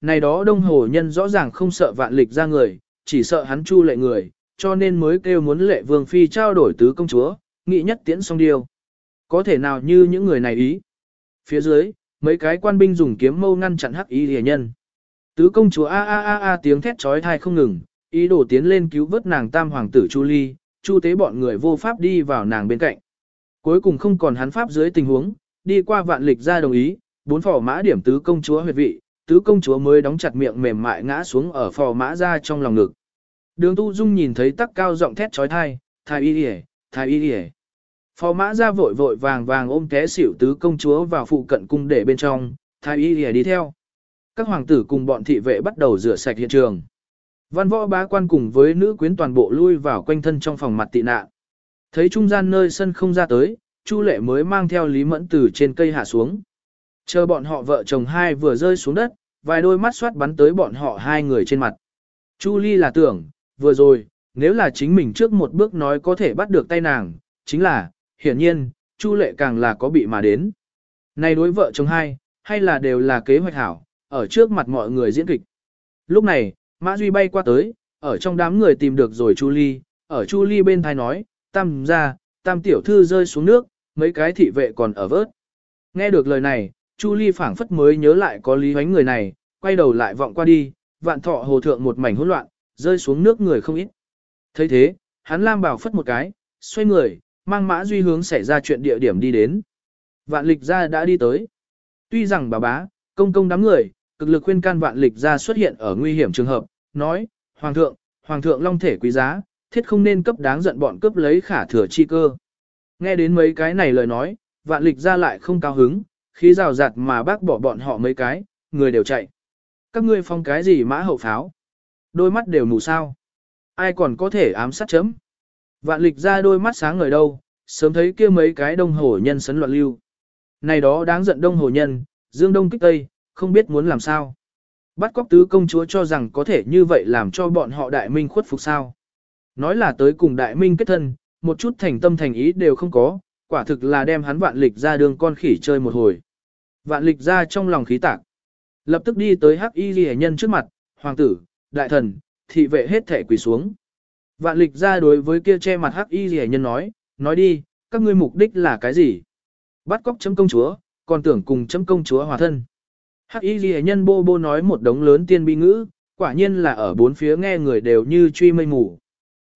này đó đông hồ nhân rõ ràng không sợ vạn lịch ra người, chỉ sợ hắn chu lệ người, cho nên mới kêu muốn lệ vương phi trao đổi tứ công chúa, nghị nhất tiễn xong điều. Có thể nào như những người này ý. Phía dưới, mấy cái quan binh dùng kiếm mâu ngăn chặn hắc y rìa nhân. Tứ công chúa a a a a tiếng thét trói thai không ngừng, ý đồ tiến lên cứu vớt nàng tam hoàng tử Chu Ly, Chu tế bọn người vô pháp đi vào nàng bên cạnh. Cuối cùng không còn hắn pháp dưới tình huống, đi qua vạn lịch ra đồng ý, bốn phò mã điểm tứ công chúa huyệt vị, tứ công chúa mới đóng chặt miệng mềm mại ngã xuống ở phò mã ra trong lòng ngực. Đường tu dung nhìn thấy tắc cao giọng thét trói thai, thai y đi thai y đi Phò mã ra vội vội vàng vàng ôm té xỉu tứ công chúa vào phụ cận cung để bên trong, thai y đi đi theo. Các hoàng tử cùng bọn thị vệ bắt đầu rửa sạch hiện trường. Văn võ bá quan cùng với nữ quyến toàn bộ lui vào quanh thân trong phòng mặt tị nạn. Thấy trung gian nơi sân không ra tới, Chu lệ mới mang theo Lý Mẫn từ trên cây hạ xuống. Chờ bọn họ vợ chồng hai vừa rơi xuống đất, vài đôi mắt xoát bắn tới bọn họ hai người trên mặt. Chu Ly là tưởng, vừa rồi, nếu là chính mình trước một bước nói có thể bắt được tay nàng, chính là, hiển nhiên, Chu Lệ càng là có bị mà đến. Này đối vợ chồng hai, hay là đều là kế hoạch hảo, ở trước mặt mọi người diễn kịch. Lúc này, Mã Duy bay qua tới, ở trong đám người tìm được rồi Chu Ly, ở Chu Ly bên thai nói, tam ra, tam tiểu thư rơi xuống nước, mấy cái thị vệ còn ở vớt. Nghe được lời này, Chu Ly phảng phất mới nhớ lại có lý hoánh người này, quay đầu lại vọng qua đi, vạn thọ hồ thượng một mảnh hỗn loạn, rơi xuống nước người không ít. thấy thế, hắn lam bảo phất một cái, xoay người, mang mã duy hướng xảy ra chuyện địa điểm đi đến. Vạn lịch ra đã đi tới. Tuy rằng bà bá, công công đám người, cực lực khuyên can vạn lịch ra xuất hiện ở nguy hiểm trường hợp, nói, Hoàng thượng, Hoàng thượng long thể quý giá, thiết không nên cấp đáng giận bọn cướp lấy khả thừa chi cơ. Nghe đến mấy cái này lời nói, vạn lịch ra lại không cao hứng, khí rào rạt mà bác bỏ bọn họ mấy cái, người đều chạy. Các ngươi phong cái gì mã hậu pháo? Đôi mắt đều mù sao? Ai còn có thể ám sát chấm? Vạn lịch ra đôi mắt sáng ngời đâu, sớm thấy kia mấy cái đông hồ nhân sấn loạn lưu. Này đó đáng giận đông hồ nhân, dương đông kích tây, không biết muốn làm sao. Bắt cóc tứ công chúa cho rằng có thể như vậy làm cho bọn họ đại minh khuất phục sao. Nói là tới cùng đại minh kết thân, một chút thành tâm thành ý đều không có, quả thực là đem hắn vạn lịch ra đường con khỉ chơi một hồi. Vạn lịch ra trong lòng khí tạc. Lập tức đi tới hắc y ghi nhân trước mặt, hoàng tử, đại thần, thị vệ hết thể quỳ xuống. Vạn lịch ra đối với kia che mặt hắc y ghi nhân nói, nói đi, các ngươi mục đích là cái gì? Bắt cóc chấm công chúa, còn tưởng cùng chấm công chúa hòa thân. Hắc y ghi nhân bô bô nói một đống lớn tiên bi ngữ, quả nhiên là ở bốn phía nghe người đều như truy mây mù.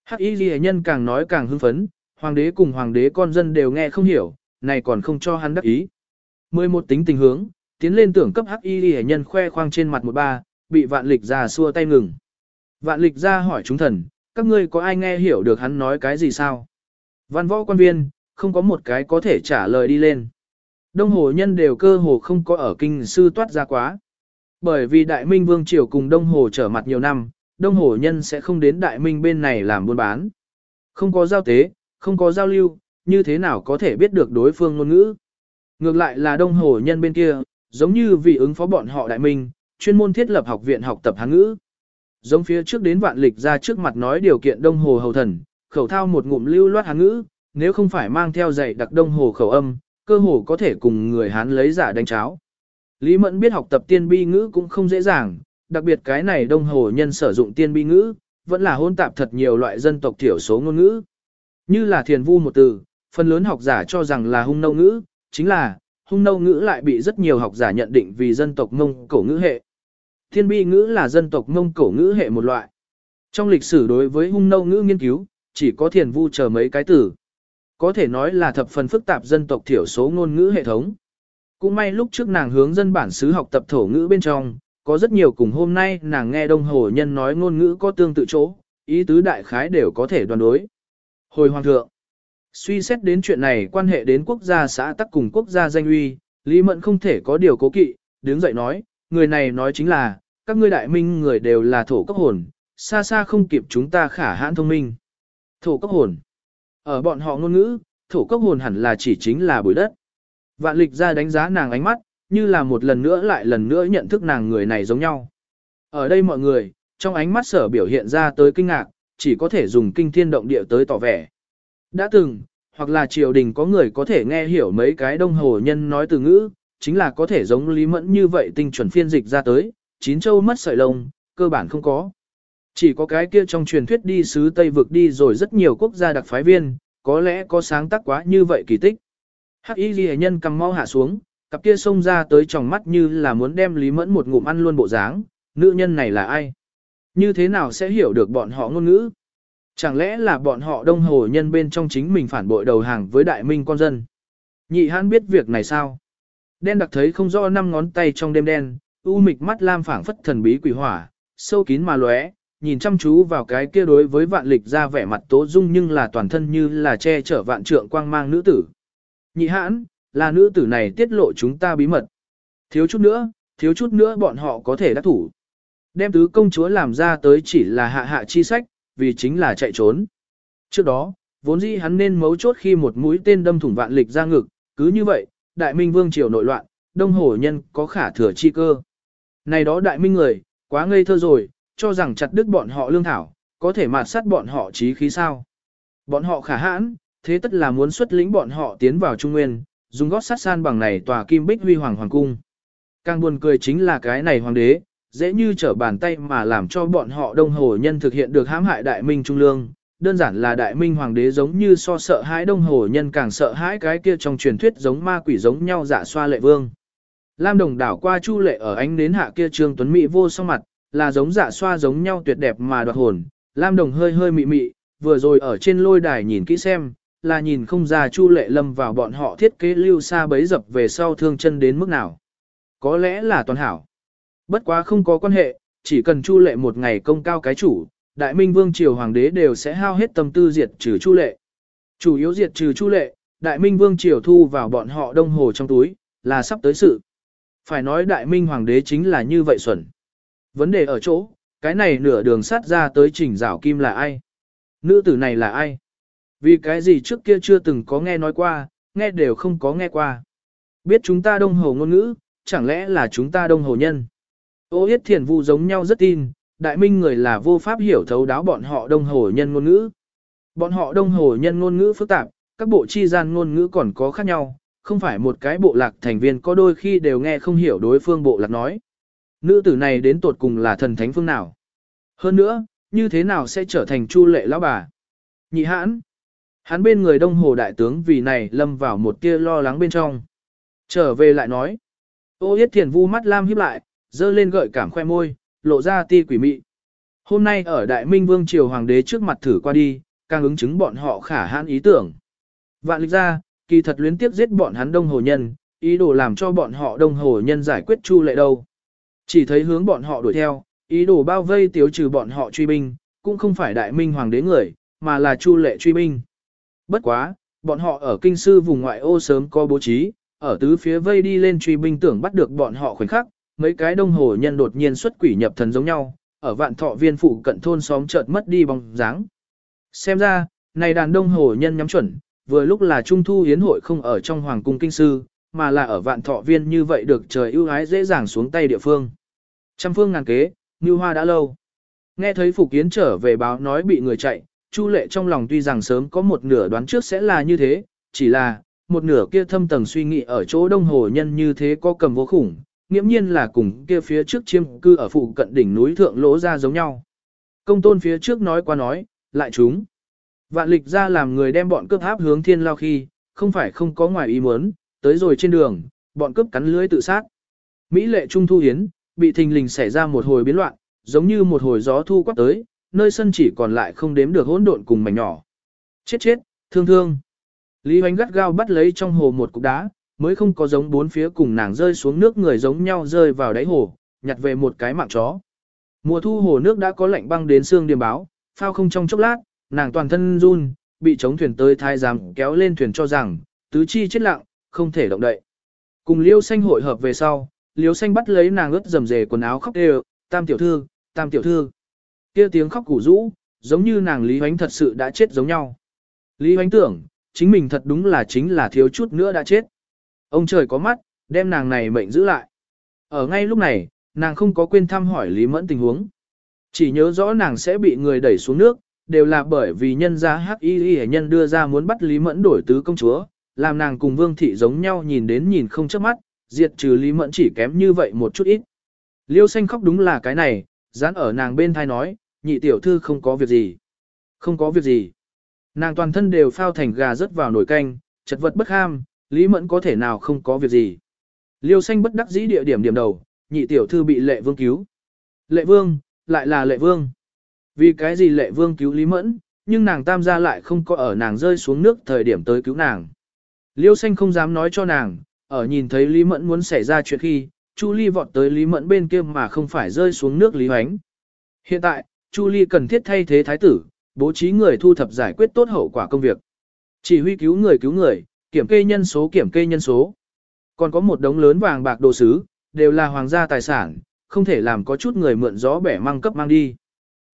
Hắc y ghi nhân càng nói càng hưng phấn, hoàng đế cùng hoàng đế con dân đều nghe không hiểu, này còn không cho hắn đắc ý. Mười một tính tình hướng, tiến lên tưởng cấp hắc y hệ nhân khoe khoang trên mặt một ba, bị vạn lịch ra xua tay ngừng. Vạn lịch ra hỏi chúng thần, các ngươi có ai nghe hiểu được hắn nói cái gì sao? Văn võ quan viên, không có một cái có thể trả lời đi lên. Đông hồ nhân đều cơ hồ không có ở kinh sư toát ra quá. Bởi vì đại minh vương triều cùng đông hồ trở mặt nhiều năm, đông hồ nhân sẽ không đến đại minh bên này làm buôn bán. Không có giao tế, không có giao lưu, như thế nào có thể biết được đối phương ngôn ngữ. Ngược lại là đông hồ nhân bên kia, giống như vì ứng phó bọn họ đại minh, chuyên môn thiết lập học viện học tập hán ngữ. Giống phía trước đến vạn lịch ra trước mặt nói điều kiện đông hồ hầu thần, khẩu thao một ngụm lưu loát hán ngữ, nếu không phải mang theo dạy đặc đông hồ khẩu âm, cơ hồ có thể cùng người hán lấy giả đánh cháo. Lý Mẫn biết học tập tiên bi ngữ cũng không dễ dàng, đặc biệt cái này đông hồ nhân sử dụng tiên bi ngữ, vẫn là hôn tạp thật nhiều loại dân tộc thiểu số ngôn ngữ. Như là thiền vu một từ, phần lớn học giả cho rằng là hung nâu ngữ, chính là, hung nâu ngữ lại bị rất nhiều học giả nhận định vì dân tộc mông cổ ngữ hệ. Thiên bi ngữ là dân tộc mông cổ ngữ hệ một loại. Trong lịch sử đối với hung nâu ngữ nghiên cứu, chỉ có thiền vu chờ mấy cái từ. Có thể nói là thập phần phức tạp dân tộc thiểu số ngôn ngữ hệ thống. Cũng may lúc trước nàng hướng dân bản xứ học tập thổ ngữ bên trong, có rất nhiều cùng hôm nay nàng nghe đông hồ nhân nói ngôn ngữ có tương tự chỗ, ý tứ đại khái đều có thể đoán đối. Hồi hoàng thượng, suy xét đến chuyện này quan hệ đến quốc gia xã tắc cùng quốc gia danh uy, Lý Mẫn không thể có điều cố kỵ, đứng dậy nói, người này nói chính là, các ngươi đại minh người đều là thổ cấp hồn, xa xa không kịp chúng ta khả hãn thông minh. Thổ cấp hồn. Ở bọn họ ngôn ngữ, thổ cấp hồn hẳn là chỉ chính là bụi đất. Vạn lịch ra đánh giá nàng ánh mắt, như là một lần nữa lại lần nữa nhận thức nàng người này giống nhau. Ở đây mọi người, trong ánh mắt sở biểu hiện ra tới kinh ngạc, chỉ có thể dùng kinh thiên động địa tới tỏ vẻ. Đã từng, hoặc là triều đình có người có thể nghe hiểu mấy cái đông hồ nhân nói từ ngữ, chính là có thể giống Lý Mẫn như vậy tinh chuẩn phiên dịch ra tới, chín châu mất sợi lông, cơ bản không có. Chỉ có cái kia trong truyền thuyết đi xứ Tây vực đi rồi rất nhiều quốc gia đặc phái viên, có lẽ có sáng tác quá như vậy kỳ tích. Hắc y ghi nhân cầm mau hạ xuống, cặp kia xông ra tới tròng mắt như là muốn đem Lý Mẫn một ngụm ăn luôn bộ dáng, nữ nhân này là ai? Như thế nào sẽ hiểu được bọn họ ngôn ngữ? Chẳng lẽ là bọn họ đông hồ nhân bên trong chính mình phản bội đầu hàng với đại minh con dân? Nhị hãn biết việc này sao? Đen đặc thấy không rõ năm ngón tay trong đêm đen, u mịch mắt lam phảng phất thần bí quỷ hỏa, sâu kín mà lóe, nhìn chăm chú vào cái kia đối với vạn lịch ra vẻ mặt tố dung nhưng là toàn thân như là che chở vạn trượng quang mang nữ tử. Nhị hãn, là nữ tử này tiết lộ chúng ta bí mật. Thiếu chút nữa, thiếu chút nữa bọn họ có thể đắc thủ. Đem tứ công chúa làm ra tới chỉ là hạ hạ chi sách, vì chính là chạy trốn. Trước đó, vốn dĩ hắn nên mấu chốt khi một mũi tên đâm thủng vạn lịch ra ngực, cứ như vậy, đại minh vương triều nội loạn, đông hồ nhân có khả thừa chi cơ. Này đó đại minh người, quá ngây thơ rồi, cho rằng chặt đứt bọn họ lương thảo, có thể mạt sát bọn họ trí khí sao. Bọn họ khả hãn, thế tất là muốn xuất lĩnh bọn họ tiến vào Trung Nguyên, dùng gót sát san bằng này tòa kim bích huy hoàng hoàng cung. Càng buồn cười chính là cái này hoàng đế, dễ như trở bàn tay mà làm cho bọn họ đông hồ nhân thực hiện được hãm hại đại minh trung lương. Đơn giản là đại minh hoàng đế giống như so sợ hãi đông hồ nhân càng sợ hãi cái kia trong truyền thuyết giống ma quỷ giống nhau giả xoa lệ vương. Lam đồng đảo qua chu lệ ở ánh đến hạ kia trương tuấn mỹ vô song mặt, là giống giả xoa giống nhau tuyệt đẹp mà đoạt hồn. Lam đồng hơi hơi mị mị, vừa rồi ở trên lôi đài nhìn kỹ xem, là nhìn không ra chu lệ lâm vào bọn họ thiết kế lưu xa bấy dập về sau thương chân đến mức nào. Có lẽ là toàn hảo. Bất quá không có quan hệ, chỉ cần chu lệ một ngày công cao cái chủ, đại minh vương triều hoàng đế đều sẽ hao hết tâm tư diệt trừ chu lệ. Chủ yếu diệt trừ chu lệ, đại minh vương triều thu vào bọn họ đông hồ trong túi, là sắp tới sự. Phải nói đại minh hoàng đế chính là như vậy xuẩn. Vấn đề ở chỗ, cái này nửa đường sát ra tới trình rảo kim là ai? Nữ tử này là ai? Vì cái gì trước kia chưa từng có nghe nói qua, nghe đều không có nghe qua. Biết chúng ta đông hồ ngôn ngữ, chẳng lẽ là chúng ta đông hồ nhân? Ô yết thiền vu giống nhau rất tin, đại minh người là vô pháp hiểu thấu đáo bọn họ đông hồ nhân ngôn ngữ. Bọn họ đông hồ nhân ngôn ngữ phức tạp, các bộ chi gian ngôn ngữ còn có khác nhau, không phải một cái bộ lạc thành viên có đôi khi đều nghe không hiểu đối phương bộ lạc nói. Nữ tử này đến tột cùng là thần thánh phương nào? Hơn nữa, như thế nào sẽ trở thành chu lệ lão bà? Nhị hãn. Hắn bên người đông hồ đại tướng vì này lâm vào một tia lo lắng bên trong. Trở về lại nói. Ô yết thiền vu mắt lam híp lại, dơ lên gợi cảm khoe môi, lộ ra ti quỷ mị. Hôm nay ở Đại Minh Vương Triều Hoàng đế trước mặt thử qua đi, càng ứng chứng bọn họ khả hãn ý tưởng. Vạn lịch ra, kỳ thật luyến tiếp giết bọn hắn đông hồ nhân, ý đồ làm cho bọn họ đông hồ nhân giải quyết chu lệ đâu. Chỉ thấy hướng bọn họ đuổi theo, ý đồ bao vây tiếu trừ bọn họ truy binh, cũng không phải Đại Minh Hoàng đế người, mà là chu lệ truy binh. Bất quá, bọn họ ở kinh sư vùng ngoại ô sớm có bố trí, ở tứ phía vây đi lên truy binh tưởng bắt được bọn họ khoảnh khắc, mấy cái đông hồ nhân đột nhiên xuất quỷ nhập thần giống nhau, ở vạn thọ viên phụ cận thôn xóm chợt mất đi bóng dáng. Xem ra, này đàn đông hồ nhân nhắm chuẩn, vừa lúc là trung thu hiến hội không ở trong hoàng cung kinh sư, mà là ở vạn thọ viên như vậy được trời ưu ái dễ dàng xuống tay địa phương. Trăm phương ngàn kế, như hoa đã lâu. Nghe thấy Phục Kiến trở về báo nói bị người chạy, Chu Lệ trong lòng tuy rằng sớm có một nửa đoán trước sẽ là như thế, chỉ là, một nửa kia thâm tầng suy nghĩ ở chỗ đông hồ nhân như thế có cầm vô khủng, nghiễm nhiên là cùng kia phía trước chiêm cư ở phụ cận đỉnh núi thượng lỗ ra giống nhau. Công tôn phía trước nói qua nói, lại chúng. Vạn lịch ra làm người đem bọn cướp áp hướng thiên lao khi, không phải không có ngoài ý muốn, tới rồi trên đường, bọn cướp cắn lưới tự sát. Mỹ lệ Trung Thu Hiến, bị thình lình xảy ra một hồi biến loạn, giống như một hồi gió thu quát tới, nơi sân chỉ còn lại không đếm được hỗn độn cùng mảnh nhỏ. Chết chết, thương thương. Lý Hoành gắt gao bắt lấy trong hồ một cục đá, mới không có giống bốn phía cùng nàng rơi xuống nước người giống nhau rơi vào đáy hồ, nhặt về một cái mạng chó. Mùa thu hồ nước đã có lạnh băng đến xương điềm báo, phao không trong chốc lát, nàng toàn thân run, bị chống thuyền tới thai giám kéo lên thuyền cho rằng, tứ chi chết lặng, không thể động đậy. Cùng liêu xanh hội hợp về sau, liêu xanh bắt lấy nàng ướt dầm dề quần áo khóc đều, tam tiểu thư, tam tiểu thư. kia tiếng khóc củ rũ, giống như nàng Lý Hoánh thật sự đã chết giống nhau. Lý Hoánh tưởng, chính mình thật đúng là chính là thiếu chút nữa đã chết. Ông trời có mắt, đem nàng này mệnh giữ lại. Ở ngay lúc này, nàng không có quên thăm hỏi Lý Mẫn tình huống. Chỉ nhớ rõ nàng sẽ bị người đẩy xuống nước, đều là bởi vì nhân gia hắc y y nhân đưa ra muốn bắt Lý Mẫn đổi tứ công chúa, làm nàng cùng Vương Thị giống nhau nhìn đến nhìn không chớp mắt, diệt trừ Lý Mẫn chỉ kém như vậy một chút ít. Liêu xanh khóc đúng là cái này, dán ở nàng bên thai nói, nhị tiểu thư không có việc gì. Không có việc gì. Nàng toàn thân đều phao thành gà rớt vào nồi canh, chật vật bất ham, Lý Mẫn có thể nào không có việc gì. Liêu xanh bất đắc dĩ địa điểm điểm đầu, nhị tiểu thư bị lệ vương cứu. Lệ vương, lại là lệ vương. Vì cái gì lệ vương cứu Lý Mẫn, nhưng nàng tam gia lại không có ở nàng rơi xuống nước thời điểm tới cứu nàng. Liêu xanh không dám nói cho nàng, ở nhìn thấy Lý Mẫn muốn xảy ra chuyện khi, Chu Ly vọt tới Lý Mẫn bên kia mà không phải rơi xuống nước Lý Hoánh. Hiện tại, Chu Ly cần thiết thay thế thái tử, bố trí người thu thập giải quyết tốt hậu quả công việc. Chỉ huy cứu người cứu người, kiểm kê nhân số kiểm kê nhân số. Còn có một đống lớn vàng bạc đồ sứ, đều là hoàng gia tài sản, không thể làm có chút người mượn gió bẻ mang cấp mang đi.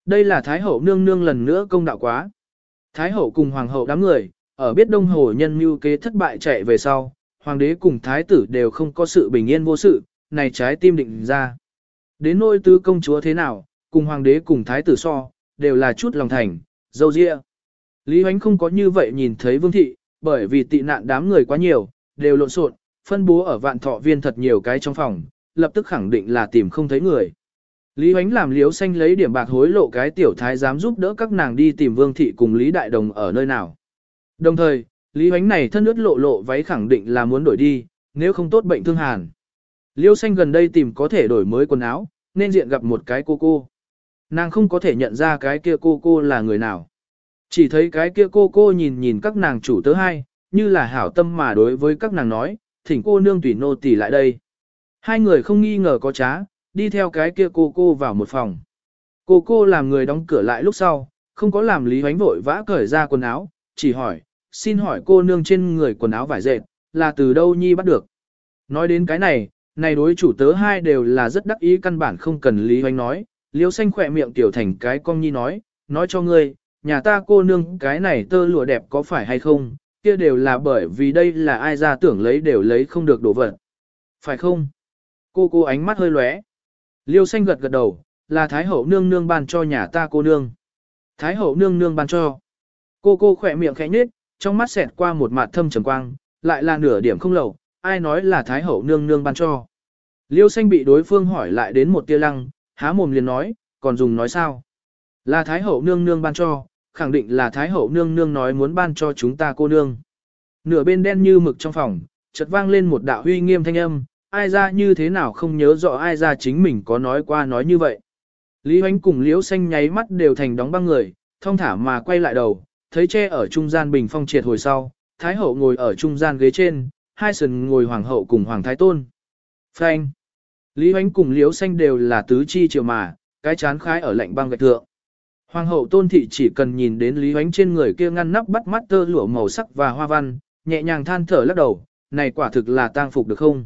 Đây là Thái hậu nương nương lần nữa công đạo quá. Thái hậu cùng hoàng hậu đám người, ở biết đông hồ nhân mưu kế thất bại chạy về sau, hoàng đế cùng thái tử đều không có sự bình yên vô sự, này trái tim định ra. Đến nôi tứ công chúa thế nào, cùng hoàng đế cùng thái tử so, đều là chút lòng thành, dâu dịa. Lý Hoánh không có như vậy nhìn thấy vương thị, bởi vì tị nạn đám người quá nhiều, đều lộn xộn, phân bố ở vạn thọ viên thật nhiều cái trong phòng, lập tức khẳng định là tìm không thấy người. Lý Hoánh làm liếu xanh lấy điểm bạc hối lộ cái tiểu thái dám giúp đỡ các nàng đi tìm vương thị cùng Lý Đại Đồng ở nơi nào. Đồng thời, Lý Hoánh này thân ướt lộ lộ váy khẳng định là muốn đổi đi, nếu không tốt bệnh thương hàn. Liêu xanh gần đây tìm có thể đổi mới quần áo, nên diện gặp một cái cô cô. Nàng không có thể nhận ra cái kia cô cô là người nào. Chỉ thấy cái kia cô cô nhìn nhìn các nàng chủ tớ hai, như là hảo tâm mà đối với các nàng nói, thỉnh cô nương tùy nô tỳ lại đây. Hai người không nghi ngờ có trá, đi theo cái kia cô cô vào một phòng. Cô cô làm người đóng cửa lại lúc sau, không có làm Lý Hoánh vội vã cởi ra quần áo, chỉ hỏi, xin hỏi cô nương trên người quần áo vải dệt, là từ đâu nhi bắt được. Nói đến cái này, này đối chủ tớ hai đều là rất đắc ý căn bản không cần Lý Hoánh nói, liêu xanh khỏe miệng tiểu thành cái con nhi nói, nói cho ngươi, nhà ta cô nương cái này tơ lụa đẹp có phải hay không, kia đều là bởi vì đây là ai ra tưởng lấy đều lấy không được đồ vật. Phải không? Cô cô ánh mắt hơi lóe. Liêu xanh gật gật đầu, là Thái hậu nương nương ban cho nhà ta cô nương. Thái hậu nương nương ban cho. Cô cô khỏe miệng khẽ nhếch, trong mắt xẹt qua một mặt thâm trầm quang, lại là nửa điểm không lầu, ai nói là Thái hậu nương nương ban cho. Liêu xanh bị đối phương hỏi lại đến một tia lăng, há mồm liền nói, còn dùng nói sao? Là Thái hậu nương nương ban cho, khẳng định là Thái hậu nương nương nói muốn ban cho chúng ta cô nương. Nửa bên đen như mực trong phòng, chợt vang lên một đạo huy nghiêm thanh âm, ai ra như thế nào không nhớ rõ ai ra chính mình có nói qua nói như vậy. Lý Hoánh cùng Liễu Xanh nháy mắt đều thành đóng băng người, thông thả mà quay lại đầu, thấy che ở trung gian bình phong triệt hồi sau, Thái hậu ngồi ở trung gian ghế trên, hai sần ngồi hoàng hậu cùng hoàng thái tôn. Phanh. Lý Hoánh cùng Liễu Xanh đều là tứ chi triều mà, cái chán khái ở lạnh băng gạch thượng. Hoàng hậu tôn thị chỉ cần nhìn đến Lý Hoánh trên người kia ngăn nắp bắt mắt tơ lụa màu sắc và hoa văn, nhẹ nhàng than thở lắc đầu, này quả thực là tang phục được không?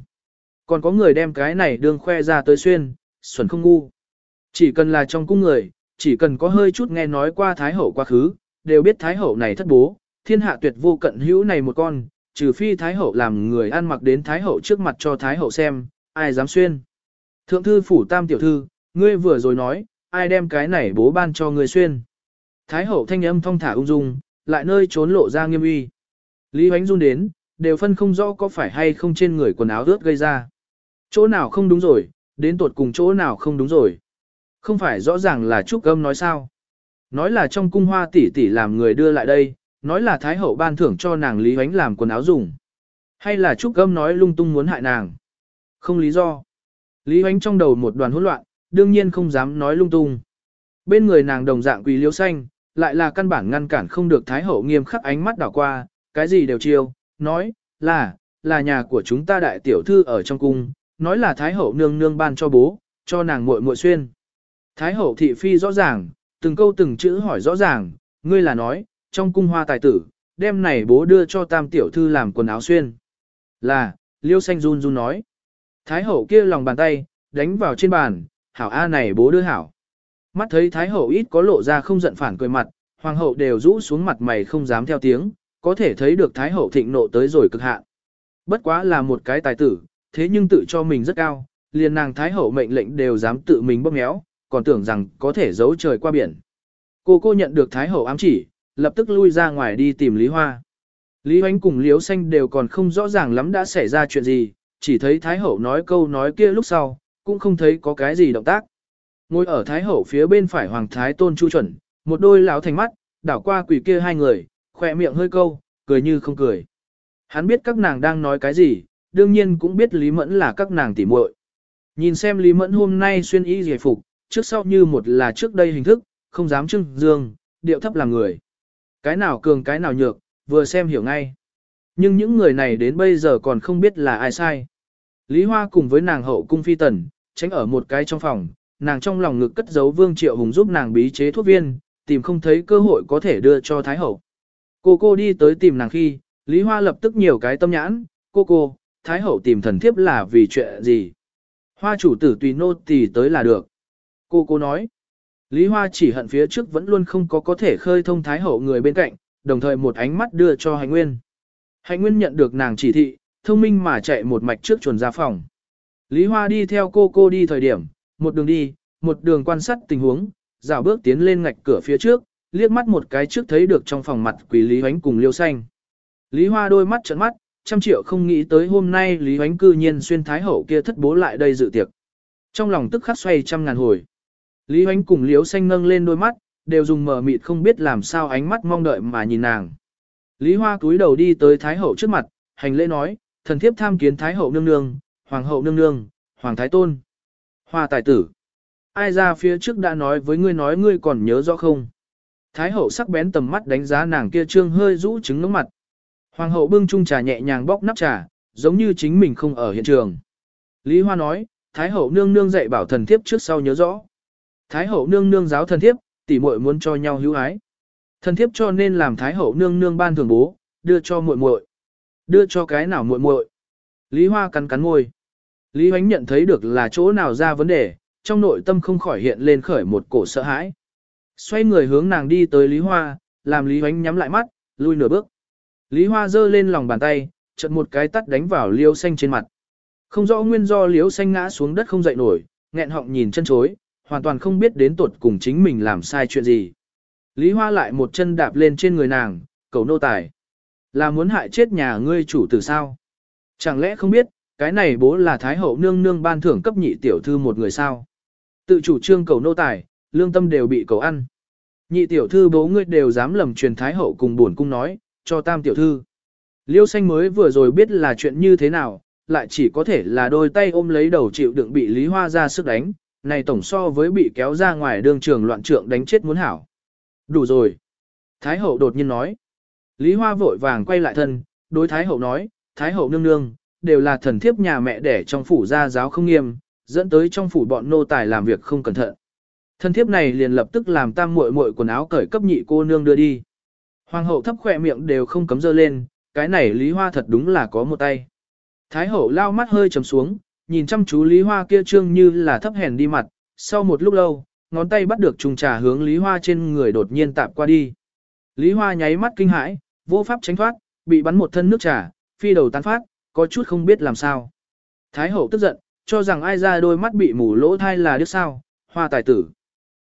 Còn có người đem cái này đương khoe ra tới xuyên, xuẩn không ngu. Chỉ cần là trong cung người, chỉ cần có hơi chút nghe nói qua Thái Hậu quá khứ, đều biết Thái Hậu này thất bố, thiên hạ tuyệt vô cận hữu này một con, trừ phi Thái Hậu làm người ăn mặc đến Thái Hậu trước mặt cho Thái Hậu xem, ai dám xuyên. Thượng thư phủ tam tiểu thư, ngươi vừa rồi nói, ai đem cái này bố ban cho người xuyên. Thái Hậu thanh âm thong thả ung dung, lại nơi trốn lộ ra nghiêm uy. Lý Hoánh run đến, đều phân không rõ có phải hay không trên người quần áo ướt gây ra. Chỗ nào không đúng rồi, đến tuột cùng chỗ nào không đúng rồi. Không phải rõ ràng là Trúc Âm nói sao. Nói là trong cung hoa tỷ tỷ làm người đưa lại đây, nói là Thái Hậu ban thưởng cho nàng Lý Hoánh làm quần áo dùng. Hay là Trúc Âm nói lung tung muốn hại nàng. Không lý do. Lý Hoánh trong đầu một đoàn hỗn loạn, đương nhiên không dám nói lung tung. Bên người nàng đồng dạng quỳ liễu xanh, lại là căn bản ngăn cản không được Thái Hậu nghiêm khắc ánh mắt đảo qua, cái gì đều chiêu, nói, là, là nhà của chúng ta đại tiểu thư ở trong cung, nói là Thái hậu nương nương ban cho bố, cho nàng muội muội xuyên. Thái hậu thị phi rõ ràng, từng câu từng chữ hỏi rõ ràng, ngươi là nói, trong cung hoa tài tử, đêm này bố đưa cho tam tiểu thư làm quần áo xuyên. Là, liêu xanh run run nói. Thái hậu kia lòng bàn tay, đánh vào trên bàn, hảo A này bố đưa hảo. Mắt thấy Thái hậu ít có lộ ra không giận phản cười mặt, hoàng hậu đều rũ xuống mặt mày không dám theo tiếng, có thể thấy được Thái hậu thịnh nộ tới rồi cực hạn. Bất quá là một cái tài tử, thế nhưng tự cho mình rất cao, liền nàng thái hậu mệnh lệnh đều dám tự mình bóp méo, còn tưởng rằng có thể giấu trời qua biển. Cô cô nhận được thái hậu ám chỉ, lập tức lui ra ngoài đi tìm Lý Hoa. Lý Hoánh cùng Liếu Xanh đều còn không rõ ràng lắm đã xảy ra chuyện gì, chỉ thấy thái hậu nói câu nói kia lúc sau, cũng không thấy có cái gì động tác. Ngồi ở Thái Hậu phía bên phải Hoàng Thái Tôn Chu Chuẩn, một đôi lão thành mắt, đảo qua quỷ kia hai người, khỏe miệng hơi câu, cười như không cười. Hắn biết các nàng đang nói cái gì, đương nhiên cũng biết Lý Mẫn là các nàng tỉ muội. Nhìn xem Lý Mẫn hôm nay xuyên y giải phục, trước sau như một là trước đây hình thức, không dám trưng dương, điệu thấp làm người. Cái nào cường cái nào nhược, vừa xem hiểu ngay. Nhưng những người này đến bây giờ còn không biết là ai sai. Lý Hoa cùng với nàng hậu cung phi tần, tránh ở một cái trong phòng, nàng trong lòng ngực cất giấu Vương Triệu Hùng giúp nàng bí chế thuốc viên, tìm không thấy cơ hội có thể đưa cho Thái Hậu. Cô cô đi tới tìm nàng khi, Lý Hoa lập tức nhiều cái tâm nhãn, cô cô, Thái Hậu tìm thần thiếp là vì chuyện gì? Hoa chủ tử tùy nô tỳ tới là được. Cô cô nói, Lý Hoa chỉ hận phía trước vẫn luôn không có có thể khơi thông Thái Hậu người bên cạnh, đồng thời một ánh mắt đưa cho Hạnh Nguyên. Hạnh Nguyên nhận được nàng chỉ thị, thông minh mà chạy một mạch trước chuồn ra phòng. Lý Hoa đi theo cô cô đi thời điểm, một đường đi, một đường quan sát tình huống, dạo bước tiến lên ngạch cửa phía trước, liếc mắt một cái trước thấy được trong phòng mặt quỷ Lý Hoánh cùng Liêu Xanh. Lý Hoa đôi mắt trợn mắt, trăm triệu không nghĩ tới hôm nay Lý Hoánh cư nhiên xuyên thái hậu kia thất bố lại đây dự tiệc. Trong lòng tức khắc xoay trăm ngàn hồi. Lý Hoánh cùng Liêu Xanh nâng lên đôi mắt, đều dùng mờ mịt không biết làm sao ánh mắt mong đợi mà nhìn nàng. Lý Hoa cúi đầu đi tới thái hậu trước mặt, hành lễ nói, thần thiếp tham kiến thái hậu nương nương, hoàng hậu nương nương, hoàng thái tôn. Hoa tài tử. Ai ra phía trước đã nói với ngươi nói ngươi còn nhớ rõ không? Thái hậu sắc bén tầm mắt đánh giá nàng kia trương hơi rũ trứng nước mặt. Hoàng hậu bưng chung trà nhẹ nhàng bóc nắp trà, giống như chính mình không ở hiện trường. Lý Hoa nói, Thái hậu nương nương dạy bảo thần thiếp trước sau nhớ rõ. Thái hậu nương nương giáo thần thiếp, tỷ muội muốn cho nhau hữu ái. Thần thiếp cho nên làm Thái hậu nương nương ban thường bố, đưa cho muội muội. Đưa cho cái nào muội muội? Lý Hoa cắn cắn môi. Lý Hoánh nhận thấy được là chỗ nào ra vấn đề, trong nội tâm không khỏi hiện lên khởi một cổ sợ hãi. Xoay người hướng nàng đi tới Lý Hoa, làm Lý Hoánh nhắm lại mắt, lui nửa bước. Lý Hoa giơ lên lòng bàn tay, chợt một cái tắt đánh vào liêu xanh trên mặt. Không rõ nguyên do liêu xanh ngã xuống đất không dậy nổi, nghẹn họng nhìn chân chối, hoàn toàn không biết đến tuột cùng chính mình làm sai chuyện gì. Lý Hoa lại một chân đạp lên trên người nàng, cầu nô tài. Là muốn hại chết nhà ngươi chủ tử sao? Chẳng lẽ không biết, cái này bố là Thái Hậu nương nương ban thưởng cấp nhị tiểu thư một người sao? Tự chủ trương cầu nô tài, lương tâm đều bị cầu ăn. Nhị tiểu thư bố ngươi đều dám lầm truyền Thái Hậu cùng buồn cung nói, cho tam tiểu thư. Liêu xanh mới vừa rồi biết là chuyện như thế nào, lại chỉ có thể là đôi tay ôm lấy đầu chịu đựng bị Lý Hoa ra sức đánh, này tổng so với bị kéo ra ngoài đường trường loạn trượng đánh chết muốn hảo. Đủ rồi. Thái hậu đột nhiên nói. Lý Hoa vội vàng quay lại thân, đối Thái hậu nói, Thái hậu nương nương, đều là thần thiếp nhà mẹ đẻ trong phủ gia giáo không nghiêm, dẫn tới trong phủ bọn nô tài làm việc không cẩn thận. Thần thiếp này liền lập tức làm tam muội muội quần áo cởi cấp nhị cô nương đưa đi. Hoàng hậu thấp khỏe miệng đều không cấm dơ lên, cái này Lý Hoa thật đúng là có một tay. Thái hậu lao mắt hơi trầm xuống, nhìn chăm chú Lý Hoa kia trương như là thấp hèn đi mặt, sau một lúc lâu, ngón tay bắt được trùng trà hướng Lý Hoa trên người đột nhiên tạp qua đi. Lý Hoa nháy mắt kinh hãi, vô pháp tránh thoát, bị bắn một thân nước trà, phi đầu tán phát, có chút không biết làm sao. Thái hậu tức giận, cho rằng ai ra đôi mắt bị mù lỗ thai là đứa sao, hoa tài tử.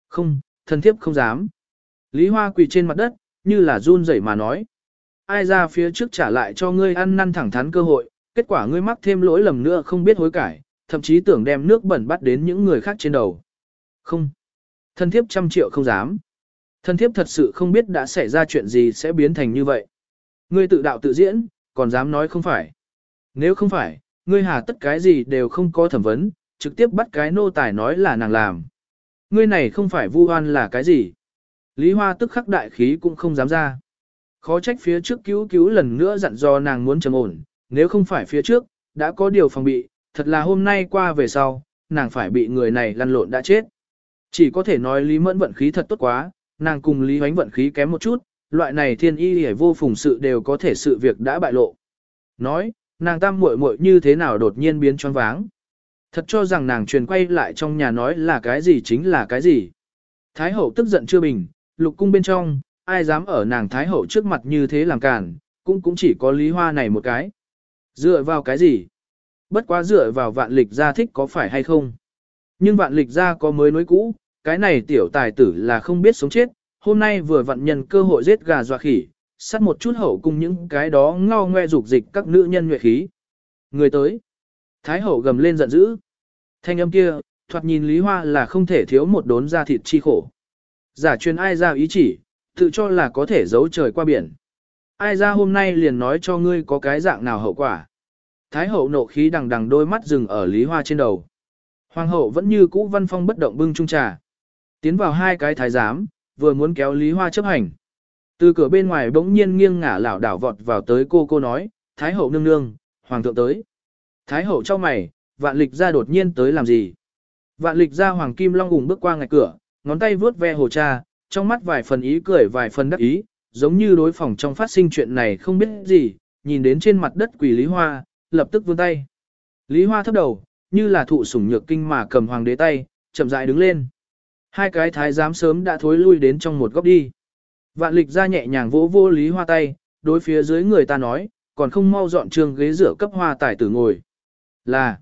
Không, thần thiếp không dám. Lý Hoa quỳ trên mặt đất, như là run rẩy mà nói. Ai ra phía trước trả lại cho ngươi ăn năn thẳng thắn cơ hội, kết quả ngươi mắc thêm lỗi lầm nữa không biết hối cải, thậm chí tưởng đem nước bẩn bắt đến những người khác trên đầu. Không. Thân thiếp trăm triệu không dám. Thân thiếp thật sự không biết đã xảy ra chuyện gì sẽ biến thành như vậy. Ngươi tự đạo tự diễn, còn dám nói không phải. Nếu không phải, ngươi hà tất cái gì đều không có thẩm vấn, trực tiếp bắt cái nô tài nói là nàng làm. Ngươi này không phải vu oan là cái gì. Lý Hoa tức khắc đại khí cũng không dám ra. Khó trách phía trước cứu cứu lần nữa dặn dò nàng muốn trầm ổn, nếu không phải phía trước, đã có điều phòng bị, thật là hôm nay qua về sau, nàng phải bị người này lăn lộn đã chết. Chỉ có thể nói Lý Mẫn vận khí thật tốt quá, nàng cùng Lý Hoánh vận khí kém một chút, loại này thiên y hề vô phùng sự đều có thể sự việc đã bại lộ. Nói, nàng tam muội muội như thế nào đột nhiên biến choáng váng. Thật cho rằng nàng truyền quay lại trong nhà nói là cái gì chính là cái gì. Thái hậu tức giận chưa bình, lục cung bên trong, ai dám ở nàng Thái hậu trước mặt như thế làm cản, cũng cũng chỉ có lý hoa này một cái. Dựa vào cái gì? Bất quá dựa vào vạn lịch gia thích có phải hay không? Nhưng vạn lịch gia có mới nối cũ, cái này tiểu tài tử là không biết sống chết, hôm nay vừa vặn nhân cơ hội giết gà dọa khỉ, sát một chút hậu cùng những cái đó ngao ngoe dục dịch các nữ nhân nhuệ khí. Người tới. Thái hậu gầm lên giận dữ. Thanh âm kia, thoạt nhìn Lý Hoa là không thể thiếu một đốn da thịt chi khổ. Giả truyền ai ra ý chỉ, tự cho là có thể giấu trời qua biển. Ai ra hôm nay liền nói cho ngươi có cái dạng nào hậu quả. Thái hậu nộ khí đằng đằng đôi mắt dừng ở Lý Hoa trên đầu. Hoàng hậu vẫn như cũ văn phong bất động bưng chung trà. Tiến vào hai cái thái giám, vừa muốn kéo Lý Hoa chấp hành. Từ cửa bên ngoài bỗng nhiên nghiêng ngả lảo đảo vọt vào tới cô cô nói, Thái hậu nương nương, hoàng thượng tới. Thái hậu cho mày, vạn lịch ra đột nhiên tới làm gì? Vạn lịch ra hoàng kim long ủng bước qua ngạch cửa, ngón tay vướt ve hồ cha, trong mắt vài phần ý cười vài phần đắc ý, giống như đối phòng trong phát sinh chuyện này không biết gì, nhìn đến trên mặt đất quỷ Lý Hoa, lập tức vươn tay. Lý Hoa thấp đầu, như là thụ sủng nhược kinh mà cầm hoàng đế tay, chậm rãi đứng lên. Hai cái thái giám sớm đã thối lui đến trong một góc đi. Vạn lịch ra nhẹ nhàng vỗ vô Lý Hoa tay, đối phía dưới người ta nói, còn không mau dọn trường ghế rửa cấp hoa tải tử ngồi. Là,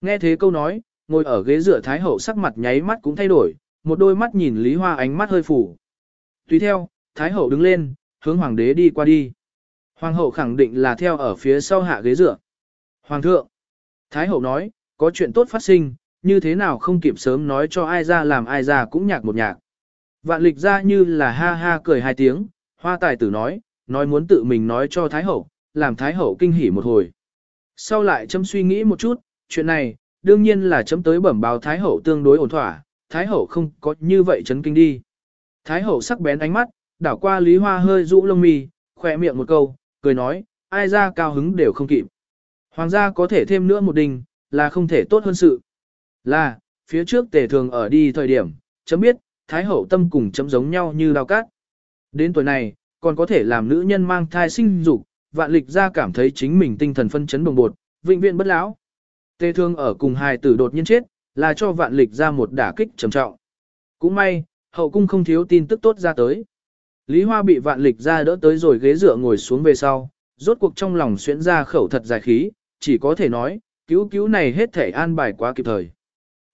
nghe thế câu nói, ngồi ở ghế rửa thái hậu sắc mặt nháy mắt cũng thay đổi, một đôi mắt nhìn Lý Hoa ánh mắt hơi phủ. Tùy theo, thái hậu đứng lên, hướng hoàng đế đi qua đi. Hoàng hậu khẳng định là theo ở phía sau hạ ghế rửa. Hoàng thượng, thái hậu nói, có chuyện tốt phát sinh, như thế nào không kịp sớm nói cho ai ra làm ai ra cũng nhạc một nhạc. Vạn lịch ra như là ha ha cười hai tiếng, hoa tài tử nói, nói muốn tự mình nói cho Thái Hậu, làm Thái Hậu kinh hỉ một hồi. Sau lại chấm suy nghĩ một chút, chuyện này, đương nhiên là chấm tới bẩm báo Thái Hậu tương đối ổn thỏa, Thái Hậu không có như vậy chấn kinh đi. Thái Hậu sắc bén ánh mắt, đảo qua Lý Hoa hơi rũ lông mi, khỏe miệng một câu, cười nói, ai ra cao hứng đều không kịp. Hoàng gia có thể thêm nữa một đình, là không thể tốt hơn sự. Là, phía trước tề thường ở đi thời điểm, chấm biết, Thái Hậu tâm cùng chấm giống nhau như đào cát. Đến tuổi này, còn có thể làm nữ nhân mang thai sinh dục, vạn lịch ra cảm thấy chính mình tinh thần phân chấn bồng bột, vĩnh viễn bất lão. Tề thương ở cùng hài tử đột nhiên chết, là cho vạn lịch ra một đả kích trầm trọng. Cũng may, hậu cung không thiếu tin tức tốt ra tới. Lý Hoa bị vạn lịch ra đỡ tới rồi ghế dựa ngồi xuống về sau, rốt cuộc trong lòng xuyễn ra khẩu thật dài khí, chỉ có thể nói, cứu cứu này hết thể an bài quá kịp thời.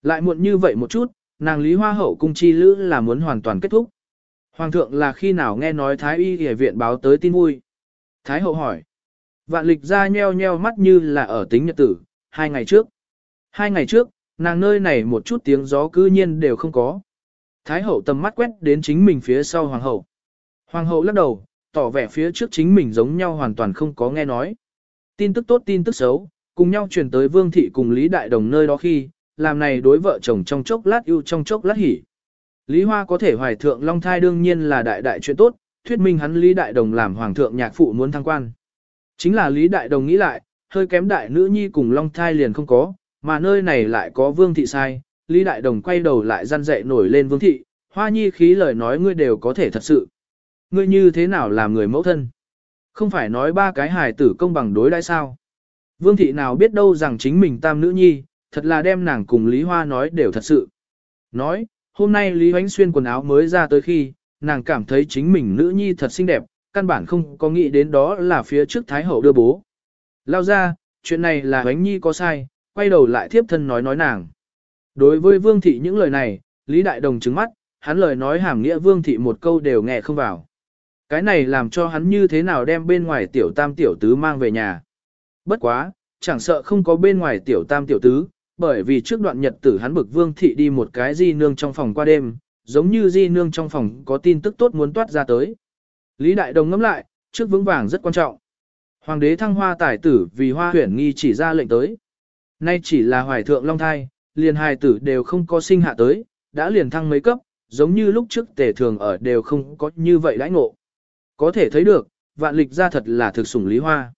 Lại muộn như vậy một chút, nàng Lý Hoa hậu cung chi lữ là muốn hoàn toàn kết thúc. Hoàng thượng là khi nào nghe nói Thái y y viện báo tới tin vui. Thái hậu hỏi. Vạn lịch ra nheo nheo mắt như là ở tính nhật tử, hai ngày trước. Hai ngày trước, nàng nơi này một chút tiếng gió cư nhiên đều không có. Thái hậu tầm mắt quét đến chính mình phía sau hoàng hậu. Hoàng hậu lắc đầu, tỏ vẻ phía trước chính mình giống nhau hoàn toàn không có nghe nói. Tin tức tốt tin tức xấu, cùng nhau truyền tới vương thị cùng Lý Đại Đồng nơi đó khi, làm này đối vợ chồng trong chốc lát ưu trong chốc lát hỉ. Lý Hoa có thể hoài thượng long thai đương nhiên là đại đại chuyện tốt, thuyết minh hắn Lý Đại Đồng làm hoàng thượng nhạc phụ muốn thăng quan. Chính là Lý Đại Đồng nghĩ lại, hơi kém đại nữ nhi cùng long thai liền không có, mà nơi này lại có vương thị sai. Lý Đại Đồng quay đầu lại răn dậy nổi lên vương thị, hoa nhi khí lời nói ngươi đều có thể thật sự. Ngươi như thế nào làm người mẫu thân? Không phải nói ba cái hài tử công bằng đối đãi sao? Vương thị nào biết đâu rằng chính mình tam nữ nhi, thật là đem nàng cùng Lý Hoa nói đều thật sự. Nói, hôm nay Lý Hoánh xuyên quần áo mới ra tới khi, nàng cảm thấy chính mình nữ nhi thật xinh đẹp, căn bản không có nghĩ đến đó là phía trước Thái Hậu đưa bố. Lao ra, chuyện này là Hoánh Nhi có sai, quay đầu lại thiếp thân nói nói nàng. Đối với Vương Thị những lời này, Lý Đại Đồng trứng mắt, hắn lời nói hàm nghĩa Vương Thị một câu đều nghe không vào. Cái này làm cho hắn như thế nào đem bên ngoài tiểu tam tiểu tứ mang về nhà. Bất quá, chẳng sợ không có bên ngoài tiểu tam tiểu tứ, bởi vì trước đoạn nhật tử hắn bực vương thị đi một cái di nương trong phòng qua đêm, giống như di nương trong phòng có tin tức tốt muốn toát ra tới. Lý Đại Đồng ngẫm lại, trước vững vàng rất quan trọng. Hoàng đế thăng hoa tài tử vì hoa huyển nghi chỉ ra lệnh tới. Nay chỉ là hoài thượng long thai, liền hài tử đều không có sinh hạ tới, đã liền thăng mấy cấp, giống như lúc trước tề thường ở đều không có như vậy đãi ngộ. Có thể thấy được, vạn lịch ra thật là thực sủng lý hoa.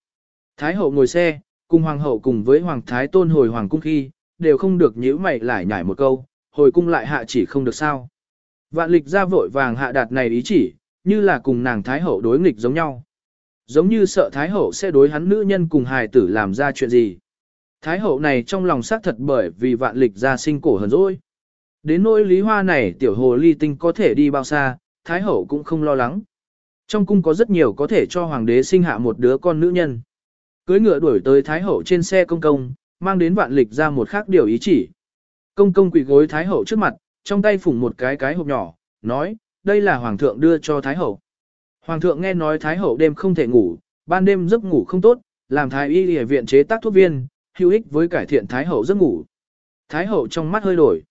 Thái hậu ngồi xe, cùng hoàng hậu cùng với hoàng thái tôn hồi hoàng cung khi, đều không được nhíu mày lại nhảy một câu, hồi cung lại hạ chỉ không được sao. Vạn lịch ra vội vàng hạ đạt này ý chỉ, như là cùng nàng Thái Hậu đối nghịch giống nhau. Giống như sợ Thái Hậu sẽ đối hắn nữ nhân cùng hài tử làm ra chuyện gì. Thái Hậu này trong lòng xác thật bởi vì vạn lịch ra sinh cổ hờn rồi. Đến nỗi lý hoa này tiểu hồ ly tinh có thể đi bao xa, Thái Hậu cũng không lo lắng. Trong cung có rất nhiều có thể cho hoàng đế sinh hạ một đứa con nữ nhân. Cưới ngựa đuổi tới Thái Hậu trên xe công công, mang đến vạn lịch ra một khác điều ý chỉ. Công công quỳ gối Thái Hậu trước mặt, trong tay phủng một cái cái hộp nhỏ, nói, đây là Hoàng thượng đưa cho Thái Hậu. Hoàng thượng nghe nói Thái Hậu đêm không thể ngủ, ban đêm giấc ngủ không tốt, làm Thái y ở viện chế tác thuốc viên, hữu ích với cải thiện Thái Hậu giấc ngủ. Thái hậu trong mắt hơi đổi.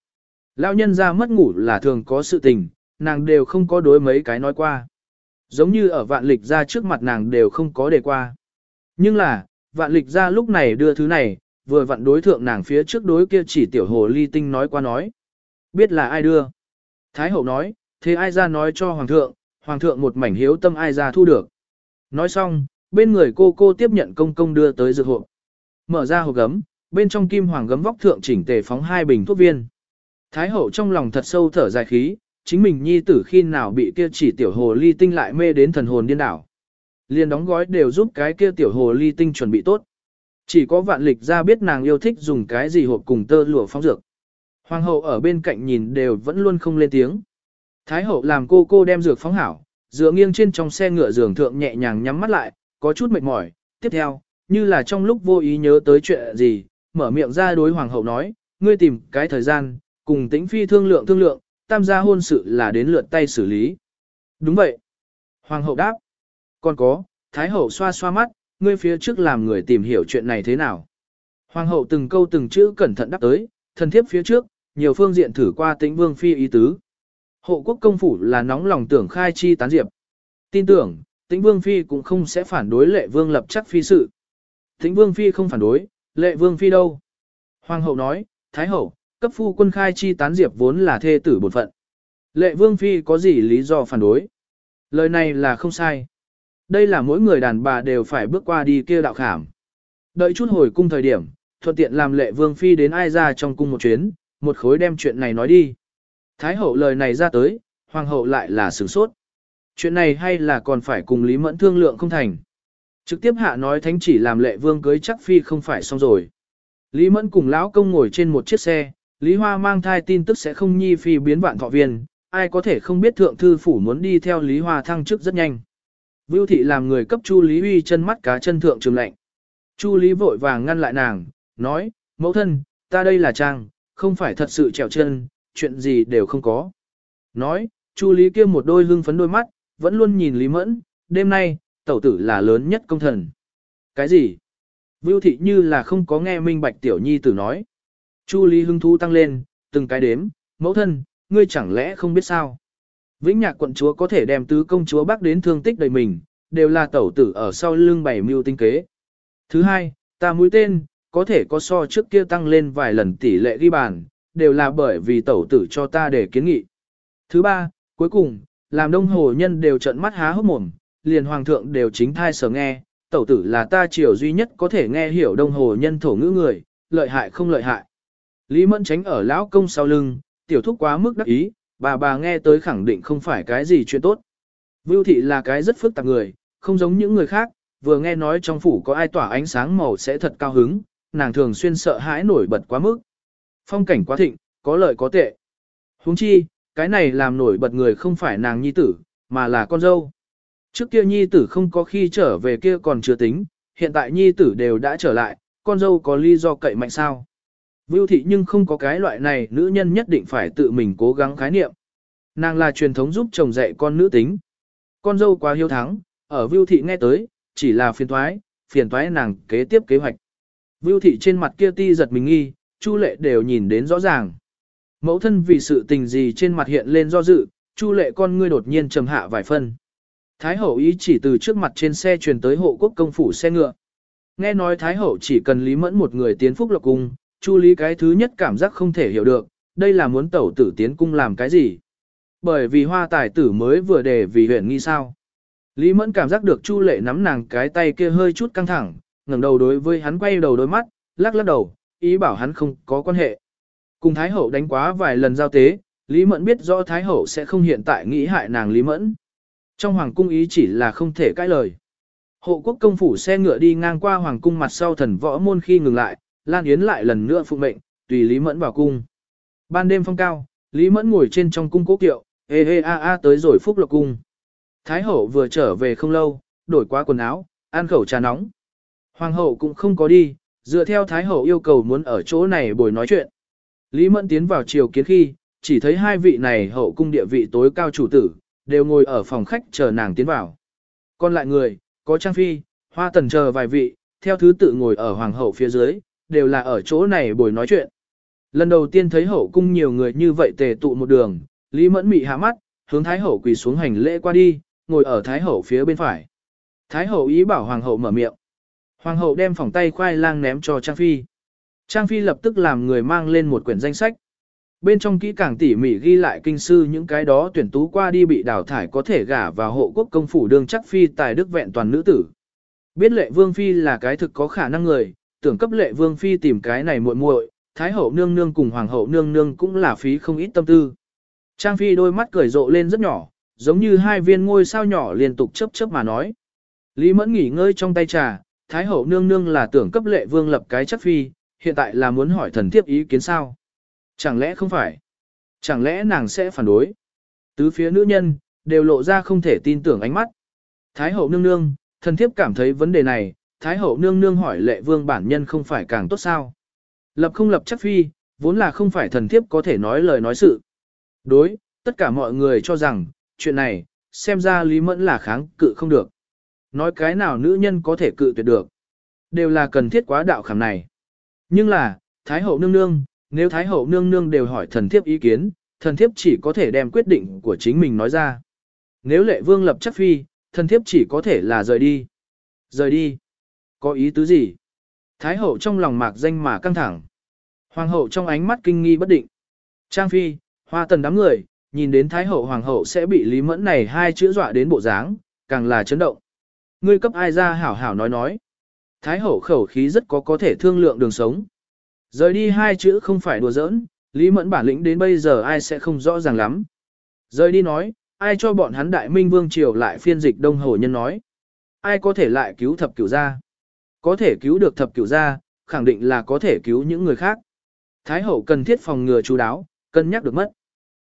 Lão nhân ra mất ngủ là thường có sự tình, nàng đều không có đối mấy cái nói qua. Giống như ở vạn lịch ra trước mặt nàng đều không có đề qua. Nhưng là, vạn lịch ra lúc này đưa thứ này, vừa vặn đối thượng nàng phía trước đối kia chỉ tiểu hồ ly tinh nói qua nói. Biết là ai đưa. Thái hậu nói, thế ai ra nói cho hoàng thượng, hoàng thượng một mảnh hiếu tâm ai ra thu được. Nói xong, bên người cô cô tiếp nhận công công đưa tới dược hộp. Mở ra hộp gấm, bên trong kim hoàng gấm vóc thượng chỉnh tề phóng hai bình thuốc viên. Thái hậu trong lòng thật sâu thở dài khí, chính mình nhi tử khi nào bị kia chỉ tiểu hồ ly tinh lại mê đến thần hồn điên đảo. Liền đóng gói đều giúp cái kia tiểu hồ ly tinh chuẩn bị tốt. Chỉ có vạn lịch ra biết nàng yêu thích dùng cái gì hộp cùng tơ lụa phong dược. Hoàng hậu ở bên cạnh nhìn đều vẫn luôn không lên tiếng. Thái hậu làm cô cô đem dược phóng hảo, dựa nghiêng trên trong xe ngựa giường thượng nhẹ nhàng nhắm mắt lại, có chút mệt mỏi. Tiếp theo, như là trong lúc vô ý nhớ tới chuyện gì, mở miệng ra đối hoàng hậu nói, ngươi tìm cái thời gian, cùng tĩnh phi thương lượng thương lượng, tam gia hôn sự là đến lượt tay xử lý. Đúng vậy. Hoàng hậu đáp. Còn có, Thái hậu xoa xoa mắt, ngươi phía trước làm người tìm hiểu chuyện này thế nào. Hoàng hậu từng câu từng chữ cẩn thận đáp tới, thần thiếp phía trước, nhiều phương diện thử qua tĩnh vương phi ý tứ. Hộ quốc công phủ là nóng lòng tưởng khai chi tán diệp. Tin tưởng, tĩnh vương phi cũng không sẽ phản đối lệ vương lập chắc phi sự. Tĩnh vương phi không phản đối, lệ vương phi đâu. Hoàng hậu nói, thái hậu, cấp phu quân khai chi tán diệp vốn là thê tử bổn phận. Lệ vương phi có gì lý do phản đối? Lời này là không sai. Đây là mỗi người đàn bà đều phải bước qua đi kia đạo khảm. Đợi chút hồi cung thời điểm, thuận tiện làm lệ vương phi đến ai ra trong cung một chuyến, một khối đem chuyện này nói đi. Thái hậu lời này ra tới, hoàng hậu lại là sửng sốt. Chuyện này hay là còn phải cùng Lý Mẫn thương lượng không thành. Trực tiếp hạ nói thánh chỉ làm lệ vương cưới chắc phi không phải xong rồi. Lý Mẫn cùng lão công ngồi trên một chiếc xe, Lý Hoa mang thai tin tức sẽ không nhi phi biến vạn thọ viên, ai có thể không biết thượng thư phủ muốn đi theo Lý Hoa thăng chức rất nhanh. Vưu thị làm người cấp Chu Lý Huy chân mắt cá chân thượng trường lạnh. Chu Lý vội vàng ngăn lại nàng, nói, mẫu thân, ta đây là trang, không phải thật sự trèo chân, chuyện gì đều không có. Nói, Chu Lý kia một đôi hưng phấn đôi mắt, vẫn luôn nhìn Lý Mẫn, đêm nay, tẩu tử là lớn nhất công thần. Cái gì? Vưu thị như là không có nghe minh bạch tiểu nhi tử nói. Chu Lý hưng thú tăng lên, từng cái đếm, mẫu thân, ngươi chẳng lẽ không biết sao? Vĩnh nhạc quận chúa có thể đem tứ công chúa bác đến thương tích đầy mình, đều là tẩu tử ở sau lưng bảy mưu tinh kế. Thứ hai, ta mũi tên, có thể có so trước kia tăng lên vài lần tỷ lệ ghi bàn, đều là bởi vì tẩu tử cho ta để kiến nghị. Thứ ba, cuối cùng, làm đông hồ nhân đều trận mắt há hốc mồm, liền hoàng thượng đều chính thai sở nghe, tẩu tử là ta triều duy nhất có thể nghe hiểu đông hồ nhân thổ ngữ người, lợi hại không lợi hại. Lý Mẫn tránh ở lão công sau lưng, tiểu thúc quá mức đắc ý, bà bà nghe tới khẳng định không phải cái gì chuyện tốt. Vưu thị là cái rất phức tạp người, không giống những người khác, vừa nghe nói trong phủ có ai tỏa ánh sáng màu sẽ thật cao hứng, nàng thường xuyên sợ hãi nổi bật quá mức. Phong cảnh quá thịnh, có lợi có tệ. huống chi, cái này làm nổi bật người không phải nàng nhi tử, mà là con dâu. Trước kia nhi tử không có khi trở về kia còn chưa tính, hiện tại nhi tử đều đã trở lại, con dâu có lý do cậy mạnh sao. Vưu thị nhưng không có cái loại này nữ nhân nhất định phải tự mình cố gắng khái niệm. Nàng là truyền thống giúp chồng dạy con nữ tính. Con dâu quá hiếu thắng, ở Vưu thị nghe tới, chỉ là phiền thoái, phiền thoái nàng kế tiếp kế hoạch. Vưu thị trên mặt kia ti giật mình nghi, Chu lệ đều nhìn đến rõ ràng. Mẫu thân vì sự tình gì trên mặt hiện lên do dự, Chu lệ con ngươi đột nhiên trầm hạ vài phân. Thái hậu ý chỉ từ trước mặt trên xe truyền tới hộ quốc công phủ xe ngựa. Nghe nói Thái hậu chỉ cần lý mẫn một người tiến phúc lộc cung, Chu Lý cái thứ nhất cảm giác không thể hiểu được, đây là muốn tẩu tử tiến cung làm cái gì. Bởi vì hoa tài tử mới vừa đề vì huyện nghi sao. Lý Mẫn cảm giác được Chu Lệ nắm nàng cái tay kia hơi chút căng thẳng, ngẩng đầu đối với hắn quay đầu đôi mắt, lắc lắc đầu, ý bảo hắn không có quan hệ. Cùng Thái Hậu đánh quá vài lần giao tế, Lý Mẫn biết rõ Thái Hậu sẽ không hiện tại nghĩ hại nàng Lý Mẫn. Trong Hoàng cung ý chỉ là không thể cãi lời. Hộ quốc công phủ xe ngựa đi ngang qua Hoàng cung mặt sau thần võ môn khi ngừng lại, Lan Yến lại lần nữa phụ mệnh, tùy Lý Mẫn vào cung. Ban đêm phong cao, Lý Mẫn ngồi trên trong cung cố kiệu, hê hê a a tới rồi phúc lộc cung. Thái hậu vừa trở về không lâu, đổi qua quần áo, ăn khẩu trà nóng. Hoàng hậu cũng không có đi, dựa theo Thái hậu yêu cầu muốn ở chỗ này bồi nói chuyện. Lý Mẫn tiến vào triều kiến khi, chỉ thấy hai vị này hậu cung địa vị tối cao chủ tử, đều ngồi ở phòng khách chờ nàng tiến vào. Còn lại người, có Trang Phi, Hoa Tần chờ vài vị, theo thứ tự ngồi ở hoàng hậu phía dưới, đều là ở chỗ này buổi nói chuyện. Lần đầu tiên thấy hậu cung nhiều người như vậy tề tụ một đường, Lý Mẫn mị hạ mắt, hướng Thái Hậu quỳ xuống hành lễ qua đi, ngồi ở Thái Hậu phía bên phải. Thái Hậu ý bảo Hoàng Hậu mở miệng. Hoàng Hậu đem phòng tay khoai lang ném cho Trang Phi. Trang Phi lập tức làm người mang lên một quyển danh sách. Bên trong kỹ càng tỉ mỉ ghi lại kinh sư những cái đó tuyển tú qua đi bị đào thải có thể gả vào hộ quốc công phủ đương chắc phi tài đức vẹn toàn nữ tử. Biết lệ vương phi là cái thực có khả năng người, tưởng cấp lệ vương phi tìm cái này muội muội, thái hậu nương nương cùng hoàng hậu nương nương cũng là phí không ít tâm tư. Trang phi đôi mắt cười rộ lên rất nhỏ, giống như hai viên ngôi sao nhỏ liên tục chớp chớp mà nói. Lý mẫn nghỉ ngơi trong tay trà, thái hậu nương nương là tưởng cấp lệ vương lập cái chắc phi, hiện tại là muốn hỏi thần thiếp ý kiến sao. Chẳng lẽ không phải? Chẳng lẽ nàng sẽ phản đối? Tứ phía nữ nhân, đều lộ ra không thể tin tưởng ánh mắt. Thái hậu nương nương, thần thiếp cảm thấy vấn đề này, Thái hậu nương nương hỏi lệ vương bản nhân không phải càng tốt sao. Lập không lập chắc phi, vốn là không phải thần thiếp có thể nói lời nói sự. Đối, tất cả mọi người cho rằng, chuyện này, xem ra Lý Mẫn là kháng cự không được. Nói cái nào nữ nhân có thể cự tuyệt được. Đều là cần thiết quá đạo khảm này. Nhưng là, Thái hậu nương nương, nếu Thái hậu nương nương đều hỏi thần thiếp ý kiến, thần thiếp chỉ có thể đem quyết định của chính mình nói ra. Nếu lệ vương lập chắc phi, thần thiếp chỉ có thể là rời đi. Rời đi. Có ý tứ gì? Thái hậu trong lòng mạc danh mà căng thẳng. Hoàng hậu trong ánh mắt kinh nghi bất định. Trang phi, hoa tần đám người, nhìn đến Thái hậu hoàng hậu sẽ bị Lý Mẫn này hai chữ dọa đến bộ dáng, càng là chấn động. Ngươi cấp ai ra hảo hảo nói nói. Thái hậu khẩu khí rất có có thể thương lượng đường sống. Rời đi hai chữ không phải đùa giỡn, Lý Mẫn bản lĩnh đến bây giờ ai sẽ không rõ ràng lắm. Rời đi nói, ai cho bọn hắn đại minh vương triều lại phiên dịch đông hồ nhân nói. Ai có thể lại cứu thập cửu gia? Có thể cứu được thập cửu gia, khẳng định là có thể cứu những người khác. Thái hậu cần thiết phòng ngừa chú đáo, cân nhắc được mất.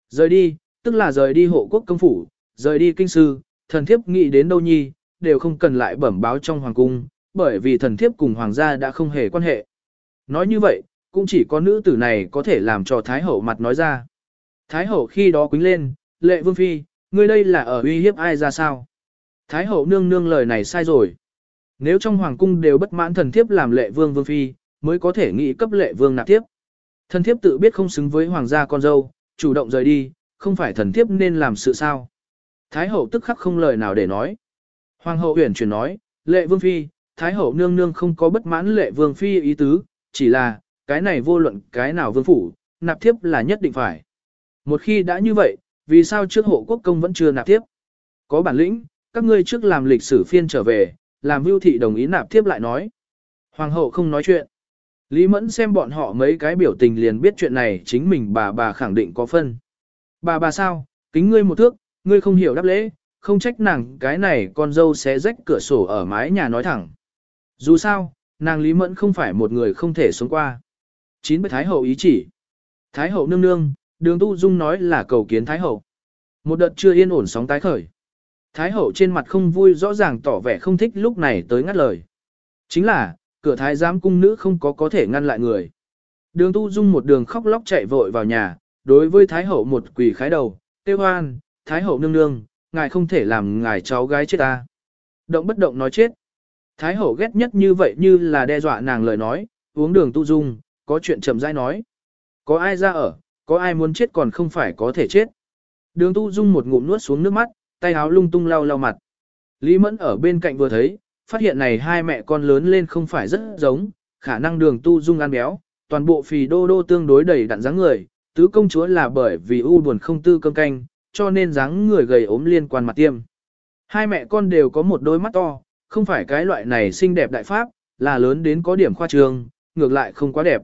Rời đi, tức là rời đi hộ quốc công phủ, rời đi kinh sư, thần thiếp nghĩ đến đâu nhi, đều không cần lại bẩm báo trong hoàng cung, bởi vì thần thiếp cùng hoàng gia đã không hề quan hệ. Nói như vậy, cũng chỉ có nữ tử này có thể làm cho Thái hậu mặt nói ra. Thái hậu khi đó quính lên, lệ vương phi, ngươi đây là ở uy hiếp ai ra sao? Thái hậu nương nương lời này sai rồi. Nếu trong hoàng cung đều bất mãn thần thiếp làm lệ vương vương phi, mới có thể nghĩ cấp lệ vương nạp tiếp. Thần thiếp tự biết không xứng với hoàng gia con dâu, chủ động rời đi, không phải thần thiếp nên làm sự sao. Thái hậu tức khắc không lời nào để nói. Hoàng hậu uyển chuyển nói, lệ vương phi, thái hậu nương nương không có bất mãn lệ vương phi ý tứ, chỉ là, cái này vô luận cái nào vương phủ, nạp thiếp là nhất định phải. Một khi đã như vậy, vì sao trước hộ quốc công vẫn chưa nạp thiếp? Có bản lĩnh, các ngươi trước làm lịch sử phiên trở về, làm vưu thị đồng ý nạp thiếp lại nói. Hoàng hậu không nói chuyện. Lý Mẫn xem bọn họ mấy cái biểu tình liền biết chuyện này chính mình bà bà khẳng định có phân. Bà bà sao, kính ngươi một thước, ngươi không hiểu đáp lễ, không trách nàng cái này con dâu sẽ rách cửa sổ ở mái nhà nói thẳng. Dù sao, nàng Lý Mẫn không phải một người không thể sống qua. Chín bệ Thái Hậu ý chỉ. Thái Hậu nương nương, đường tu dung nói là cầu kiến Thái Hậu. Một đợt chưa yên ổn sóng tái khởi. Thái Hậu trên mặt không vui rõ ràng tỏ vẻ không thích lúc này tới ngắt lời. Chính là, cửa thái giám cung nữ không có có thể ngăn lại người. Đường tu dung một đường khóc lóc chạy vội vào nhà, đối với Thái Hậu một quỳ khái đầu, tiêu hoan, Thái Hậu nương nương, ngài không thể làm ngài cháu gái chết ta. Động bất động nói chết. Thái Hậu ghét nhất như vậy như là đe dọa nàng lời nói, uống đường tu dung, có chuyện chậm rãi nói. Có ai ra ở, có ai muốn chết còn không phải có thể chết. Đường tu dung một ngụm nuốt xuống nước mắt, tay áo lung tung lau lau mặt. Lý Mẫn ở bên cạnh vừa thấy, phát hiện này hai mẹ con lớn lên không phải rất giống, khả năng đường tu dung ăn béo, toàn bộ phì đô đô tương đối đầy đặn dáng người, tứ công chúa là bởi vì u buồn không tư cơm canh, cho nên dáng người gầy ốm liên quan mặt tiêm. Hai mẹ con đều có một đôi mắt to, không phải cái loại này xinh đẹp đại pháp, là lớn đến có điểm khoa trường, ngược lại không quá đẹp.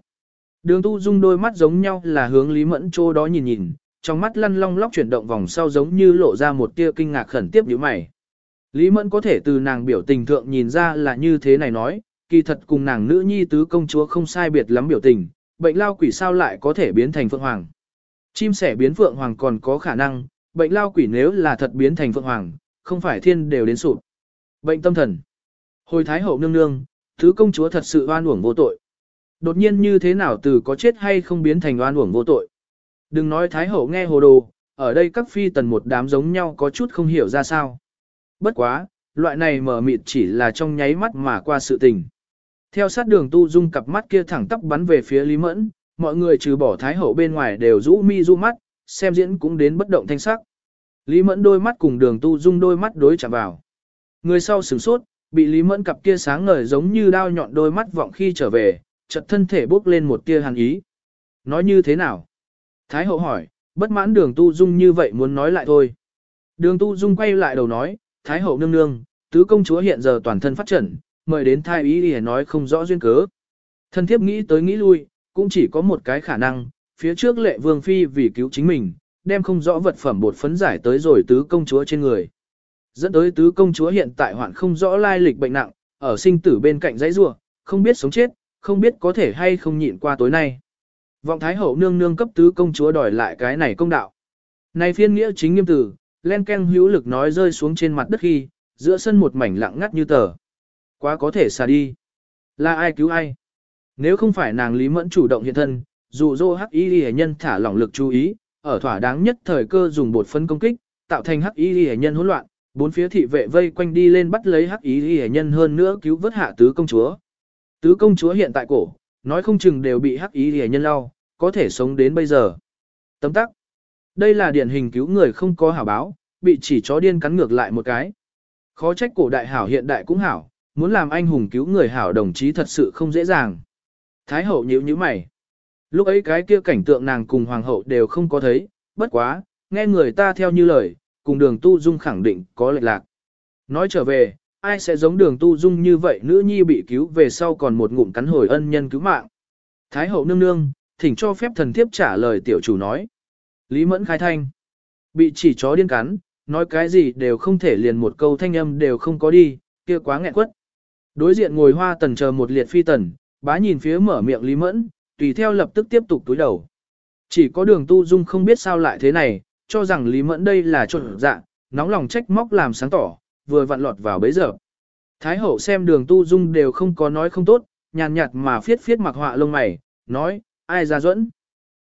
Đường tu dung đôi mắt giống nhau là hướng Lý Mẫn chỗ đó nhìn nhìn, trong mắt lăn long lóc chuyển động vòng sau giống như lộ ra một tia kinh ngạc khẩn tiếp như mày. Lý Mẫn có thể từ nàng biểu tình thượng nhìn ra là như thế này nói, kỳ thật cùng nàng nữ nhi tứ công chúa không sai biệt lắm biểu tình, bệnh lao quỷ sao lại có thể biến thành phượng hoàng. Chim sẻ biến phượng hoàng còn có khả năng, bệnh lao quỷ nếu là thật biến thành phượng hoàng, không phải thiên đều đến sụp. Bệnh tâm thần. Hồi thái hậu nương nương, tứ công chúa thật sự oan uổng vô tội. Đột nhiên như thế nào từ có chết hay không biến thành oan uổng vô tội. Đừng nói Thái Hậu nghe hồ đồ, ở đây các phi tần một đám giống nhau có chút không hiểu ra sao. Bất quá, loại này mở mịt chỉ là trong nháy mắt mà qua sự tình. Theo sát đường tu dung cặp mắt kia thẳng tắp bắn về phía Lý Mẫn, mọi người trừ bỏ thái hậu bên ngoài đều rũ mi rũ mắt, xem diễn cũng đến bất động thanh sắc. Lý Mẫn đôi mắt cùng đường tu dung đôi mắt đối chạm vào. Người sau sửng sốt, bị Lý Mẫn cặp kia sáng ngời giống như đao nhọn đôi mắt vọng khi trở về, chợt thân thể bốc lên một tia hàn ý. Nói như thế nào? Thái hậu hỏi, bất mãn đường tu dung như vậy muốn nói lại thôi. Đường tu dung quay lại đầu nói, Thái hậu nương nương, tứ công chúa hiện giờ toàn thân phát triển, mời đến thái ý để nói không rõ duyên cớ. Thân thiếp nghĩ tới nghĩ lui, cũng chỉ có một cái khả năng, phía trước lệ vương phi vì cứu chính mình, đem không rõ vật phẩm bột phấn giải tới rồi tứ công chúa trên người. Dẫn tới tứ công chúa hiện tại hoạn không rõ lai lịch bệnh nặng, ở sinh tử bên cạnh dãy rua, không biết sống chết, không biết có thể hay không nhịn qua tối nay. Vọng Thái Hậu nương nương cấp tứ công chúa đòi lại cái này công đạo. Này phiên nghĩa chính nghiêm tử, len ken hữu lực nói rơi xuống trên mặt đất khi, giữa sân một mảnh lặng ngắt như tờ. Quá có thể xả đi. Là ai cứu ai? Nếu không phải nàng Lý Mẫn chủ động hiện thân, dù dô hắc y ghi nhân thả lỏng lực chú ý, ở thỏa đáng nhất thời cơ dùng bột phân công kích, tạo thành hắc y ghi nhân hỗn loạn, bốn phía thị vệ vây quanh đi lên bắt lấy hắc y ghi nhân hơn nữa cứu vớt hạ tứ công chúa. Tứ công chúa hiện tại cổ, nói không chừng đều bị hắc y ghi nhân lao có thể sống đến bây giờ. Tấm tắc. Đây là điển hình cứu người không có hảo báo, bị chỉ chó điên cắn ngược lại một cái. Khó trách cổ đại hảo hiện đại cũng hảo, muốn làm anh hùng cứu người hảo đồng chí thật sự không dễ dàng. Thái hậu nhíu nhíu mày. Lúc ấy cái kia cảnh tượng nàng cùng hoàng hậu đều không có thấy, bất quá, nghe người ta theo như lời, cùng đường tu dung khẳng định có lệch lạc. Nói trở về, ai sẽ giống đường tu dung như vậy nữ nhi bị cứu về sau còn một ngụm cắn hồi ân nhân cứu mạng. Thái hậu nương nương, thỉnh cho phép thần thiếp trả lời tiểu chủ nói. Lý mẫn khai thanh. Bị chỉ chó điên cắn, nói cái gì đều không thể liền một câu thanh âm đều không có đi, kia quá nghẹn quất. Đối diện ngồi hoa tần chờ một liệt phi tần, bá nhìn phía mở miệng Lý Mẫn, tùy theo lập tức tiếp tục túi đầu. Chỉ có đường tu dung không biết sao lại thế này, cho rằng Lý Mẫn đây là trộn dạ, nóng lòng trách móc làm sáng tỏ, vừa vặn lọt vào bấy giờ. Thái hậu xem đường tu dung đều không có nói không tốt, nhàn nhạt mà phiết phiết mặc họa lông mày, nói, ai ra dẫn.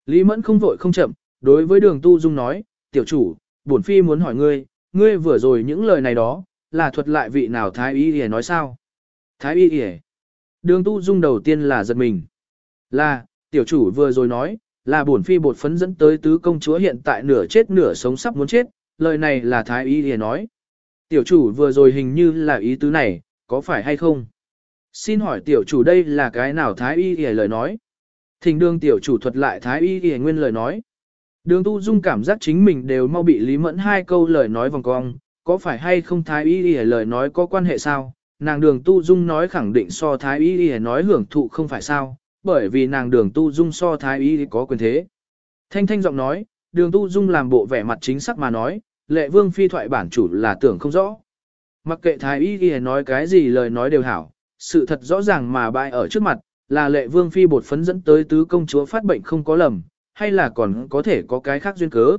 Lý Mẫn không vội không chậm, đối với đường tu dung nói, tiểu chủ, bổn phi muốn hỏi ngươi, ngươi vừa rồi những lời này đó, là thuật lại vị nào thái y để nói sao? Thái y để. Đường tu dung đầu tiên là giật mình. Là, tiểu chủ vừa rồi nói, là bổn phi bột phấn dẫn tới tứ công chúa hiện tại nửa chết nửa sống sắp muốn chết, lời này là thái y để nói. Tiểu chủ vừa rồi hình như là ý tứ này, có phải hay không? Xin hỏi tiểu chủ đây là cái nào thái y để lời nói? Thỉnh đường tiểu chủ thuật lại thái y y nguyên lời nói. Đường tu dung cảm giác chính mình đều mau bị lý mẫn hai câu lời nói vòng cong, có phải hay không thái y y lời nói có quan hệ sao? Nàng đường tu dung nói khẳng định so thái y y nói hưởng thụ không phải sao, bởi vì nàng đường tu dung so thái y có quyền thế. Thanh thanh giọng nói, đường tu dung làm bộ vẻ mặt chính xác mà nói, lệ vương phi thoại bản chủ là tưởng không rõ. Mặc kệ thái y y nói cái gì lời nói đều hảo, sự thật rõ ràng mà bại ở trước mặt, là lệ vương phi bột phấn dẫn tới tứ công chúa phát bệnh không có lầm, hay là còn có thể có cái khác duyên cớ.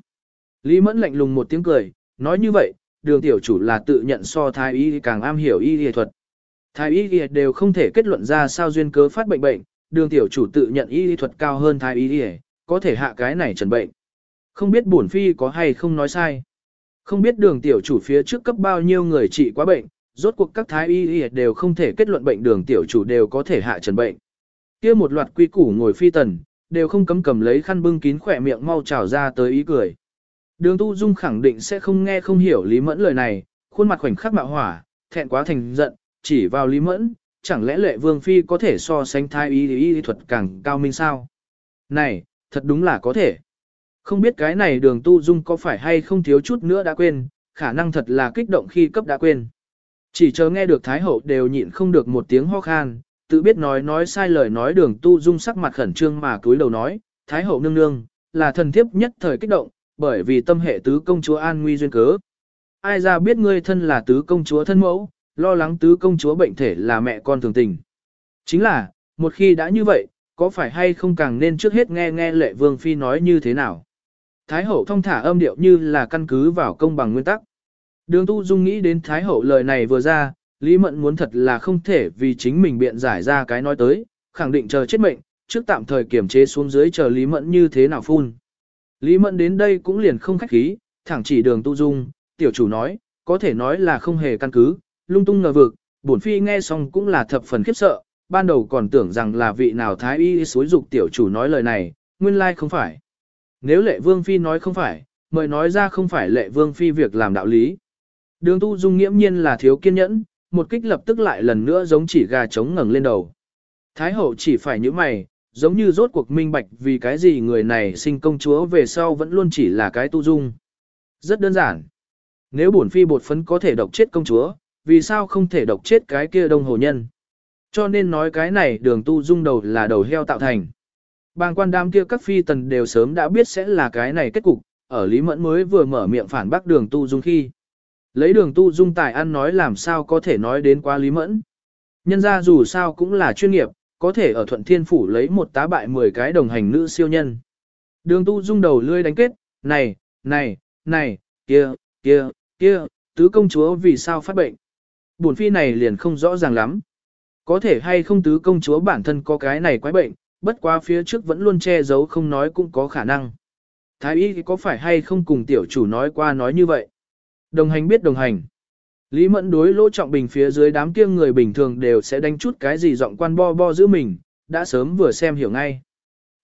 Lý mẫn lạnh lùng một tiếng cười, nói như vậy, đường tiểu chủ là tự nhận so thái y càng am hiểu y y thuật. Thái y đều không thể kết luận ra sao duyên cớ phát bệnh bệnh, đường tiểu chủ tự nhận y y thuật cao hơn thái y y, có thể hạ cái này trần bệnh. Không biết bổn phi có hay không nói sai. Không biết đường tiểu chủ phía trước cấp bao nhiêu người trị quá bệnh, rốt cuộc các thái y y đều không thể kết luận bệnh đường tiểu chủ đều có thể hạ trần bệnh kia một loạt quy củ ngồi phi tần, đều không cấm cầm lấy khăn bưng kín khỏe miệng mau trào ra tới ý cười. Đường tu dung khẳng định sẽ không nghe không hiểu lý mẫn lời này, khuôn mặt khoảnh khắc mạo hỏa, thẹn quá thành giận, chỉ vào lý mẫn, chẳng lẽ lệ vương phi có thể so sánh thái y y thuật càng cao minh sao? Này, thật đúng là có thể. Không biết cái này đường tu dung có phải hay không thiếu chút nữa đã quên, khả năng thật là kích động khi cấp đã quên. Chỉ chờ nghe được Thái Hậu đều nhịn không được một tiếng ho khan, tự biết nói nói sai lời nói đường tu dung sắc mặt khẩn trương mà cúi đầu nói, Thái Hậu nương nương, là thần thiếp nhất thời kích động, bởi vì tâm hệ tứ công chúa an nguy duyên cớ. Ai ra biết ngươi thân là tứ công chúa thân mẫu, lo lắng tứ công chúa bệnh thể là mẹ con thường tình. Chính là, một khi đã như vậy, có phải hay không càng nên trước hết nghe nghe lệ vương phi nói như thế nào. Thái hậu thông thả âm điệu như là căn cứ vào công bằng nguyên tắc. Đường tu dung nghĩ đến Thái hậu lời này vừa ra, Lý Mận muốn thật là không thể vì chính mình biện giải ra cái nói tới, khẳng định chờ chết mệnh, trước tạm thời kiểm chế xuống dưới chờ Lý Mận như thế nào phun. Lý Mận đến đây cũng liền không khách khí, thẳng chỉ đường tu dung, tiểu chủ nói, có thể nói là không hề căn cứ, lung tung ngờ vực, bổn phi nghe xong cũng là thập phần khiếp sợ, ban đầu còn tưởng rằng là vị nào thái y xối dục tiểu chủ nói lời này, nguyên lai không phải. Nếu lệ vương phi nói không phải, mời nói ra không phải lệ vương phi việc làm đạo lý. Đường tu dung nghiễm nhiên là thiếu kiên nhẫn, một kích lập tức lại lần nữa giống chỉ gà trống ngẩng lên đầu. Thái hậu chỉ phải như mày, giống như rốt cuộc minh bạch vì cái gì người này sinh công chúa về sau vẫn luôn chỉ là cái tu dung. Rất đơn giản. Nếu bổn phi bột phấn có thể độc chết công chúa, vì sao không thể độc chết cái kia đông hồ nhân? Cho nên nói cái này đường tu dung đầu là đầu heo tạo thành. Bàng quan đám kia các phi tần đều sớm đã biết sẽ là cái này kết cục, ở Lý Mẫn mới vừa mở miệng phản bác đường tu dung khi. Lấy đường tu dung tài ăn nói làm sao có thể nói đến quá Lý Mẫn. Nhân ra dù sao cũng là chuyên nghiệp, có thể ở thuận thiên phủ lấy một tá bại 10 cái đồng hành nữ siêu nhân. Đường tu dung đầu lươi đánh kết, này, này, này, kia, kia, kia, tứ công chúa vì sao phát bệnh. Bổn phi này liền không rõ ràng lắm. Có thể hay không tứ công chúa bản thân có cái này quái bệnh, bất quá phía trước vẫn luôn che giấu không nói cũng có khả năng. Thái y có phải hay không cùng tiểu chủ nói qua nói như vậy? Đồng hành biết đồng hành. Lý Mẫn đối lỗ trọng bình phía dưới đám kia người bình thường đều sẽ đánh chút cái gì giọng quan bo bo giữ mình, đã sớm vừa xem hiểu ngay.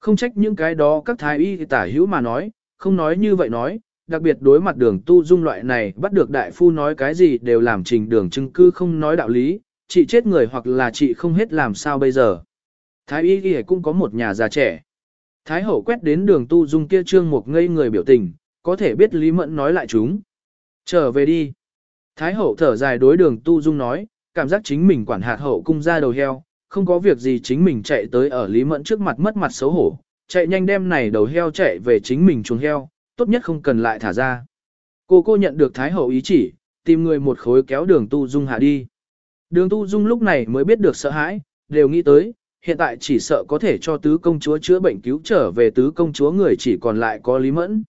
Không trách những cái đó các thái y tả hữu mà nói, không nói như vậy nói, đặc biệt đối mặt đường tu dung loại này bắt được đại phu nói cái gì đều làm trình đường chứng cư không nói đạo lý, chị chết người hoặc là chị không hết làm sao bây giờ. Thái y y cũng có một nhà già trẻ. Thái hậu quét đến đường tu dung kia trương một ngây người biểu tình, có thể biết Lý Mẫn nói lại chúng. Trở về đi. Thái hậu thở dài đối đường tu dung nói, cảm giác chính mình quản hạt hậu cung ra đầu heo, không có việc gì chính mình chạy tới ở Lý Mẫn trước mặt mất mặt xấu hổ, chạy nhanh đem này đầu heo chạy về chính mình chuồng heo, tốt nhất không cần lại thả ra. Cô cô nhận được Thái hậu ý chỉ, tìm người một khối kéo đường tu dung hạ đi. Đường tu dung lúc này mới biết được sợ hãi, đều nghĩ tới, hiện tại chỉ sợ có thể cho tứ công chúa chữa bệnh cứu trở về tứ công chúa người chỉ còn lại có Lý Mẫn.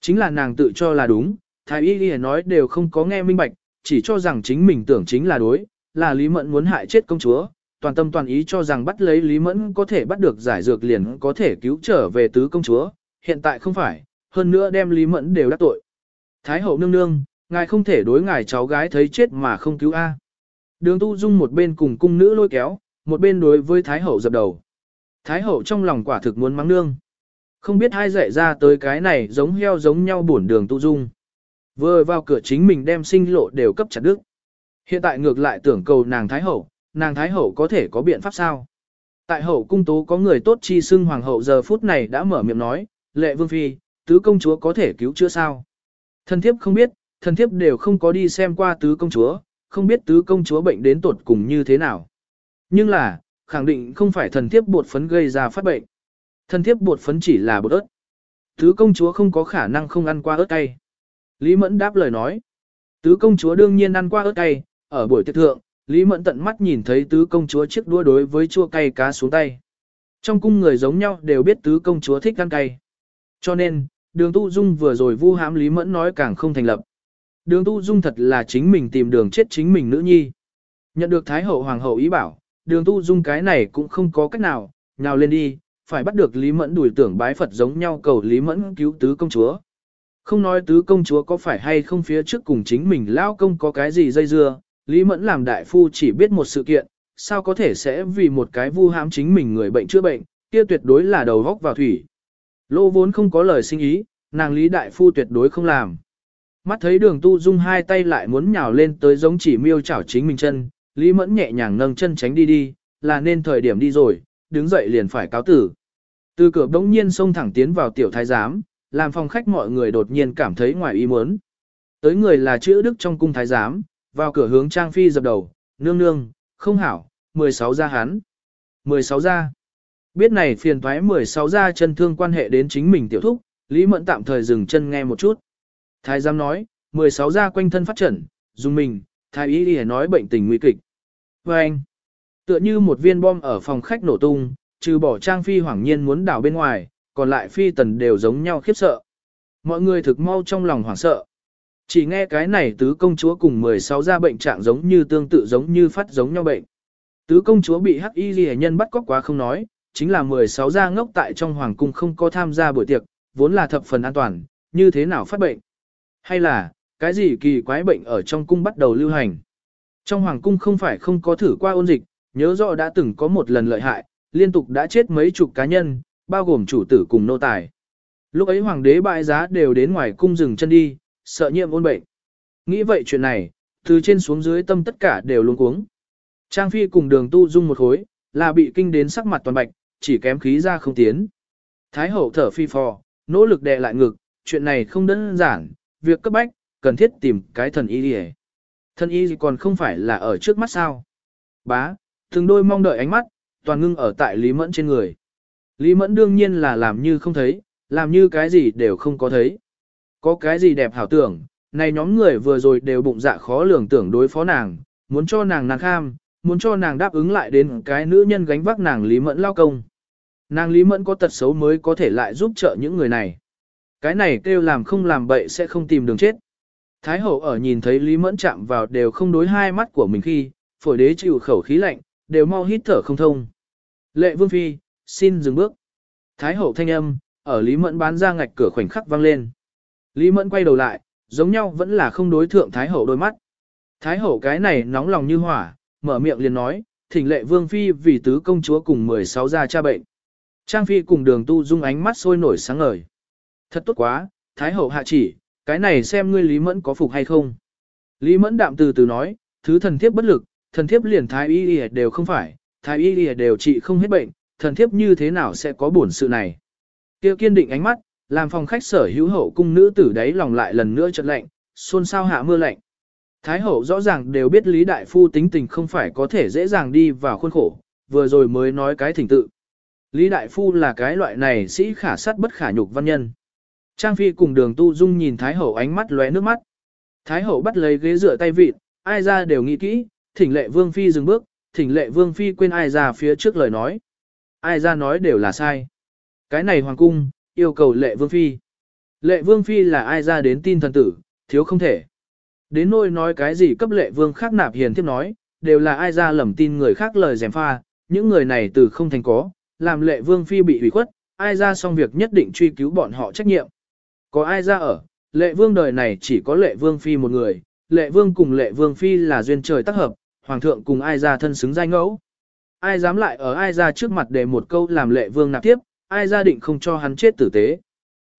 Chính là nàng tự cho là đúng, thái y ghi nói đều không có nghe minh bạch, chỉ cho rằng chính mình tưởng chính là đối, là Lý Mẫn muốn hại chết công chúa, toàn tâm toàn ý cho rằng bắt lấy Lý Mẫn có thể bắt được giải dược liền có thể cứu trở về tứ công chúa, hiện tại không phải, hơn nữa đem Lý Mẫn đều đắc tội. Thái hậu nương nương, ngài không thể đối ngài cháu gái thấy chết mà không cứu A. Đường tu dung một bên cùng cung nữ lôi kéo, một bên đối với Thái hậu dập đầu. Thái hậu trong lòng quả thực muốn mắng nương. Không biết hai dạy ra tới cái này giống heo giống nhau buồn đường tu dung. Vừa vào cửa chính mình đem sinh lộ đều cấp chặt đức. Hiện tại ngược lại tưởng cầu nàng Thái hậu, nàng Thái hậu có thể có biện pháp sao? Tại hậu cung tố có người tốt chi xưng hoàng hậu giờ phút này đã mở miệng nói, lệ vương phi, tứ công chúa có thể cứu chữa sao? Thần thiếp không biết, thần thiếp đều không có đi xem qua tứ công chúa, không biết tứ công chúa bệnh đến tột cùng như thế nào. Nhưng là, khẳng định không phải thần thiếp bột phấn gây ra phát bệnh. Thần thiếp bột phấn chỉ là bột ớt. Tứ công chúa không có khả năng không ăn qua ớt cay. Lý Mẫn đáp lời nói. Tứ công chúa đương nhiên ăn qua ớt cay, ở buổi tiệc thượng, Lý Mẫn tận mắt nhìn thấy tứ công chúa chiếc đũa đối với chua cay cá xuống tay. Trong cung người giống nhau đều biết tứ công chúa thích ăn cay. Cho nên, đường tu dung vừa rồi vu hãm Lý Mẫn nói càng không thành lập. Đường tu dung thật là chính mình tìm đường chết chính mình nữ nhi. Nhận được Thái hậu Hoàng hậu ý bảo, đường tu dung cái này cũng không có cách nào, nhào lên đi, phải bắt được Lý Mẫn đuổi tưởng bái Phật giống nhau cầu Lý Mẫn cứu tứ công chúa. Không nói tứ công chúa có phải hay không phía trước cùng chính mình lao công có cái gì dây dưa, Lý Mẫn làm đại phu chỉ biết một sự kiện, sao có thể sẽ vì một cái vu hãm chính mình người bệnh chữa bệnh, kia tuyệt đối là đầu góc vào thủy. Lô vốn không có lời sinh ý, nàng Lý đại phu tuyệt đối không làm. Mắt thấy đường tu dung hai tay lại muốn nhào lên tới giống chỉ miêu chảo chính mình chân, Lý Mẫn nhẹ nhàng nâng chân tránh đi đi, là nên thời điểm đi rồi, đứng dậy liền phải cáo tử. Từ cửa bỗng nhiên xông thẳng tiến vào tiểu thái giám, làm phòng khách mọi người đột nhiên cảm thấy ngoài ý muốn. Tới người là chữ đức trong cung thái giám, vào cửa hướng trang phi dập đầu, nương nương, không hảo, 16 gia hán. 16 gia. Biết này phiền thoái 16 gia chân thương quan hệ đến chính mình tiểu thúc, Lý Mẫn tạm thời dừng chân nghe một chút. Thái giám nói, 16 gia quanh thân phát triển, dùng mình, thái y đi nói bệnh tình nguy kịch. Và anh, tựa như một viên bom ở phòng khách nổ tung, trừ bỏ trang phi hoảng nhiên muốn đảo bên ngoài, còn lại phi tần đều giống nhau khiếp sợ. Mọi người thực mau trong lòng hoảng sợ. Chỉ nghe cái này tứ công chúa cùng 16 gia bệnh trạng giống như tương tự giống như phát giống nhau bệnh. Tứ công chúa bị hắc y ghi nhân bắt cóc quá không nói, chính là 16 gia ngốc tại trong hoàng cung không có tham gia buổi tiệc, vốn là thập phần an toàn, như thế nào phát bệnh. Hay là, cái gì kỳ quái bệnh ở trong cung bắt đầu lưu hành. Trong hoàng cung không phải không có thử qua ôn dịch, nhớ rõ đã từng có một lần lợi hại, liên tục đã chết mấy chục cá nhân, bao gồm chủ tử cùng nô tài. Lúc ấy hoàng đế bại giá đều đến ngoài cung rừng chân đi, sợ nhiễm ôn bệnh. Nghĩ vậy chuyện này, từ trên xuống dưới tâm tất cả đều luống cuống. Trang Phi cùng đường tu dung một khối, là bị kinh đến sắc mặt toàn bạch, chỉ kém khí ra không tiến. Thái hậu thở phi phò, nỗ lực đè lại ngực, chuyện này không đơn giản, việc cấp bách, cần thiết tìm cái thần y đi Thần y còn không phải là ở trước mắt sao. Bá, từng đôi mong đợi ánh mắt, toàn ngưng ở tại Lý Mẫn trên người. Lý Mẫn đương nhiên là làm như không thấy, làm như cái gì đều không có thấy. Có cái gì đẹp hảo tưởng, này nhóm người vừa rồi đều bụng dạ khó lường tưởng đối phó nàng, muốn cho nàng nàng kham, muốn cho nàng đáp ứng lại đến cái nữ nhân gánh vác nàng Lý Mẫn lao công. Nàng Lý Mẫn có tật xấu mới có thể lại giúp trợ những người này. Cái này kêu làm không làm bậy sẽ không tìm đường chết. Thái hậu ở nhìn thấy Lý Mẫn chạm vào đều không đối hai mắt của mình khi, phổi đế chịu khẩu khí lạnh, đều mau hít thở không thông. Lệ Vương Phi, xin dừng bước. Thái hậu thanh âm, ở Lý Mẫn bán ra ngạch cửa khoảnh khắc vang lên. Lý Mẫn quay đầu lại, giống nhau vẫn là không đối thượng Thái hậu đôi mắt. Thái hậu cái này nóng lòng như hỏa, mở miệng liền nói, thỉnh lệ Vương Phi vì tứ công chúa cùng 16 gia cha bệnh. Trang Phi cùng đường tu dung ánh mắt sôi nổi sáng ngời. Thật tốt quá, Thái hậu hạ chỉ, cái này xem ngươi Lý Mẫn có phục hay không. Lý Mẫn đạm từ từ nói, thứ thần thiếp bất lực, thần thiếp liền thái y y đều không phải, thái y y đều trị không hết bệnh, thần thiếp như thế nào sẽ có bổn sự này. Tiêu kiên định ánh mắt, làm phòng khách sở hữu hậu cung nữ tử đấy lòng lại lần nữa chợt lạnh, xôn xao hạ mưa lạnh. Thái hậu rõ ràng đều biết Lý Đại Phu tính tình không phải có thể dễ dàng đi vào khuôn khổ, vừa rồi mới nói cái thỉnh tự. Lý Đại Phu là cái loại này sĩ khả sát bất khả nhục văn nhân. Trang Phi cùng đường tu dung nhìn Thái hậu ánh mắt lóe nước mắt. Thái hậu bắt lấy ghế rửa tay vịt, ai ra đều nghĩ kỹ, thỉnh lệ vương phi dừng bước, thỉnh lệ vương phi quên ai ra phía trước lời nói. Ai ra nói đều là sai. Cái này hoàng cung, yêu cầu lệ vương phi. Lệ vương phi là ai ra đến tin thần tử, thiếu không thể. Đến nôi nói cái gì cấp lệ vương khác nạp hiền tiếp nói, đều là ai ra lầm tin người khác lời dèm pha, những người này từ không thành có, làm lệ vương phi bị hủy khuất, ai ra xong việc nhất định truy cứu bọn họ trách nhiệm. Có ai ra ở, lệ vương đời này chỉ có lệ vương phi một người, lệ vương cùng lệ vương phi là duyên trời tác hợp, hoàng thượng cùng ai ra thân xứng danh ngẫu. Ai dám lại ở ai ra trước mặt để một câu làm lệ vương nạp tiếp, ai ra định không cho hắn chết tử tế.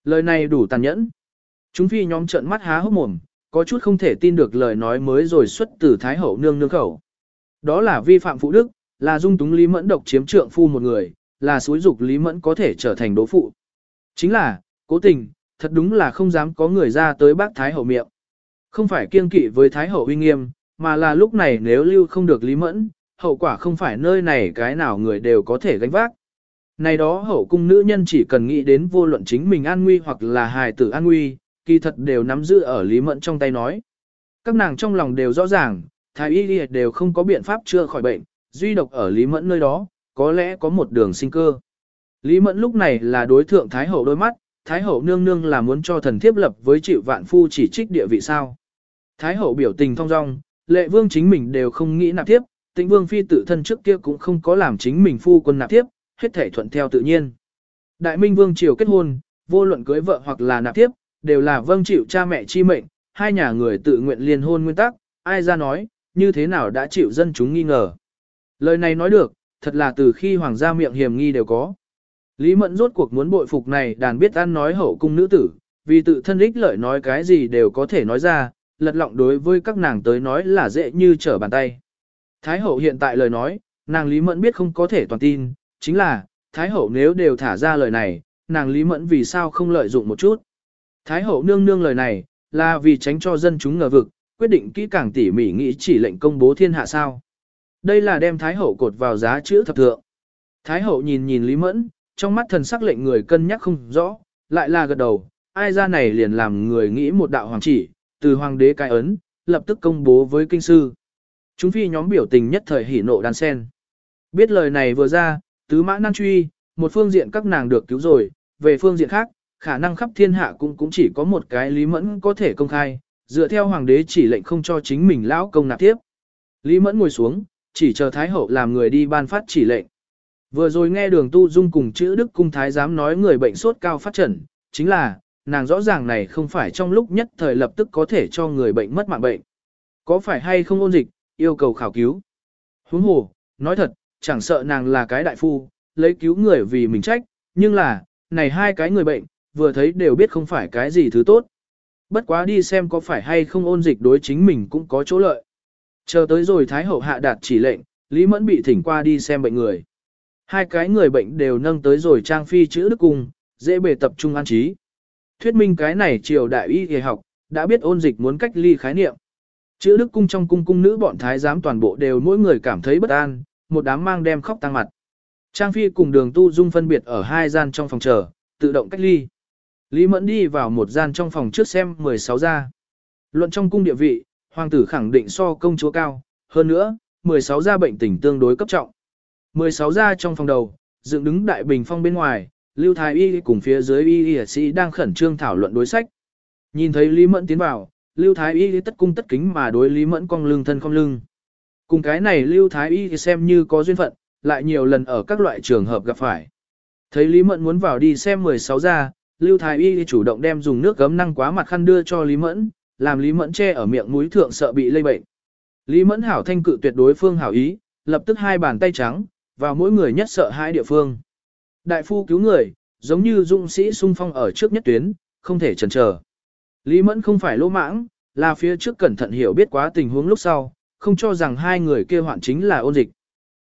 Lời này đủ tàn nhẫn. Chúng phi nhóm trợn mắt há hốc mồm, có chút không thể tin được lời nói mới rồi xuất từ Thái Hậu nương nương khẩu. Đó là vi phạm phụ đức, là dung túng Lý Mẫn độc chiếm trượng phu một người, là xúi dục Lý Mẫn có thể trở thành đố phụ. Chính là, cố tình, thật đúng là không dám có người ra tới bác Thái Hậu miệng. Không phải kiêng kỵ với Thái Hậu uy nghiêm, mà là lúc này nếu lưu không được Lý Mẫn, hậu quả không phải nơi này cái nào người đều có thể gánh vác. Này đó hậu cung nữ nhân chỉ cần nghĩ đến vô luận chính mình an nguy hoặc là hài tử an nguy, kỳ thật đều nắm giữ ở Lý Mẫn trong tay nói. Các nàng trong lòng đều rõ ràng, thái y đều không có biện pháp chữa khỏi bệnh, duy độc ở Lý Mẫn nơi đó, có lẽ có một đường sinh cơ. Lý Mẫn lúc này là đối thượng Thái Hậu đôi mắt, Thái Hậu nương nương là muốn cho thần thiếp lập với chịu vạn phu chỉ trích địa vị sao. Thái Hậu biểu tình thong dong, lệ vương chính mình đều không nghĩ nạp tiếp, tĩnh vương phi tự thân trước kia cũng không có làm chính mình phu quân nạp tiếp, hết thể thuận theo tự nhiên. Đại minh vương triều kết hôn, vô luận cưới vợ hoặc là nạp tiếp, đều là vâng chịu cha mẹ chi mệnh, hai nhà người tự nguyện liên hôn nguyên tắc, ai ra nói, như thế nào đã chịu dân chúng nghi ngờ. Lời này nói được, thật là từ khi hoàng gia miệng hiểm nghi đều có. Lý Mẫn rốt cuộc muốn bội phục này đàn biết ăn nói hậu cung nữ tử, vì tự thân ích lợi nói cái gì đều có thể nói ra, lật lọng đối với các nàng tới nói là dễ như trở bàn tay. Thái hậu hiện tại lời nói, nàng Lý Mẫn biết không có thể toàn tin, chính là, Thái hậu nếu đều thả ra lời này, nàng Lý Mẫn vì sao không lợi dụng một chút. Thái hậu nương nương lời này, là vì tránh cho dân chúng ngờ vực, quyết định kỹ càng tỉ mỉ nghĩ chỉ lệnh công bố thiên hạ sao. Đây là đem Thái hậu cột vào giá chữ thập thượng. Thái hậu nhìn nhìn Lý Mẫn, trong mắt thần sắc lệnh người cân nhắc không rõ, lại là gật đầu, ai ra này liền làm người nghĩ một đạo hoàng chỉ, từ hoàng đế cai ấn, lập tức công bố với kinh sư. Chúng phi nhóm biểu tình nhất thời hỉ nộ đan sen. Biết lời này vừa ra, tứ mã năng truy, một phương diện các nàng được cứu rồi, về phương diện khác, khả năng khắp thiên hạ cũng cũng chỉ có một cái Lý Mẫn có thể công khai, dựa theo hoàng đế chỉ lệnh không cho chính mình lão công nạp tiếp. Lý Mẫn ngồi xuống, chỉ chờ Thái Hậu làm người đi ban phát chỉ lệnh. Vừa rồi nghe đường tu dung cùng chữ Đức Cung Thái giám nói người bệnh sốt cao phát triển, chính là, nàng rõ ràng này không phải trong lúc nhất thời lập tức có thể cho người bệnh mất mạng bệnh. Có phải hay không ôn dịch, yêu cầu khảo cứu. Huống hồ, nói thật, chẳng sợ nàng là cái đại phu, lấy cứu người vì mình trách, nhưng là, này hai cái người bệnh, vừa thấy đều biết không phải cái gì thứ tốt. Bất quá đi xem có phải hay không ôn dịch đối chính mình cũng có chỗ lợi. Chờ tới rồi Thái Hậu hạ đạt chỉ lệnh, Lý Mẫn bị thỉnh qua đi xem bệnh người. Hai cái người bệnh đều nâng tới rồi trang phi chữ đức cung, dễ bề tập trung an trí. Thuyết minh cái này triều đại y y học, đã biết ôn dịch muốn cách ly khái niệm. Chữ đức cung trong cung cung nữ bọn thái giám toàn bộ đều mỗi người cảm thấy bất an, một đám mang đem khóc tăng mặt. Trang phi cùng đường tu dung phân biệt ở hai gian trong phòng chờ, tự động cách ly. Lý Mẫn đi vào một gian trong phòng trước xem 16 gia. Luận trong cung địa vị, hoàng tử khẳng định so công chúa cao, hơn nữa, 16 gia bệnh tình tương đối cấp trọng. 16 gia trong phòng đầu, dựng đứng đại bình phong bên ngoài, Lưu Thái Y cùng phía dưới Y Y sĩ đang khẩn trương thảo luận đối sách. Nhìn thấy Lý Mẫn tiến vào, Lưu Thái Y tất cung tất kính mà đối Lý Mẫn cong lưng thân không lưng. Cùng cái này Lưu Thái Y xem như có duyên phận, lại nhiều lần ở các loại trường hợp gặp phải. Thấy Lý Mẫn muốn vào đi xem 16 gia, Lưu Thái Y chủ động đem dùng nước gấm năng quá mặt khăn đưa cho Lý Mẫn, làm Lý Mẫn che ở miệng mũi thượng sợ bị lây bệnh. Lý Mẫn hảo thanh cự tuyệt đối phương hảo ý, lập tức hai bàn tay trắng, vào mỗi người nhất sợ hai địa phương. Đại phu cứu người, giống như dũng sĩ sung phong ở trước nhất tuyến, không thể chần chờ. Lý Mẫn không phải lỗ mãng, là phía trước cẩn thận hiểu biết quá tình huống lúc sau, không cho rằng hai người kia hoạn chính là ôn dịch.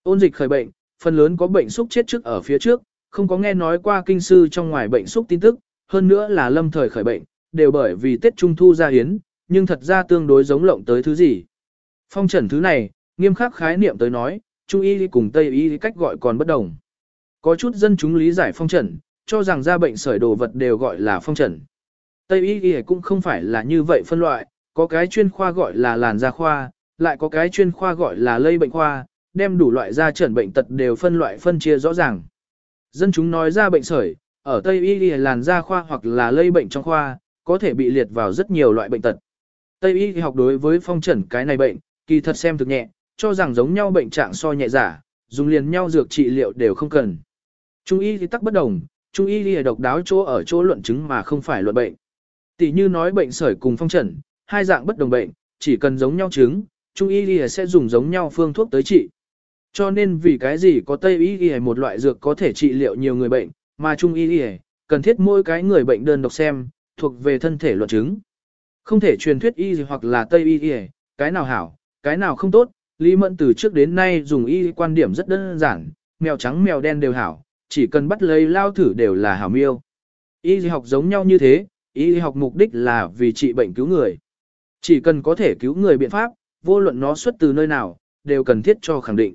Ôn dịch khởi bệnh, phần lớn có bệnh xúc chết trước ở phía trước, không có nghe nói qua kinh sư trong ngoài bệnh xúc tin tức, hơn nữa là lâm thời khởi bệnh, đều bởi vì Tết Trung Thu ra hiến, nhưng thật ra tương đối giống lộng tới thứ gì. Phong trần thứ này, nghiêm khắc khái niệm tới nói, Trung y cùng Tây y cách gọi còn bất đồng. Có chút dân chúng lý giải phong trần, cho rằng ra bệnh sởi đồ vật đều gọi là phong trần. Tây y y cũng không phải là như vậy phân loại, có cái chuyên khoa gọi là làn da khoa, lại có cái chuyên khoa gọi là lây bệnh khoa, đem đủ loại da trần bệnh tật đều phân loại phân chia rõ ràng. Dân chúng nói ra bệnh sởi, ở Tây y làn da khoa hoặc là lây bệnh trong khoa, có thể bị liệt vào rất nhiều loại bệnh tật. Tây y học đối với phong trần cái này bệnh, kỳ thật xem thực nhẹ, cho rằng giống nhau bệnh trạng so nhẹ giả, dùng liền nhau dược trị liệu đều không cần. Trung y thì tắc bất đồng, trung y thì độc đáo chỗ ở chỗ luận chứng mà không phải luận bệnh. Tỷ như nói bệnh sởi cùng phong trần, hai dạng bất đồng bệnh, chỉ cần giống nhau chứng, trung y thì sẽ dùng giống nhau phương thuốc tới trị. Cho nên vì cái gì có Tây y thì một loại dược có thể trị liệu nhiều người bệnh, mà trung y thì cần thiết mỗi cái người bệnh đơn độc xem, thuộc về thân thể luận chứng. Không thể truyền thuyết y hoặc là Tây y thì, cái nào hảo, cái nào không tốt, Lý Mẫn từ trước đến nay dùng y quan điểm rất đơn giản, mèo trắng mèo đen đều hảo, chỉ cần bắt lấy lao thử đều là hảo miêu. Y học giống nhau như thế, y học mục đích là vì trị bệnh cứu người. Chỉ cần có thể cứu người biện pháp, vô luận nó xuất từ nơi nào, đều cần thiết cho khẳng định.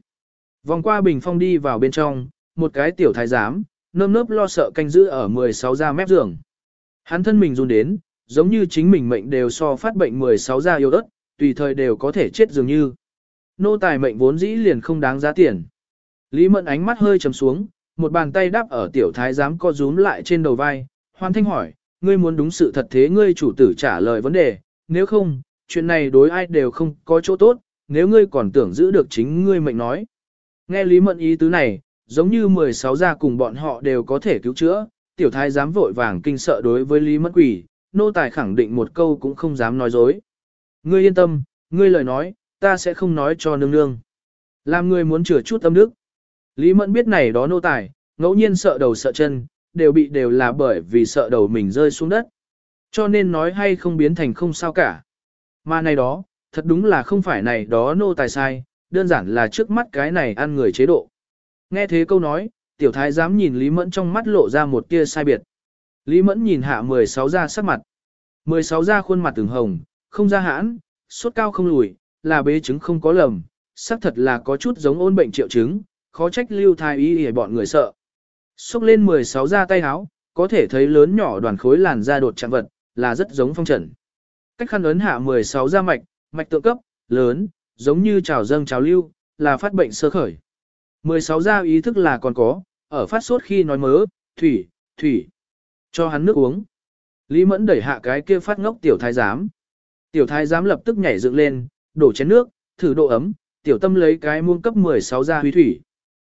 Vòng qua bình phong đi vào bên trong, một cái tiểu thái giám, nơm nớp lo sợ canh giữ ở 16 gia mép giường. Hắn thân mình run đến, giống như chính mình mệnh đều so phát bệnh 16 gia yêu đất, tùy thời đều có thể chết dường như. Nô tài mệnh vốn dĩ liền không đáng giá tiền. Lý Mẫn ánh mắt hơi trầm xuống, một bàn tay đáp ở tiểu thái giám co rúm lại trên đầu vai, hoan thanh hỏi, ngươi muốn đúng sự thật thế ngươi chủ tử trả lời vấn đề, nếu không, chuyện này đối ai đều không có chỗ tốt, nếu ngươi còn tưởng giữ được chính ngươi mệnh nói. Nghe Lý Mẫn ý tứ này, giống như 16 gia cùng bọn họ đều có thể cứu chữa, tiểu thái dám vội vàng kinh sợ đối với Lý Mẫn quỷ, nô tài khẳng định một câu cũng không dám nói dối. Ngươi yên tâm, ngươi lời nói, ta sẽ không nói cho nương nương. Làm ngươi muốn chữa chút tâm đức. Lý Mẫn biết này đó nô tài, ngẫu nhiên sợ đầu sợ chân, đều bị đều là bởi vì sợ đầu mình rơi xuống đất. Cho nên nói hay không biến thành không sao cả. Mà này đó, thật đúng là không phải này đó nô tài sai, đơn giản là trước mắt cái này ăn người chế độ. Nghe thế câu nói, tiểu thái dám nhìn Lý Mẫn trong mắt lộ ra một tia sai biệt. Lý Mẫn nhìn hạ 16 ra sắc mặt. 16 ra khuôn mặt từng hồng, không ra hãn, sốt cao không lùi, là bế chứng không có lầm, xác thật là có chút giống ôn bệnh triệu chứng, khó trách lưu thai ý để bọn người sợ. Xúc lên 16 da tay áo, có thể thấy lớn nhỏ đoàn khối làn da đột trạng vật, là rất giống phong trần. Cách khăn ấn hạ 16 da mạch, mạch tượng cấp, lớn, giống như trào dâng trào lưu, là phát bệnh sơ khởi. 16 da ý thức là còn có, ở phát sốt khi nói mớ, thủy, thủy, cho hắn nước uống. Lý Mẫn đẩy hạ cái kia phát ngốc tiểu thái giám. Tiểu thái giám lập tức nhảy dựng lên, đổ chén nước, thử độ ấm, tiểu tâm lấy cái muông cấp 16 ra huy thủy.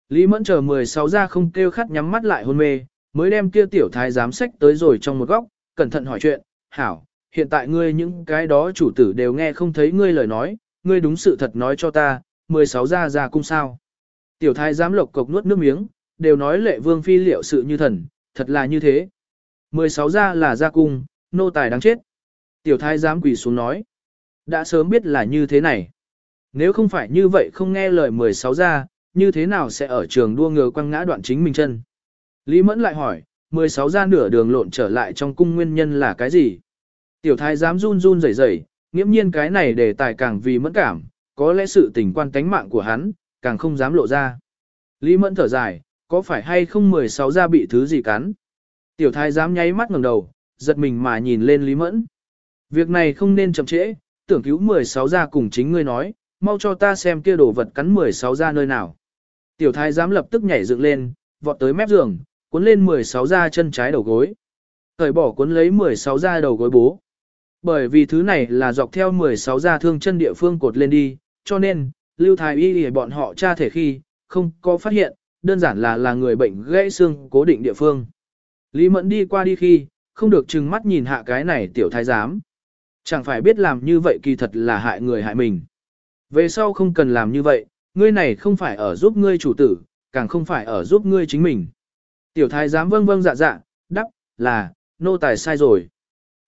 Lý Mẫn chờ 16 ra không kêu khát nhắm mắt lại hôn mê, mới đem kia tiểu thái giám sách tới rồi trong một góc, cẩn thận hỏi chuyện, hảo, hiện tại ngươi những cái đó chủ tử đều nghe không thấy ngươi lời nói, ngươi đúng sự thật nói cho ta, 16 ra ra cung sao. Tiểu thái giám lộc cộc nuốt nước miếng, đều nói lệ vương phi liệu sự như thần, thật là như thế. 16 gia là gia cung, nô tài đáng chết. Tiểu thái giám quỳ xuống nói. Đã sớm biết là như thế này. Nếu không phải như vậy không nghe lời 16 gia, như thế nào sẽ ở trường đua ngựa quăng ngã đoạn chính mình chân. Lý Mẫn lại hỏi, 16 gia nửa đường lộn trở lại trong cung nguyên nhân là cái gì? Tiểu thái giám run run rẩy rẩy, nghiễm nhiên cái này để tài càng vì mẫn cảm, có lẽ sự tình quan tánh mạng của hắn, càng không dám lộ ra. Lý Mẫn thở dài, có phải hay không 16 gia bị thứ gì cắn? Tiểu thái giám nháy mắt ngẩng đầu, giật mình mà nhìn lên Lý Mẫn. Việc này không nên chậm trễ, tưởng cứu 16 gia cùng chính ngươi nói, mau cho ta xem kia đồ vật cắn 16 gia nơi nào. Tiểu thái giám lập tức nhảy dựng lên, vọt tới mép giường, cuốn lên 16 gia chân trái đầu gối. Thời bỏ cuốn lấy 16 gia đầu gối bố. Bởi vì thứ này là dọc theo 16 gia thương chân địa phương cột lên đi, cho nên, lưu thái y để bọn họ tra thể khi, không có phát hiện, đơn giản là là người bệnh gãy xương cố định địa phương. Lý Mẫn đi qua đi khi, không được chừng mắt nhìn hạ cái này tiểu thái giám. Chẳng phải biết làm như vậy kỳ thật là hại người hại mình. Về sau không cần làm như vậy, ngươi này không phải ở giúp ngươi chủ tử, càng không phải ở giúp ngươi chính mình. Tiểu thái giám vâng vâng dạ dạ, đắp, là, nô tài sai rồi.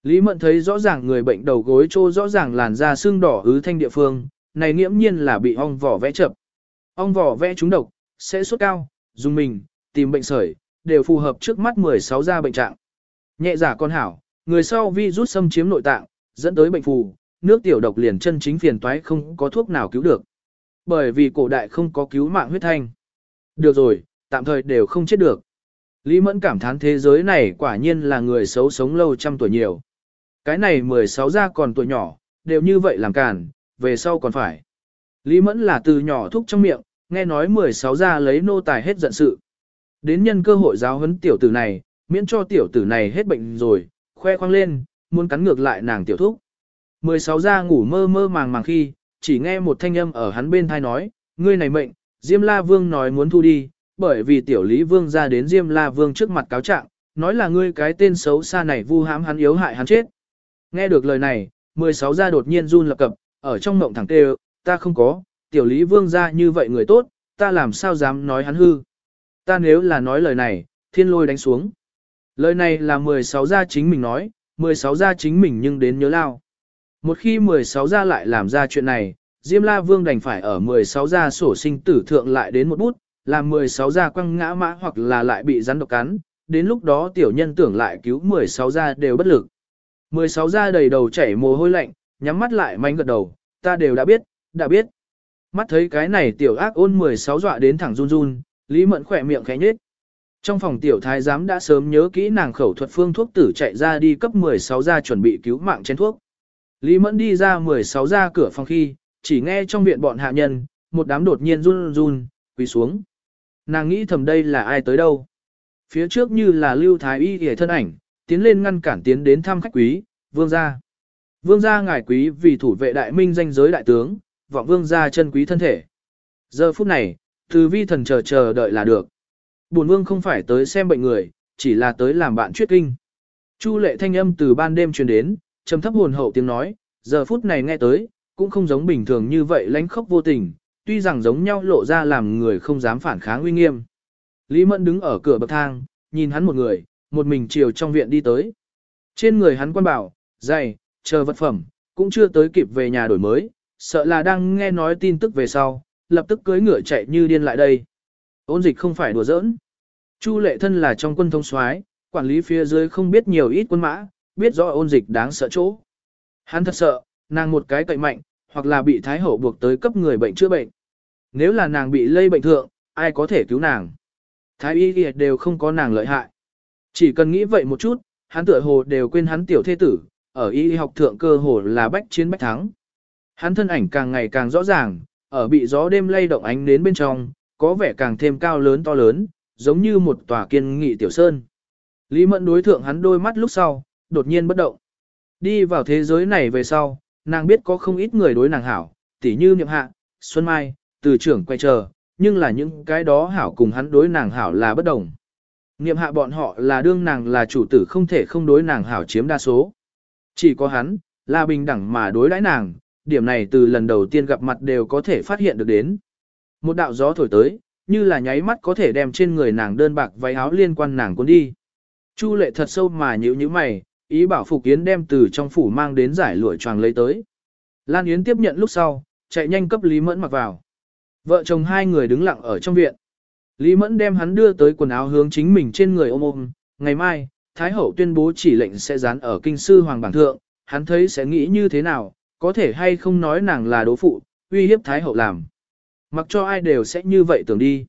Lý Mẫn thấy rõ ràng người bệnh đầu gối trô rõ ràng làn da xương đỏ ứ thanh địa phương, này nghiễm nhiên là bị ong vỏ vẽ chập. Ong vỏ vẽ trúng độc, sẽ sốt cao, dùng mình, tìm bệnh sởi, đều phù hợp trước mắt 16 gia bệnh trạng. Nhẹ giả con hảo, người sau vi rút xâm chiếm nội tạng, dẫn tới bệnh phù, nước tiểu độc liền chân chính phiền toái không có thuốc nào cứu được. Bởi vì cổ đại không có cứu mạng huyết thanh. Được rồi, tạm thời đều không chết được. Lý Mẫn cảm thán thế giới này quả nhiên là người xấu sống lâu trăm tuổi nhiều. Cái này 16 gia còn tuổi nhỏ, đều như vậy làm càn, về sau còn phải. Lý Mẫn là từ nhỏ thúc trong miệng, nghe nói 16 gia lấy nô tài hết giận sự. Đến nhân cơ hội giáo huấn tiểu tử này, miễn cho tiểu tử này hết bệnh rồi, khoe khoang lên, muốn cắn ngược lại nàng tiểu thúc. 16 gia ngủ mơ mơ màng màng khi, chỉ nghe một thanh âm ở hắn bên thai nói, ngươi này mệnh, Diêm La Vương nói muốn thu đi, bởi vì tiểu Lý Vương ra đến Diêm La Vương trước mặt cáo trạng, nói là ngươi cái tên xấu xa này vu hãm hắn yếu hại hắn chết. Nghe được lời này, 16 gia đột nhiên run lập cập, ở trong mộng thẳng tê ta không có, tiểu Lý Vương ra như vậy người tốt, ta làm sao dám nói hắn hư. Ta nếu là nói lời này, thiên lôi đánh xuống. Lời này là 16 gia chính mình nói, 16 gia chính mình nhưng đến nhớ lao. Một khi 16 gia lại làm ra chuyện này, Diêm La Vương đành phải ở 16 gia sổ sinh tử thượng lại đến một bút, làm 16 gia quăng ngã mã hoặc là lại bị rắn độc cắn, đến lúc đó tiểu nhân tưởng lại cứu 16 gia đều bất lực. 16 gia đầy đầu chảy mồ hôi lạnh, nhắm mắt lại manh gật đầu, ta đều đã biết, đã biết. Mắt thấy cái này tiểu ác ôn 16 dọa đến thẳng run run, Lý Mẫn khỏe miệng khẽ nhếch. Trong phòng tiểu thái giám đã sớm nhớ kỹ nàng khẩu thuật phương thuốc tử chạy ra đi cấp 16 gia chuẩn bị cứu mạng chén thuốc. Lý Mẫn đi ra 16 ra cửa phòng khi, chỉ nghe trong viện bọn hạ nhân, một đám đột nhiên run run, quỳ xuống. Nàng nghĩ thầm đây là ai tới đâu. Phía trước như là lưu thái y hề thân ảnh, tiến lên ngăn cản tiến đến thăm khách quý, vương gia. Vương gia ngài quý vì thủ vệ đại minh danh giới đại tướng, vọng vương gia chân quý thân thể. Giờ phút này, từ vi thần chờ chờ đợi là được. Bổn vương không phải tới xem bệnh người, chỉ là tới làm bạn chuyết kinh. Chu lệ thanh âm từ ban đêm truyền đến, trầm thấp hồn hậu tiếng nói, giờ phút này nghe tới, cũng không giống bình thường như vậy lánh khóc vô tình, tuy rằng giống nhau lộ ra làm người không dám phản kháng uy nghiêm. Lý Mẫn đứng ở cửa bậc thang, nhìn hắn một người, một mình chiều trong viện đi tới. Trên người hắn quan bảo, dày chờ vật phẩm, cũng chưa tới kịp về nhà đổi mới, sợ là đang nghe nói tin tức về sau, lập tức cưới ngựa chạy như điên lại đây. Ôn dịch không phải đùa giỡn. Chu lệ thân là trong quân thông soái, quản lý phía dưới không biết nhiều ít quân mã, biết rõ ôn dịch đáng sợ chỗ. Hắn thật sợ, nàng một cái cậy mạnh, hoặc là bị thái hậu buộc tới cấp người bệnh chữa bệnh. Nếu là nàng bị lây bệnh thượng, ai có thể cứu nàng? Thái y y đều không có nàng lợi hại. Chỉ cần nghĩ vậy một chút, hắn tựa hồ đều quên hắn tiểu thế tử, ở y học thượng cơ hồ là bách chiến bách thắng. Hắn thân ảnh càng ngày càng rõ ràng, ở bị gió đêm lay động ánh đến bên trong, có vẻ càng thêm cao lớn to lớn, giống như một tòa kiên nghị tiểu sơn. Lý Mẫn đối thượng hắn đôi mắt lúc sau, đột nhiên bất động. Đi vào thế giới này về sau, nàng biết có không ít người đối nàng hảo, tỉ như Niệm Hạ, Xuân Mai, từ trưởng quay chờ, nhưng là những cái đó hảo cùng hắn đối nàng hảo là bất đồng. Niệm hạ bọn họ là đương nàng là chủ tử không thể không đối nàng hảo chiếm đa số. Chỉ có hắn, là bình đẳng mà đối đãi nàng, điểm này từ lần đầu tiên gặp mặt đều có thể phát hiện được đến. Một đạo gió thổi tới, như là nháy mắt có thể đem trên người nàng đơn bạc váy áo liên quan nàng cuốn đi. Chu lệ thật sâu mà nhíu nhíu mày, ý bảo Phục Yến đem từ trong phủ mang đến giải lụa choàng lấy tới. Lan Yến tiếp nhận lúc sau, chạy nhanh cấp Lý Mẫn mặc vào. Vợ chồng hai người đứng lặng ở trong viện. Lý Mẫn đem hắn đưa tới quần áo hướng chính mình trên người ôm ôm. Ngày mai, Thái Hậu tuyên bố chỉ lệnh sẽ dán ở kinh sư Hoàng Bảng Thượng, hắn thấy sẽ nghĩ như thế nào, có thể hay không nói nàng là đố phụ, uy hiếp Thái Hậu làm. Mặc cho ai đều sẽ như vậy tưởng đi.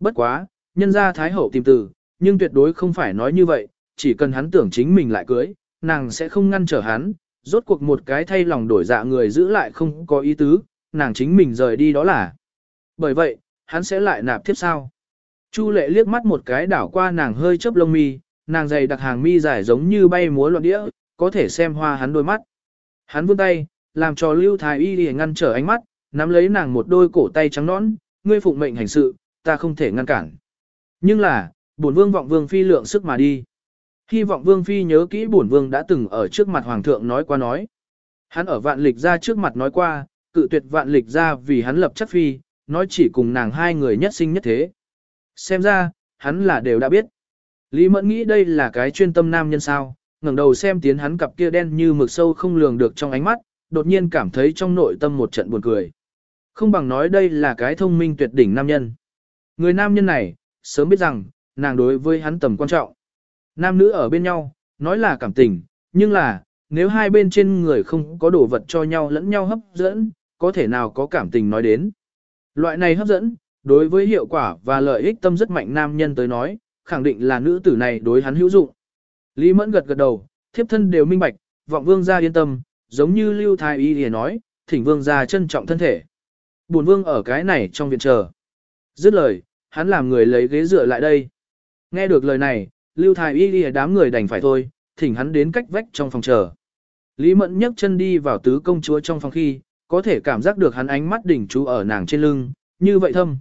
Bất quá, nhân ra Thái Hậu tìm từ, nhưng tuyệt đối không phải nói như vậy, chỉ cần hắn tưởng chính mình lại cưới, nàng sẽ không ngăn trở hắn, rốt cuộc một cái thay lòng đổi dạ người giữ lại không có ý tứ, nàng chính mình rời đi đó là. Bởi vậy, hắn sẽ lại nạp tiếp sao. Chu lệ liếc mắt một cái đảo qua nàng hơi chớp lông mi, nàng dày đặc hàng mi dài giống như bay múa loạn đĩa, có thể xem hoa hắn đôi mắt. Hắn vươn tay, làm cho lưu thái y để ngăn trở ánh mắt, nắm lấy nàng một đôi cổ tay trắng nõn, ngươi phụng mệnh hành sự, ta không thể ngăn cản. Nhưng là, bổn vương vọng vương phi lượng sức mà đi. Hy vọng vương phi nhớ kỹ bổn vương đã từng ở trước mặt hoàng thượng nói qua nói. Hắn ở vạn lịch ra trước mặt nói qua, cự tuyệt vạn lịch ra vì hắn lập chất phi, nói chỉ cùng nàng hai người nhất sinh nhất thế. Xem ra, hắn là đều đã biết. Lý Mẫn nghĩ đây là cái chuyên tâm nam nhân sao, ngẩng đầu xem tiến hắn cặp kia đen như mực sâu không lường được trong ánh mắt, đột nhiên cảm thấy trong nội tâm một trận buồn cười. Không bằng nói đây là cái thông minh tuyệt đỉnh nam nhân. Người nam nhân này, sớm biết rằng, nàng đối với hắn tầm quan trọng. Nam nữ ở bên nhau, nói là cảm tình, nhưng là, nếu hai bên trên người không có đồ vật cho nhau lẫn nhau hấp dẫn, có thể nào có cảm tình nói đến. Loại này hấp dẫn, đối với hiệu quả và lợi ích tâm rất mạnh nam nhân tới nói, khẳng định là nữ tử này đối hắn hữu dụng. Lý Mẫn gật gật đầu, thiếp thân đều minh bạch, vọng vương gia yên tâm, giống như Lưu Thái Y thì nói, thỉnh vương gia trân trọng thân thể. Bổn vương ở cái này trong viện chờ. Dứt lời, hắn làm người lấy ghế dựa lại đây. Nghe được lời này, Lưu Thái Y lìa đám người đành phải thôi, thỉnh hắn đến cách vách trong phòng chờ. Lý Mẫn nhấc chân đi vào tứ công chúa trong phòng khi, có thể cảm giác được hắn ánh mắt đỉnh chú ở nàng trên lưng, như vậy thâm.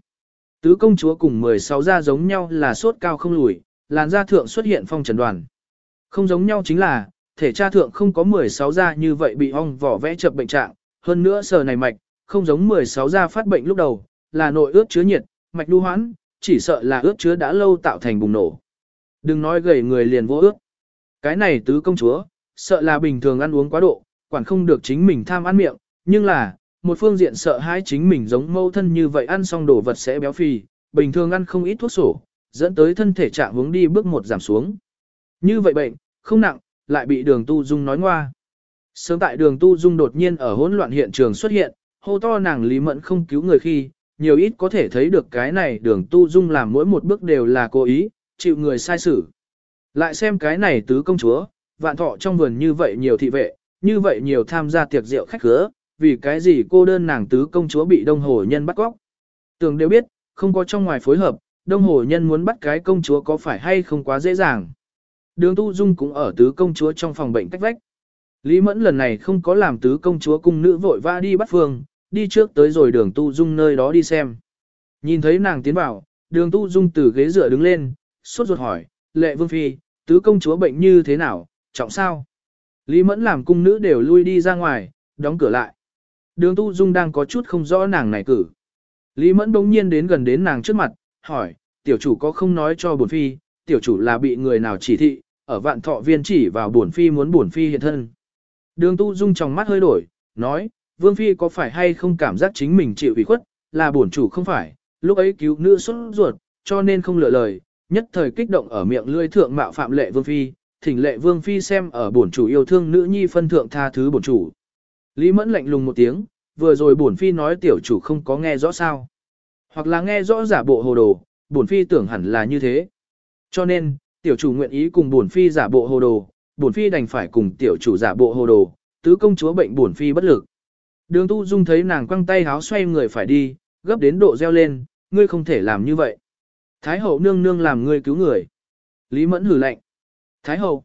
Tứ công chúa cùng 16 da giống nhau là sốt cao không lùi, làn da thượng xuất hiện phong trần đoàn. Không giống nhau chính là, thể cha thượng không có 16 da như vậy bị ong vỏ vẽ chập bệnh trạng, hơn nữa sờ này mạch, không giống 16 da phát bệnh lúc đầu, là nội ướt chứa nhiệt, mạch lưu hoãn, chỉ sợ là ướt chứa đã lâu tạo thành bùng nổ. Đừng nói gầy người liền vô ước, Cái này tứ công chúa, sợ là bình thường ăn uống quá độ, quản không được chính mình tham ăn miệng, nhưng là, một phương diện sợ hãi chính mình giống mâu thân như vậy ăn xong đồ vật sẽ béo phì, bình thường ăn không ít thuốc sổ, dẫn tới thân thể trạng hướng đi bước một giảm xuống. Như vậy bệnh, không nặng, lại bị đường tu dung nói ngoa. Sớm tại đường tu dung đột nhiên ở hỗn loạn hiện trường xuất hiện, hô to nàng lý mẫn không cứu người khi, nhiều ít có thể thấy được cái này đường tu dung làm mỗi một bước đều là cố ý, chịu người sai xử. Lại xem cái này tứ công chúa, vạn thọ trong vườn như vậy nhiều thị vệ, như vậy nhiều tham gia tiệc rượu khách khứa, vì cái gì cô đơn nàng tứ công chúa bị đông hồ nhân bắt cóc. Tường đều biết, không có trong ngoài phối hợp, đông hồ nhân muốn bắt cái công chúa có phải hay không quá dễ dàng. Đường Tu Dung cũng ở tứ công chúa trong phòng bệnh cách vách. Lý Mẫn lần này không có làm tứ công chúa cung nữ vội vã đi bắt phương, đi trước tới rồi đường Tu Dung nơi đó đi xem. Nhìn thấy nàng tiến vào, đường Tu Dung từ ghế dựa đứng lên, sốt ruột hỏi, lệ vương phi, tứ công chúa bệnh như thế nào, trọng sao? Lý Mẫn làm cung nữ đều lui đi ra ngoài, đóng cửa lại. Đường Tu Dung đang có chút không rõ nàng này cử. Lý Mẫn bỗng nhiên đến gần đến nàng trước mặt, hỏi, tiểu chủ có không nói cho bổn phi, tiểu chủ là bị người nào chỉ thị, ở vạn thọ viên chỉ vào bổn phi muốn bổn phi hiện thân. Đường Tu Dung trong mắt hơi đổi, nói, vương phi có phải hay không cảm giác chính mình chịu ủy khuất, là bổn chủ không phải, lúc ấy cứu nữ xuất ruột, cho nên không lựa lời, nhất thời kích động ở miệng lưỡi thượng mạo phạm lệ vương phi, thỉnh lệ vương phi xem ở bổn chủ yêu thương nữ nhi phân thượng tha thứ bổn chủ. Lý Mẫn lạnh lùng một tiếng, vừa rồi bổn phi nói tiểu chủ không có nghe rõ sao. Hoặc là nghe rõ giả bộ hồ đồ, bổn phi tưởng hẳn là như thế. Cho nên, tiểu chủ nguyện ý cùng bổn phi giả bộ hồ đồ, bổn phi đành phải cùng tiểu chủ giả bộ hồ đồ, tứ công chúa bệnh bổn phi bất lực. Đường Tu Dung thấy nàng quăng tay háo xoay người phải đi, gấp đến độ reo lên, ngươi không thể làm như vậy. Thái hậu nương nương làm ngươi cứu người. Lý Mẫn hử lạnh. Thái hậu.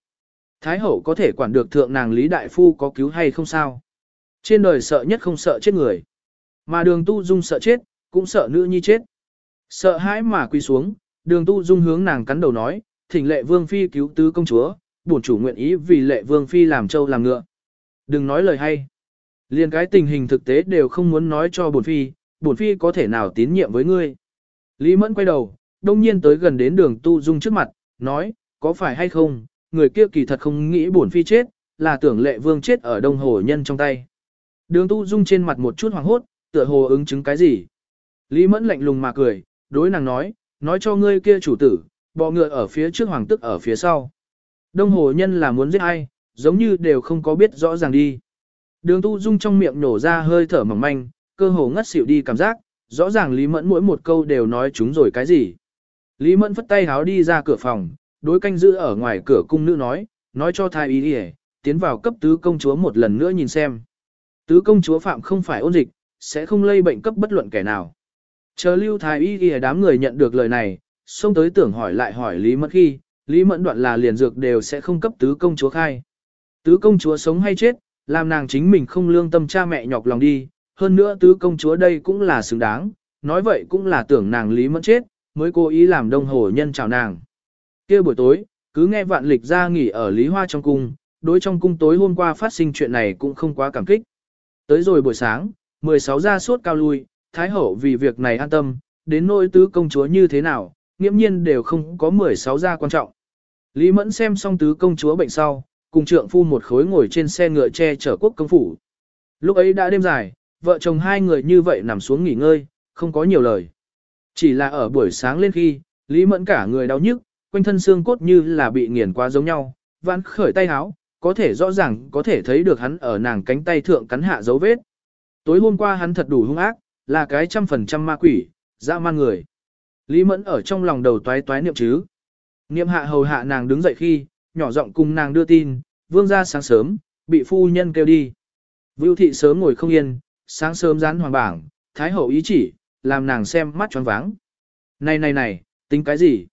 Thái hậu có thể quản được thượng nàng Lý Đại Phu có cứu hay không sao? Trên đời sợ nhất không sợ chết người. Mà đường tu dung sợ chết, cũng sợ nữ nhi chết. Sợ hãi mà quỳ xuống, đường tu dung hướng nàng cắn đầu nói, thỉnh lệ vương phi cứu tứ công chúa, bổn chủ nguyện ý vì lệ vương phi làm trâu làm ngựa. Đừng nói lời hay. Liên cái tình hình thực tế đều không muốn nói cho bổn phi, bổn phi có thể nào tín nhiệm với ngươi. Lý Mẫn quay đầu, đông nhiên tới gần đến đường tu dung trước mặt, nói, có phải hay không, người kia kỳ thật không nghĩ bổn phi chết, là tưởng lệ vương chết ở đông hồ nhân trong tay. Đường tu dung trên mặt một chút hoàng hốt, tựa hồ ứng chứng cái gì. Lý Mẫn lạnh lùng mà cười, đối nàng nói, nói cho ngươi kia chủ tử, bọ ngựa ở phía trước hoàng tức ở phía sau. Đông hồ nhân là muốn giết ai, giống như đều không có biết rõ ràng đi. Đường tu dung trong miệng nổ ra hơi thở mỏng manh, cơ hồ ngất xỉu đi cảm giác, rõ ràng Lý Mẫn mỗi một câu đều nói chúng rồi cái gì. Lý Mẫn phất tay háo đi ra cửa phòng, đối canh giữ ở ngoài cửa cung nữ nói, nói cho thái y đi tiến vào cấp tứ công chúa một lần nữa nhìn xem. Tứ công chúa phạm không phải ôn dịch, sẽ không lây bệnh cấp bất luận kẻ nào. Chờ lưu thái y đi đám người nhận được lời này, xông tới tưởng hỏi lại hỏi Lý Mẫn khi, Lý Mẫn đoạn là liền dược đều sẽ không cấp tứ công chúa khai. Tứ công chúa sống hay chết, làm nàng chính mình không lương tâm cha mẹ nhọc lòng đi, hơn nữa tứ công chúa đây cũng là xứng đáng, nói vậy cũng là tưởng nàng Lý Mẫn chết, mới cố ý làm đông hồ nhân chào nàng. kia buổi tối, cứ nghe vạn lịch ra nghỉ ở Lý Hoa trong cung, đối trong cung tối hôm qua phát sinh chuyện này cũng không quá cảm kích. Tới rồi buổi sáng, 16 ra suốt cao lui, Thái Hậu vì việc này an tâm, đến nỗi tứ công chúa như thế nào, nghiễm nhiên đều không có 16 ra quan trọng. Lý Mẫn xem xong tứ công chúa bệnh sau, cùng trượng phu một khối ngồi trên xe ngựa che chở quốc công phủ. Lúc ấy đã đêm dài, vợ chồng hai người như vậy nằm xuống nghỉ ngơi, không có nhiều lời. Chỉ là ở buổi sáng lên khi, Lý Mẫn cả người đau nhức, quanh thân xương cốt như là bị nghiền qua giống nhau, vãn khởi tay háo, có thể rõ ràng có thể thấy được hắn ở nàng cánh tay thượng cắn hạ dấu vết. Tối hôm qua hắn thật đủ hung ác, là cái trăm phần trăm ma quỷ, dã man người. Lý Mẫn ở trong lòng đầu toái toái niệm chứ. Niệm hạ hầu hạ nàng đứng dậy khi, nhỏ giọng cùng nàng đưa tin, vương ra sáng sớm, bị phu nhân kêu đi. Vưu thị sớm ngồi không yên, sáng sớm dán hoàng bảng, thái hậu ý chỉ, làm nàng xem mắt choáng váng. Này này này, tính cái gì?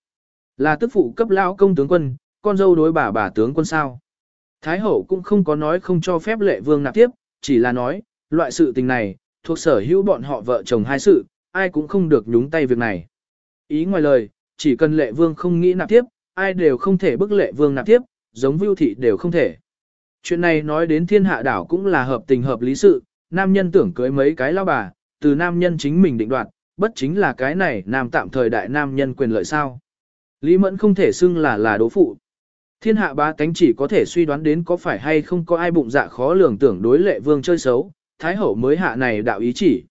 Là tức phụ cấp lao công tướng quân, con dâu đối bà bà tướng quân sao? Thái hậu cũng không có nói không cho phép lệ vương nạp tiếp, chỉ là nói, loại sự tình này, thuộc sở hữu bọn họ vợ chồng hai sự, ai cũng không được nhúng tay việc này. Ý ngoài lời, chỉ cần lệ vương không nghĩ nạp tiếp, ai đều không thể bức lệ vương nạp tiếp, giống vưu thị đều không thể. Chuyện này nói đến thiên hạ đảo cũng là hợp tình hợp lý sự, nam nhân tưởng cưới mấy cái lao bà, từ nam nhân chính mình định đoạt, bất chính là cái này nam tạm thời đại nam nhân quyền lợi sao. Lý Mẫn không thể xưng là là đố phụ. Thiên hạ ba cánh chỉ có thể suy đoán đến có phải hay không có ai bụng dạ khó lường tưởng đối lệ vương chơi xấu, thái hậu mới hạ này đạo ý chỉ.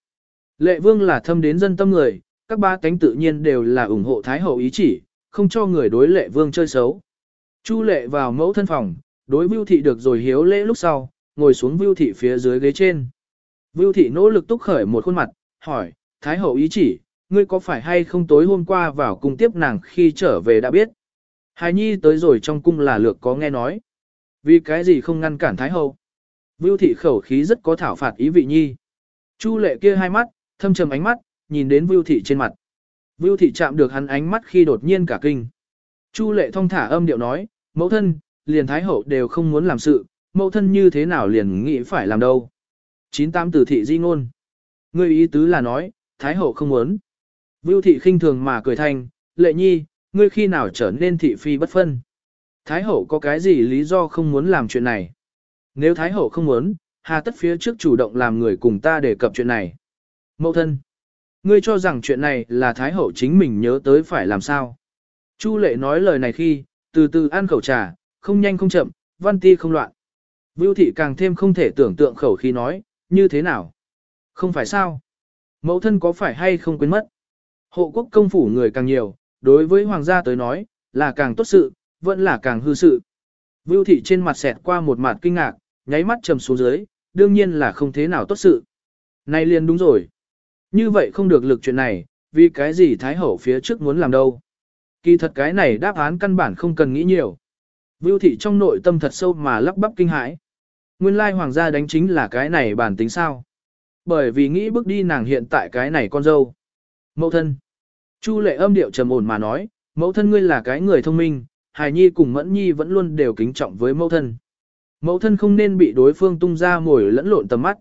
Lệ vương là thâm đến dân tâm người, các ba cánh tự nhiên đều là ủng hộ thái hậu ý chỉ, không cho người đối lệ vương chơi xấu. Chu lệ vào mẫu thân phòng, đối vưu thị được rồi hiếu lễ lúc sau, ngồi xuống vưu thị phía dưới ghế trên. Vưu thị nỗ lực túc khởi một khuôn mặt, hỏi, Thái hậu ý chỉ, ngươi có phải hay không tối hôm qua vào cung tiếp nàng khi trở về đã biết. Hài nhi tới rồi trong cung là lược có nghe nói. Vì cái gì không ngăn cản Thái hậu? Vưu thị khẩu khí rất có thảo phạt ý vị nhi. Chu lệ kia hai mắt, thâm trầm ánh mắt, nhìn đến Vưu thị trên mặt. Vưu thị chạm được hắn ánh mắt khi đột nhiên cả kinh. Chu lệ thông thả âm điệu nói, mẫu thân, liền Thái hậu đều không muốn làm sự, mẫu thân như thế nào liền nghĩ phải làm đâu. 98 tử thị di ngôn. Ngươi ý tứ là nói, Thái hậu không muốn. Vưu thị khinh thường mà cười thanh, lệ nhi, ngươi khi nào trở nên thị phi bất phân. Thái hậu có cái gì lý do không muốn làm chuyện này? Nếu Thái hậu không muốn, hà tất phía trước chủ động làm người cùng ta đề cập chuyện này. Mậu thân, ngươi cho rằng chuyện này là Thái hậu chính mình nhớ tới phải làm sao? Chu lệ nói lời này khi, từ từ ăn khẩu trà, không nhanh không chậm, văn ti không loạn. Vưu thị càng thêm không thể tưởng tượng khẩu khi nói, như thế nào? Không phải sao? Mẫu thân có phải hay không quên mất? Hộ quốc công phủ người càng nhiều, đối với hoàng gia tới nói, là càng tốt sự, vẫn là càng hư sự. Vưu thị trên mặt xẹt qua một mặt kinh ngạc, nháy mắt trầm xuống dưới, đương nhiên là không thế nào tốt sự. Này liền đúng rồi. Như vậy không được lực chuyện này, vì cái gì Thái Hậu phía trước muốn làm đâu. Kỳ thật cái này đáp án căn bản không cần nghĩ nhiều. Vưu thị trong nội tâm thật sâu mà lắp bắp kinh hãi. Nguyên lai hoàng gia đánh chính là cái này bản tính sao. Bởi vì nghĩ bước đi nàng hiện tại cái này con dâu. Mẫu thân. Chu lệ âm điệu trầm ổn mà nói, mẫu thân ngươi là cái người thông minh, hài nhi cùng mẫn nhi vẫn luôn đều kính trọng với mẫu thân. Mẫu thân không nên bị đối phương tung ra mồi lẫn lộn tầm mắt.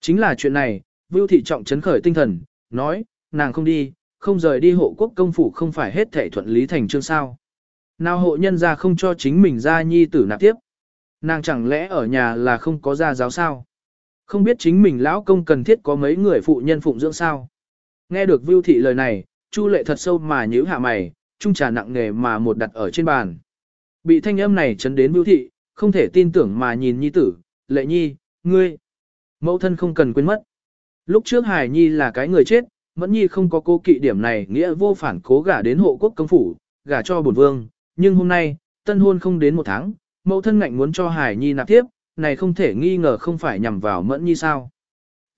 Chính là chuyện này, Vưu thị trọng chấn khởi tinh thần, nói, nàng không đi, không rời đi hộ quốc công phủ không phải hết thể thuận lý thành chương sao. Nào hộ nhân ra không cho chính mình ra nhi tử nạp tiếp. Nàng chẳng lẽ ở nhà là không có gia giáo sao? Không biết chính mình lão công cần thiết có mấy người phụ nhân phụng dưỡng sao? Nghe được Vưu thị lời này, Chu lệ thật sâu mà nhíu hạ mày, trung trà nặng nề mà một đặt ở trên bàn. Bị thanh âm này chấn đến Vưu thị, không thể tin tưởng mà nhìn nhi tử, lệ nhi, ngươi. Mẫu thân không cần quên mất. Lúc trước Hải Nhi là cái người chết, Mẫn Nhi không có cô kỵ điểm này nghĩa vô phản cố gả đến hộ quốc công phủ, gả cho bổn vương, nhưng hôm nay, tân hôn không đến một tháng, mẫu thân ngạnh muốn cho Hải Nhi nạp tiếp, này không thể nghi ngờ không phải nhằm vào Mẫn Nhi sao.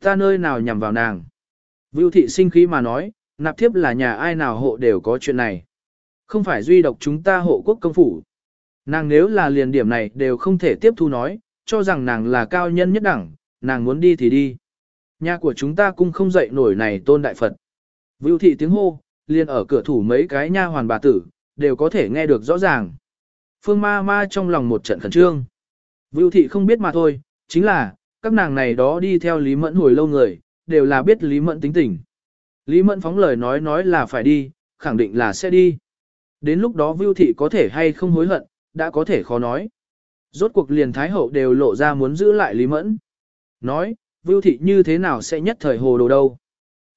Ta nơi nào nhằm vào nàng. Vưu thị sinh khí mà nói, nạp tiếp là nhà ai nào hộ đều có chuyện này. Không phải duy độc chúng ta hộ quốc công phủ. Nàng nếu là liền điểm này đều không thể tiếp thu nói, cho rằng nàng là cao nhân nhất đẳng, nàng muốn đi thì đi. Nhà của chúng ta cũng không dậy nổi này tôn đại Phật. Vưu thị tiếng hô, liền ở cửa thủ mấy cái nha hoàn bà tử, đều có thể nghe được rõ ràng. Phương ma ma trong lòng một trận khẩn trương. Vưu thị không biết mà thôi, chính là, các nàng này đó đi theo Lý Mẫn hồi lâu người, đều là biết Lý Mẫn tính tình. Lý Mẫn phóng lời nói nói là phải đi, khẳng định là sẽ đi. Đến lúc đó Vưu thị có thể hay không hối hận, đã có thể khó nói. Rốt cuộc liền Thái Hậu đều lộ ra muốn giữ lại Lý Mẫn. Nói, Vưu thị như thế nào sẽ nhất thời hồ đồ đâu.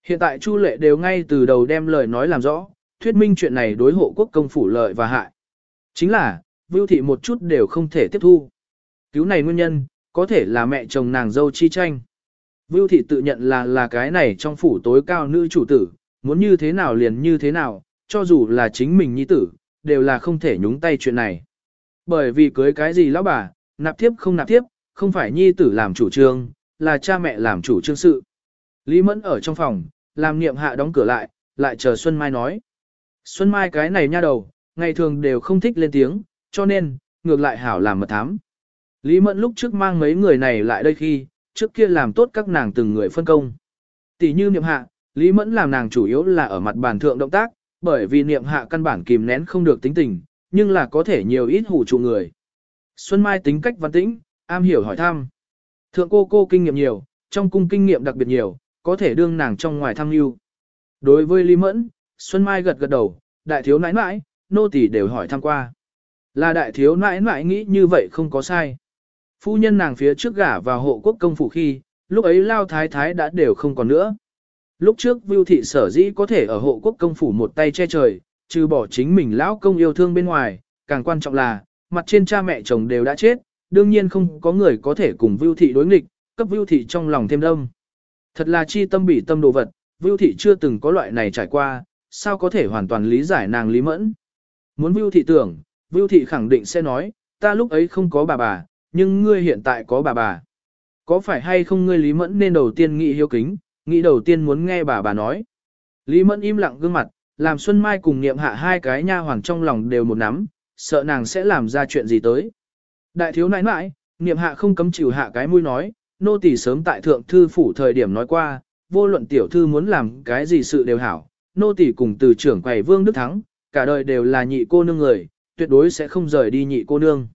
Hiện tại Chu Lệ đều ngay từ đầu đem lời nói làm rõ, thuyết minh chuyện này đối hộ quốc công phủ lợi và hại. Chính là, Vưu thị một chút đều không thể tiếp thu. Cứu này nguyên nhân, có thể là mẹ chồng nàng dâu chi tranh. Vưu thị tự nhận là là cái này trong phủ tối cao nữ chủ tử, muốn như thế nào liền như thế nào, cho dù là chính mình nhi tử, đều là không thể nhúng tay chuyện này. Bởi vì cưới cái gì lão bà, nạp tiếp không nạp tiếp, không phải nhi tử làm chủ trương, là cha mẹ làm chủ trương sự. Lý Mẫn ở trong phòng, làm niệm hạ đóng cửa lại, lại chờ Xuân Mai nói. Xuân Mai cái này nha đầu, ngày thường đều không thích lên tiếng, cho nên, ngược lại hảo làm mật thám. Lý Mẫn lúc trước mang mấy người này lại đây khi, trước kia làm tốt các nàng từng người phân công. Tỷ như niệm hạ, Lý Mẫn làm nàng chủ yếu là ở mặt bàn thượng động tác, bởi vì niệm hạ căn bản kìm nén không được tính tình, nhưng là có thể nhiều ít hủ trụ người. Xuân Mai tính cách văn tĩnh, am hiểu hỏi thăm. Thượng cô cô kinh nghiệm nhiều, trong cung kinh nghiệm đặc biệt nhiều, có thể đương nàng trong ngoài thăng lưu. Đối với Lý Mẫn, Xuân Mai gật gật đầu, đại thiếu nãi nãi, nô tỳ đều hỏi thăm qua. Là đại thiếu nãi nãi nghĩ như vậy không có sai. Phu nhân nàng phía trước gả vào hộ quốc công phủ khi, lúc ấy lao thái thái đã đều không còn nữa. Lúc trước Vưu thị sở dĩ có thể ở hộ quốc công phủ một tay che trời, trừ bỏ chính mình lão công yêu thương bên ngoài, càng quan trọng là, mặt trên cha mẹ chồng đều đã chết, đương nhiên không có người có thể cùng Vưu thị đối nghịch, cấp Vưu thị trong lòng thêm đông. Thật là chi tâm bị tâm đồ vật, Vưu thị chưa từng có loại này trải qua, sao có thể hoàn toàn lý giải nàng Lý Mẫn. Muốn Vưu thị tưởng, Vưu thị khẳng định sẽ nói, ta lúc ấy không có bà bà, nhưng ngươi hiện tại có bà bà. Có phải hay không ngươi Lý Mẫn nên đầu tiên nghĩ hiếu kính, nghĩ đầu tiên muốn nghe bà bà nói. Lý Mẫn im lặng gương mặt, làm Xuân Mai cùng niệm hạ hai cái nha hoàng trong lòng đều một nắm, sợ nàng sẽ làm ra chuyện gì tới. Đại thiếu nãi nãi, niệm hạ không cấm chịu hạ cái mũi nói, nô tỳ sớm tại thượng thư phủ thời điểm nói qua, vô luận tiểu thư muốn làm cái gì sự đều hảo, nô tỳ cùng từ trưởng quầy Vương Đức Thắng, cả đời đều là nhị cô nương người, tuyệt đối sẽ không rời đi nhị cô nương.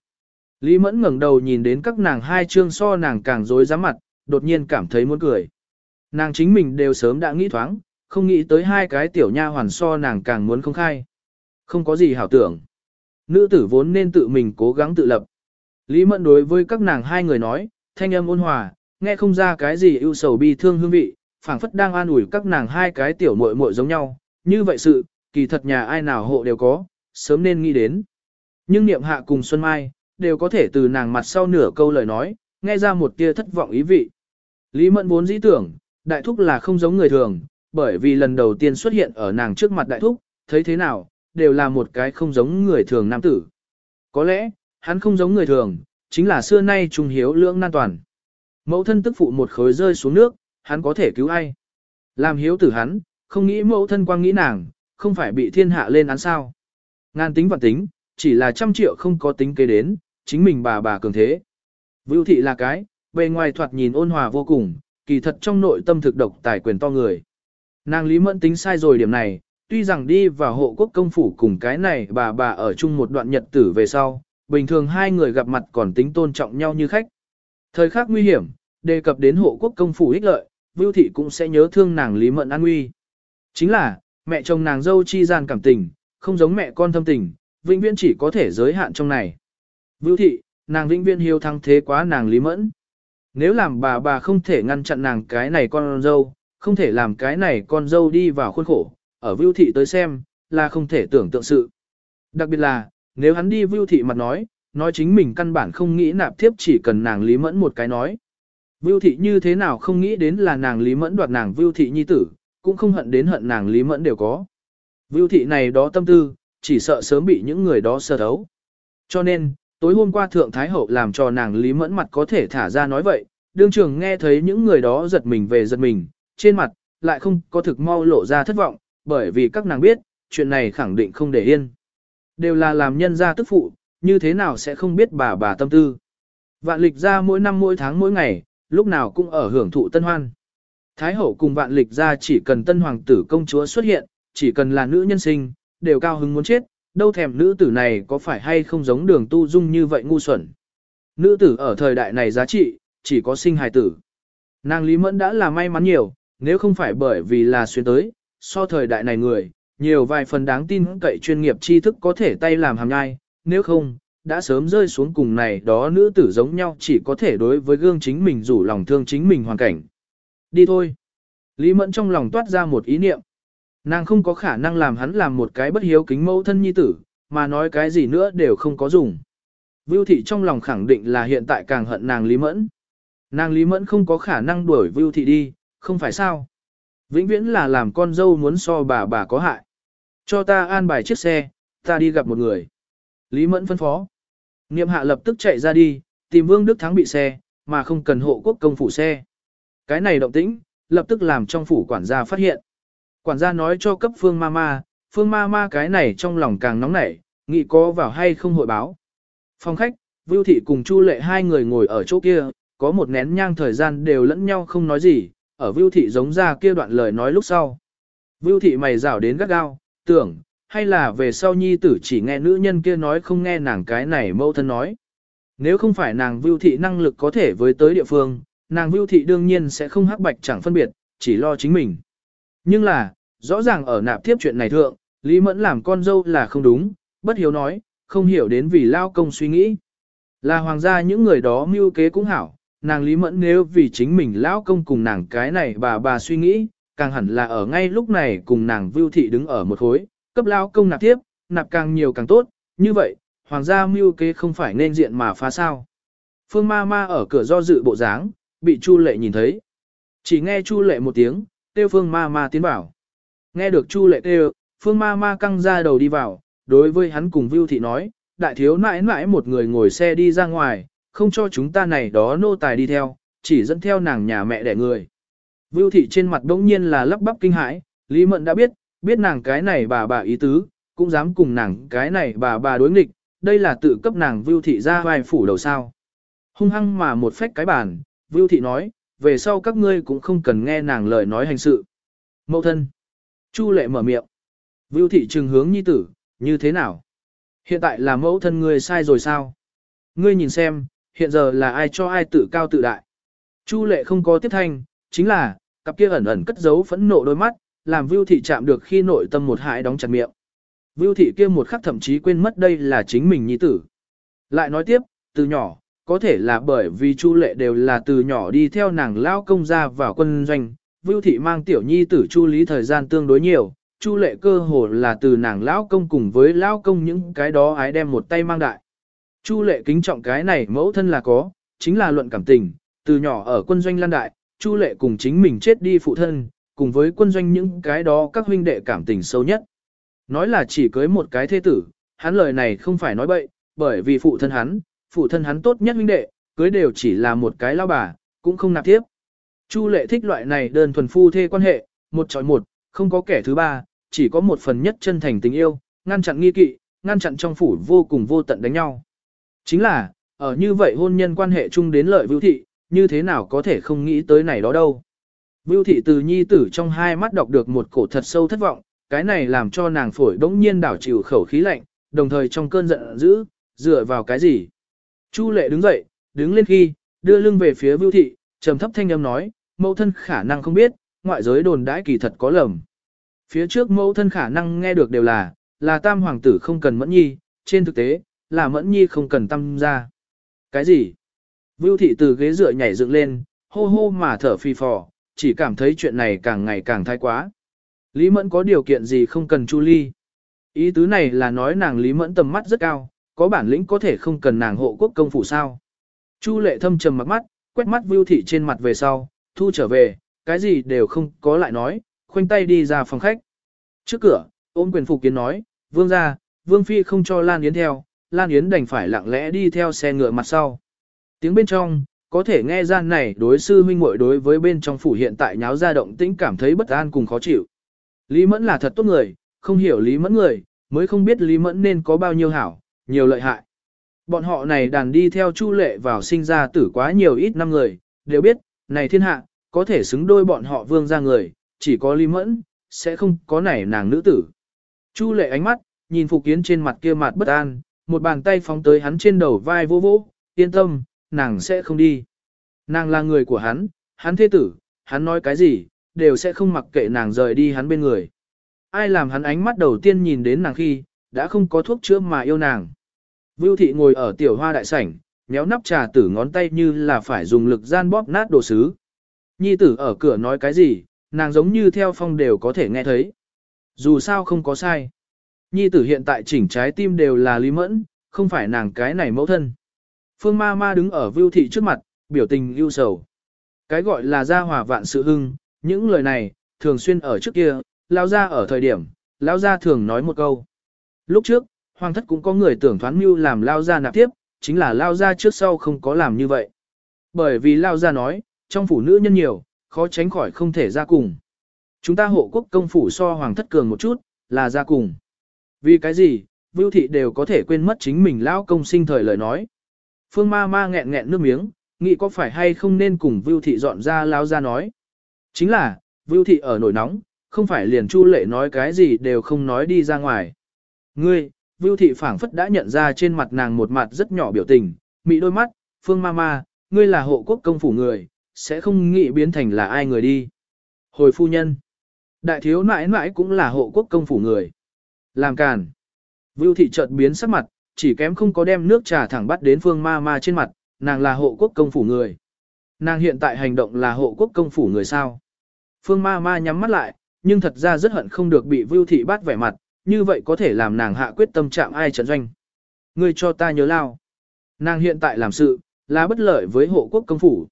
Lý Mẫn ngẩng đầu nhìn đến các nàng hai chương so nàng càng rối rắm mặt, đột nhiên cảm thấy muốn cười. Nàng chính mình đều sớm đã nghĩ thoáng, không nghĩ tới hai cái tiểu nha hoàn so nàng càng muốn không khai. Không có gì hảo tưởng. Nữ tử vốn nên tự mình cố gắng tự lập. Lý Mẫn đối với các nàng hai người nói, thanh âm ôn hòa, nghe không ra cái gì ưu sầu bi thương hương vị, phảng phất đang an ủi các nàng hai cái tiểu muội muội giống nhau, như vậy sự, kỳ thật nhà ai nào hộ đều có, sớm nên nghĩ đến. Nhưng niệm hạ cùng Xuân Mai, đều có thể từ nàng mặt sau nửa câu lời nói, nghe ra một tia thất vọng ý vị. Lý Mẫn vốn dĩ tưởng, đại thúc là không giống người thường, bởi vì lần đầu tiên xuất hiện ở nàng trước mặt đại thúc, thấy thế nào, đều là một cái không giống người thường nam tử. Có lẽ, hắn không giống người thường, chính là xưa nay trung hiếu lưỡng nan toàn. Mẫu thân tức phụ một khối rơi xuống nước, hắn có thể cứu ai. Làm hiếu tử hắn, không nghĩ mẫu thân quang nghĩ nàng, không phải bị thiên hạ lên án sao. Ngan tính và tính, chỉ là trăm triệu không có tính kế đến, chính mình bà bà cường thế. Vưu thị là cái, bề ngoài thoạt nhìn ôn hòa vô cùng, kỳ thật trong nội tâm thực độc tài quyền to người. Nàng Lý Mẫn tính sai rồi điểm này, tuy rằng đi vào hộ quốc công phủ cùng cái này bà bà ở chung một đoạn nhật tử về sau, bình thường hai người gặp mặt còn tính tôn trọng nhau như khách. Thời khắc nguy hiểm, đề cập đến hộ quốc công phủ ích lợi, Vưu Thị cũng sẽ nhớ thương nàng Lý Mẫn an nguy. Chính là, mẹ chồng nàng dâu chi gian cảm tình, không giống mẹ con thâm tình, vĩnh viễn chỉ có thể giới hạn trong này. Vưu Thị, nàng vĩnh viễn hiếu thăng thế quá nàng Lý Mẫn. Nếu làm bà bà không thể ngăn chặn nàng cái này con dâu, không thể làm cái này con dâu đi vào khuôn khổ, ở Vưu Thị tới xem, là không thể tưởng tượng sự. Đặc biệt là, nếu hắn đi Vưu Thị mặt nói, nói chính mình căn bản không nghĩ nạp thiếp chỉ cần nàng Lý Mẫn một cái nói. Vưu Thị như thế nào không nghĩ đến là nàng Lý Mẫn đoạt nàng Vưu Thị nhi tử, cũng không hận đến hận nàng Lý Mẫn đều có. Vưu Thị này đó tâm tư, chỉ sợ sớm bị những người đó sơ thấu. Cho nên, tối hôm qua Thượng Thái Hậu làm cho nàng Lý Mẫn mặt có thể thả ra nói vậy, đương trường nghe thấy những người đó giật mình về giật mình, trên mặt, lại không có thực mau lộ ra thất vọng, bởi vì các nàng biết, chuyện này khẳng định không để yên. Đều là làm nhân gia tức phụ, như thế nào sẽ không biết bà bà tâm tư. Vạn lịch ra mỗi năm mỗi tháng mỗi ngày, lúc nào cũng ở hưởng thụ tân hoan. Thái hậu cùng vạn lịch ra chỉ cần tân hoàng tử công chúa xuất hiện, chỉ cần là nữ nhân sinh, đều cao hứng muốn chết, đâu thèm nữ tử này có phải hay không giống đường tu dung như vậy ngu xuẩn. Nữ tử ở thời đại này giá trị, chỉ có sinh hài tử. Nàng Lý Mẫn đã là may mắn nhiều, nếu không phải bởi vì là xuyên tới, so thời đại này người, nhiều vài phần đáng tin cậy chuyên nghiệp tri thức có thể tay làm hàm nhai, nếu không, đã sớm rơi xuống cùng này đó nữ tử giống nhau chỉ có thể đối với gương chính mình rủ lòng thương chính mình hoàn cảnh. Đi thôi. Lý Mẫn trong lòng toát ra một ý niệm. Nàng không có khả năng làm hắn làm một cái bất hiếu kính mẫu thân nhi tử, mà nói cái gì nữa đều không có dùng. Vưu thị trong lòng khẳng định là hiện tại càng hận nàng Lý Mẫn. Nàng Lý Mẫn không có khả năng đuổi Vưu thị đi, không phải sao. Vĩnh viễn là làm con dâu muốn so bà bà có hại. Cho ta an bài chiếc xe, ta đi gặp một người. Lý Mẫn phân phó. Niệm hạ lập tức chạy ra đi, tìm Vương Đức Thắng bị xe, mà không cần hộ quốc công phủ xe. Cái này động tĩnh, lập tức làm trong phủ quản gia phát hiện. Quản gia nói cho cấp phương ma ma, phương ma ma cái này trong lòng càng nóng nảy, nghĩ có vào hay không hội báo. Phòng khách, Vưu Thị cùng Chu Lệ hai người ngồi ở chỗ kia, có một nén nhang thời gian đều lẫn nhau không nói gì, ở Vưu Thị giống ra kia đoạn lời nói lúc sau. Vưu Thị mày rảo đến gắt gao, tưởng, hay là về sau nhi tử chỉ nghe nữ nhân kia nói không nghe nàng cái này mâu thân nói. Nếu không phải nàng Vưu Thị năng lực có thể với tới địa phương, nàng Vưu Thị đương nhiên sẽ không hắc bạch chẳng phân biệt, chỉ lo chính mình. Nhưng là, rõ ràng ở nạp tiếp chuyện này thượng, Lý Mẫn làm con dâu là không đúng, bất hiếu nói, không hiểu đến vì lao công suy nghĩ. Là hoàng gia những người đó mưu kế cũng hảo, nàng Lý Mẫn nếu vì chính mình lão công cùng nàng cái này bà bà suy nghĩ, càng hẳn là ở ngay lúc này cùng nàng Vưu Thị đứng ở một khối, cấp lão công nạp tiếp, nạp càng nhiều càng tốt, như vậy, hoàng gia mưu kế không phải nên diện mà phá sao. Phương ma ma ở cửa do dự bộ dáng, bị Chu Lệ nhìn thấy. Chỉ nghe Chu Lệ một tiếng, tiêu Phương ma ma tiến bảo. Nghe được Chu Lệ kêu, Phương ma ma căng ra đầu đi vào, đối với hắn cùng Vưu Thị nói, đại thiếu nãi nãi một người ngồi xe đi ra ngoài, không cho chúng ta này đó nô tài đi theo, chỉ dẫn theo nàng nhà mẹ đẻ người. Vưu Thị trên mặt đống nhiên là lắp bắp kinh hãi, Lý Mận đã biết, biết nàng cái này bà bà ý tứ, cũng dám cùng nàng cái này bà bà đối nghịch, đây là tự cấp nàng Vưu Thị ra vai phủ đầu sao. Hung hăng mà một phách cái bàn, Vưu Thị nói, về sau các ngươi cũng không cần nghe nàng lời nói hành sự. Mậu thân. Chu lệ mở miệng. Vưu Thị trừng hướng nhi tử, như thế nào? Hiện tại là mẫu thân ngươi sai rồi sao? Ngươi nhìn xem, hiện giờ là ai cho ai tự cao tự đại. Chu lệ không có tiếp thanh, chính là, cặp kia ẩn ẩn cất giấu phẫn nộ đôi mắt, làm Vưu Thị chạm được khi nội tâm một hại đóng chặt miệng. Vưu Thị kia một khắc thậm chí quên mất đây là chính mình nhi tử. Lại nói tiếp, từ nhỏ, có thể là bởi vì Chu Lệ đều là từ nhỏ đi theo nàng Lão công ra vào quân doanh, Vưu Thị mang tiểu nhi tử Chu Lý thời gian tương đối nhiều, Chu Lệ cơ hồ là từ nàng lão công cùng với lão công những cái đó ái đem một tay mang đại. Chu Lệ kính trọng cái này mẫu thân là có, chính là luận cảm tình, từ nhỏ ở quân doanh lan đại, Chu Lệ cùng chính mình chết đi phụ thân, cùng với quân doanh những cái đó các huynh đệ cảm tình sâu nhất. Nói là chỉ cưới một cái thế tử, hắn lời này không phải nói bậy, bởi vì phụ thân hắn, phụ thân hắn tốt nhất huynh đệ, cưới đều chỉ là một cái lao bà, cũng không nạp tiếp. Chu lệ thích loại này đơn thuần phu thê quan hệ, một chọi một, không có kẻ thứ ba, chỉ có một phần nhất chân thành tình yêu, ngăn chặn nghi kỵ, ngăn chặn trong phủ vô cùng vô tận đánh nhau. Chính là, ở như vậy hôn nhân quan hệ chung đến lợi vưu thị, như thế nào có thể không nghĩ tới này đó đâu. Vưu thị từ nhi tử trong hai mắt đọc được một cổ thật sâu thất vọng, cái này làm cho nàng phổi đống nhiên đảo chịu khẩu khí lạnh, đồng thời trong cơn giận dữ, dựa vào cái gì. Chu lệ đứng dậy, đứng lên khi, đưa lưng về phía Vưu thị, trầm thấp thanh âm nói, mẫu thân khả năng không biết, ngoại giới đồn đãi kỳ thật có lầm. Phía trước mẫu thân khả năng nghe được đều là, là tam hoàng tử không cần mẫn nhi, trên thực tế, là mẫn nhi không cần tâm ra. Cái gì? Vưu thị từ ghế dựa nhảy dựng lên, hô hô mà thở phi phò, chỉ cảm thấy chuyện này càng ngày càng thái quá. Lý Mẫn có điều kiện gì không cần Chu Ly. Ý tứ này là nói nàng Lý Mẫn tầm mắt rất cao, có bản lĩnh có thể không cần nàng hộ quốc công phủ sao. Chu lệ thâm trầm mặt mắt, quét mắt Vưu Thị trên mặt về sau, thu trở về, cái gì đều không có lại nói, khoanh tay đi ra phòng khách. Trước cửa, ôm quyền phục kiến nói, vương ra, vương phi không cho Lan Yến theo, Lan Yến đành phải lặng lẽ đi theo xe ngựa mặt sau. Tiếng bên trong, có thể nghe gian này đối sư huynh muội đối với bên trong phủ hiện tại nháo ra động tĩnh cảm thấy bất an cùng khó chịu. Lý Mẫn là thật tốt người, không hiểu Lý Mẫn người, mới không biết Lý Mẫn nên có bao nhiêu hảo, nhiều lợi hại. Bọn họ này đàn đi theo Chu Lệ vào sinh ra tử quá nhiều ít năm người, đều biết, này thiên hạ, có thể xứng đôi bọn họ vương ra người, chỉ có Lý Mẫn, sẽ không có nảy nàng nữ tử. Chu Lệ ánh mắt, nhìn Phục Kiến trên mặt kia mặt bất an, một bàn tay phóng tới hắn trên đầu vai vô vô, yên tâm, nàng sẽ không đi. Nàng là người của hắn, hắn thế tử, hắn nói cái gì, đều sẽ không mặc kệ nàng rời đi hắn bên người. Ai làm hắn ánh mắt đầu tiên nhìn đến nàng khi, đã không có thuốc chữa mà yêu nàng. Vưu thị ngồi ở tiểu hoa đại sảnh, méo nắp trà tử ngón tay như là phải dùng lực gian bóp nát đồ sứ. Nhi tử ở cửa nói cái gì, nàng giống như theo phong đều có thể nghe thấy. Dù sao không có sai. Nhi tử hiện tại chỉnh trái tim đều là lý mẫn, không phải nàng cái này mẫu thân. Phương ma ma đứng ở vưu thị trước mặt, biểu tình ưu sầu. Cái gọi là gia hòa vạn sự hưng, những lời này, thường xuyên ở trước kia, lao ra ở thời điểm, lao ra thường nói một câu. Lúc trước, hoàng thất cũng có người tưởng thoán mưu làm lao ra nạp tiếp, chính là lao ra trước sau không có làm như vậy. Bởi vì lao ra nói, trong phủ nữ nhân nhiều, khó tránh khỏi không thể ra cùng. Chúng ta hộ quốc công phủ so hoàng thất cường một chút, là ra cùng. Vì cái gì, Vưu thị đều có thể quên mất chính mình lao công sinh thời lời nói. Phương ma ma nghẹn nghẹn nước miếng, nghĩ có phải hay không nên cùng Vưu thị dọn ra lao ra nói. Chính là, Vưu thị ở nổi nóng, không phải liền chu lệ nói cái gì đều không nói đi ra ngoài. Ngươi, Vưu thị phảng phất đã nhận ra trên mặt nàng một mặt rất nhỏ biểu tình, mị đôi mắt, Phương ma ma, ngươi là hộ quốc công phủ người, sẽ không nghĩ biến thành là ai người đi. Hồi phu nhân, đại thiếu nãi nãi cũng là hộ quốc công phủ người. Làm càn. Vưu thị chợt biến sắc mặt, chỉ kém không có đem nước trà thẳng bắt đến phương ma ma trên mặt, nàng là hộ quốc công phủ người. Nàng hiện tại hành động là hộ quốc công phủ người sao. Phương ma ma nhắm mắt lại, nhưng thật ra rất hận không được bị Vưu thị bắt vẻ mặt, như vậy có thể làm nàng hạ quyết tâm chạm ai trận doanh. Ngươi cho ta nhớ lao. Nàng hiện tại làm sự, là bất lợi với hộ quốc công phủ.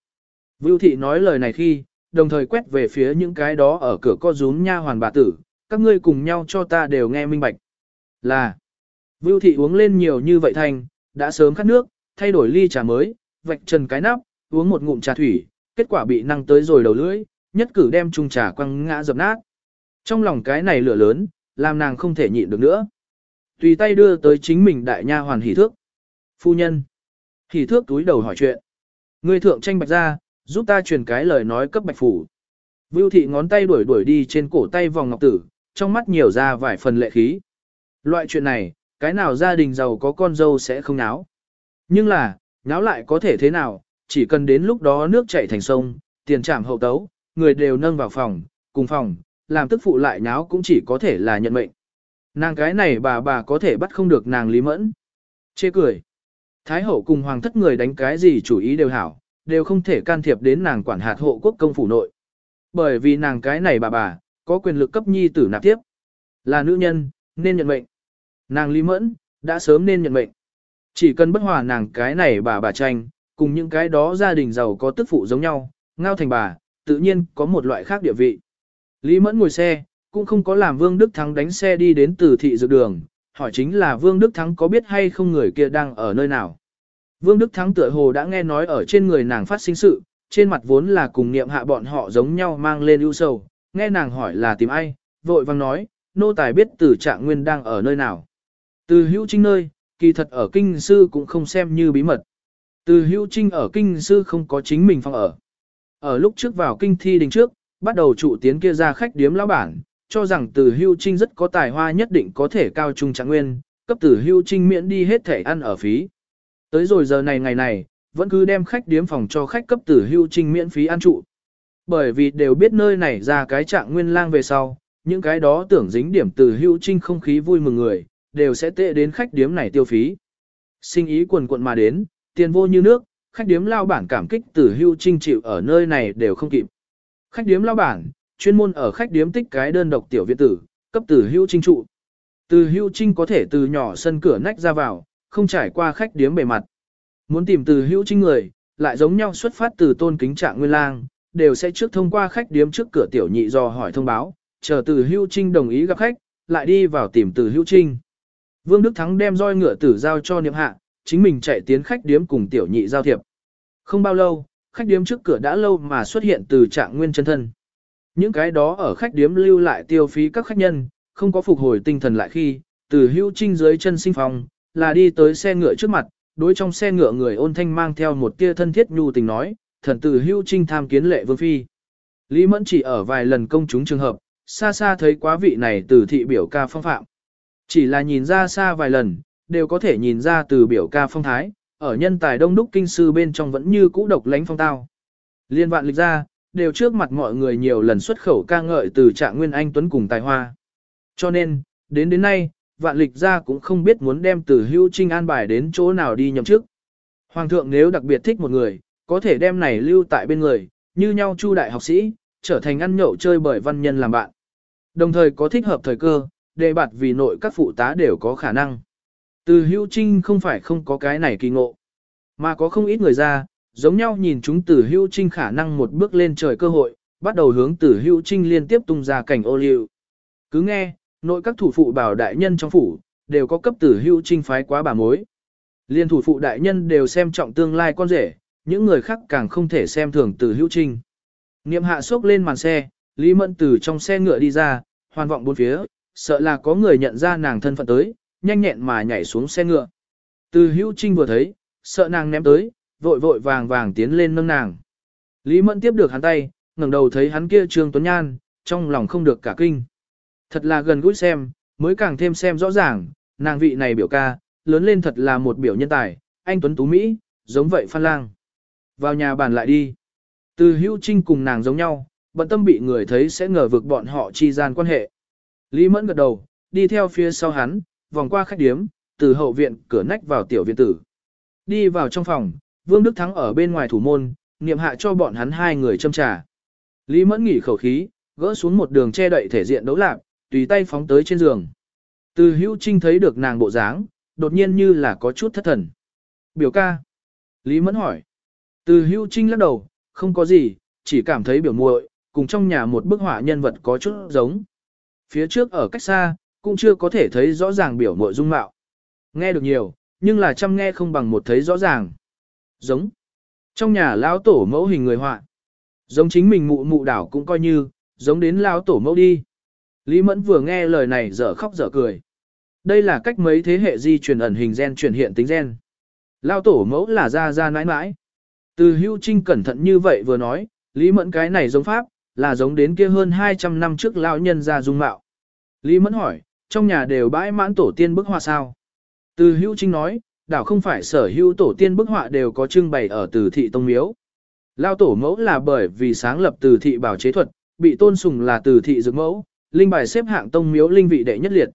Vưu thị nói lời này khi, đồng thời quét về phía những cái đó ở cửa co rúm nha hoàn bà tử, các ngươi cùng nhau cho ta đều nghe minh bạch. Là, Vưu thị uống lên nhiều như vậy thành, đã sớm khát nước, thay đổi ly trà mới, vạch trần cái nắp, uống một ngụm trà thủy, kết quả bị năng tới rồi đầu lưỡi, nhất cử đem chung trà quăng ngã dập nát. Trong lòng cái này lửa lớn, làm nàng không thể nhịn được nữa. Tùy tay đưa tới chính mình đại nha hoàn hỉ thước. Phu nhân. Hỉ thước túi đầu hỏi chuyện. Người thượng tranh bạch ra, giúp ta truyền cái lời nói cấp bạch phủ. Vưu thị ngón tay đuổi đuổi đi trên cổ tay vòng ngọc tử, trong mắt nhiều ra vài phần lệ khí. Loại chuyện này, cái nào gia đình giàu có con dâu sẽ không náo. Nhưng là, náo lại có thể thế nào, chỉ cần đến lúc đó nước chảy thành sông, tiền trảm hậu tấu, người đều nâng vào phòng, cùng phòng, làm tức phụ lại náo cũng chỉ có thể là nhận mệnh. Nàng cái này bà bà có thể bắt không được nàng lý mẫn. Chê cười. Thái hậu cùng hoàng thất người đánh cái gì chủ ý đều hảo, đều không thể can thiệp đến nàng quản hạt hộ quốc công phủ nội. Bởi vì nàng cái này bà bà, có quyền lực cấp nhi tử nạp tiếp. Là nữ nhân, nên nhận mệnh. Nàng Lý Mẫn, đã sớm nên nhận mệnh. Chỉ cần bất hòa nàng cái này bà bà tranh, cùng những cái đó gia đình giàu có tức phụ giống nhau, ngao thành bà, tự nhiên có một loại khác địa vị. Lý Mẫn ngồi xe, cũng không có làm Vương Đức Thắng đánh xe đi đến từ thị dược đường, hỏi chính là Vương Đức Thắng có biết hay không người kia đang ở nơi nào. Vương Đức Thắng tựa hồ đã nghe nói ở trên người nàng phát sinh sự, trên mặt vốn là cùng niệm hạ bọn họ giống nhau mang lên ưu sầu, nghe nàng hỏi là tìm ai, vội vang nói, nô tài biết từ trạng nguyên đang ở nơi nào. Từ hữu trinh nơi, kỳ thật ở kinh sư cũng không xem như bí mật. Từ hữu trinh ở kinh sư không có chính mình phòng ở. Ở lúc trước vào kinh thi đình trước, bắt đầu trụ tiến kia ra khách điếm lão bản, cho rằng từ hưu trinh rất có tài hoa nhất định có thể cao trung trạng nguyên, cấp từ hưu trinh miễn đi hết thể ăn ở phí. Tới rồi giờ này ngày này, vẫn cứ đem khách điếm phòng cho khách cấp từ hưu trinh miễn phí ăn trụ. Bởi vì đều biết nơi này ra cái trạng nguyên lang về sau, những cái đó tưởng dính điểm từ hưu trinh không khí vui mừng người, đều sẽ tệ đến khách điếm này tiêu phí. Sinh ý quần quận mà đến, tiền vô như nước, khách điếm lao bản cảm kích từ hưu trinh chịu ở nơi này đều không kịp. Khách điếm lao bản, chuyên môn ở khách điếm tích cái đơn độc tiểu viện tử, cấp Từ hưu Trinh trụ. Từ hưu Trinh có thể từ nhỏ sân cửa nách ra vào, không trải qua khách điếm bề mặt. Muốn tìm Từ hưu Trinh người, lại giống nhau xuất phát từ tôn kính trạng nguyên lang, đều sẽ trước thông qua khách điếm trước cửa tiểu nhị do hỏi thông báo, chờ Từ hưu Trinh đồng ý gặp khách, lại đi vào tìm Từ hưu Trinh. Vương Đức Thắng đem roi ngựa tử giao cho Niệm Hạ, chính mình chạy tiến khách điếm cùng tiểu nhị giao thiệp. Không bao lâu, khách điếm trước cửa đã lâu mà xuất hiện từ trạng nguyên chân thân. Những cái đó ở khách điếm lưu lại tiêu phí các khách nhân, không có phục hồi tinh thần lại khi, từ hưu trinh dưới chân sinh phòng, là đi tới xe ngựa trước mặt, đối trong xe ngựa người ôn thanh mang theo một tia thân thiết nhu tình nói, thần từ hưu trinh tham kiến lệ vương phi. Lý Mẫn chỉ ở vài lần công chúng trường hợp, xa xa thấy quá vị này từ thị biểu ca phong phạm. Chỉ là nhìn ra xa vài lần, đều có thể nhìn ra từ biểu ca phong thái, ở nhân tài đông đúc kinh sư bên trong vẫn như cũ độc lánh phong tao. Liên vạn lịch ra, đều trước mặt mọi người nhiều lần xuất khẩu ca ngợi từ trạng nguyên anh tuấn cùng tài hoa. Cho nên, đến đến nay, vạn lịch ra cũng không biết muốn đem từ hưu trinh an bài đến chỗ nào đi nhậm chức. Hoàng thượng nếu đặc biệt thích một người, có thể đem này lưu tại bên người, như nhau chu đại học sĩ, trở thành ăn nhậu chơi bởi văn nhân làm bạn. Đồng thời có thích hợp thời cơ, đề bạt vì nội các phụ tá đều có khả năng. Từ hữu trinh không phải không có cái này kỳ ngộ, mà có không ít người ra, giống nhau nhìn chúng từ hữu trinh khả năng một bước lên trời cơ hội, bắt đầu hướng từ hữu trinh liên tiếp tung ra cảnh ô liu. Cứ nghe, nội các thủ phụ bảo đại nhân trong phủ, đều có cấp tử hữu trinh phái quá bà mối. Liên thủ phụ đại nhân đều xem trọng tương lai con rể, những người khác càng không thể xem thường tử hữu trinh. Niệm hạ sốc lên màn xe, Lý Mẫn từ trong xe ngựa đi ra, hoàn vọng bốn phía, sợ là có người nhận ra nàng thân phận tới, nhanh nhẹn mà nhảy xuống xe ngựa. Từ hưu trinh vừa thấy, sợ nàng ném tới, vội vội vàng vàng tiến lên nâng nàng. Lý Mẫn tiếp được hắn tay, ngẩng đầu thấy hắn kia trương tuấn nhan, trong lòng không được cả kinh. Thật là gần gũi xem, mới càng thêm xem rõ ràng, nàng vị này biểu ca, lớn lên thật là một biểu nhân tài, anh Tuấn Tú Mỹ, giống vậy Phan Lang. Vào nhà bàn lại đi. Từ hữu trinh cùng nàng giống nhau, bận tâm bị người thấy sẽ ngờ vực bọn họ chi gian quan hệ. Lý Mẫn gật đầu, đi theo phía sau hắn, vòng qua khách điếm, từ hậu viện cửa nách vào tiểu viện tử. Đi vào trong phòng, Vương Đức Thắng ở bên ngoài thủ môn, niệm hạ cho bọn hắn hai người châm trà. Lý Mẫn nghỉ khẩu khí, gỡ xuống một đường che đậy thể diện đấu lạc, tùy tay phóng tới trên giường. Từ hữu trinh thấy được nàng bộ dáng, đột nhiên như là có chút thất thần. Biểu ca. Lý Mẫn hỏi. Từ hữu trinh lắc đầu, không có gì, chỉ cảm thấy biểu muội cùng trong nhà một bức họa nhân vật có chút giống. Phía trước ở cách xa, cũng chưa có thể thấy rõ ràng biểu mội dung mạo. Nghe được nhiều, nhưng là chăm nghe không bằng một thấy rõ ràng. Giống. Trong nhà lão tổ mẫu hình người họa. Giống chính mình mụ mụ đảo cũng coi như, giống đến lão tổ mẫu đi. Lý Mẫn vừa nghe lời này dở khóc dở cười. Đây là cách mấy thế hệ di truyền ẩn hình gen truyền hiện tính gen. lão tổ mẫu là ra ra nãi nãi. Từ hưu trinh cẩn thận như vậy vừa nói, Lý Mẫn cái này giống pháp, là giống đến kia hơn 200 năm trước lão nhân ra dung mạo. Lý Mẫn hỏi, trong nhà đều bãi mãn tổ tiên bức họa sao? Từ hưu trinh nói, đảo không phải sở hữu tổ tiên bức họa đều có trưng bày ở từ thị tông miếu. Lao tổ mẫu là bởi vì sáng lập từ thị bảo chế thuật, bị tôn sùng là từ thị dược mẫu, linh bài xếp hạng tông miếu linh vị đệ nhất liệt.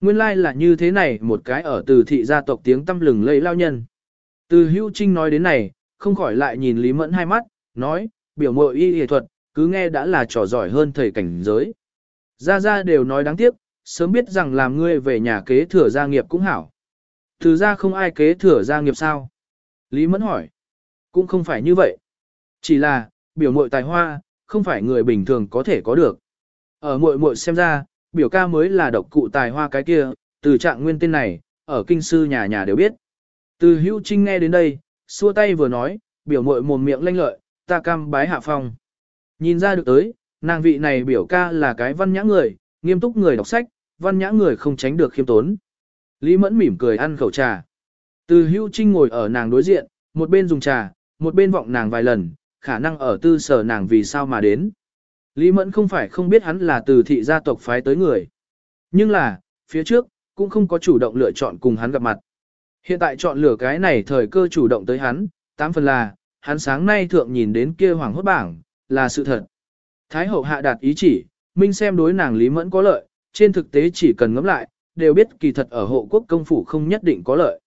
Nguyên lai là như thế này một cái ở từ thị gia tộc tiếng tâm lừng lây lao nhân. Từ hưu trinh nói đến này, không khỏi lại nhìn Lý Mẫn hai mắt, nói, biểu mội y y thuật, cứ nghe đã là trò giỏi hơn thầy cảnh giới. Gia Gia đều nói đáng tiếc, sớm biết rằng làm ngươi về nhà kế thừa gia nghiệp cũng hảo. Từ ra không ai kế thừa gia nghiệp sao? Lý Mẫn hỏi. Cũng không phải như vậy. Chỉ là, biểu mội tài hoa, không phải người bình thường có thể có được. Ở muội muội xem ra, biểu ca mới là độc cụ tài hoa cái kia, từ trạng nguyên tên này, ở kinh sư nhà nhà đều biết. Từ hữu trinh nghe đến đây, xua tay vừa nói, biểu muội mồm miệng lanh lợi, ta cam bái hạ phong. Nhìn ra được tới, nàng vị này biểu ca là cái văn nhã người, nghiêm túc người đọc sách, văn nhã người không tránh được khiêm tốn. Lý mẫn mỉm cười ăn khẩu trà. Từ hữu trinh ngồi ở nàng đối diện, một bên dùng trà, một bên vọng nàng vài lần, khả năng ở tư sở nàng vì sao mà đến. Lý Mẫn không phải không biết hắn là từ thị gia tộc phái tới người. Nhưng là, phía trước, cũng không có chủ động lựa chọn cùng hắn gặp mặt. Hiện tại chọn lựa cái này thời cơ chủ động tới hắn, tám phần là, hắn sáng nay thượng nhìn đến kia hoàng hốt bảng, là sự thật. Thái hậu hạ đạt ý chỉ, minh xem đối nàng Lý Mẫn có lợi, trên thực tế chỉ cần ngẫm lại, đều biết kỳ thật ở hộ quốc công phủ không nhất định có lợi.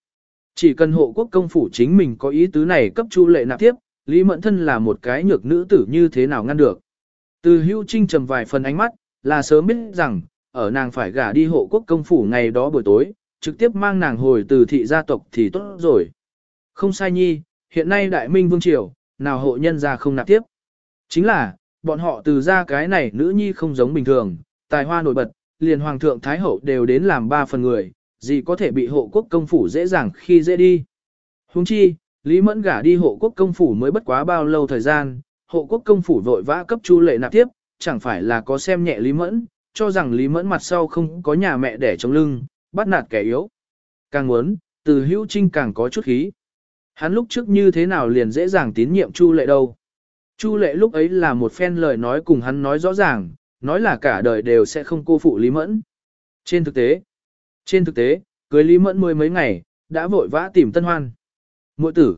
Chỉ cần hộ quốc công phủ chính mình có ý tứ này cấp chu lệ nạp tiếp, Lý Mẫn thân là một cái nhược nữ tử như thế nào ngăn được. Từ hưu trinh trầm vài phần ánh mắt, là sớm biết rằng, ở nàng phải gả đi hộ quốc công phủ ngày đó buổi tối, trực tiếp mang nàng hồi từ thị gia tộc thì tốt rồi. Không sai nhi, hiện nay đại minh vương triều, nào hộ nhân ra không nạp tiếp. Chính là, bọn họ từ ra cái này nữ nhi không giống bình thường, tài hoa nổi bật, liền hoàng thượng thái hậu đều đến làm ba phần người, gì có thể bị hộ quốc công phủ dễ dàng khi dễ đi. Huống chi, Lý Mẫn gả đi hộ quốc công phủ mới bất quá bao lâu thời gian, hộ quốc công phủ vội vã cấp chu lệ nạp tiếp, chẳng phải là có xem nhẹ Lý Mẫn, cho rằng Lý Mẫn mặt sau không có nhà mẹ để chống lưng, bắt nạt kẻ yếu. Càng muốn, từ hữu trinh càng có chút khí. Hắn lúc trước như thế nào liền dễ dàng tín nhiệm chu lệ đâu. Chu lệ lúc ấy là một phen lời nói cùng hắn nói rõ ràng, nói là cả đời đều sẽ không cô phụ Lý Mẫn. Trên thực tế, trên thực tế, cưới Lý Mẫn mười mấy ngày, đã vội vã tìm tân hoan. Mội tử,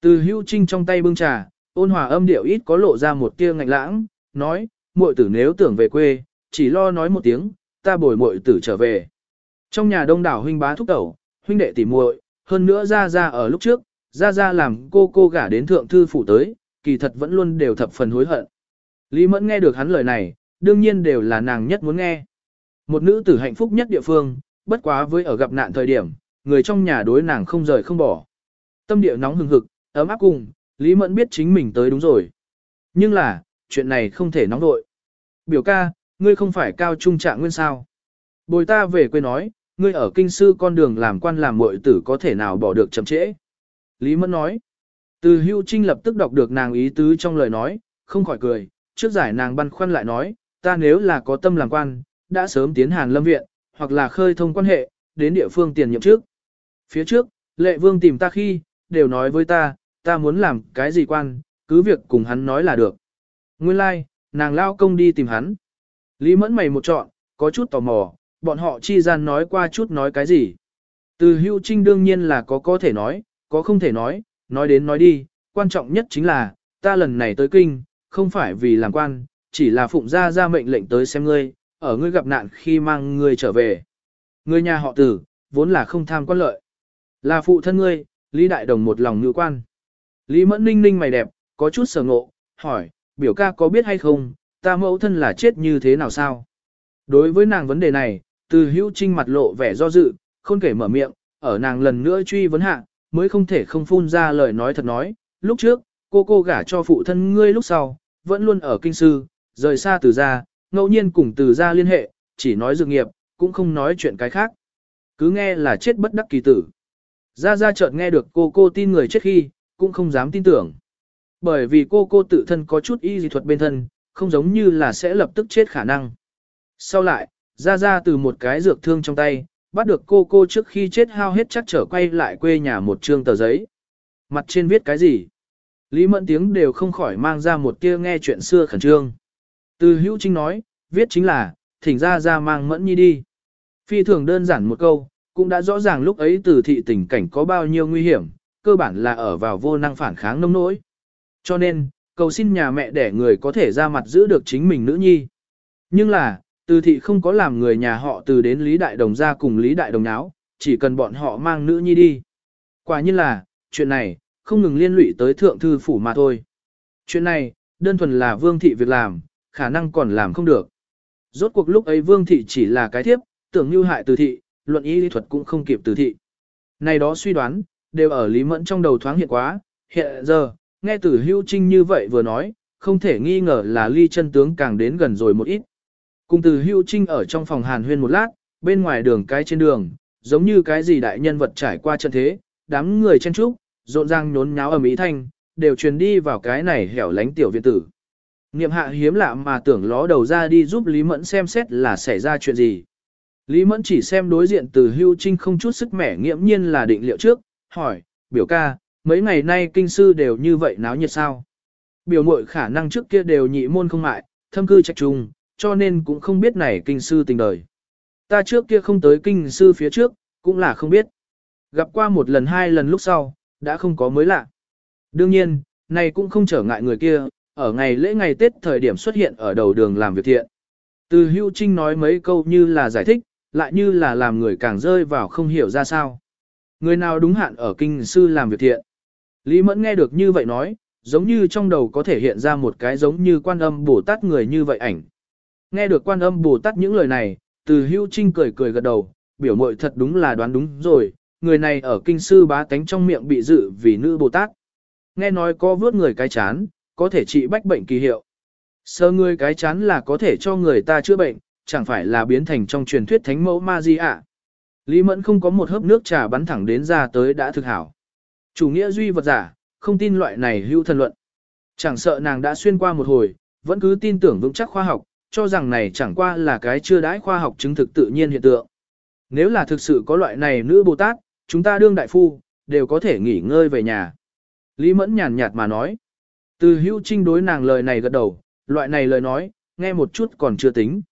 từ hưu trinh trong tay bưng trà, ôn hòa âm điệu ít có lộ ra một tia ngạnh lãng, nói, muội tử nếu tưởng về quê, chỉ lo nói một tiếng, ta bồi muội tử trở về. Trong nhà đông đảo huynh bá thúc tẩu, huynh đệ tỉ muội, hơn nữa ra ra ở lúc trước, ra ra làm cô cô gả đến thượng thư phủ tới, kỳ thật vẫn luôn đều thập phần hối hận. Lý Mẫn nghe được hắn lời này, đương nhiên đều là nàng nhất muốn nghe. Một nữ tử hạnh phúc nhất địa phương, bất quá với ở gặp nạn thời điểm, người trong nhà đối nàng không rời không bỏ. Tâm địa nóng hừng hực, ấm áp cùng, Lý Mẫn biết chính mình tới đúng rồi. Nhưng là, chuyện này không thể nóng đội. Biểu ca, ngươi không phải cao trung trạng nguyên sao. Bồi ta về quê nói, ngươi ở kinh sư con đường làm quan làm muội tử có thể nào bỏ được chậm trễ. Lý Mẫn nói. Từ hưu trinh lập tức đọc được nàng ý tứ trong lời nói, không khỏi cười, trước giải nàng băn khoăn lại nói, ta nếu là có tâm làm quan, đã sớm tiến hàn lâm viện, hoặc là khơi thông quan hệ, đến địa phương tiền nhiệm trước. Phía trước, lệ vương tìm ta khi, đều nói với ta, ta muốn làm cái gì quan, cứ việc cùng hắn nói là được. Nguyên lai, like, nàng lao công đi tìm hắn. Lý mẫn mày một chọn, có chút tò mò, bọn họ chi gian nói qua chút nói cái gì. Từ hưu trinh đương nhiên là có có thể nói, có không thể nói, nói đến nói đi, quan trọng nhất chính là, ta lần này tới kinh, không phải vì làm quan, chỉ là phụng ra ra mệnh lệnh tới xem ngươi, ở ngươi gặp nạn khi mang ngươi trở về. Ngươi nhà họ tử, vốn là không tham quan lợi. Là phụ thân ngươi, Lý Đại Đồng một lòng nữ quan. Lý Mẫn ninh ninh mày đẹp, có chút sở ngộ, hỏi, biểu ca có biết hay không, ta mẫu thân là chết như thế nào sao? Đối với nàng vấn đề này, từ hữu trinh mặt lộ vẻ do dự, không kể mở miệng, ở nàng lần nữa truy vấn hạ, mới không thể không phun ra lời nói thật nói, lúc trước, cô cô gả cho phụ thân ngươi lúc sau, vẫn luôn ở kinh sư, rời xa từ gia, ngẫu nhiên cùng từ gia liên hệ, chỉ nói dược nghiệp, cũng không nói chuyện cái khác. Cứ nghe là chết bất đắc kỳ tử. Gia Gia chợt nghe được cô cô tin người chết khi, cũng không dám tin tưởng. Bởi vì cô cô tự thân có chút y dị thuật bên thân, không giống như là sẽ lập tức chết khả năng. Sau lại, Gia Gia từ một cái dược thương trong tay, bắt được cô cô trước khi chết hao hết chắc trở quay lại quê nhà một trương tờ giấy. Mặt trên viết cái gì? Lý Mẫn tiếng đều không khỏi mang ra một tia nghe chuyện xưa khẩn trương. Từ hữu trinh nói, viết chính là, thỉnh ra ra mang Mẫn Nhi đi. Phi thường đơn giản một câu, cũng đã rõ ràng lúc ấy từ thị tình cảnh có bao nhiêu nguy hiểm, cơ bản là ở vào vô năng phản kháng nông nỗi. Cho nên, cầu xin nhà mẹ để người có thể ra mặt giữ được chính mình nữ nhi. Nhưng là, từ thị không có làm người nhà họ từ đến Lý Đại Đồng ra cùng Lý Đại Đồng náo, chỉ cần bọn họ mang nữ nhi đi. Quả nhiên là, chuyện này, không ngừng liên lụy tới thượng thư phủ mà thôi. Chuyện này, đơn thuần là vương thị việc làm, khả năng còn làm không được. Rốt cuộc lúc ấy vương thị chỉ là cái thiếp, tưởng như hại từ thị, luận ý lý thuật cũng không kịp từ thị. Này đó suy đoán, đều ở Lý Mẫn trong đầu thoáng hiện quá, hiện giờ, nghe từ hưu trinh như vậy vừa nói, không thể nghi ngờ là ly chân tướng càng đến gần rồi một ít. Cùng từ hưu trinh ở trong phòng hàn huyên một lát, bên ngoài đường cái trên đường, giống như cái gì đại nhân vật trải qua trận thế, đám người chen trúc, rộn ràng nhốn nháo ở Mỹ Thanh, đều truyền đi vào cái này hẻo lánh tiểu viện tử. Niệm hạ hiếm lạ mà tưởng ló đầu ra đi giúp Lý Mẫn xem xét là xảy ra chuyện gì. Lý Mẫn chỉ xem đối diện từ hưu trinh không chút sức mẻ nghiễm nhiên là định liệu trước, hỏi, biểu ca, mấy ngày nay kinh sư đều như vậy náo nhiệt sao? Biểu mội khả năng trước kia đều nhị môn không mại, thâm cư trạch trùng, cho nên cũng không biết này kinh sư tình đời. Ta trước kia không tới kinh sư phía trước, cũng là không biết. Gặp qua một lần hai lần lúc sau, đã không có mới lạ. Đương nhiên, này cũng không trở ngại người kia, ở ngày lễ ngày Tết thời điểm xuất hiện ở đầu đường làm việc thiện. Từ hưu trinh nói mấy câu như là giải thích, lại như là làm người càng rơi vào không hiểu ra sao. Người nào đúng hạn ở kinh sư làm việc thiện. Lý Mẫn nghe được như vậy nói, giống như trong đầu có thể hiện ra một cái giống như quan âm Bồ Tát người như vậy ảnh. Nghe được quan âm Bồ Tát những lời này, từ hưu trinh cười cười gật đầu, biểu mội thật đúng là đoán đúng rồi, người này ở kinh sư bá tánh trong miệng bị dự vì nữ Bồ Tát. Nghe nói có vớt người cái chán, có thể trị bách bệnh kỳ hiệu. Sơ người cái chán là có thể cho người ta chữa bệnh, chẳng phải là biến thành trong truyền thuyết thánh mẫu ma di ạ. Lý Mẫn không có một hớp nước trà bắn thẳng đến ra tới đã thực hảo. Chủ nghĩa duy vật giả, không tin loại này hưu thần luận. Chẳng sợ nàng đã xuyên qua một hồi, vẫn cứ tin tưởng vững chắc khoa học, cho rằng này chẳng qua là cái chưa đãi khoa học chứng thực tự nhiên hiện tượng. Nếu là thực sự có loại này nữ Bồ Tát, chúng ta đương đại phu, đều có thể nghỉ ngơi về nhà. Lý Mẫn nhàn nhạt mà nói. Từ hữu trinh đối nàng lời này gật đầu, loại này lời nói, nghe một chút còn chưa tính.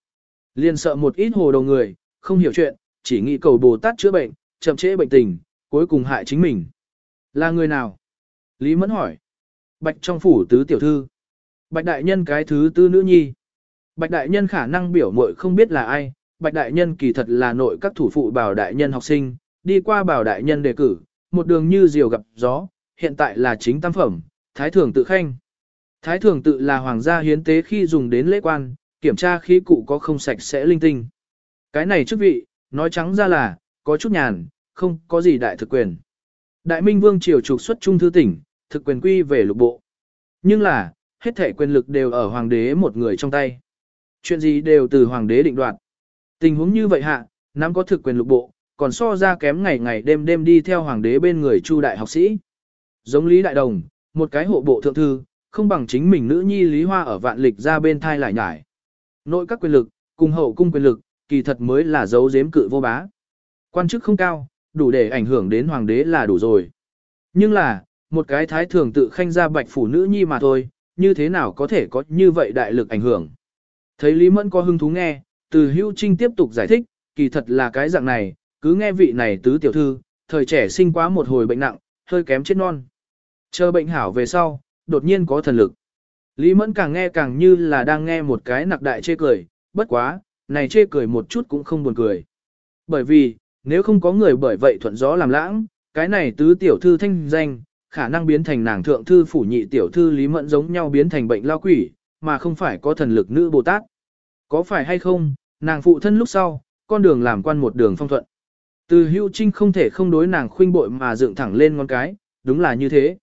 Liên sợ một ít hồ đầu người, không hiểu chuyện, chỉ nghĩ cầu Bồ Tát chữa bệnh, chậm trễ bệnh tình, cuối cùng hại chính mình. Là người nào? Lý Mẫn hỏi. Bạch trong phủ tứ tiểu thư. Bạch đại nhân cái thứ tư nữ nhi. Bạch đại nhân khả năng biểu muội không biết là ai, Bạch đại nhân kỳ thật là nội các thủ phụ bảo đại nhân học sinh, đi qua bảo đại nhân đề cử, một đường như diều gặp gió, hiện tại là chính tam phẩm, thái thường tự khanh. Thái thường tự là hoàng gia hiến tế khi dùng đến lễ quan, kiểm tra khí cụ có không sạch sẽ linh tinh. Cái này chức vị, nói trắng ra là, có chút nhàn, không có gì đại thực quyền. Đại Minh Vương triều trục xuất trung thư tỉnh, thực quyền quy về lục bộ. Nhưng là, hết thể quyền lực đều ở hoàng đế một người trong tay. Chuyện gì đều từ hoàng đế định đoạt. Tình huống như vậy hạ, nắm có thực quyền lục bộ, còn so ra kém ngày ngày đêm đêm đi theo hoàng đế bên người chu đại học sĩ. Giống Lý Đại Đồng, một cái hộ bộ thượng thư, không bằng chính mình nữ nhi Lý Hoa ở vạn lịch ra bên thai lại nhải. Nội các quyền lực, cùng hậu cung quyền lực, kỳ thật mới là dấu giếm cự vô bá. Quan chức không cao, đủ để ảnh hưởng đến hoàng đế là đủ rồi. Nhưng là, một cái thái thường tự khanh ra bạch phủ nữ nhi mà thôi, như thế nào có thể có như vậy đại lực ảnh hưởng. Thấy Lý Mẫn có hứng thú nghe, từ hữu trinh tiếp tục giải thích, kỳ thật là cái dạng này, cứ nghe vị này tứ tiểu thư, thời trẻ sinh quá một hồi bệnh nặng, hơi kém chết non. Chờ bệnh hảo về sau, đột nhiên có thần lực. Lý Mẫn càng nghe càng như là đang nghe một cái nặc đại chê cười, bất quá, này chê cười một chút cũng không buồn cười. Bởi vì, nếu không có người bởi vậy thuận gió làm lãng, cái này tứ tiểu thư thanh danh, khả năng biến thành nàng thượng thư phủ nhị tiểu thư Lý Mẫn giống nhau biến thành bệnh lao quỷ, mà không phải có thần lực nữ Bồ Tát. Có phải hay không, nàng phụ thân lúc sau, con đường làm quan một đường phong thuận. Từ hưu trinh không thể không đối nàng khuynh bội mà dựng thẳng lên ngón cái, đúng là như thế.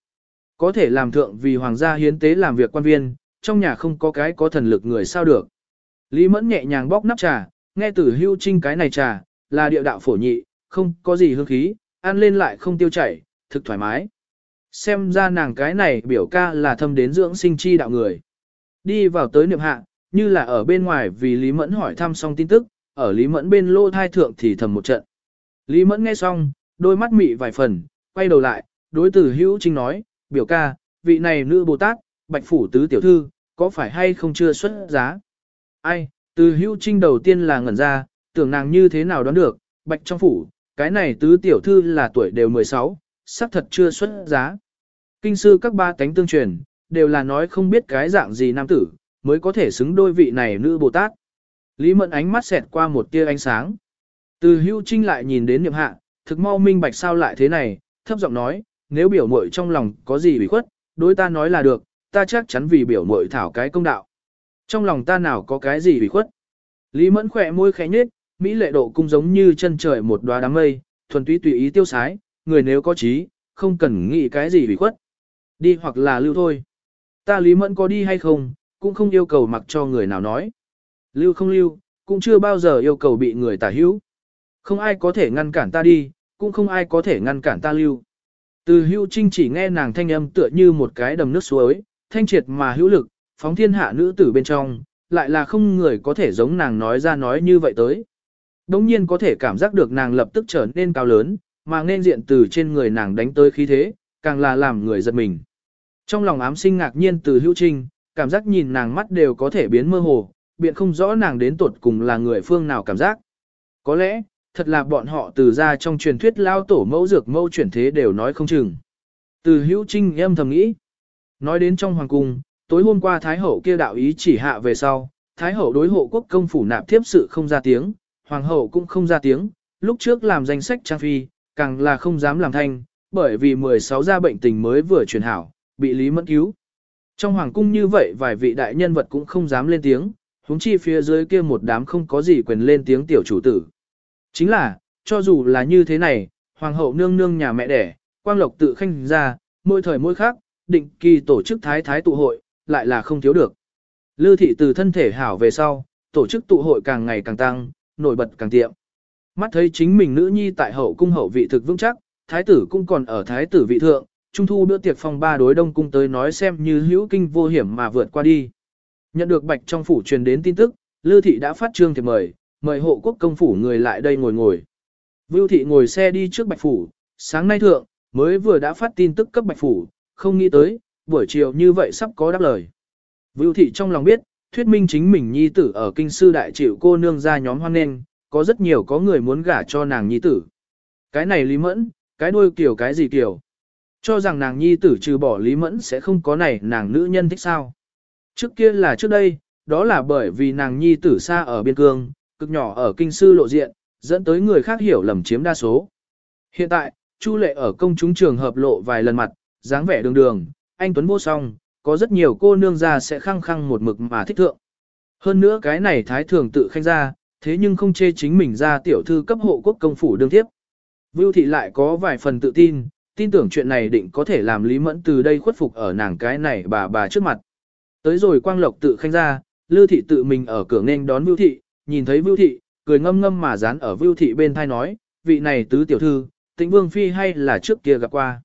Có thể làm thượng vì hoàng gia hiến tế làm việc quan viên, trong nhà không có cái có thần lực người sao được. Lý Mẫn nhẹ nhàng bóc nắp trà, nghe từ hưu trinh cái này trà, là địa đạo phổ nhị, không có gì hương khí, ăn lên lại không tiêu chảy, thực thoải mái. Xem ra nàng cái này biểu ca là thâm đến dưỡng sinh chi đạo người. Đi vào tới niệm hạ, như là ở bên ngoài vì Lý Mẫn hỏi thăm xong tin tức, ở Lý Mẫn bên lô thai thượng thì thầm một trận. Lý Mẫn nghe xong, đôi mắt mị vài phần, quay đầu lại, đối tử hữu trinh nói, biểu ca, vị này nữ Bồ Tát, bạch phủ tứ tiểu thư, có phải hay không chưa xuất giá? Ai, từ hữu trinh đầu tiên là ngẩn ra, tưởng nàng như thế nào đoán được, bạch trong phủ, cái này tứ tiểu thư là tuổi đều 16, xác thật chưa xuất giá. Kinh sư các ba tánh tương truyền, đều là nói không biết cái dạng gì nam tử, mới có thể xứng đôi vị này nữ Bồ Tát. Lý Mẫn ánh mắt xẹt qua một tia ánh sáng. Từ hưu trinh lại nhìn đến niệm hạ, thực mau minh bạch sao lại thế này, thấp giọng nói, nếu biểu muội trong lòng có gì bị khuất, đối ta nói là được, ta chắc chắn vì biểu muội thảo cái công đạo. Trong lòng ta nào có cái gì bị khuất. Lý Mẫn khỏe môi khẽ nhếch, mỹ lệ độ cung giống như chân trời một đóa đám mây, thuần túy tùy ý tiêu sái, người nếu có trí, không cần nghĩ cái gì bị khuất. Đi hoặc là lưu thôi. Ta Lý Mẫn có đi hay không, cũng không yêu cầu mặc cho người nào nói. Lưu không lưu, cũng chưa bao giờ yêu cầu bị người tả hữu. Không ai có thể ngăn cản ta đi, cũng không ai có thể ngăn cản ta lưu. Từ hữu trinh chỉ nghe nàng thanh âm tựa như một cái đầm nước suối, thanh triệt mà hữu lực, phóng thiên hạ nữ tử bên trong, lại là không người có thể giống nàng nói ra nói như vậy tới. Đống nhiên có thể cảm giác được nàng lập tức trở nên cao lớn, mà nên diện từ trên người nàng đánh tới khí thế, càng là làm người giật mình. Trong lòng ám sinh ngạc nhiên từ hữu trinh, cảm giác nhìn nàng mắt đều có thể biến mơ hồ, biện không rõ nàng đến tuột cùng là người phương nào cảm giác. Có lẽ, thật là bọn họ từ ra trong truyền thuyết lao tổ mẫu dược mẫu chuyển thế đều nói không chừng. Từ hữu trinh em thầm nghĩ. Nói đến trong hoàng cung, tối hôm qua Thái hậu kia đạo ý chỉ hạ về sau, Thái hậu đối hộ quốc công phủ nạp thiếp sự không ra tiếng, hoàng hậu cũng không ra tiếng, lúc trước làm danh sách trang phi, càng là không dám làm thanh, bởi vì 16 gia bệnh tình mới vừa truyền hảo, bị Lý Mẫn cứu, trong hoàng cung như vậy vài vị đại nhân vật cũng không dám lên tiếng, huống chi phía dưới kia một đám không có gì quyền lên tiếng tiểu chủ tử. Chính là, cho dù là như thế này, hoàng hậu nương nương nhà mẹ đẻ, quang lộc tự khanh ra, mỗi thời mỗi khác, định kỳ tổ chức thái thái tụ hội, lại là không thiếu được. Lư thị từ thân thể hảo về sau, tổ chức tụ hội càng ngày càng tăng, nổi bật càng tiệm. Mắt thấy chính mình nữ nhi tại hậu cung hậu vị thực vững chắc, thái tử cũng còn ở thái tử vị thượng, trung thu bữa tiệc phòng ba đối đông cung tới nói xem như hữu kinh vô hiểm mà vượt qua đi. Nhận được bạch trong phủ truyền đến tin tức, Lư thị đã phát trương thiệp mời, mời hộ quốc công phủ người lại đây ngồi ngồi. Vưu thị ngồi xe đi trước bạch phủ, sáng nay thượng, mới vừa đã phát tin tức cấp bạch phủ, không nghĩ tới, buổi chiều như vậy sắp có đáp lời. Vưu thị trong lòng biết, thuyết minh chính mình nhi tử ở kinh sư đại chịu cô nương ra nhóm hoan nghênh, có rất nhiều có người muốn gả cho nàng nhi tử. Cái này Lý Mẫn, cái đuôi kiểu cái gì kiểu. Cho rằng nàng nhi tử trừ bỏ Lý Mẫn sẽ không có này nàng nữ nhân thích sao. Trước kia là trước đây, đó là bởi vì nàng nhi tử xa ở biên cương, cực nhỏ ở kinh sư lộ diện, dẫn tới người khác hiểu lầm chiếm đa số. Hiện tại, Chu Lệ ở công chúng trường hợp lộ vài lần mặt, dáng vẻ đường đường, anh Tuấn vô song, có rất nhiều cô nương ra sẽ khăng khăng một mực mà thích thượng. Hơn nữa cái này thái thường tự khanh ra, thế nhưng không chê chính mình ra tiểu thư cấp hộ quốc công phủ đương tiếp. Vưu thị lại có vài phần tự tin, tin tưởng chuyện này định có thể làm Lý Mẫn từ đây khuất phục ở nàng cái này bà bà trước mặt. Tới rồi Quang Lộc tự khanh ra, Lư thị tự mình ở cửa nên đón Vưu thị, nhìn thấy Vưu thị, cười ngâm ngâm mà dán ở Vưu thị bên thai nói, vị này tứ tiểu thư, tĩnh vương phi hay là trước kia gặp qua.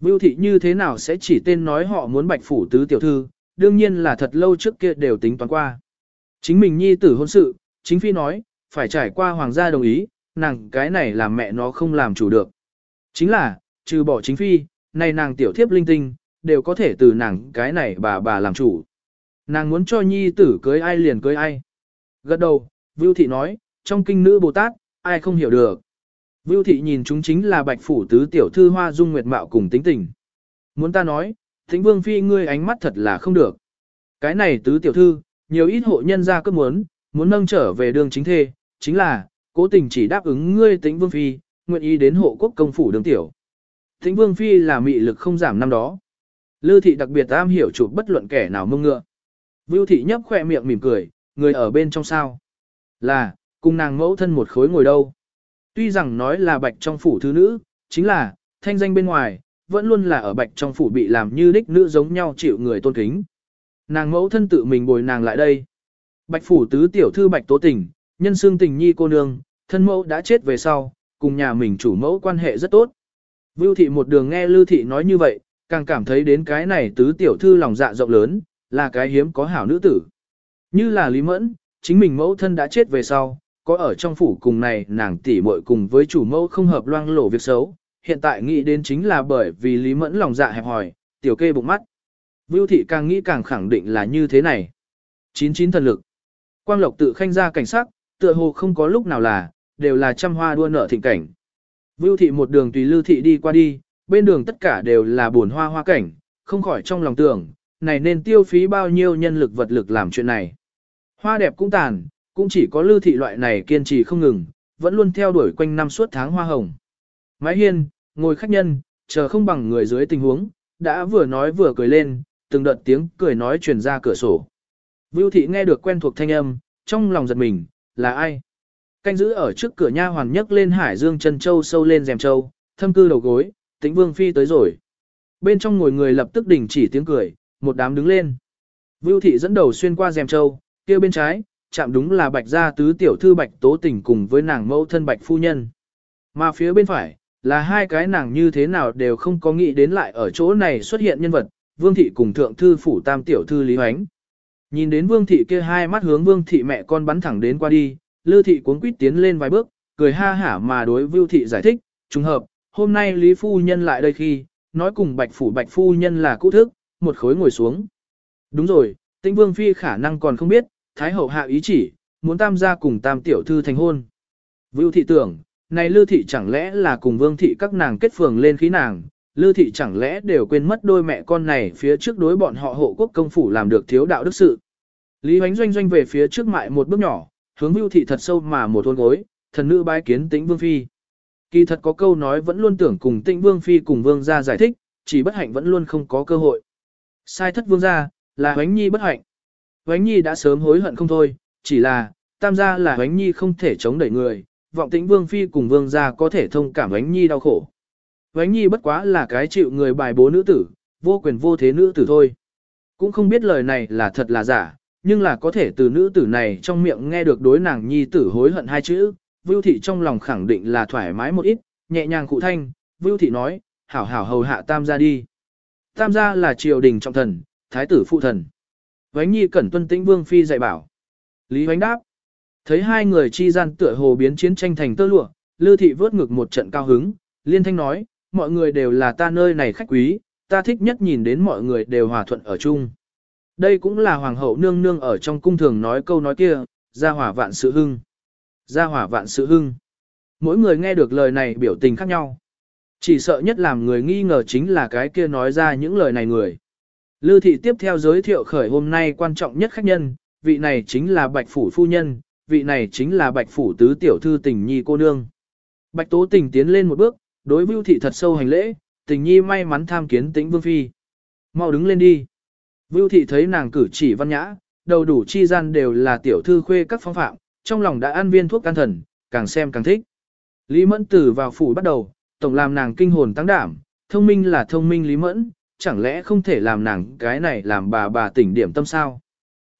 Vưu thị như thế nào sẽ chỉ tên nói họ muốn bạch phủ tứ tiểu thư, đương nhiên là thật lâu trước kia đều tính toán qua. Chính mình nhi tử hôn sự, chính phi nói, phải trải qua hoàng gia đồng ý, nàng cái này làm mẹ nó không làm chủ được. Chính là, trừ bỏ chính phi, này nàng tiểu thiếp linh tinh, đều có thể từ nàng cái này bà bà làm chủ. Nàng muốn cho nhi tử cưới ai liền cưới ai. Gật đầu, Vưu Thị nói, trong kinh nữ Bồ Tát, ai không hiểu được. Vưu Thị nhìn chúng chính là bạch phủ tứ tiểu thư hoa dung nguyệt mạo cùng tính tình. Muốn ta nói, thính vương phi ngươi ánh mắt thật là không được. Cái này tứ tiểu thư, nhiều ít hộ nhân ra cấp muốn, muốn nâng trở về đường chính thê, chính là, cố tình chỉ đáp ứng ngươi tính vương phi, nguyện ý đến hộ quốc công phủ đường tiểu. Thính vương phi là mị lực không giảm năm đó. Lư thị đặc biệt am hiểu chụp bất luận kẻ nào mông ngựa. Vưu thị nhấp khỏe miệng mỉm cười, người ở bên trong sao. Là, cùng nàng mẫu thân một khối ngồi đâu. Tuy rằng nói là bạch trong phủ thứ nữ, chính là, thanh danh bên ngoài, vẫn luôn là ở bạch trong phủ bị làm như đích nữ giống nhau chịu người tôn kính. Nàng mẫu thân tự mình bồi nàng lại đây. Bạch phủ tứ tiểu thư bạch tố tình, nhân xương tình nhi cô nương, thân mẫu đã chết về sau, cùng nhà mình chủ mẫu quan hệ rất tốt. Vưu thị một đường nghe Lư thị nói như vậy, càng cảm thấy đến cái này tứ tiểu thư lòng dạ rộng lớn, là cái hiếm có hảo nữ tử. Như là Lý Mẫn, chính mình mẫu thân đã chết về sau, có ở trong phủ cùng này nàng tỷ muội cùng với chủ mẫu không hợp loang lổ việc xấu, hiện tại nghĩ đến chính là bởi vì Lý Mẫn lòng dạ hẹp hòi, tiểu kê bụng mắt. Vưu thị càng nghĩ càng khẳng định là như thế này. 99 thần lực. Quang Lộc tự khanh ra cảnh sắc, tựa hồ không có lúc nào là, đều là trăm hoa đua nở thịnh cảnh. Vưu thị một đường tùy lưu thị đi qua đi, bên đường tất cả đều là buồn hoa hoa cảnh, không khỏi trong lòng tưởng, này nên tiêu phí bao nhiêu nhân lực vật lực làm chuyện này. Hoa đẹp cũng tàn, cũng chỉ có lưu thị loại này kiên trì không ngừng, vẫn luôn theo đuổi quanh năm suốt tháng hoa hồng. Mái hiên, ngồi khách nhân, chờ không bằng người dưới tình huống, đã vừa nói vừa cười lên, từng đợt tiếng cười nói truyền ra cửa sổ. Vưu thị nghe được quen thuộc thanh âm, trong lòng giật mình, là ai? Canh giữ ở trước cửa nha hoàn nhấc lên hải dương chân châu sâu lên rèm châu, thâm cư đầu gối, tĩnh vương phi tới rồi. Bên trong ngồi người lập tức đình chỉ tiếng cười, một đám đứng lên. Vưu thị dẫn đầu xuyên qua rèm châu, kia bên trái, chạm đúng là bạch gia tứ tiểu thư bạch tố tình cùng với nàng mẫu thân bạch phu nhân. Mà phía bên phải, là hai cái nàng như thế nào đều không có nghĩ đến lại ở chỗ này xuất hiện nhân vật, vương thị cùng thượng thư phủ tam tiểu thư Lý Hoánh. Nhìn đến vương thị kia hai mắt hướng vương thị mẹ con bắn thẳng đến qua đi, lư thị cuốn quýt tiến lên vài bước, cười ha hả mà đối vưu thị giải thích, trùng hợp, hôm nay Lý Phu Nhân lại đây khi, nói cùng bạch phủ bạch phu nhân là cũ thức, một khối ngồi xuống. Đúng rồi, tĩnh vương phi khả năng còn không biết, thái hậu hạ ý chỉ, muốn tam gia cùng tam tiểu thư thành hôn. Vưu thị tưởng, này lư thị chẳng lẽ là cùng vương thị các nàng kết phường lên khí nàng, lư thị chẳng lẽ đều quên mất đôi mẹ con này phía trước đối bọn họ hộ quốc công phủ làm được thiếu đạo đức sự. Lý hoánh doanh doanh về phía trước mại một bước nhỏ, hướng vưu thị thật sâu mà một hôn gối, thần nữ bái kiến tĩnh vương phi. Kỳ thật có câu nói vẫn luôn tưởng cùng tĩnh vương phi cùng vương gia giải thích, chỉ bất hạnh vẫn luôn không có cơ hội. Sai thất vương gia, là Hoánh Nhi bất hạnh. Hoánh Nhi đã sớm hối hận không thôi, chỉ là, tam gia là Hoánh Nhi không thể chống đẩy người, vọng tĩnh vương phi cùng vương gia có thể thông cảm Hoánh Nhi đau khổ. Hoánh Nhi bất quá là cái chịu người bài bố nữ tử, vô quyền vô thế nữ tử thôi. Cũng không biết lời này là thật là giả, nhưng là có thể từ nữ tử này trong miệng nghe được đối nàng Nhi tử hối hận hai chữ, Vưu Thị trong lòng khẳng định là thoải mái một ít, nhẹ nhàng cụ thanh, Vưu Thị nói, hảo hảo hầu hạ tam gia đi. Tam gia là triều đình trọng thần, thái tử phụ thần. Vánh Nhi cẩn tuân tĩnh vương phi dạy bảo. Lý Vánh đáp. Thấy hai người chi gian tựa hồ biến chiến tranh thành tơ lụa, Lư Thị vớt ngực một trận cao hứng, liên thanh nói, mọi người đều là ta nơi này khách quý, ta thích nhất nhìn đến mọi người đều hòa thuận ở chung. Đây cũng là hoàng hậu nương nương ở trong cung thường nói câu nói kia, gia hỏa vạn sự hưng. Gia hỏa vạn sự hưng. Mỗi người nghe được lời này biểu tình khác nhau. Chỉ sợ nhất làm người nghi ngờ chính là cái kia nói ra những lời này người. Lư thị tiếp theo giới thiệu khởi hôm nay quan trọng nhất khách nhân, vị này chính là Bạch Phủ Phu Nhân, vị này chính là Bạch Phủ Tứ Tiểu Thư Tình Nhi cô nương. Bạch Tố Tình tiến lên một bước, đối Vưu Thị thật sâu hành lễ, Tình Nhi may mắn tham kiến tĩnh Vương Phi. mau đứng lên đi. Vưu Thị thấy nàng cử chỉ văn nhã, đầu đủ chi gian đều là tiểu thư khuê các phong phạm, trong lòng đã ăn viên thuốc can thần, càng xem càng thích. Lý Mẫn từ vào phủ bắt đầu, tổng làm nàng kinh hồn tăng đảm, thông minh là thông minh Lý Mẫn, chẳng lẽ không thể làm nàng cái này làm bà bà tỉnh điểm tâm sao?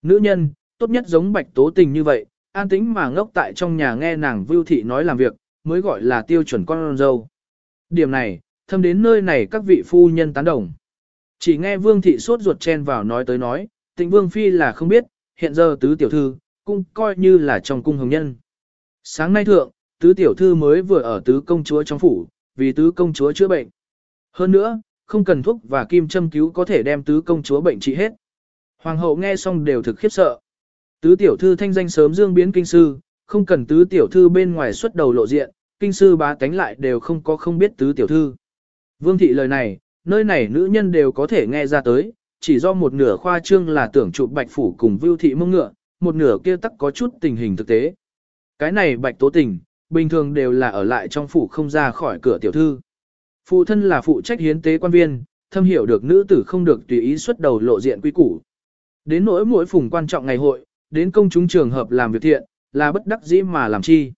Nữ nhân, tốt nhất giống bạch tố tình như vậy, an tĩnh mà ngốc tại trong nhà nghe nàng vưu thị nói làm việc, mới gọi là tiêu chuẩn con dâu. Điểm này, thâm đến nơi này các vị phu nhân tán đồng. Chỉ nghe vương thị sốt ruột chen vào nói tới nói, tịnh vương phi là không biết, hiện giờ tứ tiểu thư, cũng coi như là trong cung hồng nhân. Sáng nay thượng, tứ tiểu thư mới vừa ở tứ công chúa trong phủ, vì tứ công chúa chữa bệnh. Hơn nữa, không cần thuốc và kim châm cứu có thể đem tứ công chúa bệnh trị hết. Hoàng hậu nghe xong đều thực khiếp sợ. Tứ tiểu thư thanh danh sớm dương biến kinh sư, không cần tứ tiểu thư bên ngoài xuất đầu lộ diện, kinh sư bá tánh lại đều không có không biết tứ tiểu thư. Vương thị lời này, nơi này nữ nhân đều có thể nghe ra tới, chỉ do một nửa khoa trương là tưởng chụp bạch phủ cùng vưu thị mông ngựa, một nửa kia tắc có chút tình hình thực tế. Cái này bạch tố tình, bình thường đều là ở lại trong phủ không ra khỏi cửa tiểu thư. Phụ thân là phụ trách hiến tế quan viên, thâm hiểu được nữ tử không được tùy ý xuất đầu lộ diện quy củ. Đến nỗi mỗi phùng quan trọng ngày hội, đến công chúng trường hợp làm việc thiện, là bất đắc dĩ mà làm chi.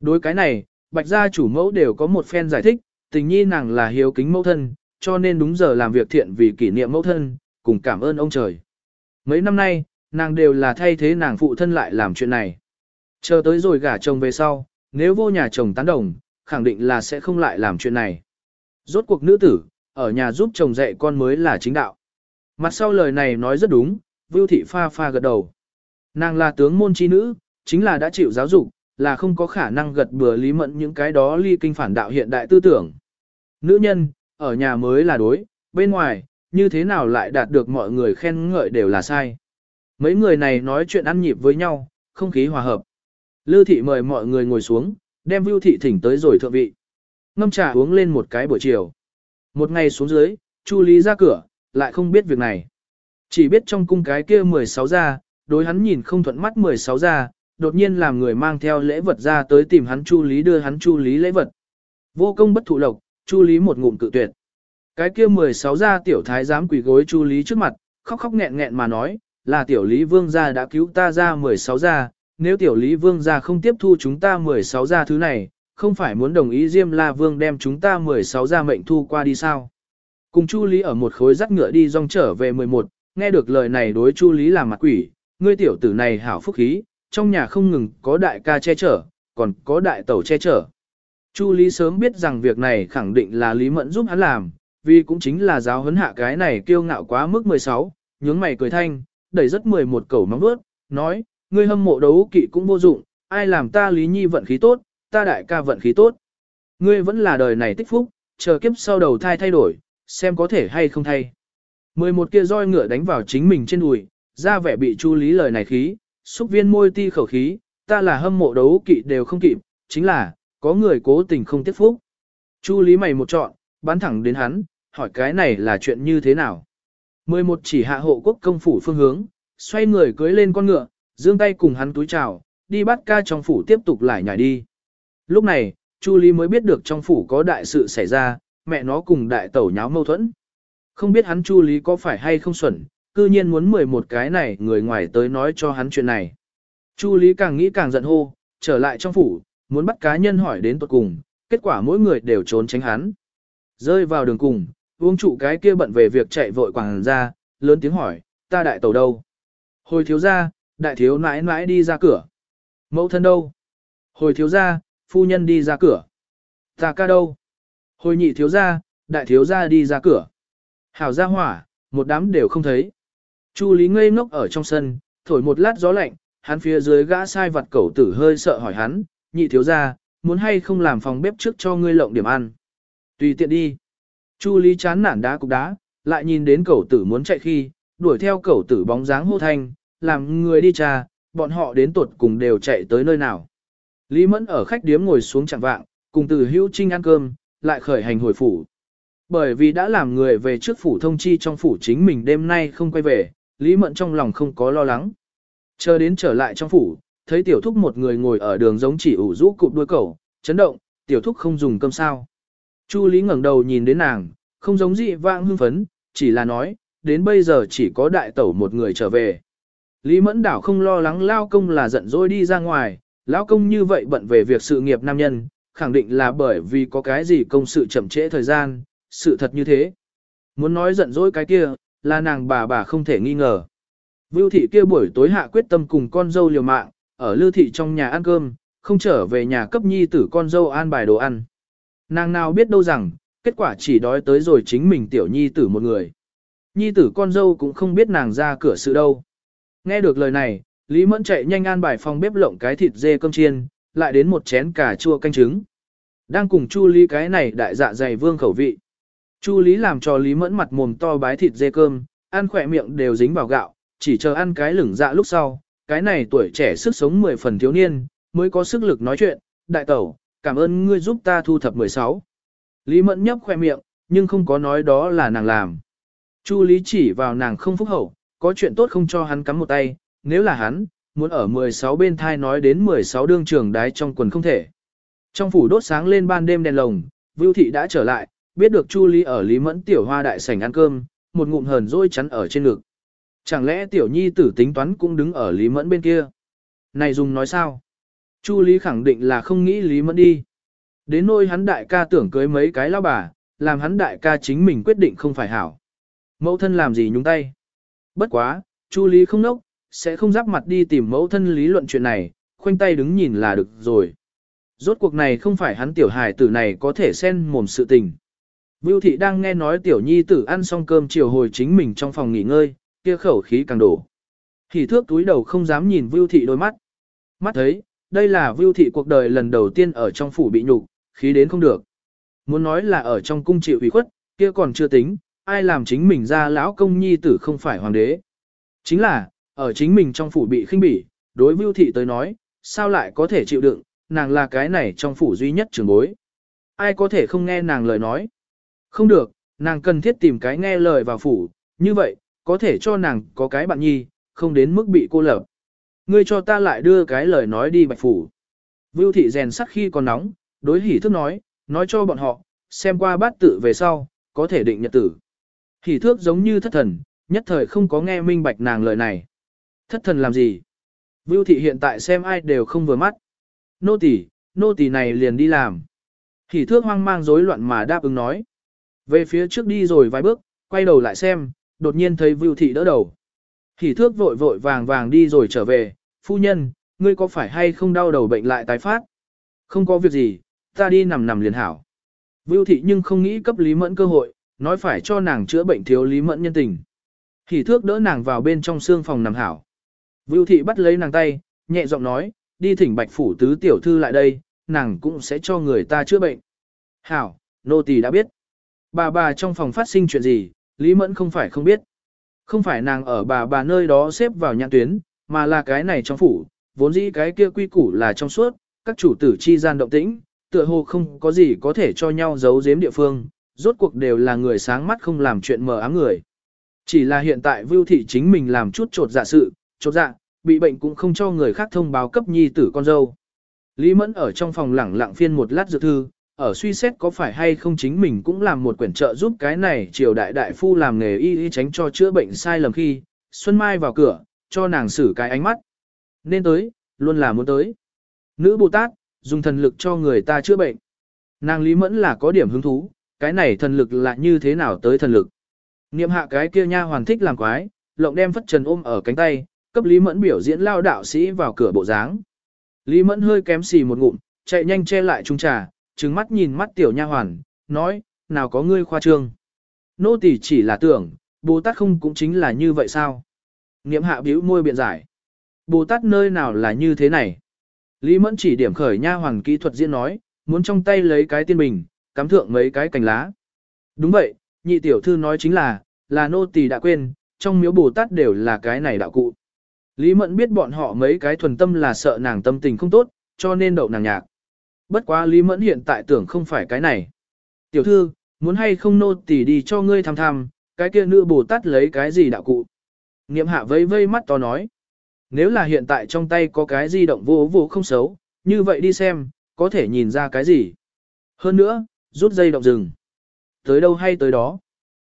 Đối cái này, bạch gia chủ mẫu đều có một phen giải thích, tình nhi nàng là hiếu kính mẫu thân, cho nên đúng giờ làm việc thiện vì kỷ niệm mẫu thân, cùng cảm ơn ông trời. Mấy năm nay, nàng đều là thay thế nàng phụ thân lại làm chuyện này. Chờ tới rồi gả chồng về sau, nếu vô nhà chồng tán đồng, khẳng định là sẽ không lại làm chuyện này. Rốt cuộc nữ tử, ở nhà giúp chồng dạy con mới là chính đạo. Mặt sau lời này nói rất đúng, Vưu Thị pha pha gật đầu. Nàng là tướng môn chi nữ, chính là đã chịu giáo dục, là không có khả năng gật bừa lý mẫn những cái đó ly kinh phản đạo hiện đại tư tưởng. Nữ nhân, ở nhà mới là đối, bên ngoài, như thế nào lại đạt được mọi người khen ngợi đều là sai. Mấy người này nói chuyện ăn nhịp với nhau, không khí hòa hợp. Lư thị mời mọi người ngồi xuống, đem Vưu thị thỉnh tới rồi thượng vị. Ngâm trà uống lên một cái buổi chiều. Một ngày xuống dưới, Chu Lý ra cửa, lại không biết việc này. Chỉ biết trong cung cái kia 16 ra, đối hắn nhìn không thuận mắt 16 ra, đột nhiên làm người mang theo lễ vật ra tới tìm hắn Chu Lý đưa hắn Chu Lý lễ vật. Vô công bất thụ lộc, Chu Lý một ngụm cự tuyệt. Cái kia 16 gia tiểu thái giám quỳ gối Chu Lý trước mặt, khóc khóc nghẹn nghẹn mà nói, là tiểu Lý Vương gia đã cứu ta ra 16 gia. nếu tiểu Lý Vương gia không tiếp thu chúng ta 16 gia thứ này, không phải muốn đồng ý Diêm La Vương đem chúng ta 16 gia mệnh thu qua đi sao? Cùng Chu Lý ở một khối dắt ngựa đi rong trở về 11, nghe được lời này đối Chu Lý làm mặt quỷ, ngươi tiểu tử này hảo phúc khí, trong nhà không ngừng có đại ca che chở, còn có đại tẩu che chở. Chu Lý sớm biết rằng việc này khẳng định là Lý Mẫn giúp hắn làm, vì cũng chính là giáo huấn hạ cái này kiêu ngạo quá mức 16, nhướng mày cười thanh, đẩy rất 11 cẩu móng bước, nói, ngươi hâm mộ đấu kỵ cũng vô dụng, ai làm ta Lý Nhi vận khí tốt, ta đại ca vận khí tốt. Ngươi vẫn là đời này tích phúc, chờ kiếp sau đầu thai thay đổi, xem có thể hay không thay. Mười một kia roi ngựa đánh vào chính mình trên đùi, ra vẻ bị chu lý lời này khí, xúc viên môi ti khẩu khí, ta là hâm mộ đấu kỵ đều không kịp, chính là, có người cố tình không tiếp phúc. Chu lý mày một chọn, bắn thẳng đến hắn, hỏi cái này là chuyện như thế nào. Mười một chỉ hạ hộ quốc công phủ phương hướng, xoay người cưới lên con ngựa, dương tay cùng hắn túi chào, đi bắt ca trong phủ tiếp tục lại nhảy đi. Lúc này, Chu Lý mới biết được trong phủ có đại sự xảy ra, mẹ nó cùng đại tẩu nháo mâu thuẫn. Không biết hắn Chu Lý có phải hay không xuẩn, cư nhiên muốn 11 cái này người ngoài tới nói cho hắn chuyện này. Chu Lý càng nghĩ càng giận hô, trở lại trong phủ, muốn bắt cá nhân hỏi đến tuật cùng, kết quả mỗi người đều trốn tránh hắn. Rơi vào đường cùng, uống trụ cái kia bận về việc chạy vội quảng ra, lớn tiếng hỏi, ta đại tàu đâu? Hồi thiếu ra, đại thiếu nãi nãi đi ra cửa. Mẫu thân đâu? Hồi thiếu ra, phu nhân đi ra cửa. Ta ca đâu? Hồi nhị thiếu ra, đại thiếu ra đi ra cửa. Hảo ra hỏa, một đám đều không thấy. Chu Lý ngây ngốc ở trong sân, thổi một lát gió lạnh, hắn phía dưới gã sai vặt cẩu tử hơi sợ hỏi hắn, nhị thiếu ra, muốn hay không làm phòng bếp trước cho ngươi lộng điểm ăn. Tùy tiện đi. Chu Lý chán nản đá cục đá, lại nhìn đến cẩu tử muốn chạy khi, đuổi theo cẩu tử bóng dáng hô thanh, làm người đi trà, bọn họ đến tuột cùng đều chạy tới nơi nào. Lý Mẫn ở khách điếm ngồi xuống chẳng vạng, cùng từ hữu trinh ăn cơm, lại khởi hành hồi phủ. Bởi vì đã làm người về trước phủ thông chi trong phủ chính mình đêm nay không quay về, Lý Mẫn trong lòng không có lo lắng. Chờ đến trở lại trong phủ, thấy tiểu thúc một người ngồi ở đường giống chỉ ủ rũ cụp đuôi cẩu, chấn động, tiểu thúc không dùng cơm sao. Chu Lý ngẩng đầu nhìn đến nàng, không giống dị vãng hưng phấn, chỉ là nói, đến bây giờ chỉ có đại tẩu một người trở về. Lý Mẫn Đảo không lo lắng lao công là giận dỗi đi ra ngoài, lao công như vậy bận về việc sự nghiệp nam nhân, khẳng định là bởi vì có cái gì công sự chậm trễ thời gian, sự thật như thế. Muốn nói giận dỗi cái kia, là nàng bà bà không thể nghi ngờ. Vưu thị kia buổi tối hạ quyết tâm cùng con dâu liều mạng, ở lưu thị trong nhà ăn cơm, không trở về nhà cấp nhi tử con dâu an bài đồ ăn. Nàng nào biết đâu rằng, kết quả chỉ đói tới rồi chính mình tiểu nhi tử một người. Nhi tử con dâu cũng không biết nàng ra cửa sự đâu. Nghe được lời này, Lý Mẫn chạy nhanh an bài phòng bếp lộng cái thịt dê cơm chiên, lại đến một chén cà chua canh trứng. Đang cùng Chu Lý cái này đại dạ dày vương khẩu vị. Chu Lý làm cho Lý Mẫn mặt mồm to bái thịt dê cơm, ăn khỏe miệng đều dính vào gạo, chỉ chờ ăn cái lửng dạ lúc sau, cái này tuổi trẻ sức sống 10 phần thiếu niên, mới có sức lực nói chuyện, đại tẩu, cảm ơn ngươi giúp ta thu thập 16. Lý Mẫn nhấp khoe miệng, nhưng không có nói đó là nàng làm. Chu Lý chỉ vào nàng không phúc hậu, có chuyện tốt không cho hắn cắm một tay, nếu là hắn, muốn ở 16 bên thai nói đến 16 đương trường đái trong quần không thể. Trong phủ đốt sáng lên ban đêm đèn lồng, Vưu Thị đã trở lại, biết được Chu Lý ở Lý Mẫn tiểu hoa đại sảnh ăn cơm, một ngụm hờn dỗi chắn ở trên ngực. Chẳng lẽ tiểu nhi tử tính toán cũng đứng ở Lý Mẫn bên kia? Này dùng nói sao? Chu Lý khẳng định là không nghĩ Lý Mẫn đi. Đến nôi hắn đại ca tưởng cưới mấy cái lao bà, làm hắn đại ca chính mình quyết định không phải hảo. Mẫu thân làm gì nhúng tay? Bất quá, Chu Lý không nốc, sẽ không giáp mặt đi tìm mẫu thân lý luận chuyện này, khoanh tay đứng nhìn là được rồi. Rốt cuộc này không phải hắn tiểu hài tử này có thể xen mồm sự tình. Vưu thị đang nghe nói tiểu nhi tử ăn xong cơm chiều hồi chính mình trong phòng nghỉ ngơi, kia khẩu khí càng đổ. Hỉ thước túi đầu không dám nhìn Vưu thị đôi mắt. Mắt thấy, đây là Vưu thị cuộc đời lần đầu tiên ở trong phủ bị nhục, khí đến không được. Muốn nói là ở trong cung chịu ủy khuất, kia còn chưa tính, ai làm chính mình ra lão công nhi tử không phải hoàng đế. Chính là, ở chính mình trong phủ bị khinh bỉ, đối Vưu thị tới nói, sao lại có thể chịu đựng, nàng là cái này trong phủ duy nhất trường bối. Ai có thể không nghe nàng lời nói? Không được, nàng cần thiết tìm cái nghe lời vào phủ, như vậy, có thể cho nàng có cái bạn nhi, không đến mức bị cô lập. Ngươi cho ta lại đưa cái lời nói đi bạch phủ. Vưu thị rèn sắt khi còn nóng, đối hỉ thức nói, nói cho bọn họ, xem qua bát tự về sau, có thể định nhật tử. Hỉ thước giống như thất thần, nhất thời không có nghe minh bạch nàng lời này. Thất thần làm gì? Vưu thị hiện tại xem ai đều không vừa mắt. Nô tỳ, nô tỳ này liền đi làm. Hỉ thước hoang mang rối loạn mà đáp ứng nói. Về phía trước đi rồi vài bước, quay đầu lại xem, đột nhiên thấy Vưu thị đỡ đầu. Hỉ thước vội vội vàng vàng đi rồi trở về, phu nhân, ngươi có phải hay không đau đầu bệnh lại tái phát? Không có việc gì, ta đi nằm nằm liền hảo. Vưu thị nhưng không nghĩ cấp Lý Mẫn cơ hội, nói phải cho nàng chữa bệnh thiếu Lý Mẫn nhân tình. Hỉ thước đỡ nàng vào bên trong xương phòng nằm hảo. Vưu thị bắt lấy nàng tay, nhẹ giọng nói, đi thỉnh bạch phủ tứ tiểu thư lại đây, nàng cũng sẽ cho người ta chữa bệnh. Hảo, nô tỳ đã biết. Bà bà trong phòng phát sinh chuyện gì, Lý Mẫn không phải không biết. Không phải nàng ở bà bà nơi đó xếp vào nhãn tuyến, mà là cái này trong phủ, vốn dĩ cái kia quy củ là trong suốt, các chủ tử chi gian động tĩnh, tựa hồ không có gì có thể cho nhau giấu giếm địa phương, rốt cuộc đều là người sáng mắt không làm chuyện mờ ám người. Chỉ là hiện tại Vưu Thị chính mình làm chút trột dạ sự, trột dạ, bị bệnh cũng không cho người khác thông báo cấp nhi tử con dâu. Lý Mẫn ở trong phòng lẳng lặng phiên một lát dược thư, ở suy xét có phải hay không chính mình cũng làm một quyển trợ giúp cái này triều đại đại phu làm nghề y y tránh cho chữa bệnh sai lầm khi, Xuân Mai vào cửa, cho nàng xử cái ánh mắt. Nên tới, luôn là muốn tới. Nữ Bồ Tát, dùng thần lực cho người ta chữa bệnh. Nàng Lý Mẫn là có điểm hứng thú, cái này thần lực là như thế nào tới thần lực. Niệm hạ cái kia nha hoàn thích làm quái, lộng đem phất trần ôm ở cánh tay, cấp Lý Mẫn biểu diễn lao đạo sĩ vào cửa bộ dáng. Lý Mẫn hơi kém xì một ngụm, chạy nhanh che lại trung trà, trừng mắt nhìn mắt tiểu nha hoàn, nói, nào có ngươi khoa trương. Nô tỳ chỉ là tưởng, Bồ Tát không cũng chính là như vậy sao? Niệm hạ bĩu môi biện giải. Bồ Tát nơi nào là như thế này? Lý Mẫn chỉ điểm khởi nha hoàn kỹ thuật diễn nói, muốn trong tay lấy cái tiên bình, cắm thượng mấy cái cành lá. Đúng vậy, nhị tiểu thư nói chính là, là nô tỳ đã quên, trong miếu Bồ Tát đều là cái này đạo cụ. Lý Mẫn biết bọn họ mấy cái thuần tâm là sợ nàng tâm tình không tốt, cho nên đậu nàng nhạc. Bất quá Lý Mẫn hiện tại tưởng không phải cái này. Tiểu thư, muốn hay không nô tỳ đi cho ngươi thăm thăm, cái kia nữ Bồ Tát lấy cái gì đạo cụ. Niệm hạ vây vây mắt to nói. Nếu là hiện tại trong tay có cái di động vô vô không xấu, như vậy đi xem, có thể nhìn ra cái gì. Hơn nữa, rút dây động rừng. Tới đâu hay tới đó.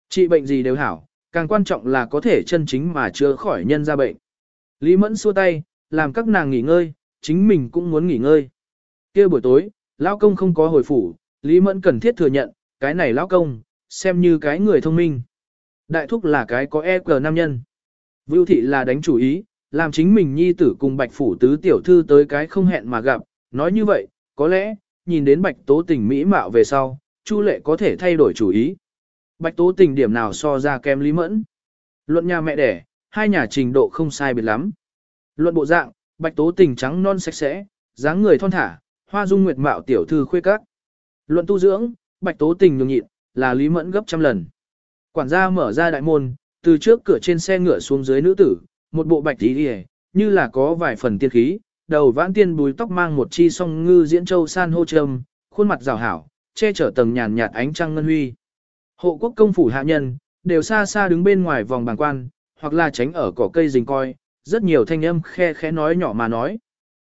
Trị bệnh gì đều hảo, càng quan trọng là có thể chân chính mà chữa khỏi nhân ra bệnh. Lý Mẫn xua tay, làm các nàng nghỉ ngơi, chính mình cũng muốn nghỉ ngơi kia buổi tối, Lão công không có hồi phủ, Lý Mẫn cần thiết thừa nhận, cái này Lão công, xem như cái người thông minh. Đại thúc là cái có e cờ nam nhân. Vưu thị là đánh chủ ý, làm chính mình nhi tử cùng bạch phủ tứ tiểu thư tới cái không hẹn mà gặp, nói như vậy, có lẽ, nhìn đến bạch tố tình mỹ mạo về sau, Chu lệ có thể thay đổi chủ ý. Bạch tố tình điểm nào so ra kém lý mẫn. Luận nhà mẹ đẻ, hai nhà trình độ không sai biệt lắm. Luận bộ dạng, bạch tố tình trắng non sạch sẽ, dáng người thon thả, hoa dung nguyệt mạo tiểu thư khuê các. Luận tu dưỡng, bạch tố tình nhường nhịn, là lý mẫn gấp trăm lần. Quản gia mở ra đại môn, từ trước cửa trên xe ngựa xuống dưới nữ tử, một bộ bạch tí đi như là có vài phần tiên khí, đầu vãn tiên bùi tóc mang một chi song ngư diễn châu san hô trầm, khuôn mặt rào hảo, che chở tầng nhàn nhạt ánh trăng ngân huy. Hộ quốc công phủ hạ nhân, đều xa xa đứng bên ngoài vòng bàng quan, hoặc là tránh ở cỏ cây rình coi, rất nhiều thanh âm khe khẽ nói nhỏ mà nói.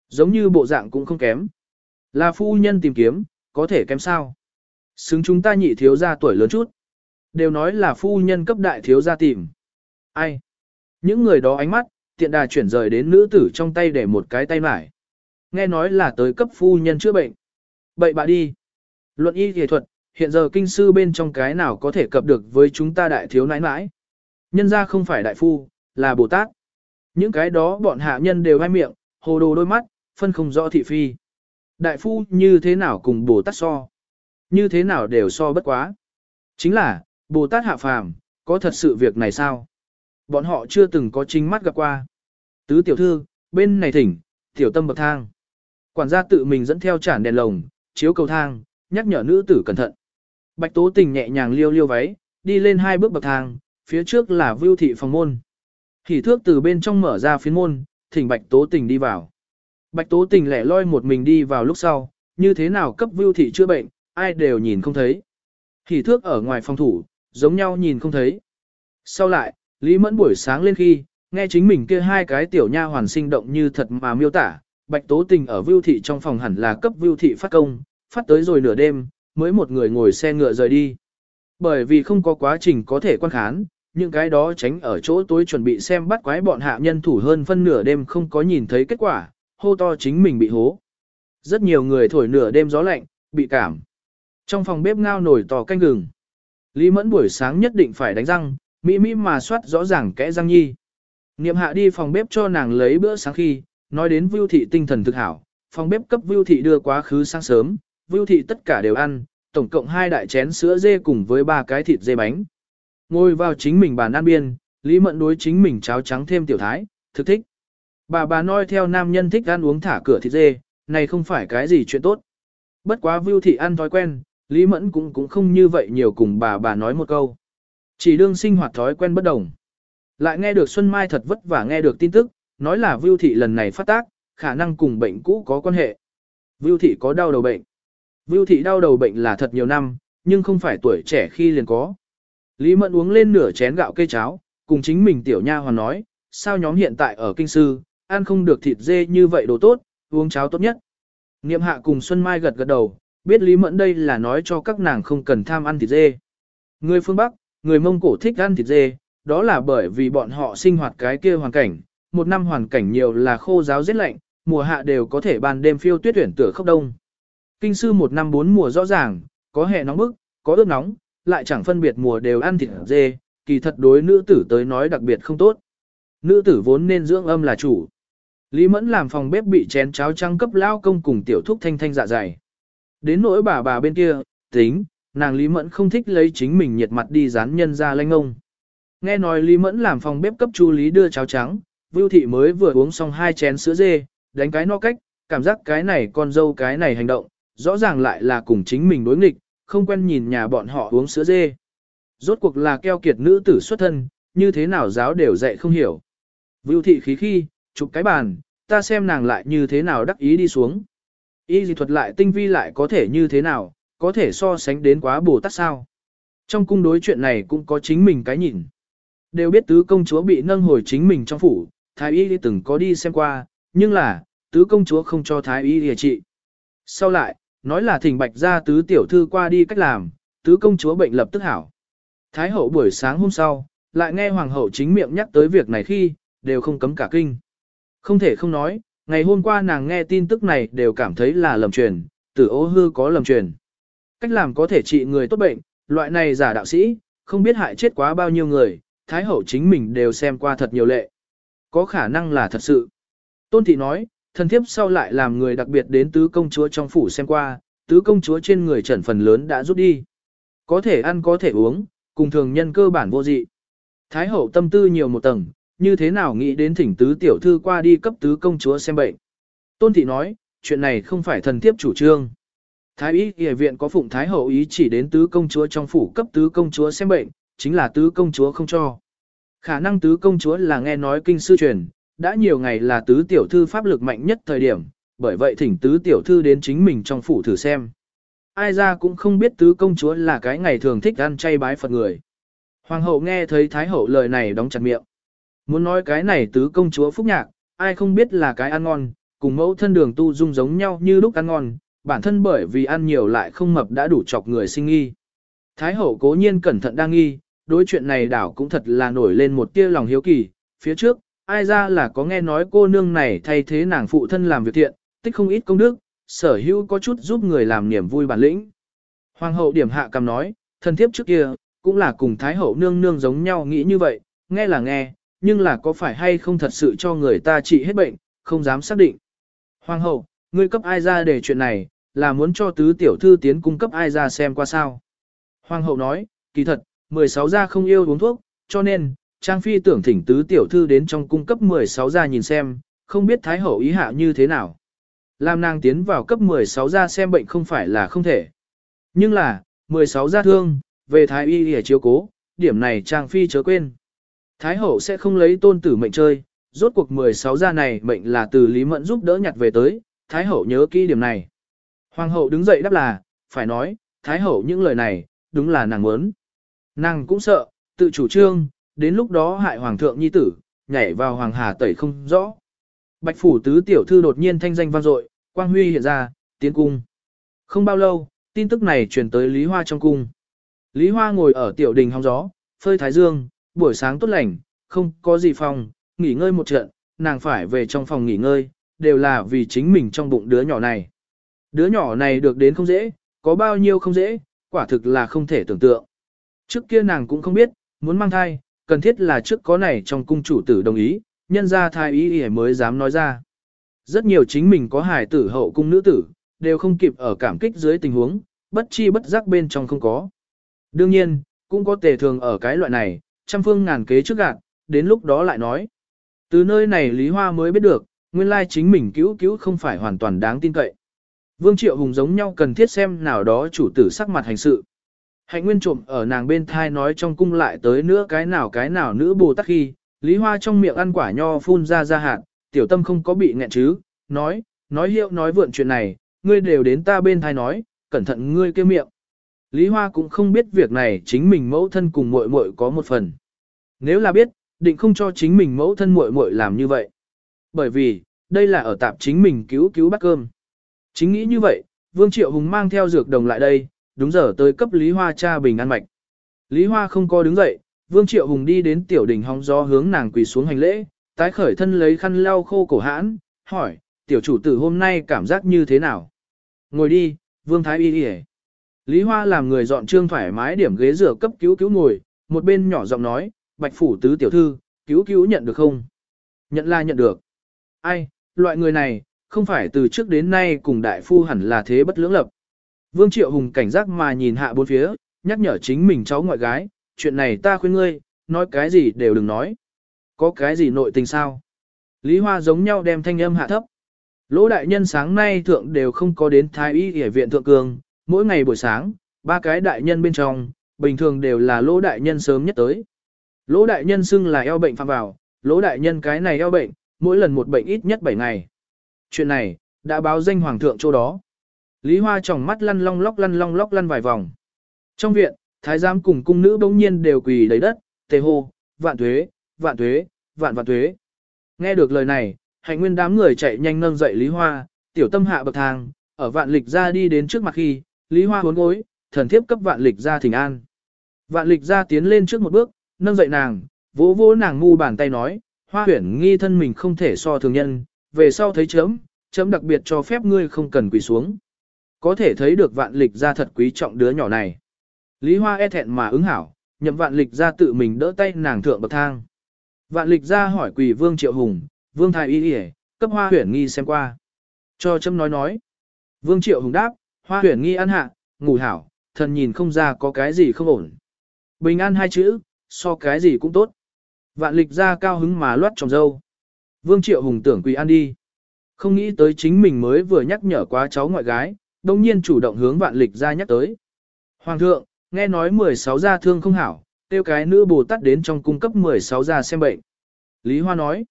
Giống như bộ dạng cũng không kém. Là phu nhân tìm kiếm, có thể kém sao. Xứng chúng ta nhị thiếu gia tuổi lớn chút. Đều nói là phu nhân cấp đại thiếu gia tìm. Ai? Những người đó ánh mắt, tiện đà chuyển rời đến nữ tử trong tay để một cái tay mải. Nghe nói là tới cấp phu nhân chữa bệnh. Bậy bạ đi. Luận y kỳ thuật, hiện giờ kinh sư bên trong cái nào có thể cập được với chúng ta đại thiếu nãi nãi. Nhân ra không phải đại phu, là Bồ Tát. Những cái đó bọn hạ nhân đều hai miệng, hồ đồ đôi mắt, phân không rõ thị phi. Đại phu như thế nào cùng Bồ Tát so? Như thế nào đều so bất quá? Chính là, Bồ Tát hạ phàm, có thật sự việc này sao? Bọn họ chưa từng có chính mắt gặp qua. Tứ tiểu thư, bên này thỉnh, tiểu tâm bậc thang. Quản gia tự mình dẫn theo chản đèn lồng, chiếu cầu thang, nhắc nhở nữ tử cẩn thận. Bạch tố tình nhẹ nhàng liêu liêu váy, đi lên hai bước bậc thang, phía trước là vưu thị phòng môn. Hỉ thước từ bên trong mở ra phiến môn, thỉnh bạch tố tình đi vào. Bạch tố tình lẻ loi một mình đi vào lúc sau, như thế nào cấp vưu thị chữa bệnh, ai đều nhìn không thấy. Hỉ thước ở ngoài phòng thủ, giống nhau nhìn không thấy. Sau lại, Lý Mẫn buổi sáng lên khi, nghe chính mình kia hai cái tiểu nha hoàn sinh động như thật mà miêu tả, Bạch Tố Tình ở Vưu thị trong phòng hẳn là cấp Vưu thị phát công, phát tới rồi nửa đêm, mới một người ngồi xe ngựa rời đi. Bởi vì không có quá trình có thể quan khán, những cái đó tránh ở chỗ tối chuẩn bị xem bắt quái bọn hạ nhân thủ hơn phân nửa đêm không có nhìn thấy kết quả, hô to chính mình bị hố. Rất nhiều người thổi nửa đêm gió lạnh, bị cảm. Trong phòng bếp ngao nổi tò canh gừng. Lý Mẫn buổi sáng nhất định phải đánh răng, mỹ mỹ mà soát rõ ràng kẽ răng nhi. Niệm hạ đi phòng bếp cho nàng lấy bữa sáng khi, nói đến Vưu thị tinh thần thực hảo, phòng bếp cấp Vưu thị đưa quá khứ sáng sớm, Vưu thị tất cả đều ăn, tổng cộng hai đại chén sữa dê cùng với ba cái thịt dê bánh. Ngồi vào chính mình bàn ăn biên, Lý Mẫn đối chính mình cháo trắng thêm tiểu thái, thực thích. Bà bà nói theo nam nhân thích ăn uống thả cửa thịt dê, này không phải cái gì chuyện tốt. Bất quá Vưu thị ăn thói quen, Lý Mẫn cũng cũng không như vậy nhiều cùng bà bà nói một câu. Chỉ đương sinh hoạt thói quen bất đồng. Lại nghe được Xuân Mai thật vất vả nghe được tin tức, nói là Vưu thị lần này phát tác, khả năng cùng bệnh cũ có quan hệ. Vưu thị có đau đầu bệnh. Vưu thị đau đầu bệnh là thật nhiều năm, nhưng không phải tuổi trẻ khi liền có. Lý Mẫn uống lên nửa chén gạo cây cháo, cùng chính mình tiểu nha hoàn nói, sao nhóm hiện tại ở kinh sư, ăn không được thịt dê như vậy đồ tốt, uống cháo tốt nhất. Niệm hạ cùng Xuân Mai gật gật đầu, biết Lý Mẫn đây là nói cho các nàng không cần tham ăn thịt dê. Người phương Bắc, người Mông Cổ thích ăn thịt dê, đó là bởi vì bọn họ sinh hoạt cái kia hoàn cảnh, một năm hoàn cảnh nhiều là khô giáo rét lạnh, mùa hạ đều có thể ban đêm phiêu tuyết tuyển tựa khốc đông. Kinh sư một năm bốn mùa rõ ràng, có hè nóng bức, có ướt nóng, lại chẳng phân biệt mùa đều ăn thịt dê, kỳ thật đối nữ tử tới nói đặc biệt không tốt. Nữ tử vốn nên dưỡng âm là chủ. Lý Mẫn làm phòng bếp bị chén cháo trăng cấp lao công cùng tiểu thúc thanh thanh dạ dày. Đến nỗi bà bà bên kia, tính, nàng Lý Mẫn không thích lấy chính mình nhiệt mặt đi dán nhân ra lanh ông. Nghe nói Lý Mẫn làm phòng bếp cấp chu Lý đưa cháo trắng, Vưu Thị mới vừa uống xong hai chén sữa dê, đánh cái no cách, cảm giác cái này con dâu cái này hành động, rõ ràng lại là cùng chính mình đối nghịch, không quen nhìn nhà bọn họ uống sữa dê. Rốt cuộc là keo kiệt nữ tử xuất thân, như thế nào giáo đều dạy không hiểu. Vưu Thị khí khi, chụp cái bàn, ta xem nàng lại như thế nào đắc ý đi xuống. Y dị thuật lại tinh vi lại có thể như thế nào, có thể so sánh đến quá bồ tát sao. Trong cung đối chuyện này cũng có chính mình cái nhìn. Đều biết tứ công chúa bị nâng hồi chính mình trong phủ, thái y từng có đi xem qua, nhưng là, tứ công chúa không cho thái y địa trị. Sau lại, nói là thỉnh bạch ra tứ tiểu thư qua đi cách làm, tứ công chúa bệnh lập tức hảo. Thái hậu buổi sáng hôm sau, lại nghe hoàng hậu chính miệng nhắc tới việc này khi, đều không cấm cả kinh. Không thể không nói, ngày hôm qua nàng nghe tin tức này đều cảm thấy là lầm truyền, tử ô hư có lầm truyền. Cách làm có thể trị người tốt bệnh, loại này giả đạo sĩ, không biết hại chết quá bao nhiêu người, Thái hậu chính mình đều xem qua thật nhiều lệ. Có khả năng là thật sự. Tôn thị nói, thần thiếp sau lại làm người đặc biệt đến tứ công chúa trong phủ xem qua, tứ công chúa trên người trần phần lớn đã rút đi. Có thể ăn có thể uống, cùng thường nhân cơ bản vô dị. Thái hậu tâm tư nhiều một tầng, như thế nào nghĩ đến thỉnh tứ tiểu thư qua đi cấp tứ công chúa xem bệnh. Tôn thị nói, chuyện này không phải thần thiếp chủ trương. Thái y y viện có phụng thái hậu ý chỉ đến tứ công chúa trong phủ cấp tứ công chúa xem bệnh, chính là tứ công chúa không cho. Khả năng tứ công chúa là nghe nói kinh sư truyền, đã nhiều ngày là tứ tiểu thư pháp lực mạnh nhất thời điểm, bởi vậy thỉnh tứ tiểu thư đến chính mình trong phủ thử xem. Ai ra cũng không biết tứ công chúa là cái ngày thường thích ăn chay bái Phật người. Hoàng hậu nghe thấy thái hậu lời này đóng chặt miệng. Muốn nói cái này tứ công chúa phúc nhạc, ai không biết là cái ăn ngon, cùng mẫu thân đường tu dung giống nhau như lúc ăn ngon, bản thân bởi vì ăn nhiều lại không mập đã đủ chọc người sinh nghi. Thái hậu cố nhiên cẩn thận đang nghi, đối chuyện này đảo cũng thật là nổi lên một tia lòng hiếu kỳ, phía trước, ai ra là có nghe nói cô nương này thay thế nàng phụ thân làm việc thiện, tích không ít công đức, sở hữu có chút giúp người làm niềm vui bản lĩnh. Hoàng hậu điểm hạ cầm nói, thân thiếp trước kia, cũng là cùng thái hậu nương nương giống nhau nghĩ như vậy, nghe là nghe, nhưng là có phải hay không thật sự cho người ta trị hết bệnh, không dám xác định. Hoàng hậu, ngươi cấp ai ra để chuyện này, là muốn cho tứ tiểu thư tiến cung cấp ai ra xem qua sao. Hoàng hậu nói, kỳ thật, 16 gia không yêu uống thuốc, cho nên, Trang Phi tưởng thỉnh tứ tiểu thư đến trong cung cấp 16 gia nhìn xem, không biết Thái hậu ý hạ như thế nào. Làm nàng tiến vào cấp 16 gia xem bệnh không phải là không thể. Nhưng là, 16 gia thương, về Thái y để chiếu cố, điểm này Trang Phi chớ quên. Thái hậu sẽ không lấy tôn tử mệnh chơi, rốt cuộc 16 gia này mệnh là từ Lý Mẫn giúp đỡ nhặt về tới, Thái hậu nhớ kỹ điểm này. Hoàng hậu đứng dậy đáp là, phải nói, Thái hậu những lời này, đúng là nàng muốn. Nàng cũng sợ, tự chủ trương, đến lúc đó hại hoàng thượng nhi tử, nhảy vào hoàng hà tẩy không rõ. Bạch phủ tứ tiểu thư đột nhiên thanh danh vang dội, quang huy hiện ra, tiến cung. Không bao lâu, tin tức này truyền tới Lý Hoa trong cung. Lý Hoa ngồi ở tiểu đình hóng gió, phơi thái dương, buổi sáng tốt lành, không có gì phòng, nghỉ ngơi một trận, nàng phải về trong phòng nghỉ ngơi, đều là vì chính mình trong bụng đứa nhỏ này. Đứa nhỏ này được đến không dễ, có bao nhiêu không dễ, quả thực là không thể tưởng tượng. Trước kia nàng cũng không biết, muốn mang thai, cần thiết là trước có này trong cung chủ tử đồng ý, nhân ra thai ý ý mới dám nói ra. Rất nhiều chính mình có hài tử hậu cung nữ tử, đều không kịp ở cảm kích dưới tình huống, bất chi bất giác bên trong không có. Đương nhiên, cũng có tề thường ở cái loại này, trăm phương ngàn kế trước gạt, đến lúc đó lại nói. Từ nơi này Lý Hoa mới biết được, nguyên lai chính mình cứu cứu không phải hoàn toàn đáng tin cậy. Vương Triệu Hùng giống nhau cần thiết xem nào đó chủ tử sắc mặt hành sự. Hạnh nguyên trộm ở nàng bên thai nói trong cung lại tới nữa cái nào cái nào nữ bồ tắc khi, Lý Hoa trong miệng ăn quả nho phun ra ra hạt, tiểu tâm không có bị nghẹn chứ, nói, nói hiệu nói vượn chuyện này, ngươi đều đến ta bên thai nói, cẩn thận ngươi kêu miệng. Lý Hoa cũng không biết việc này chính mình mẫu thân cùng muội muội có một phần. Nếu là biết, định không cho chính mình mẫu thân muội muội làm như vậy. Bởi vì, đây là ở tạp chính mình cứu cứu bát cơm. Chính nghĩ như vậy, Vương Triệu Hùng mang theo dược đồng lại đây, đúng giờ tới cấp Lý Hoa cha bình an mạch. Lý Hoa không có đứng dậy, Vương Triệu Hùng đi đến tiểu đỉnh hóng gió hướng nàng quỳ xuống hành lễ, tái khởi thân lấy khăn lau khô cổ hãn, hỏi, tiểu chủ tử hôm nay cảm giác như thế nào? Ngồi đi, Vương Thái Y đi Lý Hoa làm người dọn trương thoải mái điểm ghế rửa cấp cứu cứu ngồi, một bên nhỏ giọng nói, bạch phủ tứ tiểu thư, cứu cứu nhận được không? Nhận là nhận được. Ai, loại người này, không phải từ trước đến nay cùng đại phu hẳn là thế bất lưỡng lập. Vương Triệu Hùng cảnh giác mà nhìn hạ bốn phía, nhắc nhở chính mình cháu ngoại gái, chuyện này ta khuyên ngươi, nói cái gì đều đừng nói. Có cái gì nội tình sao? Lý Hoa giống nhau đem thanh âm hạ thấp. Lỗ đại nhân sáng nay thượng đều không có đến thái y y viện thượng cường, mỗi ngày buổi sáng, ba cái đại nhân bên trong, bình thường đều là lỗ đại nhân sớm nhất tới. Lỗ đại nhân xưng là eo bệnh phạm vào, lỗ đại nhân cái này eo bệnh, mỗi lần một bệnh ít nhất 7 ngày. Chuyện này, đã báo danh hoàng thượng chỗ đó. Lý Hoa tròng mắt lăn long lóc lăn long lóc lăn vài vòng. Trong viện, thái giám cùng cung nữ bỗng nhiên đều quỳ đầy đất, tề hô, vạn tuế, vạn tuế, vạn vạn tuế. Nghe được lời này, hạnh nguyên đám người chạy nhanh nâng dậy Lý Hoa, tiểu tâm hạ bậc thang, ở vạn lịch ra đi đến trước mặt khi, Lý Hoa huốn gối, thần thiếp cấp vạn lịch ra thỉnh an. Vạn lịch ra tiến lên trước một bước, nâng dậy nàng, vỗ vỗ nàng ngu bàn tay nói, hoa huyển nghi thân mình không thể so thường nhân, về sau thấy chấm, chấm đặc biệt cho phép ngươi không cần quỳ xuống. Có thể thấy được vạn lịch ra thật quý trọng đứa nhỏ này. Lý Hoa e thẹn mà ứng hảo, nhậm vạn lịch ra tự mình đỡ tay nàng thượng bậc thang. Vạn lịch ra hỏi quỳ vương triệu hùng, vương thái y y cấp hoa huyển nghi xem qua. Cho chấm nói nói. Vương triệu hùng đáp, hoa huyền nghi ăn hạ, ngủ hảo, thần nhìn không ra có cái gì không ổn. Bình an hai chữ, so cái gì cũng tốt. Vạn lịch ra cao hứng mà loát trong dâu. Vương Triệu Hùng tưởng quỳ an đi. Không nghĩ tới chính mình mới vừa nhắc nhở quá cháu ngoại gái, đồng nhiên chủ động hướng vạn lịch ra nhắc tới. Hoàng thượng, nghe nói 16 gia thương không hảo, tiêu cái nữ bồ tát đến trong cung cấp 16 gia xem bệnh. Lý Hoa nói,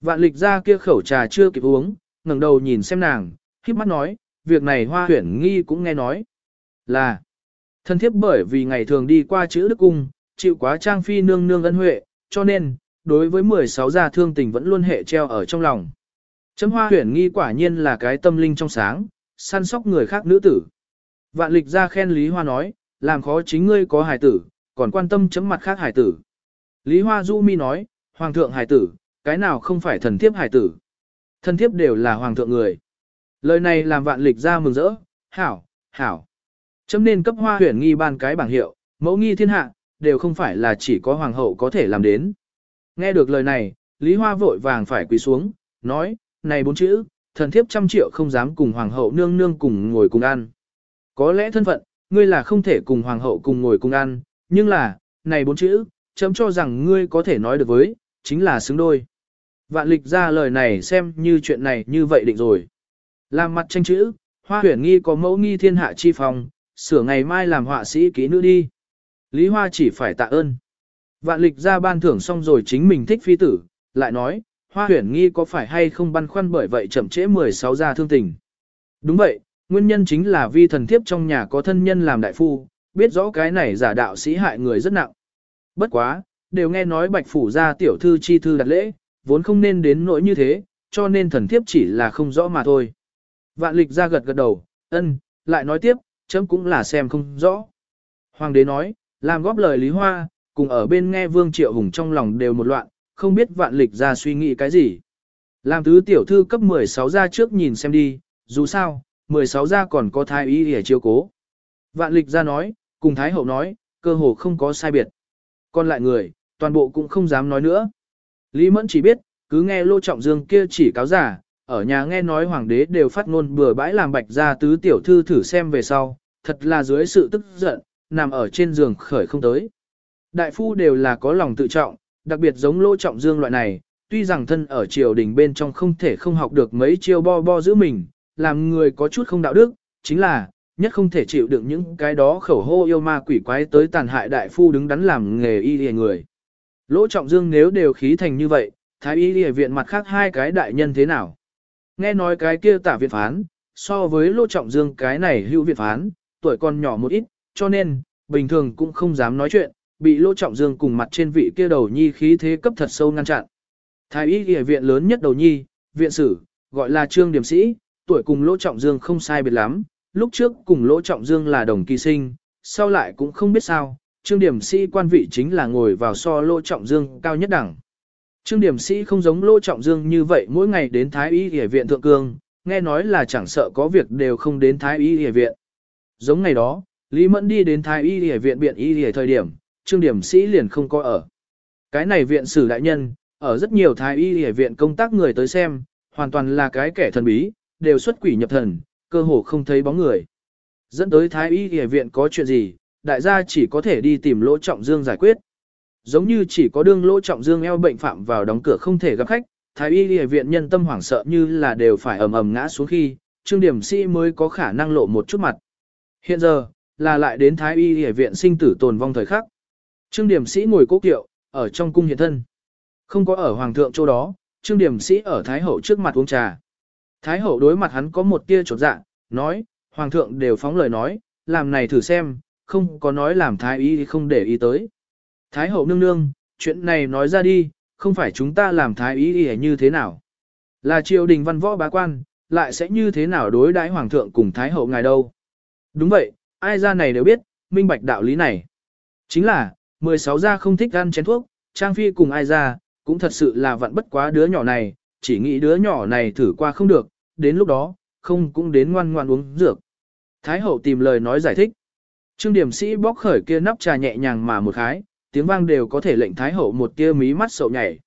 vạn lịch ra kia khẩu trà chưa kịp uống, ngẩng đầu nhìn xem nàng, khiếp mắt nói, việc này hoa huyển nghi cũng nghe nói. Là, thân thiếp bởi vì ngày thường đi qua chữ đức cung, chịu quá trang phi nương nương ân huệ, cho nên, đối với 16 gia thương tình vẫn luôn hệ treo ở trong lòng. Chấm hoa huyển nghi quả nhiên là cái tâm linh trong sáng, săn sóc người khác nữ tử. Vạn lịch ra khen Lý Hoa nói, làm khó chính ngươi có hài tử, còn quan tâm chấm mặt khác hài tử. Lý Hoa Du Mi nói, Hoàng thượng hài tử, cái nào không phải thần thiếp hài tử. Thần thiếp đều là Hoàng thượng người. Lời này làm vạn lịch ra mừng rỡ, hảo, hảo. Chấm nên cấp hoa huyển nghi ban cái bảng hiệu, mẫu nghi thiên hạ, đều không phải là chỉ có hoàng hậu có thể làm đến. Nghe được lời này, Lý Hoa vội vàng phải quỳ xuống, nói, này bốn chữ, thần thiếp trăm triệu không dám cùng hoàng hậu nương nương cùng ngồi cùng ăn. Có lẽ thân phận, ngươi là không thể cùng hoàng hậu cùng ngồi cùng ăn, nhưng là, này bốn chữ, chấm cho rằng ngươi có thể nói được với, chính là xứng đôi. Vạn lịch ra lời này xem như chuyện này như vậy định rồi. Làm mặt tranh chữ, hoa huyển nghi có mẫu nghi thiên hạ chi phòng, sửa ngày mai làm họa sĩ ký nữ đi. Lý Hoa chỉ phải tạ ơn. Vạn lịch ra ban thưởng xong rồi chính mình thích phi tử, lại nói, hoa huyển nghi có phải hay không băn khoăn bởi vậy chậm trễ 16 gia thương tình. Đúng vậy, nguyên nhân chính là vi thần thiếp trong nhà có thân nhân làm đại phu, biết rõ cái này giả đạo sĩ hại người rất nặng. Bất quá, đều nghe nói bạch phủ gia tiểu thư chi thư đặt lễ, vốn không nên đến nỗi như thế, cho nên thần thiếp chỉ là không rõ mà thôi. Vạn lịch ra gật gật đầu, ân, lại nói tiếp, chấm cũng là xem không rõ. Hoàng đế nói, làm góp lời Lý Hoa, cùng ở bên nghe Vương Triệu Hùng trong lòng đều một loạn, không biết vạn lịch ra suy nghĩ cái gì. Làm tứ tiểu thư cấp 16 ra trước nhìn xem đi, dù sao, 16 ra còn có thái ý để chiếu cố. Vạn lịch ra nói, cùng thái hậu nói, cơ hồ không có sai biệt. Còn lại người, toàn bộ cũng không dám nói nữa. Lý Mẫn chỉ biết, cứ nghe Lô Trọng Dương kia chỉ cáo giả, ở nhà nghe nói hoàng đế đều phát ngôn bừa bãi làm bạch ra tứ tiểu thư thử xem về sau, thật là dưới sự tức giận, nằm ở trên giường khởi không tới. Đại phu đều là có lòng tự trọng, đặc biệt giống lỗ trọng dương loại này, tuy rằng thân ở triều đình bên trong không thể không học được mấy chiêu bo bo giữ mình, làm người có chút không đạo đức, chính là, nhất không thể chịu đựng những cái đó khẩu hô yêu ma quỷ quái tới tàn hại đại phu đứng đắn làm nghề y lìa người. Lỗ trọng dương nếu đều khí thành như vậy, thái y lìa viện mặt khác hai cái đại nhân thế nào? Nghe nói cái kia tả viện phán, so với lỗ trọng dương cái này hữu viện phán, tuổi còn nhỏ một ít, cho nên, bình thường cũng không dám nói chuyện, bị lỗ trọng dương cùng mặt trên vị kia đầu nhi khí thế cấp thật sâu ngăn chặn. Thái y y viện lớn nhất đầu nhi, viện sử, gọi là trương điểm sĩ, tuổi cùng lỗ trọng dương không sai biệt lắm, lúc trước cùng Lỗ Trọng Dương là đồng kỳ sinh, sau lại cũng không biết sao, Trương Điểm Sĩ quan vị chính là ngồi vào so Lỗ Trọng Dương cao nhất đẳng. Trương Điểm Sĩ không giống Lỗ Trọng Dương như vậy mỗi ngày đến Thái Y Y viện thượng cương, nghe nói là chẳng sợ có việc đều không đến Thái Y Y viện. Giống ngày đó, Lý Mẫn đi đến Thái Y Y viện biện y y thời điểm, Trương Điểm Sĩ liền không có ở. Cái này viện sử đại nhân, ở rất nhiều Thái Y Y viện công tác người tới xem, hoàn toàn là cái kẻ thần bí, đều xuất quỷ nhập thần, cơ hồ không thấy bóng người. Dẫn tới Thái Y Y viện có chuyện gì, đại gia chỉ có thể đi tìm Lỗ Trọng Dương giải quyết. Giống như chỉ có đương Lỗ Trọng Dương eo bệnh phạm vào đóng cửa không thể gặp khách, Thái Y Y viện nhân tâm hoảng sợ như là đều phải ầm ầm ngã xuống khi, Trương Điểm Sĩ mới có khả năng lộ một chút mặt. Hiện giờ, là lại đến Thái Y Y viện sinh tử tồn vong thời khắc. Trương Điểm Sĩ ngồi cố kiệu, ở trong cung hiện thân. Không có ở hoàng thượng chỗ đó, Trương Điểm Sĩ ở Thái hậu trước mặt uống trà. Thái hậu đối mặt hắn có một tia chột dạ, nói, hoàng thượng đều phóng lời nói, làm này thử xem, không có nói làm thái y không để ý tới. Thái hậu nương nương, chuyện này nói ra đi, không phải chúng ta làm thái ý y như thế nào. Là triều đình văn võ bá quan, lại sẽ như thế nào đối đãi hoàng thượng cùng thái hậu ngài đâu. Đúng vậy, ai ra này đều biết, minh bạch đạo lý này. Chính là, 16 gia không thích ăn chén thuốc, Trang Phi cùng ai ra, cũng thật sự là vặn bất quá đứa nhỏ này, chỉ nghĩ đứa nhỏ này thử qua không được, đến lúc đó, không cũng đến ngoan ngoan uống dược. Thái hậu tìm lời nói giải thích. Trương điểm sĩ bóc khởi kia nắp trà nhẹ nhàng mà một khái, tiếng vang đều có thể lệnh Thái hậu một tia mí mắt sậu nhảy.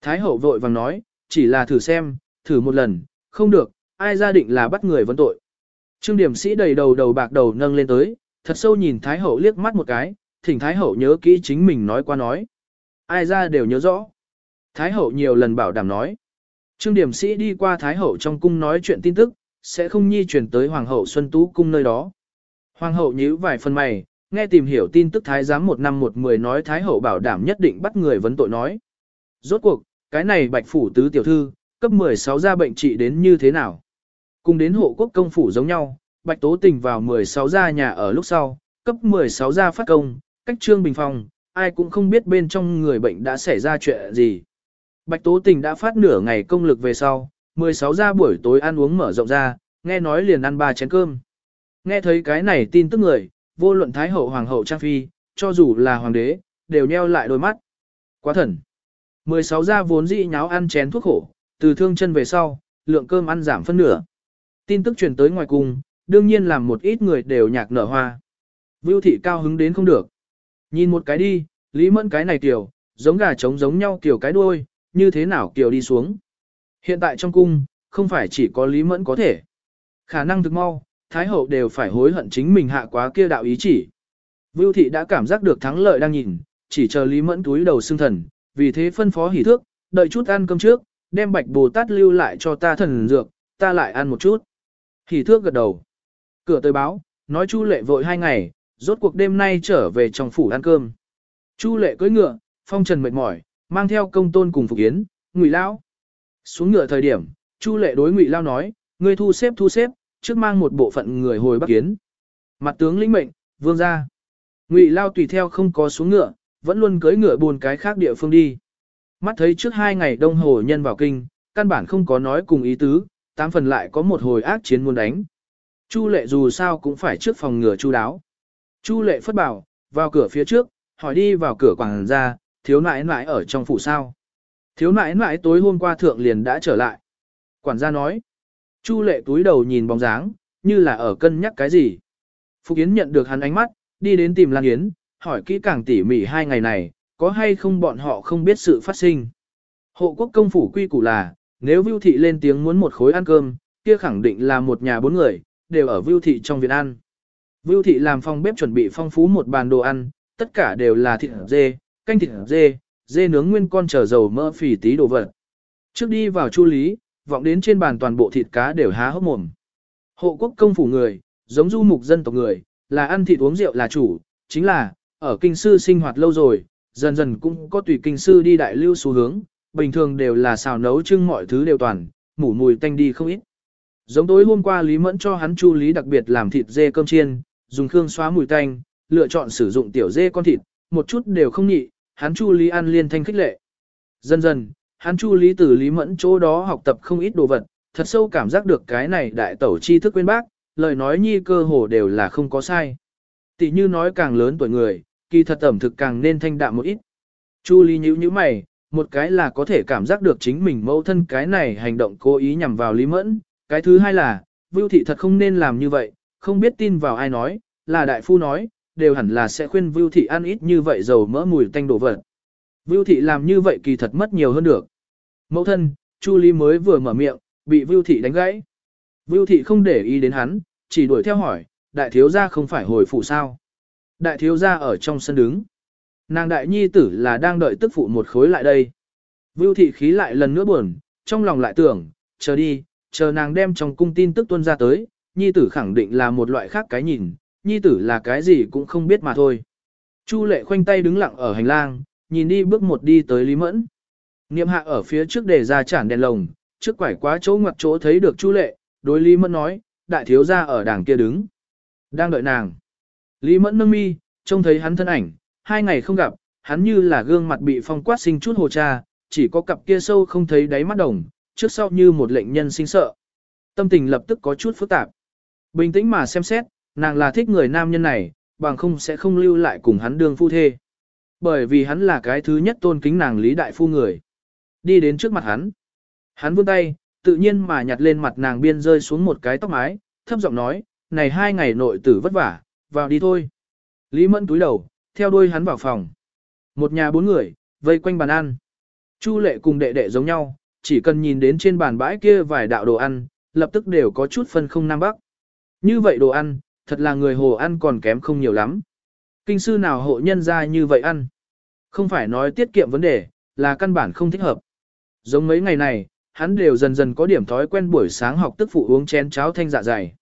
Thái hậu vội vàng nói, chỉ là thử xem, thử một lần, không được, ai ra định là bắt người vấn tội. Trương điểm sĩ đầy đầu đầu bạc đầu nâng lên tới, thật sâu nhìn Thái hậu liếc mắt một cái, thỉnh Thái hậu nhớ kỹ chính mình nói qua nói. Ai ra đều nhớ rõ. Thái hậu nhiều lần bảo đảm nói. Trương điểm sĩ đi qua Thái hậu trong cung nói chuyện tin tức, sẽ không nhi chuyển tới Hoàng hậu Xuân Tú cung nơi đó. Hoàng hậu nhíu vài phần mày, nghe tìm hiểu tin tức Thái giám một năm một mười nói Thái hậu bảo đảm nhất định bắt người vấn tội nói. Rốt cuộc, cái này bạch phủ tứ tiểu thư, cấp 16 gia bệnh trị đến như thế nào? Cùng đến hộ quốc công phủ giống nhau, bạch tố tình vào 16 gia nhà ở lúc sau, cấp 16 gia phát công, cách trương bình phòng, ai cũng không biết bên trong người bệnh đã xảy ra chuyện gì. Bạch tố tình đã phát nửa ngày công lực về sau, 16 gia buổi tối ăn uống mở rộng ra, nghe nói liền ăn ba chén cơm. Nghe thấy cái này tin tức người, vô luận thái hậu hoàng hậu trang phi, cho dù là hoàng đế, đều nheo lại đôi mắt. Quá thần. 16 gia vốn dĩ nháo ăn chén thuốc khổ, từ thương chân về sau, lượng cơm ăn giảm phân nửa. Tin tức truyền tới ngoài cung, đương nhiên làm một ít người đều nhạc nở hoa. Vưu thị cao hứng đến không được. Nhìn một cái đi, Lý Mẫn cái này tiểu, giống gà trống giống nhau kiểu cái đuôi, như thế nào kiểu đi xuống. Hiện tại trong cung, không phải chỉ có Lý Mẫn có thể. Khả năng thực mau, Thái Hậu đều phải hối hận chính mình hạ quá kia đạo ý chỉ. Vưu thị đã cảm giác được thắng lợi đang nhìn, chỉ chờ Lý Mẫn túi đầu xương thần, vì thế phân phó hỉ thước, đợi chút ăn cơm trước, đem bạch Bồ Tát lưu lại cho ta thần dược, ta lại ăn một chút. Hỉ thước gật đầu. Cửa tới báo, nói Chu lệ vội hai ngày, rốt cuộc đêm nay trở về trong phủ ăn cơm. Chu lệ cưỡi ngựa, phong trần mệt mỏi, mang theo công tôn cùng phục yến, ngụy lão. Xuống ngựa thời điểm, Chu lệ đối ngụy lao nói, ngươi thu xếp thu xếp, trước mang một bộ phận người hồi bắc kiến. Mặt tướng lĩnh mệnh, vương ra. Ngụy lao tùy theo không có xuống ngựa, vẫn luôn cưỡi ngựa buồn cái khác địa phương đi. Mắt thấy trước hai ngày đông hồ nhân vào kinh, căn bản không có nói cùng ý tứ, tám phần lại có một hồi ác chiến muốn đánh. Chu lệ dù sao cũng phải trước phòng ngừa chu đáo. Chu lệ phất bảo, vào cửa phía trước, hỏi đi vào cửa quảng ra, thiếu nãi nãi ở trong phủ sao. Thiếu nãi nãi tối hôm qua thượng liền đã trở lại. Quản gia nói. Chu lệ túi đầu nhìn bóng dáng, như là ở cân nhắc cái gì. Phục Yến nhận được hắn ánh mắt, đi đến tìm Lan Yến, hỏi kỹ càng tỉ mỉ hai ngày này, có hay không bọn họ không biết sự phát sinh. Hộ quốc công phủ quy củ là, nếu Vưu Thị lên tiếng muốn một khối ăn cơm, kia khẳng định là một nhà bốn người, đều ở Vưu Thị trong viện ăn. Vưu Thị làm phòng bếp chuẩn bị phong phú một bàn đồ ăn, tất cả đều là thịt dê, canh thịt dê, dê nướng nguyên con trở dầu mỡ phì tí đồ vật. Trước đi vào chu lý, vọng đến trên bàn toàn bộ thịt cá đều há hốc mồm. Hộ quốc công phủ người, giống du mục dân tộc người, là ăn thịt uống rượu là chủ, chính là, ở kinh sư sinh hoạt lâu rồi, dần dần cũng có tùy kinh sư đi đại lưu xu hướng, bình thường đều là xào nấu trưng mọi thứ đều toàn, mủ mùi tanh đi không ít. Giống tối hôm qua Lý Mẫn cho hắn chu lý đặc biệt làm thịt dê cơm chiên, dùng khương xóa mùi tanh, lựa chọn sử dụng tiểu dê con thịt, một chút đều không nhị, hắn chu lý ăn liên thanh khích lệ. Dần dần, hắn chu lý từ Lý Mẫn chỗ đó học tập không ít đồ vật, thật sâu cảm giác được cái này đại tẩu tri thức quên bác, lời nói nhi cơ hồ đều là không có sai. Tỷ như nói càng lớn tuổi người, kỳ thật ẩm thực càng nên thanh đạm một ít. Chu Lý nhíu nhíu mày, một cái là có thể cảm giác được chính mình mẫu thân cái này hành động cố ý nhằm vào Lý Mẫn, cái thứ hai là, Vưu Thị thật không nên làm như vậy, không biết tin vào ai nói, là đại phu nói, đều hẳn là sẽ khuyên Vưu Thị ăn ít như vậy dầu mỡ mùi tanh đổ vật. Vưu Thị làm như vậy kỳ thật mất nhiều hơn được. Mẫu thân, Chu lý mới vừa mở miệng, bị Vưu Thị đánh gãy. Vưu Thị không để ý đến hắn, chỉ đuổi theo hỏi, đại thiếu gia không phải hồi phụ sao. Đại thiếu gia ở trong sân đứng. Nàng đại nhi tử là đang đợi tức phụ một khối lại đây. Vưu thị khí lại lần nữa buồn, trong lòng lại tưởng, chờ đi, chờ nàng đem trong cung tin tức tuân ra tới, nhi tử khẳng định là một loại khác cái nhìn, nhi tử là cái gì cũng không biết mà thôi. Chu lệ khoanh tay đứng lặng ở hành lang, nhìn đi bước một đi tới Lý Mẫn. Niệm hạ ở phía trước để ra chản đèn lồng, trước quải quá chỗ ngoặc chỗ thấy được Chu lệ, đối Lý Mẫn nói, đại thiếu gia ở đàng kia đứng. Đang đợi nàng. Lý Mẫn nâng mi, trông thấy hắn thân ảnh, hai ngày không gặp, hắn như là gương mặt bị phong quát sinh chút hồ cha, chỉ có cặp kia sâu không thấy đáy mắt đồng, trước sau như một lệnh nhân sinh sợ. Tâm tình lập tức có chút phức tạp. Bình tĩnh mà xem xét, nàng là thích người nam nhân này, bằng không sẽ không lưu lại cùng hắn đương phu thê. Bởi vì hắn là cái thứ nhất tôn kính nàng lý đại phu người. Đi đến trước mặt hắn. Hắn vươn tay, tự nhiên mà nhặt lên mặt nàng biên rơi xuống một cái tóc mái, thấp giọng nói, này hai ngày nội tử vất vả, vào đi thôi. Lý Mẫn túi đầu, theo đuôi hắn vào phòng. Một nhà bốn người, vây quanh bàn ăn. Chu lệ cùng đệ đệ giống nhau, chỉ cần nhìn đến trên bàn bãi kia vài đạo đồ ăn, lập tức đều có chút phân không nam bắc. Như vậy đồ ăn, thật là người hồ ăn còn kém không nhiều lắm. Kinh sư nào hộ nhân ra như vậy ăn. Không phải nói tiết kiệm vấn đề, là căn bản không thích hợp. Giống mấy ngày này, hắn đều dần dần có điểm thói quen buổi sáng học tức phụ uống chén cháo thanh dạ dày.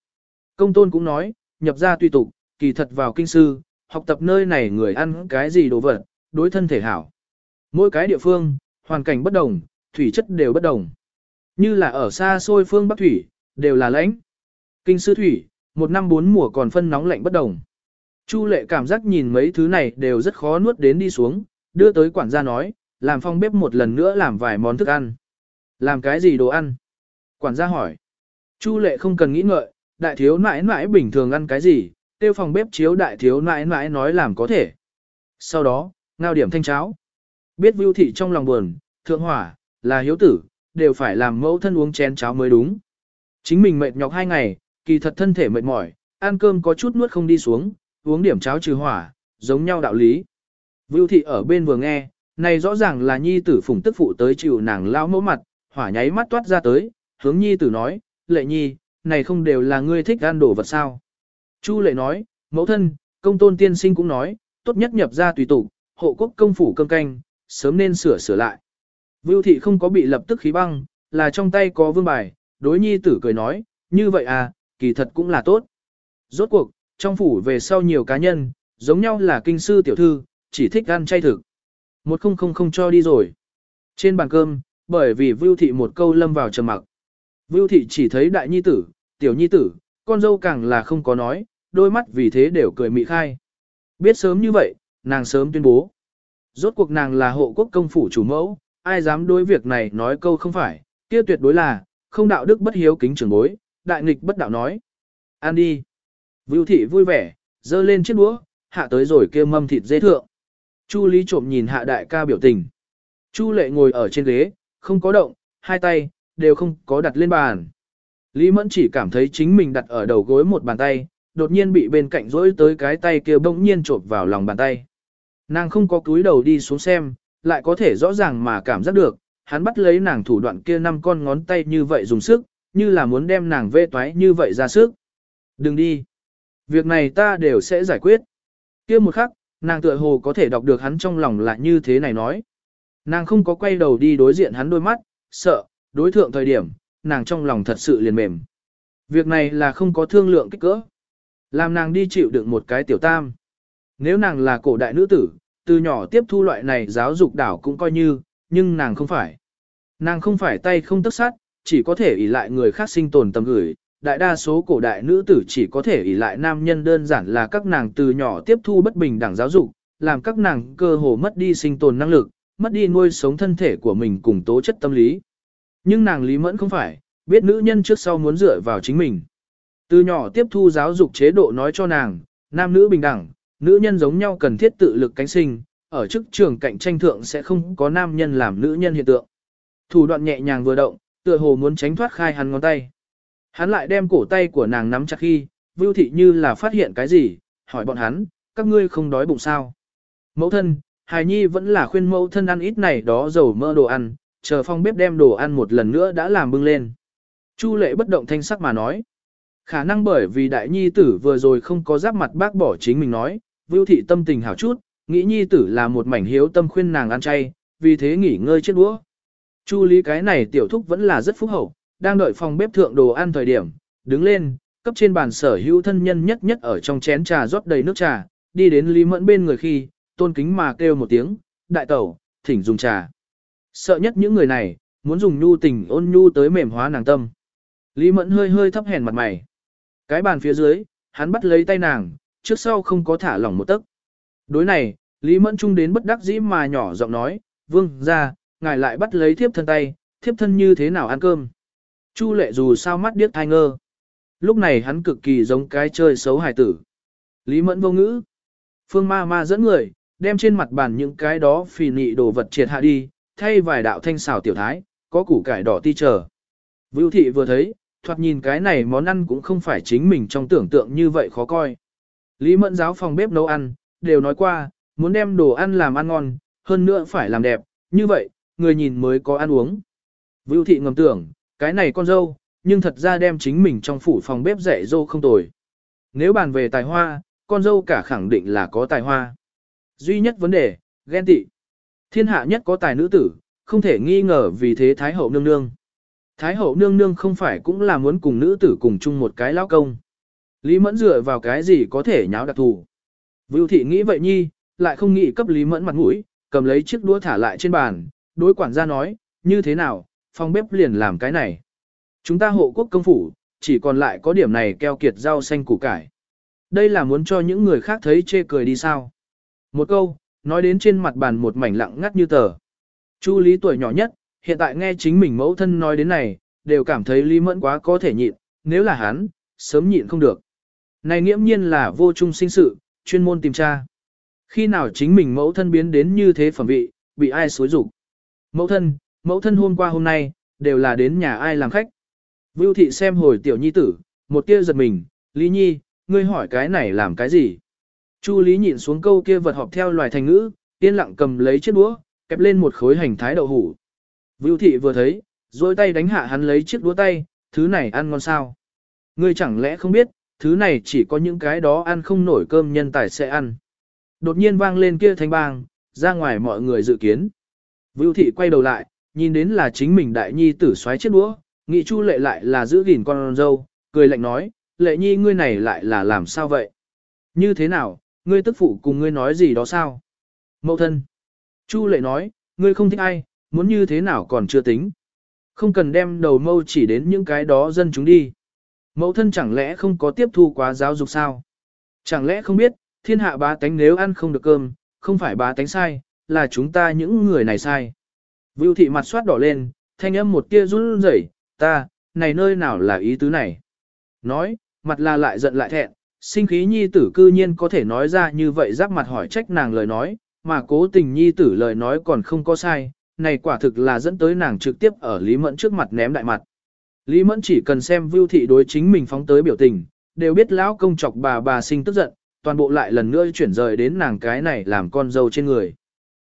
Công tôn cũng nói, nhập ra tùy tục, kỳ thật vào kinh sư, học tập nơi này người ăn cái gì đồ vật, đối thân thể hảo. Mỗi cái địa phương, hoàn cảnh bất đồng, thủy chất đều bất đồng. Như là ở xa xôi phương Bắc Thủy, đều là lãnh. Kinh sư thủy, một năm bốn mùa còn phân nóng lạnh bất đồng. Chu lệ cảm giác nhìn mấy thứ này đều rất khó nuốt đến đi xuống, đưa tới quản gia nói, làm phong bếp một lần nữa làm vài món thức ăn. Làm cái gì đồ ăn? Quản gia hỏi. Chu lệ không cần nghĩ ngợi, đại thiếu nãi nãi bình thường ăn cái gì, tiêu phòng bếp chiếu đại thiếu nãi nãi nói làm có thể. Sau đó, ngao điểm thanh cháo. Biết vưu thị trong lòng buồn, thượng hỏa, là hiếu tử, đều phải làm mẫu thân uống chén cháo mới đúng. Chính mình mệt nhọc hai ngày, kỳ thật thân thể mệt mỏi, ăn cơm có chút nuốt không đi xuống, uống điểm cháo trừ hỏa, giống nhau đạo lý. Vưu thị ở bên vừa nghe, này rõ ràng là nhi tử phùng tức phụ tới chịu nàng lao mẫu mặt, hỏa nháy mắt toát ra tới, hướng nhi tử nói, lệ nhi, này không đều là ngươi thích ăn đồ vật sao. Chu lệ nói, mẫu thân, công tôn tiên sinh cũng nói, tốt nhất nhập ra tùy tụ, hộ quốc công phủ cơm canh, sớm nên sửa sửa lại. Vưu thị không có bị lập tức khí băng, là trong tay có vương bài, đối nhi tử cười nói, như vậy à, kỳ thật cũng là tốt. Rốt cuộc, trong phủ về sau nhiều cá nhân, giống nhau là kinh sư tiểu thư, chỉ thích ăn chay thực. Một không không không cho đi rồi. Trên bàn cơm, bởi vì Vưu thị một câu lâm vào trầm mặc. Vưu thị chỉ thấy đại nhi tử, tiểu nhi tử, con dâu càng là không có nói, đôi mắt vì thế đều cười mị khai. Biết sớm như vậy, nàng sớm tuyên bố. Rốt cuộc nàng là hộ quốc công phủ chủ mẫu, ai dám đối việc này nói câu không phải, kia tuyệt đối là, không đạo đức bất hiếu kính trưởng bối, đại nghịch bất đạo nói. An đi. Vưu thị vui vẻ, dơ lên chiếc đũa, hạ tới rồi kia mâm thịt dê thượng. Chu Lý trộm nhìn hạ đại ca biểu tình. Chu lệ ngồi ở trên ghế, không có động, hai tay, đều không có đặt lên bàn. Lý Mẫn chỉ cảm thấy chính mình đặt ở đầu gối một bàn tay, đột nhiên bị bên cạnh rỗi tới cái tay kia bỗng nhiên trộm vào lòng bàn tay. Nàng không có cúi đầu đi xuống xem, lại có thể rõ ràng mà cảm giác được, hắn bắt lấy nàng thủ đoạn kia năm con ngón tay như vậy dùng sức, như là muốn đem nàng vê toái như vậy ra sức. Đừng đi. Việc này ta đều sẽ giải quyết. kia một khắc, nàng tựa hồ có thể đọc được hắn trong lòng là như thế này nói. Nàng không có quay đầu đi đối diện hắn đôi mắt, sợ, đối thượng thời điểm, nàng trong lòng thật sự liền mềm. Việc này là không có thương lượng kích cỡ. Làm nàng đi chịu đựng một cái tiểu tam. Nếu nàng là cổ đại nữ tử, từ nhỏ tiếp thu loại này giáo dục đảo cũng coi như, nhưng nàng không phải. Nàng không phải tay không tức sát, chỉ có thể ỷ lại người khác sinh tồn tầm gửi. Đại đa số cổ đại nữ tử chỉ có thể ỷ lại nam nhân đơn giản là các nàng từ nhỏ tiếp thu bất bình đẳng giáo dục, làm các nàng cơ hồ mất đi sinh tồn năng lực, mất đi nuôi sống thân thể của mình cùng tố chất tâm lý. Nhưng nàng Lý Mẫn không phải, biết nữ nhân trước sau muốn dựa vào chính mình. Từ nhỏ tiếp thu giáo dục chế độ nói cho nàng, nam nữ bình đẳng, nữ nhân giống nhau cần thiết tự lực cánh sinh, ở chức trường cạnh tranh thượng sẽ không có nam nhân làm nữ nhân hiện tượng. Thủ đoạn nhẹ nhàng vừa động, tựa hồ muốn tránh thoát khai hắn ngón tay. Hắn lại đem cổ tay của nàng nắm chặt khi, Vưu Thị như là phát hiện cái gì, hỏi bọn hắn, các ngươi không đói bụng sao. Mẫu thân, Hài Nhi vẫn là khuyên mẫu thân ăn ít này đó dầu mỡ đồ ăn, chờ phong bếp đem đồ ăn một lần nữa đã làm bưng lên. Chu lệ bất động thanh sắc mà nói. Khả năng bởi vì đại nhi tử vừa rồi không có giáp mặt bác bỏ chính mình nói, Vưu Thị tâm tình hảo chút, nghĩ nhi tử là một mảnh hiếu tâm khuyên nàng ăn chay, vì thế nghỉ ngơi chết đũa. Chu lý cái này tiểu thúc vẫn là rất phúc hậu, đang đợi phòng bếp thượng đồ ăn thời điểm, đứng lên, cấp trên bàn sở hữu thân nhân nhất nhất ở trong chén trà rót đầy nước trà, đi đến Lý Mẫn bên người khi, tôn kính mà kêu một tiếng, đại tẩu, thỉnh dùng trà. Sợ nhất những người này, muốn dùng nhu tình ôn nhu tới mềm hóa nàng tâm. Lý Mẫn hơi hơi thấp hèn mặt mày. Cái bàn phía dưới, hắn bắt lấy tay nàng, trước sau không có thả lỏng một tấc. Đối này, Lý Mẫn Trung đến bất đắc dĩ mà nhỏ giọng nói, vương, ra, ngài lại bắt lấy thiếp thân tay, thiếp thân như thế nào ăn cơm. Chu lệ dù sao mắt điếc thai ngơ. Lúc này hắn cực kỳ giống cái chơi xấu hài tử. Lý Mẫn vô ngữ. Phương ma ma dẫn người, đem trên mặt bàn những cái đó phì nị đồ vật triệt hạ đi, thay vài đạo thanh xào tiểu thái, có củ cải đỏ ti chờ. Vưu thị vừa thấy, thoạt nhìn cái này món ăn cũng không phải chính mình trong tưởng tượng như vậy khó coi. Lý Mẫn giáo phòng bếp nấu ăn, đều nói qua, muốn đem đồ ăn làm ăn ngon, hơn nữa phải làm đẹp, như vậy, người nhìn mới có ăn uống. Vưu thị ngầm tưởng, cái này con dâu, nhưng thật ra đem chính mình trong phủ phòng bếp dạy dâu không tồi. Nếu bàn về tài hoa, con dâu cả khẳng định là có tài hoa. Duy nhất vấn đề, ghen tị. Thiên hạ nhất có tài nữ tử, không thể nghi ngờ vì thế Thái hậu nương nương. Thái hậu nương nương không phải cũng là muốn cùng nữ tử cùng chung một cái lao công. Lý Mẫn dựa vào cái gì có thể nháo đặc thù. Vưu thị nghĩ vậy nhi, lại không nghĩ cấp Lý Mẫn mặt mũi, cầm lấy chiếc đũa thả lại trên bàn, đối quản gia nói, như thế nào, phòng bếp liền làm cái này. Chúng ta hộ quốc công phủ, chỉ còn lại có điểm này keo kiệt rau xanh củ cải. Đây là muốn cho những người khác thấy chê cười đi sao. Một câu, nói đến trên mặt bàn một mảnh lặng ngắt như tờ. Chu Lý tuổi nhỏ nhất, hiện tại nghe chính mình mẫu thân nói đến này, đều cảm thấy Lý Mẫn quá có thể nhịn, nếu là hắn, sớm nhịn không được. Này nghiễm nhiên là vô trung sinh sự, chuyên môn tìm tra. Khi nào chính mình mẫu thân biến đến như thế phẩm vị, bị ai xối rủ. Mẫu thân, mẫu thân hôm qua hôm nay, đều là đến nhà ai làm khách. Vưu thị xem hồi tiểu nhi tử, một tia giật mình, Lý Nhi, ngươi hỏi cái này làm cái gì? Chu Lý nhịn xuống câu kia vật họp theo loài thành ngữ, yên lặng cầm lấy chiếc đũa, kẹp lên một khối hành thái đậu hủ. Vưu thị vừa thấy, rồi tay đánh hạ hắn lấy chiếc đũa tay, thứ này ăn ngon sao? Ngươi chẳng lẽ không biết, thứ này chỉ có những cái đó ăn không nổi cơm nhân tài sẽ ăn. Đột nhiên vang lên kia thanh bang, ra ngoài mọi người dự kiến. Vưu thị quay đầu lại, nhìn đến là chính mình đại nhi tử xoáy chiếc đũa, nghị chu lệ lại là giữ gìn con dâu, cười lạnh nói, lệ nhi ngươi này lại là làm sao vậy? Như thế nào, ngươi tức phụ cùng ngươi nói gì đó sao? Mậu thân. Chu lệ nói, ngươi không thích ai, muốn như thế nào còn chưa tính. Không cần đem đầu mâu chỉ đến những cái đó dân chúng đi. Mẫu thân chẳng lẽ không có tiếp thu quá giáo dục sao? Chẳng lẽ không biết, thiên hạ bá tánh nếu ăn không được cơm, không phải bá tánh sai, là chúng ta những người này sai. Vưu thị mặt soát đỏ lên, thanh âm một tia run rẩy, ta, này nơi nào là ý tứ này. Nói, mặt là lại giận lại thẹn, sinh khí nhi tử cư nhiên có thể nói ra như vậy giáp mặt hỏi trách nàng lời nói, mà cố tình nhi tử lời nói còn không có sai, này quả thực là dẫn tới nàng trực tiếp ở Lý Mẫn trước mặt ném đại mặt. Lý Mẫn chỉ cần xem Vưu thị đối chính mình phóng tới biểu tình, đều biết lão công chọc bà bà sinh tức giận, toàn bộ lại lần nữa chuyển rời đến nàng cái này làm con dâu trên người.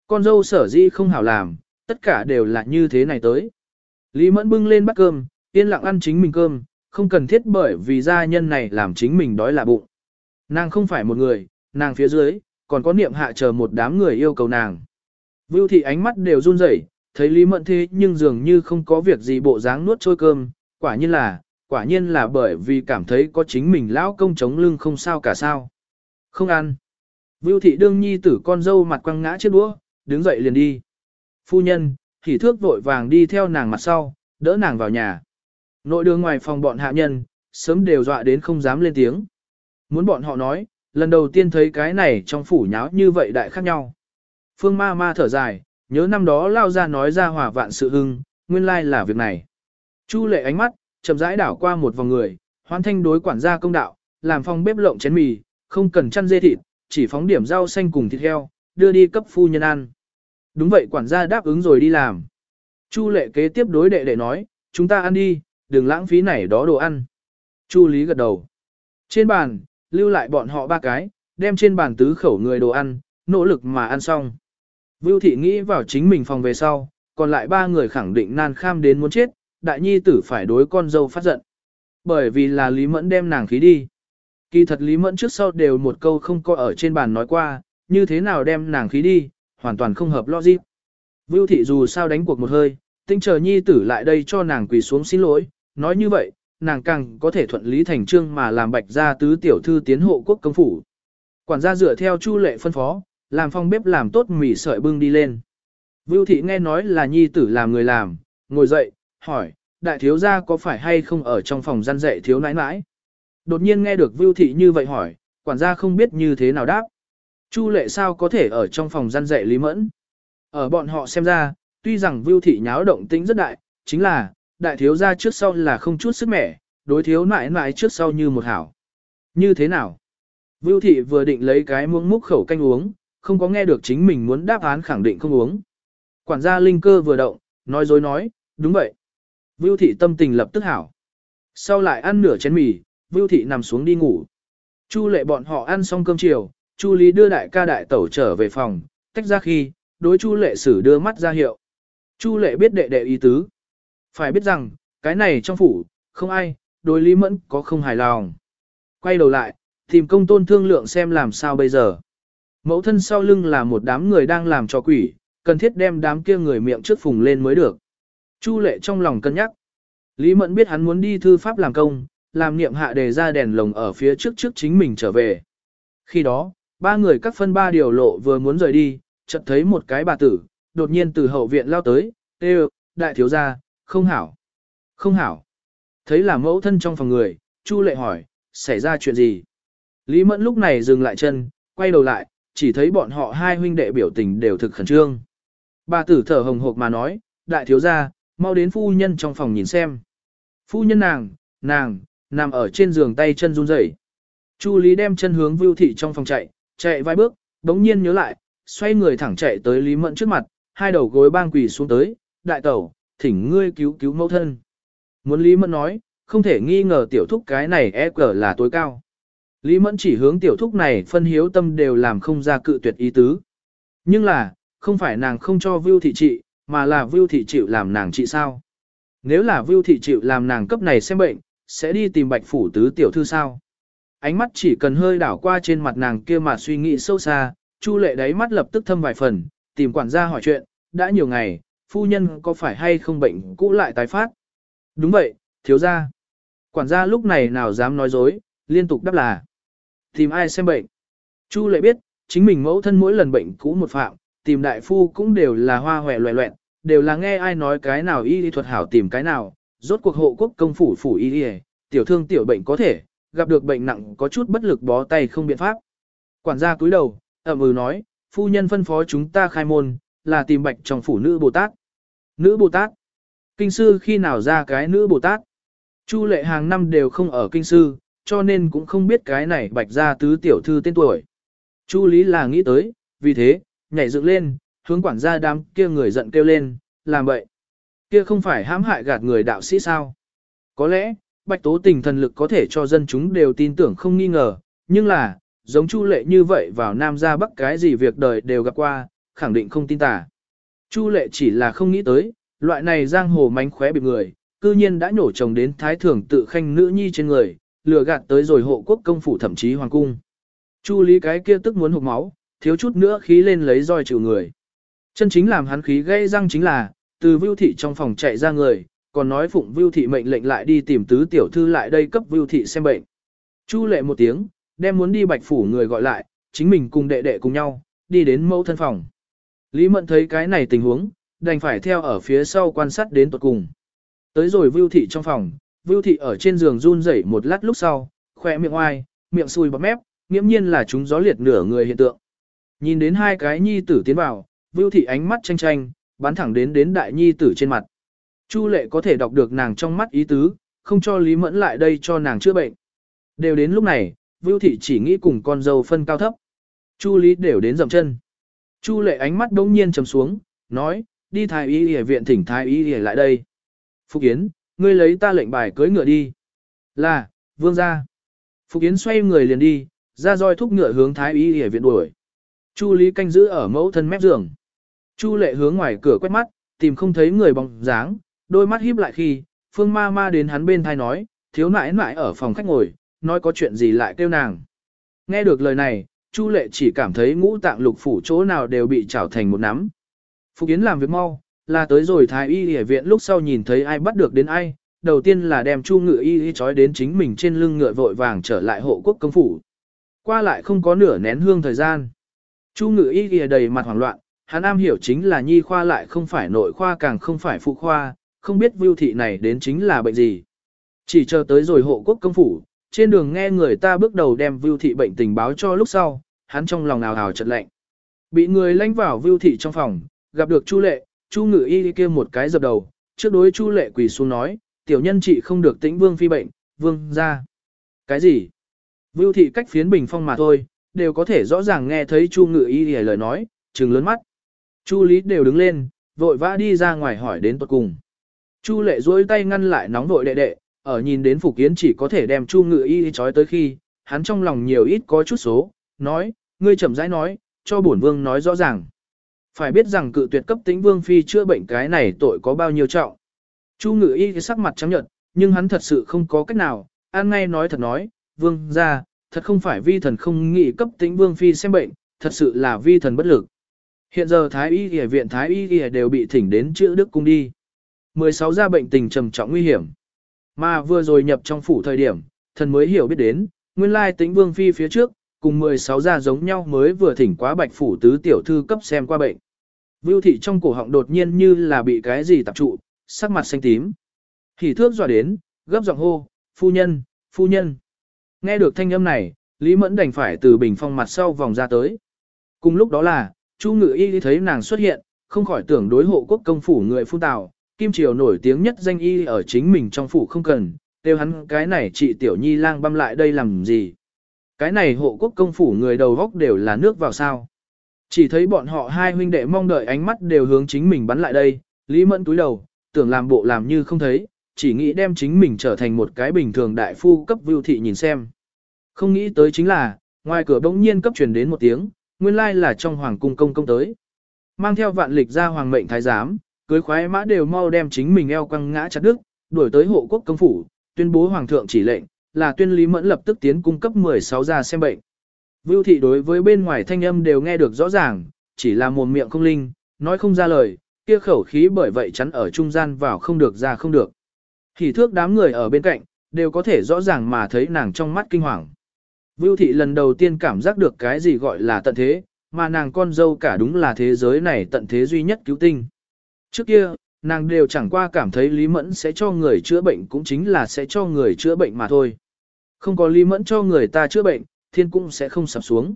Con dâu sở dĩ không hảo làm, tất cả đều là như thế này tới. Lý Mẫn bưng lên bát cơm, yên lặng ăn chính mình cơm, không cần thiết bởi vì gia nhân này làm chính mình đói là bụng. Nàng không phải một người, nàng phía dưới, còn có niệm hạ chờ một đám người yêu cầu nàng. Vưu thị ánh mắt đều run rẩy, thấy Lý Mẫn thế nhưng dường như không có việc gì bộ dáng nuốt trôi cơm, quả nhiên là, quả nhiên là bởi vì cảm thấy có chính mình lão công chống lưng không sao cả sao. Không ăn. Vưu thị đương nhi tử con dâu mặt quăng ngã chết đũa, đứng dậy liền đi. Phu nhân, hỉ thước vội vàng đi theo nàng mặt sau, đỡ nàng vào nhà. Nội đường ngoài phòng bọn hạ nhân, sớm đều dọa đến không dám lên tiếng. Muốn bọn họ nói, lần đầu tiên thấy cái này trong phủ nháo như vậy đại khác nhau. Phương ma ma thở dài, nhớ năm đó lao ra nói ra hòa vạn sự hưng, nguyên lai là việc này. Chu lệ ánh mắt, chậm rãi đảo qua một vòng người, hoan thanh đối quản gia công đạo, làm phòng bếp lộng chén mì, không cần chăn dê thịt, chỉ phóng điểm rau xanh cùng thịt heo, đưa đi cấp phu nhân ăn. Đúng vậy quản gia đáp ứng rồi đi làm. Chu lệ kế tiếp đối đệ đệ nói, chúng ta ăn đi, đừng lãng phí này đó đồ ăn. Chu lý gật đầu. Trên bàn, lưu lại bọn họ ba cái, đem trên bàn tứ khẩu người đồ ăn, nỗ lực mà ăn xong. Vưu thị nghĩ vào chính mình phòng về sau, còn lại ba người khẳng định nan kham đến muốn chết, đại nhi tử phải đối con dâu phát giận. Bởi vì là Lý Mẫn đem nàng khí đi. Kỳ thật Lý Mẫn trước sau đều một câu không có ở trên bàn nói qua, như thế nào đem nàng khí đi, hoàn toàn không hợp logic. Vưu thị dù sao đánh cuộc một hơi, tinh chờ nhi tử lại đây cho nàng quỳ xuống xin lỗi, nói như vậy, nàng càng có thể thuận lý thành trương mà làm bạch gia tứ tiểu thư tiến hộ quốc công phủ. Quản gia dựa theo chu lệ phân phó, làm phong bếp làm tốt mì sợi bưng đi lên. Vưu thị nghe nói là nhi tử làm người làm, ngồi dậy, hỏi, đại thiếu gia có phải hay không ở trong phòng gian dạy thiếu nãi nãi? Đột nhiên nghe được Vưu thị như vậy hỏi, quản gia không biết như thế nào đáp. Chu lệ sao có thể ở trong phòng gian dạy Lý Mẫn? Ở bọn họ xem ra, tuy rằng Vưu thị nháo động tính rất đại, chính là, đại thiếu gia trước sau là không chút sức mẻ, đối thiếu nại nại trước sau như một hảo. Như thế nào? Vưu thị vừa định lấy cái muỗng múc khẩu canh uống, không có nghe được chính mình muốn đáp án khẳng định không uống. Quản gia linh cơ vừa động, nói dối nói, đúng vậy. Vưu thị tâm tình lập tức hảo. Sau lại ăn nửa chén mì, Vưu thị nằm xuống đi ngủ. Chu lệ bọn họ ăn xong cơm chiều, Chu Lý đưa đại ca đại tẩu trở về phòng, tách ra khi, đối Chu lệ sử đưa mắt ra hiệu. Chu lệ biết đệ đệ ý tứ. Phải biết rằng, cái này trong phủ, không ai, đối Lý Mẫn có không hài lòng. Quay đầu lại, tìm công tôn thương lượng xem làm sao bây giờ. Mẫu thân sau lưng là một đám người đang làm cho quỷ, cần thiết đem đám kia người miệng trước phùng lên mới được. Chu lệ trong lòng cân nhắc. Lý Mẫn biết hắn muốn đi thư pháp làm công, làm niệm hạ đề ra đèn lồng ở phía trước trước chính mình trở về. Khi đó, ba người các phân ba điều lộ vừa muốn rời đi, chợt thấy một cái bà tử, đột nhiên từ hậu viện lao tới, tê đại thiếu gia, không hảo. Không hảo. Thấy là mẫu thân trong phòng người, Chu lệ hỏi, xảy ra chuyện gì? Lý Mẫn lúc này dừng lại chân, quay đầu lại, chỉ thấy bọn họ hai huynh đệ biểu tình đều thực khẩn trương. Bà tử thở hồng hộc mà nói, đại thiếu gia, mau đến phu nhân trong phòng nhìn xem. Phu nhân nàng, nàng, nằm ở trên giường tay chân run rẩy. Chu Lý đem chân hướng Vưu Thị trong phòng chạy, chạy vài bước, đống nhiên nhớ lại, xoay người thẳng chạy tới Lý Mẫn trước mặt, hai đầu gối bang quỳ xuống tới, đại tẩu, thỉnh ngươi cứu cứu mẫu thân. Muốn Lý Mẫn nói, không thể nghi ngờ tiểu thúc cái này e cờ là tối cao. Lý Mẫn chỉ hướng tiểu thúc này phân hiếu tâm đều làm không ra cự tuyệt ý tứ. Nhưng là, không phải nàng không cho Vưu Thị trị, mà là Vưu Thị chịu làm nàng trị sao. Nếu là Vưu Thị chịu làm nàng cấp này xem bệnh, sẽ đi tìm bạch phủ tứ tiểu thư sao. Ánh mắt chỉ cần hơi đảo qua trên mặt nàng kia mà suy nghĩ sâu xa, Chu lệ đáy mắt lập tức thâm vài phần, tìm quản gia hỏi chuyện, đã nhiều ngày, phu nhân có phải hay không bệnh cũ lại tái phát? Đúng vậy, thiếu gia. Quản gia lúc này nào dám nói dối, liên tục đáp là. Tìm ai xem bệnh? Chu lệ biết, chính mình mẫu thân mỗi lần bệnh cũ một phạm, tìm đại phu cũng đều là hoa hòe loẹ loẹn, đều là nghe ai nói cái nào y lý thuật hảo tìm cái nào, rốt cuộc hộ quốc công phủ phủ y y, tiểu thương tiểu bệnh có thể, gặp được bệnh nặng có chút bất lực bó tay không biện pháp. Quản gia cúi đầu, ẩm ừ nói, phu nhân phân phó chúng ta khai môn, là tìm bạch trong phủ nữ Bồ Tát. Nữ Bồ Tát? Kinh sư khi nào ra cái nữ Bồ Tát? Chu lệ hàng năm đều không ở kinh sư, cho nên cũng không biết cái này bạch ra tứ tiểu thư tên tuổi. Chu lý là nghĩ tới, vì thế, nhảy dựng lên, hướng quản gia đám kia người giận kêu lên, làm vậy. Kia không phải hãm hại gạt người đạo sĩ sao? Có lẽ, bạch tố tình thần lực có thể cho dân chúng đều tin tưởng không nghi ngờ, nhưng là, giống Chu lệ như vậy vào Nam ra Bắc cái gì việc đời đều gặp qua, khẳng định không tin tà. Chu lệ chỉ là không nghĩ tới, loại này giang hồ mánh khóe bị người, cư nhiên đã nhổ chồng đến thái thưởng tự khanh nữ nhi trên người, lừa gạt tới rồi hộ quốc công phủ thậm chí hoàng cung. Chu lý cái kia tức muốn hụt máu, thiếu chút nữa khí lên lấy roi chịu người. Chân chính làm hắn khí gây răng chính là, từ vưu thị trong phòng chạy ra người, còn nói phụng vưu thị mệnh lệnh lại đi tìm tứ tiểu thư lại đây cấp vưu thị xem bệnh. Chu lệ một tiếng, đem muốn đi bạch phủ người gọi lại, chính mình cùng đệ đệ cùng nhau, đi đến mẫu thân phòng. Lý Mẫn thấy cái này tình huống, đành phải theo ở phía sau quan sát đến tận cùng. Tới rồi Vưu Thị trong phòng, Vưu Thị ở trên giường run rẩy một lát lúc sau, khỏe miệng oai, miệng sùi bọt mép, nghiễm nhiên là chúng gió liệt nửa người hiện tượng. Nhìn đến hai cái nhi tử tiến vào, Vưu Thị ánh mắt tranh tranh, bắn thẳng đến đến đại nhi tử trên mặt. Chu lệ có thể đọc được nàng trong mắt ý tứ, không cho Lý Mẫn lại đây cho nàng chữa bệnh. Đều đến lúc này, Vưu Thị chỉ nghĩ cùng con dâu phân cao thấp. Chu Lý đều đến dậm chân. Chu lệ ánh mắt đống nhiên trầm xuống, nói, đi thái y y viện thỉnh thái y y lại đây. Phục Yến, ngươi lấy ta lệnh bài cưới ngựa đi. Là, vương gia. Phục Yến xoay người liền đi, ra roi thúc ngựa hướng thái y y viện đuổi. Chu Lý canh giữ ở mẫu thân mép giường. Chu lệ hướng ngoài cửa quét mắt, tìm không thấy người bóng dáng, đôi mắt híp lại khi, phương ma ma đến hắn bên thai nói, thiếu nãi nãi ở phòng khách ngồi, nói có chuyện gì lại kêu nàng. Nghe được lời này, Chu lệ chỉ cảm thấy ngũ tạng lục phủ chỗ nào đều bị trảo thành một nắm. Phục Yến làm việc mau, là tới rồi thái y y viện lúc sau nhìn thấy ai bắt được đến ai, đầu tiên là đem Chu Ngự y y trói đến chính mình trên lưng ngựa vội vàng trở lại hộ quốc công phủ. Qua lại không có nửa nén hương thời gian. Chu ngự y y đầy mặt hoảng loạn, hắn am hiểu chính là nhi khoa lại không phải nội khoa càng không phải phụ khoa, không biết vưu thị này đến chính là bệnh gì. Chỉ chờ tới rồi hộ quốc công phủ, trên đường nghe người ta bước đầu đem vưu thị bệnh tình báo cho lúc sau, hắn trong lòng nào hào chật lạnh. Bị người lánh vào vưu thị trong phòng, gặp được chu lệ, chu ngự y kia một cái dập đầu, trước đối chu lệ quỳ xuống nói, tiểu nhân chị không được tĩnh vương phi bệnh, vương ra. Cái gì? Vưu thị cách phiến bình phong mà thôi, đều có thể rõ ràng nghe thấy chu ngự y lời nói, trừng lớn mắt. Chu Lý đều đứng lên, vội vã đi ra ngoài hỏi đến tuật cùng. Chu Lệ duỗi tay ngăn lại nóng vội đệ đệ, ở nhìn đến Phục Yến chỉ có thể đem Chu Ngự Y trói tới khi, hắn trong lòng nhiều ít có chút số, nói, ngươi chậm rãi nói, cho bổn vương nói rõ ràng. Phải biết rằng cự tuyệt cấp tính vương phi chữa bệnh cái này tội có bao nhiêu trọng. Chu Ngự Y sắc mặt trắng nhợt, nhưng hắn thật sự không có cách nào, an ngay nói thật nói, vương ra, thật không phải vi thần không nghĩ cấp tính vương phi xem bệnh, thật sự là vi thần bất lực. Hiện giờ Thái Y Y viện Thái Y Y đều bị thỉnh đến chữa đức cung đi. 16 gia bệnh tình trầm trọng nguy hiểm. Mà vừa rồi nhập trong phủ thời điểm, thần mới hiểu biết đến, nguyên lai tĩnh vương phi phía trước, cùng 16 gia giống nhau mới vừa thỉnh quá bạch phủ tứ tiểu thư cấp xem qua bệnh. Vưu thị trong cổ họng đột nhiên như là bị cái gì tập trụ, sắc mặt xanh tím. Hỉ thước dọa đến, gấp giọng hô, phu nhân, phu nhân. Nghe được thanh âm này, Lý Mẫn đành phải từ bình phong mặt sau vòng ra tới. Cùng lúc đó là, Chu Ngự Y thấy nàng xuất hiện, không khỏi tưởng đối hộ quốc công phủ người phun tào, Kim Triều nổi tiếng nhất danh y ở chính mình trong phủ không cần, đều hắn cái này chị Tiểu Nhi lang băm lại đây làm gì. Cái này hộ quốc công phủ người đầu góc đều là nước vào sao. Chỉ thấy bọn họ hai huynh đệ mong đợi ánh mắt đều hướng chính mình bắn lại đây, Lý Mẫn túi đầu, tưởng làm bộ làm như không thấy, chỉ nghĩ đem chính mình trở thành một cái bình thường đại phu cấp vưu thị nhìn xem. Không nghĩ tới chính là, ngoài cửa bỗng nhiên cấp truyền đến một tiếng, nguyên lai là trong hoàng cung công công tới. Mang theo vạn lịch ra hoàng mệnh thái giám, cưới khoái mã đều mau đem chính mình eo quăng ngã chặt đứt, đuổi tới hộ quốc công phủ, tuyên bố hoàng thượng chỉ lệnh, là tuyên lý mẫn lập tức tiến cung cấp 16 ra xem bệnh. Vưu thị đối với bên ngoài thanh âm đều nghe được rõ ràng, chỉ là mồm miệng không linh, nói không ra lời, kia khẩu khí bởi vậy chắn ở trung gian vào không được ra không được. Thì thước đám người ở bên cạnh, đều có thể rõ ràng mà thấy nàng trong mắt kinh hoàng. Vưu thị lần đầu tiên cảm giác được cái gì gọi là tận thế, mà nàng con dâu cả đúng là thế giới này tận thế duy nhất cứu tinh. Trước kia, nàng đều chẳng qua cảm thấy Lý Mẫn sẽ cho người chữa bệnh cũng chính là sẽ cho người chữa bệnh mà thôi. Không có Lý Mẫn cho người ta chữa bệnh, thiên cũng sẽ không sập xuống.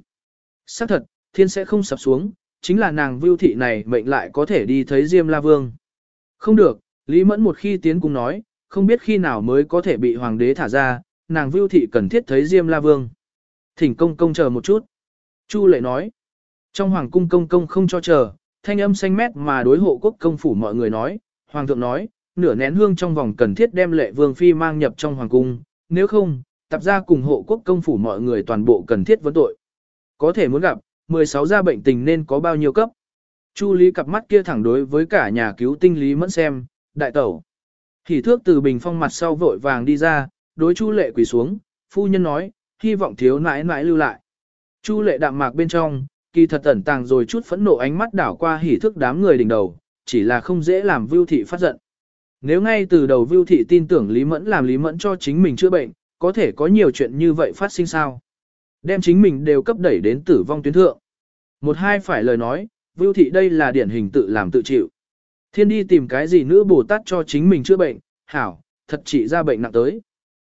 Xác thật, thiên sẽ không sập xuống, chính là nàng vưu thị này mệnh lại có thể đi thấy Diêm La Vương. Không được, Lý Mẫn một khi tiến cung nói, không biết khi nào mới có thể bị hoàng đế thả ra, nàng vưu thị cần thiết thấy Diêm La Vương. Thỉnh công công chờ một chút. Chu lệ nói. Trong hoàng cung công công không cho chờ, thanh âm xanh mét mà đối hộ quốc công phủ mọi người nói. Hoàng thượng nói, nửa nén hương trong vòng cần thiết đem lệ vương phi mang nhập trong hoàng cung, nếu không, tập ra cùng hộ quốc công phủ mọi người toàn bộ cần thiết vấn tội. Có thể muốn gặp, 16 gia bệnh tình nên có bao nhiêu cấp. Chu Lý cặp mắt kia thẳng đối với cả nhà cứu tinh lý mẫn xem, đại tẩu. Hỉ thước từ bình phong mặt sau vội vàng đi ra, đối Chu lệ quỳ xuống, phu nhân nói, hy vọng thiếu nãi nãi lưu lại. Chu lệ đạm mạc bên trong, kỳ thật ẩn tàng rồi chút phẫn nộ ánh mắt đảo qua hỉ thức đám người đỉnh đầu, chỉ là không dễ làm Vưu Thị phát giận. Nếu ngay từ đầu Vưu Thị tin tưởng Lý Mẫn làm Lý Mẫn cho chính mình chữa bệnh, có thể có nhiều chuyện như vậy phát sinh sao? Đem chính mình đều cấp đẩy đến tử vong tuyến thượng. Một hai phải lời nói, Vưu Thị đây là điển hình tự làm tự chịu. Thiên đi tìm cái gì nữa Bồ Tát cho chính mình chữa bệnh, hảo, thật trị ra bệnh nặng tới.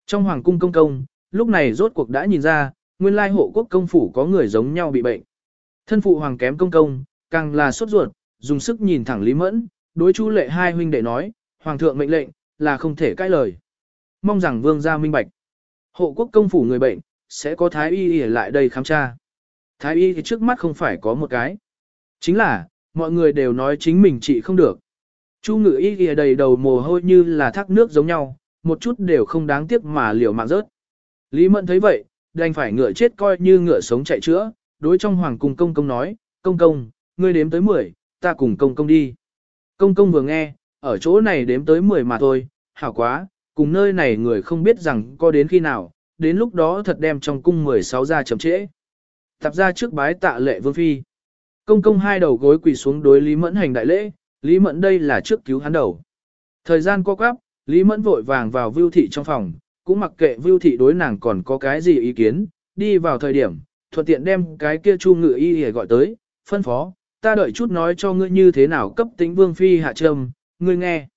Trong hoàng cung công công, lúc này rốt cuộc đã nhìn ra, nguyên lai hộ quốc công phủ có người giống nhau bị bệnh. Thân phụ hoàng kém công công, càng là sốt ruột, dùng sức nhìn thẳng Lý Mẫn, đối chu lệ hai huynh đệ nói, hoàng thượng mệnh lệnh, là không thể cãi lời. mong rằng vương gia minh bạch. Hộ quốc công phủ người bệnh, sẽ có thái y ở lại đây khám tra. Thái y thì trước mắt không phải có một cái. Chính là, mọi người đều nói chính mình trị không được. Chu ngự y y đầy đầu mồ hôi như là thác nước giống nhau, một chút đều không đáng tiếc mà liều mạng rớt. Lý Mẫn thấy vậy, đành phải ngựa chết coi như ngựa sống chạy chữa, đối trong hoàng cung công công nói, công công, ngươi đếm tới 10, ta cùng công công đi. Công công vừa nghe, ở chỗ này đếm tới 10 mà thôi, hảo quá, cùng nơi này người không biết rằng có đến khi nào, đến lúc đó thật đem trong cung 16 ra chậm trễ. Tập ra trước bái tạ lệ vương phi. Công công hai đầu gối quỳ xuống đối Lý Mẫn hành đại lễ, Lý Mẫn đây là trước cứu hắn đầu. Thời gian qua quắp, Lý Mẫn vội vàng vào vưu thị trong phòng, cũng mặc kệ vưu thị đối nàng còn có cái gì ý kiến, đi vào thời điểm, thuận tiện đem cái kia chu ngự y để gọi tới, phân phó, ta đợi chút nói cho ngươi như thế nào cấp tính vương phi hạ trầm ngươi nghe.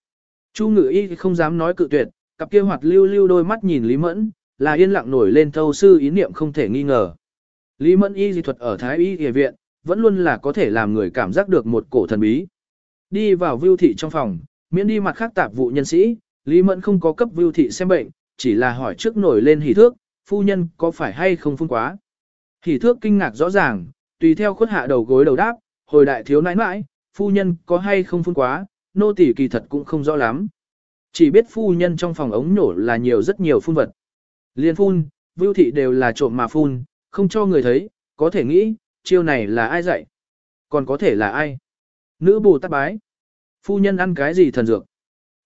Chu ngự y không dám nói cự tuyệt, cặp kia hoạt lưu lưu đôi mắt nhìn Lý Mẫn, là yên lặng nổi lên thâu sư ý niệm không thể nghi ngờ. Lý Mẫn y dị thuật ở Thái y y viện, vẫn luôn là có thể làm người cảm giác được một cổ thần bí. Đi vào vưu thị trong phòng, miễn đi mặt khác tạp vụ nhân sĩ, Lý Mẫn không có cấp vưu thị xem bệnh, chỉ là hỏi trước nổi lên hỉ thước, phu nhân có phải hay không phun quá. Hỉ thước kinh ngạc rõ ràng, tùy theo khuất hạ đầu gối đầu đáp, hồi đại thiếu nãi nãi, phu nhân có hay không phun quá, nô tỳ kỳ thật cũng không rõ lắm. Chỉ biết phu nhân trong phòng ống nổ là nhiều rất nhiều phun vật. Liên phun, vưu thị đều là trộm mà phun, không cho người thấy, có thể nghĩ, chiêu này là ai dạy? Còn có thể là ai? Nữ bù tát bái. Phu nhân ăn cái gì thần dược?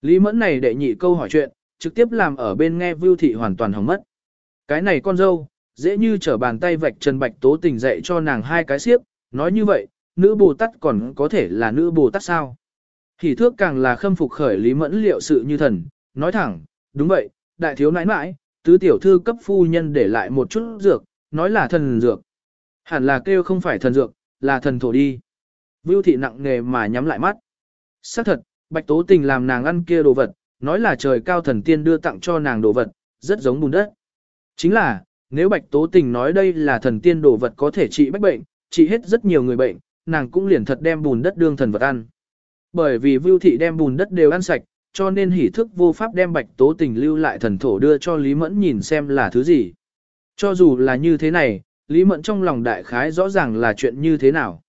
Lý mẫn này đệ nhị câu hỏi chuyện, trực tiếp làm ở bên nghe vưu thị hoàn toàn hỏng mất. Cái này con dâu, dễ như trở bàn tay vạch Trần Bạch Tố tình dạy cho nàng hai cái siếp, nói như vậy, nữ Bồ Tát còn có thể là nữ Bồ Tát sao? Thì thước càng là khâm phục khởi Lý Mẫn liệu sự như thần, nói thẳng, đúng vậy, đại thiếu nãi nãi, tứ tiểu thư cấp phu nhân để lại một chút dược, nói là thần dược. Hẳn là kêu không phải thần dược, là thần thổ đi. Vưu thị nặng nghề mà nhắm lại mắt. xác thật, Bạch Tố Tình làm nàng ăn kia đồ vật, nói là trời cao thần tiên đưa tặng cho nàng đồ vật, rất giống bùn đất. Chính là, nếu Bạch Tố Tình nói đây là thần tiên đồ vật có thể trị bách bệnh, trị hết rất nhiều người bệnh, nàng cũng liền thật đem bùn đất đương thần vật ăn. Bởi vì Vưu thị đem bùn đất đều ăn sạch, cho nên hỉ thức vô pháp đem Bạch Tố Tình lưu lại thần thổ đưa cho Lý Mẫn nhìn xem là thứ gì. Cho dù là như thế này, Lý Mẫn trong lòng đại khái rõ ràng là chuyện như thế nào.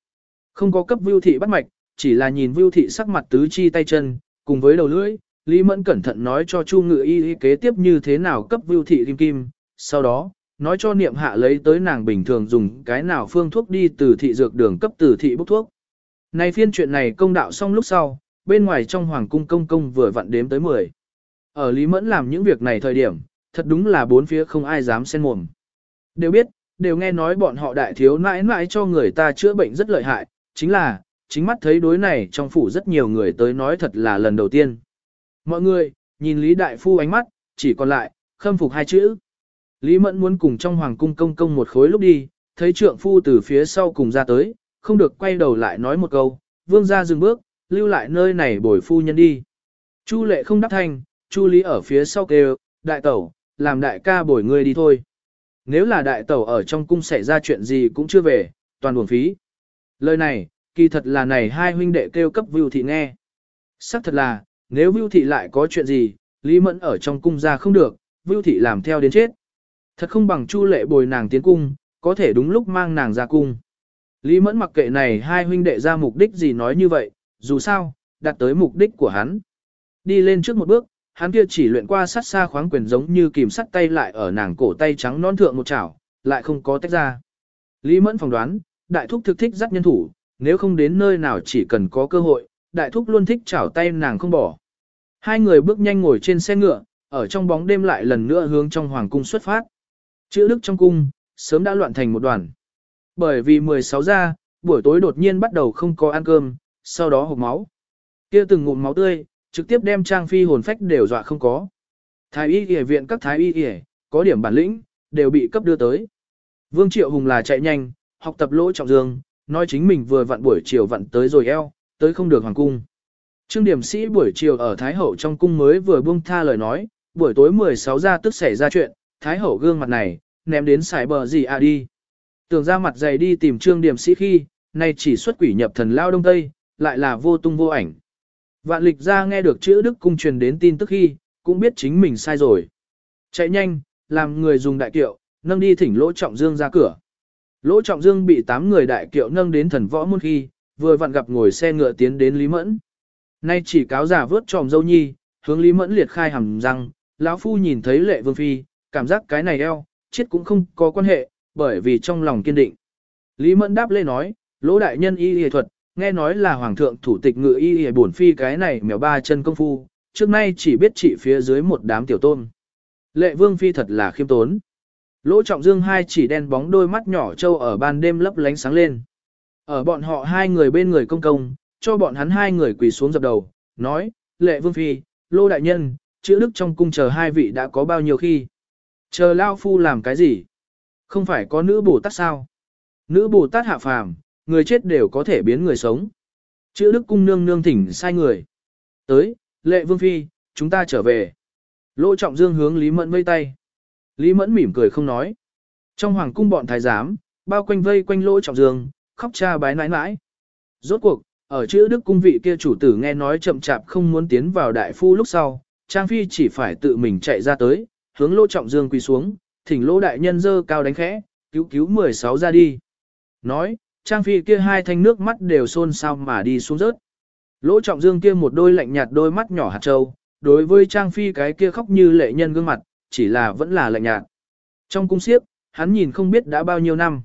Không có cấp Vưu thị bắt mạch, chỉ là nhìn Vưu thị sắc mặt tứ chi tay chân, cùng với đầu lưỡi, Lý Mẫn cẩn thận nói cho Chu Ngự Y y kế tiếp như thế nào cấp Vưu thị kim kim, sau đó, nói cho niệm hạ lấy tới nàng bình thường dùng cái nào phương thuốc đi từ thị dược đường cấp từ thị bốc thuốc. Này phiên chuyện này công đạo xong lúc sau, bên ngoài trong hoàng cung công công vừa vặn đếm tới 10. Ở Lý Mẫn làm những việc này thời điểm, thật đúng là bốn phía không ai dám xen mồm. Đều biết, đều nghe nói bọn họ đại thiếu nãi nãi cho người ta chữa bệnh rất lợi hại, chính là, chính mắt thấy đối này trong phủ rất nhiều người tới nói thật là lần đầu tiên. Mọi người, nhìn Lý Đại Phu ánh mắt, chỉ còn lại, khâm phục hai chữ. Lý Mẫn muốn cùng trong hoàng cung công công một khối lúc đi, thấy trượng phu từ phía sau cùng ra tới, không được quay đầu lại nói một câu, vương ra dừng bước, lưu lại nơi này bồi phu nhân đi. Chu lệ không đáp thanh, Chu Lý ở phía sau kêu, đại tẩu, làm đại ca bồi ngươi đi thôi. Nếu là đại tẩu ở trong cung xảy ra chuyện gì cũng chưa về, toàn buồn phí. Lời này, kỳ thật là này hai huynh đệ kêu cấp Vưu Thị nghe. Sắc thật là, nếu Vưu Thị lại có chuyện gì, Lý Mẫn ở trong cung ra không được, Vưu Thị làm theo đến chết. Thật không bằng Chu lệ bồi nàng tiến cung, có thể đúng lúc mang nàng ra cung. Lý Mẫn mặc kệ này hai huynh đệ ra mục đích gì nói như vậy, dù sao, đạt tới mục đích của hắn. Đi lên trước một bước, hắn kia chỉ luyện qua sát xa khoáng quyền giống như kìm sắt tay lại ở nàng cổ tay trắng non thượng một chảo, lại không có tách ra. Lý Mẫn phỏng đoán, đại thúc thực thích dắt nhân thủ, nếu không đến nơi nào chỉ cần có cơ hội, đại thúc luôn thích chảo tay nàng không bỏ. Hai người bước nhanh ngồi trên xe ngựa, ở trong bóng đêm lại lần nữa hướng trong hoàng cung xuất phát. Chữ đức trong cung, sớm đã loạn thành một đoàn. Bởi vì 16 ra, buổi tối đột nhiên bắt đầu không có ăn cơm, sau đó hộp máu. Kia từng ngụm máu tươi, trực tiếp đem trang phi hồn phách đều dọa không có. Thái y y viện các thái y y, có điểm bản lĩnh, đều bị cấp đưa tới. Vương Triệu Hùng là chạy nhanh, học tập lỗ trọng dương, nói chính mình vừa vặn buổi chiều vặn tới rồi eo, tới không được hoàng cung. Trương điểm sĩ buổi chiều ở Thái Hậu trong cung mới vừa buông tha lời nói, buổi tối 16 ra tức xảy ra chuyện, Thái Hậu gương mặt này, ném đến xài bờ gì à đi. Tưởng ra mặt dày đi tìm trương điểm sĩ khi, nay chỉ xuất quỷ nhập thần lao đông tây, lại là vô tung vô ảnh. Vạn lịch ra nghe được chữ đức cung truyền đến tin tức khi, cũng biết chính mình sai rồi. Chạy nhanh, làm người dùng đại kiệu, nâng đi thỉnh Lỗ Trọng Dương ra cửa. Lỗ Trọng Dương bị 8 người đại kiệu nâng đến thần võ môn khi, vừa vặn gặp ngồi xe ngựa tiến đến Lý Mẫn. Nay chỉ cáo giả vớt tròm dâu nhi, hướng Lý Mẫn liệt khai hầm răng, lão phu nhìn thấy lệ vương phi, cảm giác cái này eo, chết cũng không có quan hệ, bởi vì trong lòng kiên định. Lý Mẫn đáp lê nói, lỗ đại nhân y y thuật, nghe nói là hoàng thượng thủ tịch ngự y y bổn phi cái này mèo ba chân công phu, trước nay chỉ biết trị phía dưới một đám tiểu tôn. Lệ vương phi thật là khiêm tốn. Lỗ trọng dương hai chỉ đen bóng đôi mắt nhỏ trâu ở ban đêm lấp lánh sáng lên. Ở bọn họ hai người bên người công công, cho bọn hắn hai người quỳ xuống dập đầu, nói, lệ vương phi, lô đại nhân, chữ đức trong cung chờ hai vị đã có bao nhiêu khi. Chờ lao phu làm cái gì? Không phải có nữ Bồ Tát sao? Nữ Bồ Tát hạ phàm, người chết đều có thể biến người sống. Chữ đức cung nương nương thỉnh sai người. Tới, lệ vương phi, chúng ta trở về. Lỗ trọng dương hướng Lý Mẫn vây tay. Lý Mẫn mỉm cười không nói. Trong hoàng cung bọn thái giám, bao quanh vây quanh lỗ trọng dương, khóc cha bái nãi nãi. Rốt cuộc, ở chữ đức cung vị kia chủ tử nghe nói chậm chạp không muốn tiến vào đại phu lúc sau, Trang Phi chỉ phải tự mình chạy ra tới, hướng lỗ trọng dương quỳ xuống, thỉnh lỗ đại nhân dơ cao đánh khẽ, cứu cứu 16 ra đi. Nói, Trang Phi kia hai thanh nước mắt đều xôn xao mà đi xuống rớt. Lỗ trọng dương kia một đôi lạnh nhạt đôi mắt nhỏ hạt trâu, đối với Trang Phi cái kia khóc như lệ nhân gương mặt, chỉ là vẫn là lạnh nhạt. Trong cung siếp, hắn nhìn không biết đã bao nhiêu năm.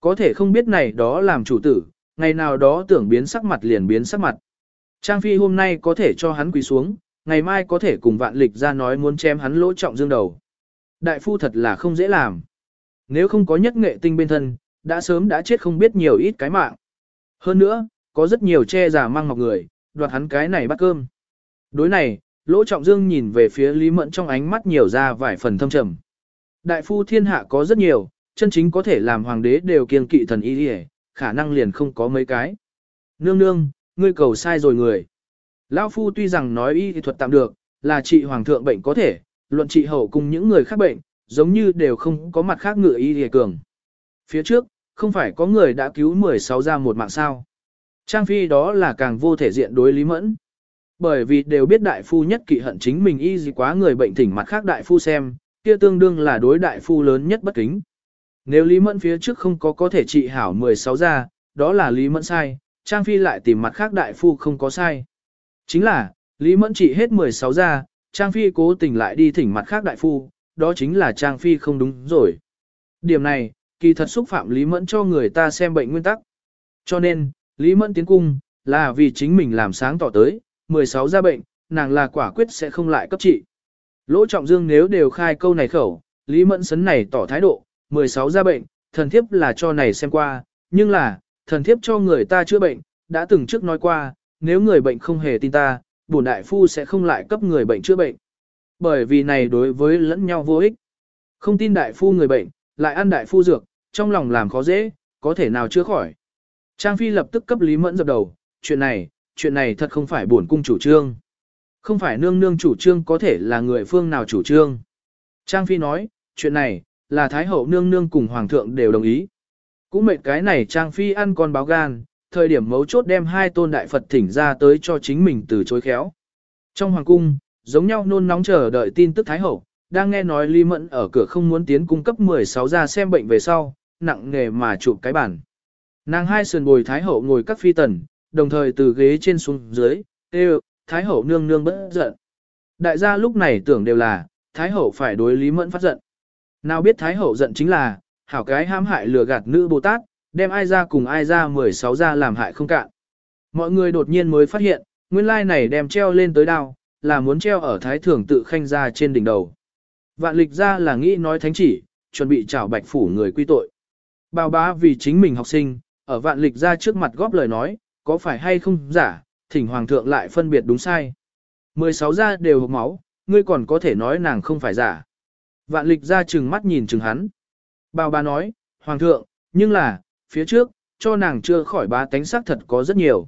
Có thể không biết này đó làm chủ tử, ngày nào đó tưởng biến sắc mặt liền biến sắc mặt. Trang Phi hôm nay có thể cho hắn quỳ xuống, ngày mai có thể cùng vạn lịch ra nói muốn chém hắn lỗ trọng dương đầu. Đại phu thật là không dễ làm. Nếu không có nhất nghệ tinh bên thân, đã sớm đã chết không biết nhiều ít cái mạng. Hơn nữa, có rất nhiều che giả mang ngọc người, đoạt hắn cái này bắt cơm. Đối này, lỗ trọng dương nhìn về phía Lý Mẫn trong ánh mắt nhiều ra vài phần thâm trầm. Đại phu thiên hạ có rất nhiều, chân chính có thể làm hoàng đế đều kiêng kỵ thần y khả năng liền không có mấy cái. Nương nương, ngươi cầu sai rồi người. Lão phu tuy rằng nói y thuật tạm được, là trị hoàng thượng bệnh có thể, luận trị hậu cùng những người khác bệnh, giống như đều không có mặt khác ngựa y hề cường. Phía trước, không phải có người đã cứu 16 ra một mạng sao. Trang phi đó là càng vô thể diện đối lý mẫn. Bởi vì đều biết đại phu nhất kỵ hận chính mình y gì quá người bệnh thỉnh mặt khác đại phu xem, kia tương đương là đối đại phu lớn nhất bất kính. Nếu Lý Mẫn phía trước không có có thể trị hảo 16 ra, đó là Lý Mẫn sai, Trang Phi lại tìm mặt khác đại phu không có sai. Chính là, Lý Mẫn trị hết 16 ra, Trang Phi cố tình lại đi thỉnh mặt khác đại phu, đó chính là Trang Phi không đúng rồi. Điểm này, kỳ thật xúc phạm Lý Mẫn cho người ta xem bệnh nguyên tắc. Cho nên, Lý Mẫn tiến cung, là vì chính mình làm sáng tỏ tới, 16 ra bệnh, nàng là quả quyết sẽ không lại cấp trị. Lỗ Trọng Dương nếu đều khai câu này khẩu, Lý Mẫn sấn này tỏ thái độ, 16 ra bệnh, thần thiếp là cho này xem qua, nhưng là, thần thiếp cho người ta chữa bệnh, đã từng trước nói qua, nếu người bệnh không hề tin ta, bổn đại phu sẽ không lại cấp người bệnh chữa bệnh. Bởi vì này đối với lẫn nhau vô ích. Không tin đại phu người bệnh, lại ăn đại phu dược, trong lòng làm khó dễ, có thể nào chữa khỏi. Trang Phi lập tức cấp Lý Mẫn dập đầu, chuyện này, chuyện này thật không phải bổn cung chủ trương. Không phải nương nương chủ trương có thể là người phương nào chủ trương. Trang Phi nói, chuyện này, là Thái Hậu nương nương cùng Hoàng thượng đều đồng ý. Cũng mệt cái này Trang Phi ăn con báo gan, thời điểm mấu chốt đem hai tôn đại Phật thỉnh ra tới cho chính mình từ chối khéo. Trong Hoàng cung, giống nhau nôn nóng chờ đợi tin tức Thái Hậu, đang nghe nói Lý Mẫn ở cửa không muốn tiến cung cấp 16 ra xem bệnh về sau, nặng nghề mà chụp cái bản. Nàng hai sườn bồi Thái Hậu ngồi các phi tần, đồng thời từ ghế trên xuống dưới, kêu, Thái Hậu nương nương bất giận. Đại gia lúc này tưởng đều là, Thái Hậu phải đối Lý Mẫn phát giận. Nào biết Thái Hậu giận chính là, hảo cái ham hại lừa gạt nữ Bồ Tát, đem ai ra cùng ai ra 16 ra làm hại không cạn. Mọi người đột nhiên mới phát hiện, nguyên lai này đem treo lên tới đao, là muốn treo ở Thái Thường tự khanh ra trên đỉnh đầu. Vạn lịch ra là nghĩ nói thánh chỉ, chuẩn bị trảo bạch phủ người quy tội. Bao bá vì chính mình học sinh, ở vạn lịch ra trước mặt góp lời nói, có phải hay không giả, thỉnh hoàng thượng lại phân biệt đúng sai. 16 ra đều hộp máu, ngươi còn có thể nói nàng không phải giả. Vạn lịch ra chừng mắt nhìn chừng hắn. Bao bá nói, hoàng thượng, nhưng là, phía trước, cho nàng chưa khỏi bá tánh xác thật có rất nhiều.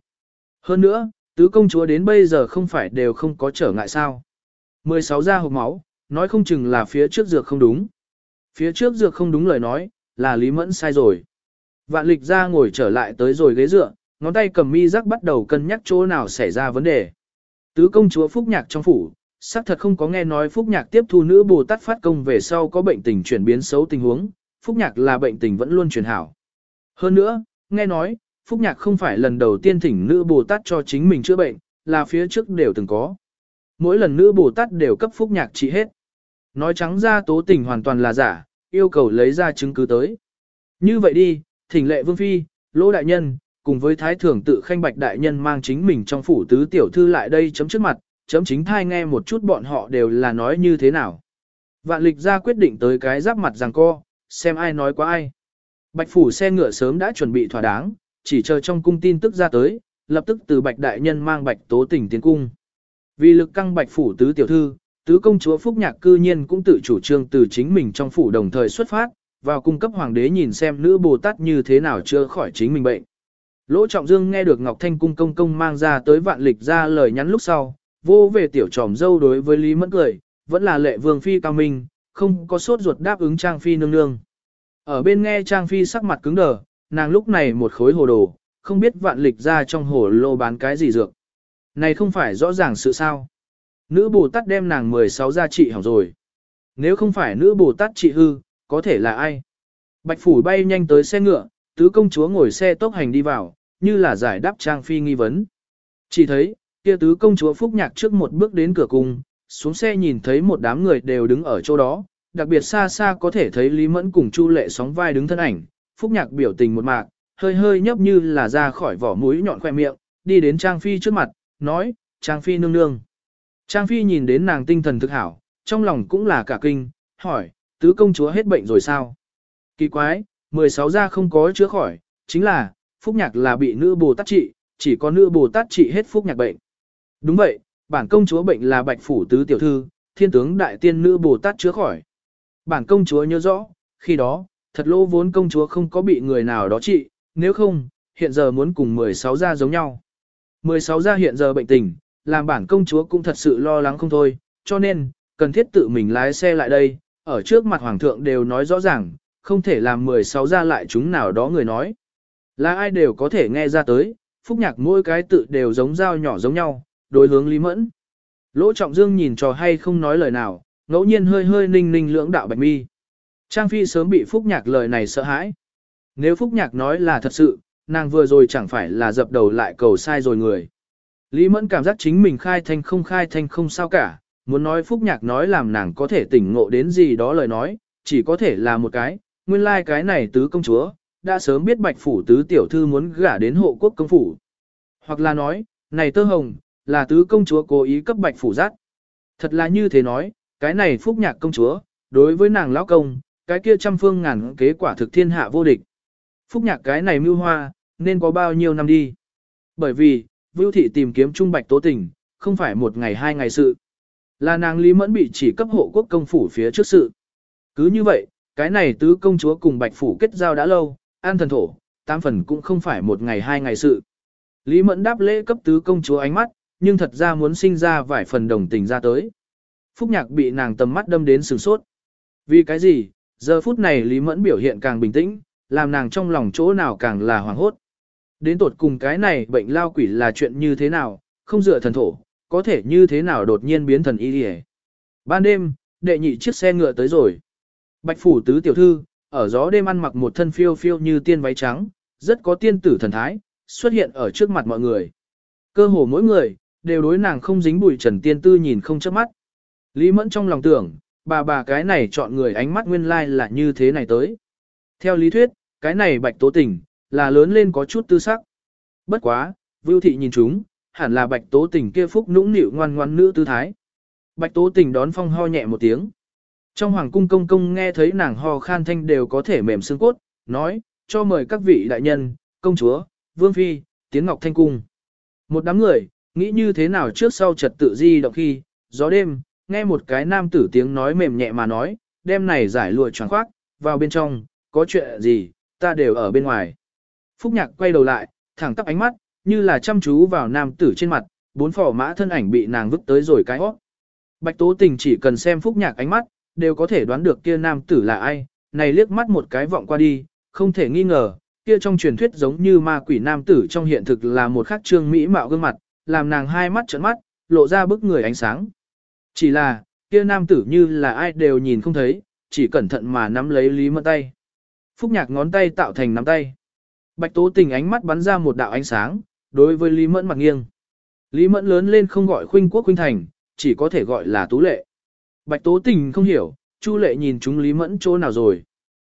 Hơn nữa, tứ công chúa đến bây giờ không phải đều không có trở ngại sao. 16 ra hộp máu, nói không chừng là phía trước dược không đúng. Phía trước dược không đúng lời nói, là Lý Mẫn sai rồi. Vạn lịch ra ngồi trở lại tới rồi ghế dựa, ngón tay cầm mi rắc bắt đầu cân nhắc chỗ nào xảy ra vấn đề. Tứ công chúa Phúc Nhạc trong phủ, xác thật không có nghe nói Phúc Nhạc tiếp thu nữ Bồ Tát phát công về sau có bệnh tình chuyển biến xấu tình huống, Phúc Nhạc là bệnh tình vẫn luôn truyền hảo. Hơn nữa, nghe nói, Phúc Nhạc không phải lần đầu tiên thỉnh nữ Bồ Tát cho chính mình chữa bệnh, là phía trước đều từng có. Mỗi lần nữ Bồ Tát đều cấp Phúc Nhạc trị hết. Nói trắng ra tố tình hoàn toàn là giả, yêu cầu lấy ra chứng cứ tới. Như vậy đi, thỉnh lệ vương phi, lỗ đại nhân, cùng với thái thưởng tự khanh bạch đại nhân mang chính mình trong phủ tứ tiểu thư lại đây chấm trước mặt, chấm chính thai nghe một chút bọn họ đều là nói như thế nào. Vạn lịch ra quyết định tới cái giáp mặt rằng co, xem ai nói quá ai. Bạch phủ xe ngựa sớm đã chuẩn bị thỏa đáng, chỉ chờ trong cung tin tức ra tới, lập tức từ bạch đại nhân mang bạch tố tỉnh tiến cung. Vì lực căng bạch phủ tứ tiểu thư, tứ công chúa Phúc Nhạc cư nhiên cũng tự chủ trương từ chính mình trong phủ đồng thời xuất phát, vào cung cấp hoàng đế nhìn xem nữ Bồ Tát như thế nào chưa khỏi chính mình bệnh. Lỗ Trọng Dương nghe được Ngọc Thanh cung công công mang ra tới vạn lịch ra lời nhắn lúc sau, vô về tiểu tròm dâu đối với Lý Mẫn cười, vẫn là lệ vương phi cao minh, không có sốt ruột đáp ứng Trang Phi nương nương. Ở bên nghe Trang Phi sắc mặt cứng đờ, nàng lúc này một khối hồ đồ, không biết vạn lịch ra trong hồ lô bán cái gì dược. Này không phải rõ ràng sự sao. Nữ Bồ Tát đem nàng 16 gia trị hỏng rồi. Nếu không phải nữ Bồ Tát trị hư, có thể là ai? Bạch Phủ bay nhanh tới xe ngựa, tứ công chúa ngồi xe tốc hành đi vào, như là giải đáp Trang Phi nghi vấn. Chỉ thấy, kia tứ công chúa Phúc Nhạc trước một bước đến cửa cung, xuống xe nhìn thấy một đám người đều đứng ở chỗ đó, đặc biệt xa xa có thể thấy Lý Mẫn cùng Chu Lệ sóng vai đứng thân ảnh, Phúc Nhạc biểu tình một mạc, hơi hơi nhấp như là ra khỏi vỏ mũi nhọn khoe miệng, đi đến Trang Phi trước mặt, nói, Trang Phi nương nương. Trang Phi nhìn đến nàng tinh thần thực hảo, trong lòng cũng là cả kinh, hỏi, tứ công chúa hết bệnh rồi sao? Kỳ quái, 16 gia không có chữa khỏi, chính là, Phúc Nhạc là bị nữ Bồ Tát trị, chỉ có nữ Bồ Tát trị hết Phúc Nhạc bệnh. Đúng vậy, bản công chúa bệnh là bạch phủ tứ tiểu thư, thiên tướng đại tiên nữ Bồ Tát chữa khỏi. Bản công chúa nhớ rõ, khi đó, thật lỗ vốn công chúa không có bị người nào đó trị, nếu không, hiện giờ muốn cùng 16 gia giống nhau. 16 gia hiện giờ bệnh tình, làm bản công chúa cũng thật sự lo lắng không thôi, cho nên, cần thiết tự mình lái xe lại đây, ở trước mặt hoàng thượng đều nói rõ ràng, không thể làm 16 gia lại chúng nào đó người nói. Là ai đều có thể nghe ra tới, phúc nhạc mỗi cái tự đều giống dao nhỏ giống nhau, đối hướng Lý Mẫn. Lỗ Trọng Dương nhìn trò hay không nói lời nào, ngẫu nhiên hơi hơi ninh ninh lưỡng đạo bạch mi. Trang Phi sớm bị Phúc Nhạc lời này sợ hãi. Nếu Phúc Nhạc nói là thật sự, nàng vừa rồi chẳng phải là dập đầu lại cầu sai rồi người. Lý Mẫn cảm giác chính mình khai thanh không khai thanh không sao cả, muốn nói Phúc Nhạc nói làm nàng có thể tỉnh ngộ đến gì đó lời nói, chỉ có thể là một cái, nguyên lai like cái này tứ công chúa, đã sớm biết bạch phủ tứ tiểu thư muốn gả đến hộ quốc công phủ. Hoặc là nói, này tơ hồng, là tứ công chúa cố ý cấp bạch phủ giác. Thật là như thế nói, cái này phúc nhạc công chúa, đối với nàng lão công, cái kia trăm phương ngàn kế quả thực thiên hạ vô địch. Phúc nhạc cái này mưu hoa, nên có bao nhiêu năm đi. Bởi vì, Vưu Thị tìm kiếm Trung Bạch tố tình, không phải một ngày hai ngày sự. Là nàng Lý Mẫn bị chỉ cấp hộ quốc công phủ phía trước sự. Cứ như vậy, cái này tứ công chúa cùng Bạch Phủ kết giao đã lâu, an thần thổ, tam phần cũng không phải một ngày hai ngày sự. Lý Mẫn đáp lễ cấp tứ công chúa ánh mắt, nhưng thật ra muốn sinh ra vài phần đồng tình ra tới. Phúc Nhạc bị nàng tầm mắt đâm đến sửng sốt. Vì cái gì, giờ phút này Lý Mẫn biểu hiện càng bình tĩnh, làm nàng trong lòng chỗ nào càng là hoảng hốt. Đến tột cùng cái này bệnh lao quỷ là chuyện như thế nào, không dựa thần thổ, có thể như thế nào đột nhiên biến thần y đi Ban đêm, đệ nhị chiếc xe ngựa tới rồi. Bạch phủ tứ tiểu thư, ở gió đêm ăn mặc một thân phiêu phiêu như tiên váy trắng, rất có tiên tử thần thái, xuất hiện ở trước mặt mọi người. Cơ hồ mỗi người, đều đối nàng không dính bụi trần tiên tư nhìn không chớp mắt. Lý mẫn trong lòng tưởng, bà bà cái này chọn người ánh mắt nguyên lai like là như thế này tới. Theo lý thuyết, cái này bạch tố tình, là lớn lên có chút tư sắc. Bất quá, vưu thị nhìn chúng, hẳn là bạch tố tình kia phúc nũng nịu ngoan ngoan nữ tư thái. Bạch tố tình đón phong ho nhẹ một tiếng. Trong hoàng cung công công nghe thấy nàng ho khan thanh đều có thể mềm xương cốt, nói, cho mời các vị đại nhân, công chúa, vương phi, tiến ngọc thanh cung. Một đám người, nghĩ như thế nào trước sau trật tự di động khi, gió đêm, nghe một cái nam tử tiếng nói mềm nhẹ mà nói, đêm này giải lụa tròn khoác, vào bên trong, có chuyện gì, ta đều ở bên ngoài. Phúc nhạc quay đầu lại, thẳng tắp ánh mắt, như là chăm chú vào nam tử trên mặt, bốn phỏ mã thân ảnh bị nàng vứt tới rồi cái hót. Bạch Tố Tình chỉ cần xem Phúc Nhạc ánh mắt, đều có thể đoán được kia nam tử là ai, này liếc mắt một cái vọng qua đi, không thể nghi ngờ, kia trong truyền thuyết giống như ma quỷ nam tử trong hiện thực là một khắc trương mỹ mạo gương mặt, làm nàng hai mắt trợn mắt, lộ ra bức người ánh sáng. Chỉ là, kia nam tử như là ai đều nhìn không thấy, chỉ cẩn thận mà nắm lấy Lý Mẫn tay. Phúc Nhạc ngón tay tạo thành nắm tay. Bạch Tố Tình ánh mắt bắn ra một đạo ánh sáng, đối với Lý Mẫn mặt nghiêng. Lý Mẫn lớn lên không gọi khuynh quốc khuynh thành, chỉ có thể gọi là tú lệ. Bạch Tố Tình không hiểu, Chu Lệ nhìn chúng Lý Mẫn chỗ nào rồi.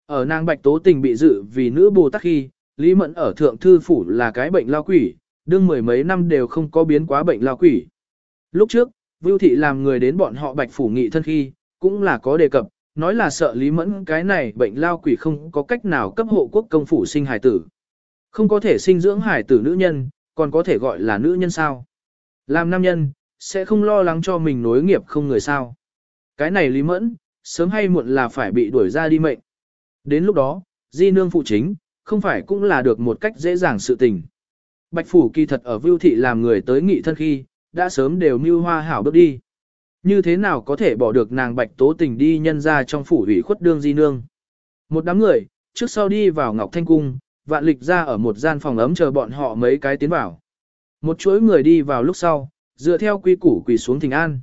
Ở nàng Bạch Tố Tình bị dự vì nữ Bồ Tát khi, Lý Mẫn ở thượng thư phủ là cái bệnh lao quỷ, đương mười mấy năm đều không có biến quá bệnh lao quỷ. Lúc trước, Vưu Thị làm người đến bọn họ Bạch Phủ nghị thân khi, cũng là có đề cập, nói là sợ Lý Mẫn cái này bệnh lao quỷ không có cách nào cấp hộ quốc công phủ sinh hải tử. Không có thể sinh dưỡng hải tử nữ nhân, còn có thể gọi là nữ nhân sao. Làm nam nhân, sẽ không lo lắng cho mình nối nghiệp không người sao. Cái này Lý Mẫn, sớm hay muộn là phải bị đuổi ra đi mệnh. Đến lúc đó, di nương phụ chính, không phải cũng là được một cách dễ dàng sự tình. Bạch Phủ kỳ thật ở Vưu Thị làm người tới nghị thân khi, đã sớm đều mưu hoa hảo bước đi. Như thế nào có thể bỏ được nàng Bạch Tố Tình đi nhân ra trong phủ ủy khuất đương di nương. Một đám người, trước sau đi vào Ngọc Thanh Cung, vạn lịch ra ở một gian phòng ấm chờ bọn họ mấy cái tiến vào. Một chuỗi người đi vào lúc sau, dựa theo quy củ quỳ xuống thỉnh an.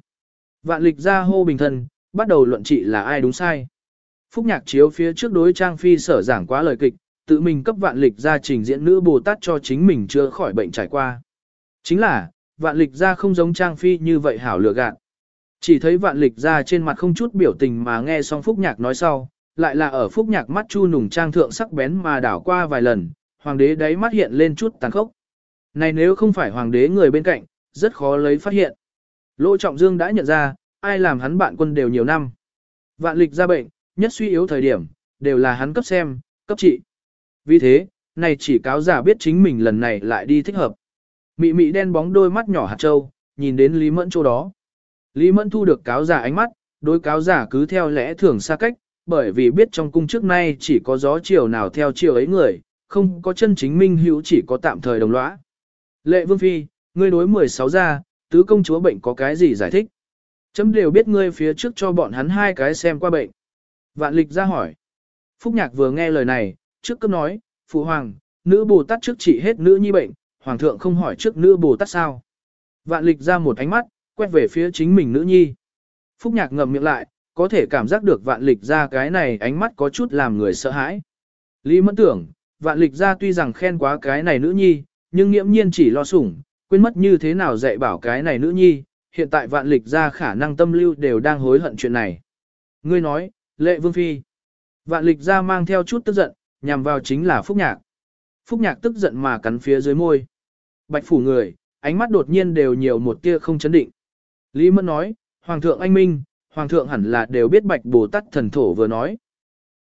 Vạn lịch ra hô bình thân, bắt đầu luận trị là ai đúng sai. Phúc nhạc chiếu phía trước đối trang phi sở giảng quá lời kịch, tự mình cấp vạn lịch ra trình diễn nữ Bồ Tát cho chính mình chưa khỏi bệnh trải qua. Chính là, vạn lịch ra không giống trang phi như vậy hảo lựa gạn, Chỉ thấy vạn lịch ra trên mặt không chút biểu tình mà nghe xong Phúc nhạc nói sau, lại là ở Phúc nhạc mắt chu nùng trang thượng sắc bén mà đảo qua vài lần, hoàng đế đáy mắt hiện lên chút tàn khốc. Này nếu không phải hoàng đế người bên cạnh, rất khó lấy phát hiện. Lỗ Trọng Dương đã nhận ra, ai làm hắn bạn quân đều nhiều năm. Vạn lịch ra bệnh, nhất suy yếu thời điểm, đều là hắn cấp xem, cấp trị. Vì thế, này chỉ cáo giả biết chính mình lần này lại đi thích hợp. Mị mị đen bóng đôi mắt nhỏ hạt trâu, nhìn đến Lý Mẫn chỗ đó. Lý Mẫn thu được cáo giả ánh mắt, đối cáo giả cứ theo lẽ thường xa cách, bởi vì biết trong cung trước nay chỉ có gió chiều nào theo chiều ấy người, không có chân chính minh hữu chỉ có tạm thời đồng lõa. Lệ Vương Phi, ngươi đối 16 ra, tứ công chúa bệnh có cái gì giải thích? Chấm đều biết ngươi phía trước cho bọn hắn hai cái xem qua bệnh. Vạn lịch ra hỏi. Phúc Nhạc vừa nghe lời này, trước cấp nói, Phụ Hoàng, nữ Bồ Tát trước chỉ hết nữ nhi bệnh, Hoàng thượng không hỏi trước nữ Bồ Tát sao. Vạn lịch ra một ánh mắt, quét về phía chính mình nữ nhi. Phúc Nhạc ngậm miệng lại, có thể cảm giác được vạn lịch ra cái này ánh mắt có chút làm người sợ hãi. Lý mẫn tưởng, vạn lịch ra tuy rằng khen quá cái này nữ nhi, nhưng nghiễm nhiên chỉ lo sủng, quên mất như thế nào dạy bảo cái này nữ nhi, hiện tại vạn lịch ra khả năng tâm lưu đều đang hối hận chuyện này. Ngươi nói, lệ vương phi. Vạn lịch ra mang theo chút tức giận, nhằm vào chính là Phúc Nhạc. Phúc Nhạc tức giận mà cắn phía dưới môi. Bạch phủ người, ánh mắt đột nhiên đều nhiều một tia không chấn định. Lý Mẫn nói, Hoàng thượng anh minh, Hoàng thượng hẳn là đều biết Bạch Bồ Tát thần thổ vừa nói.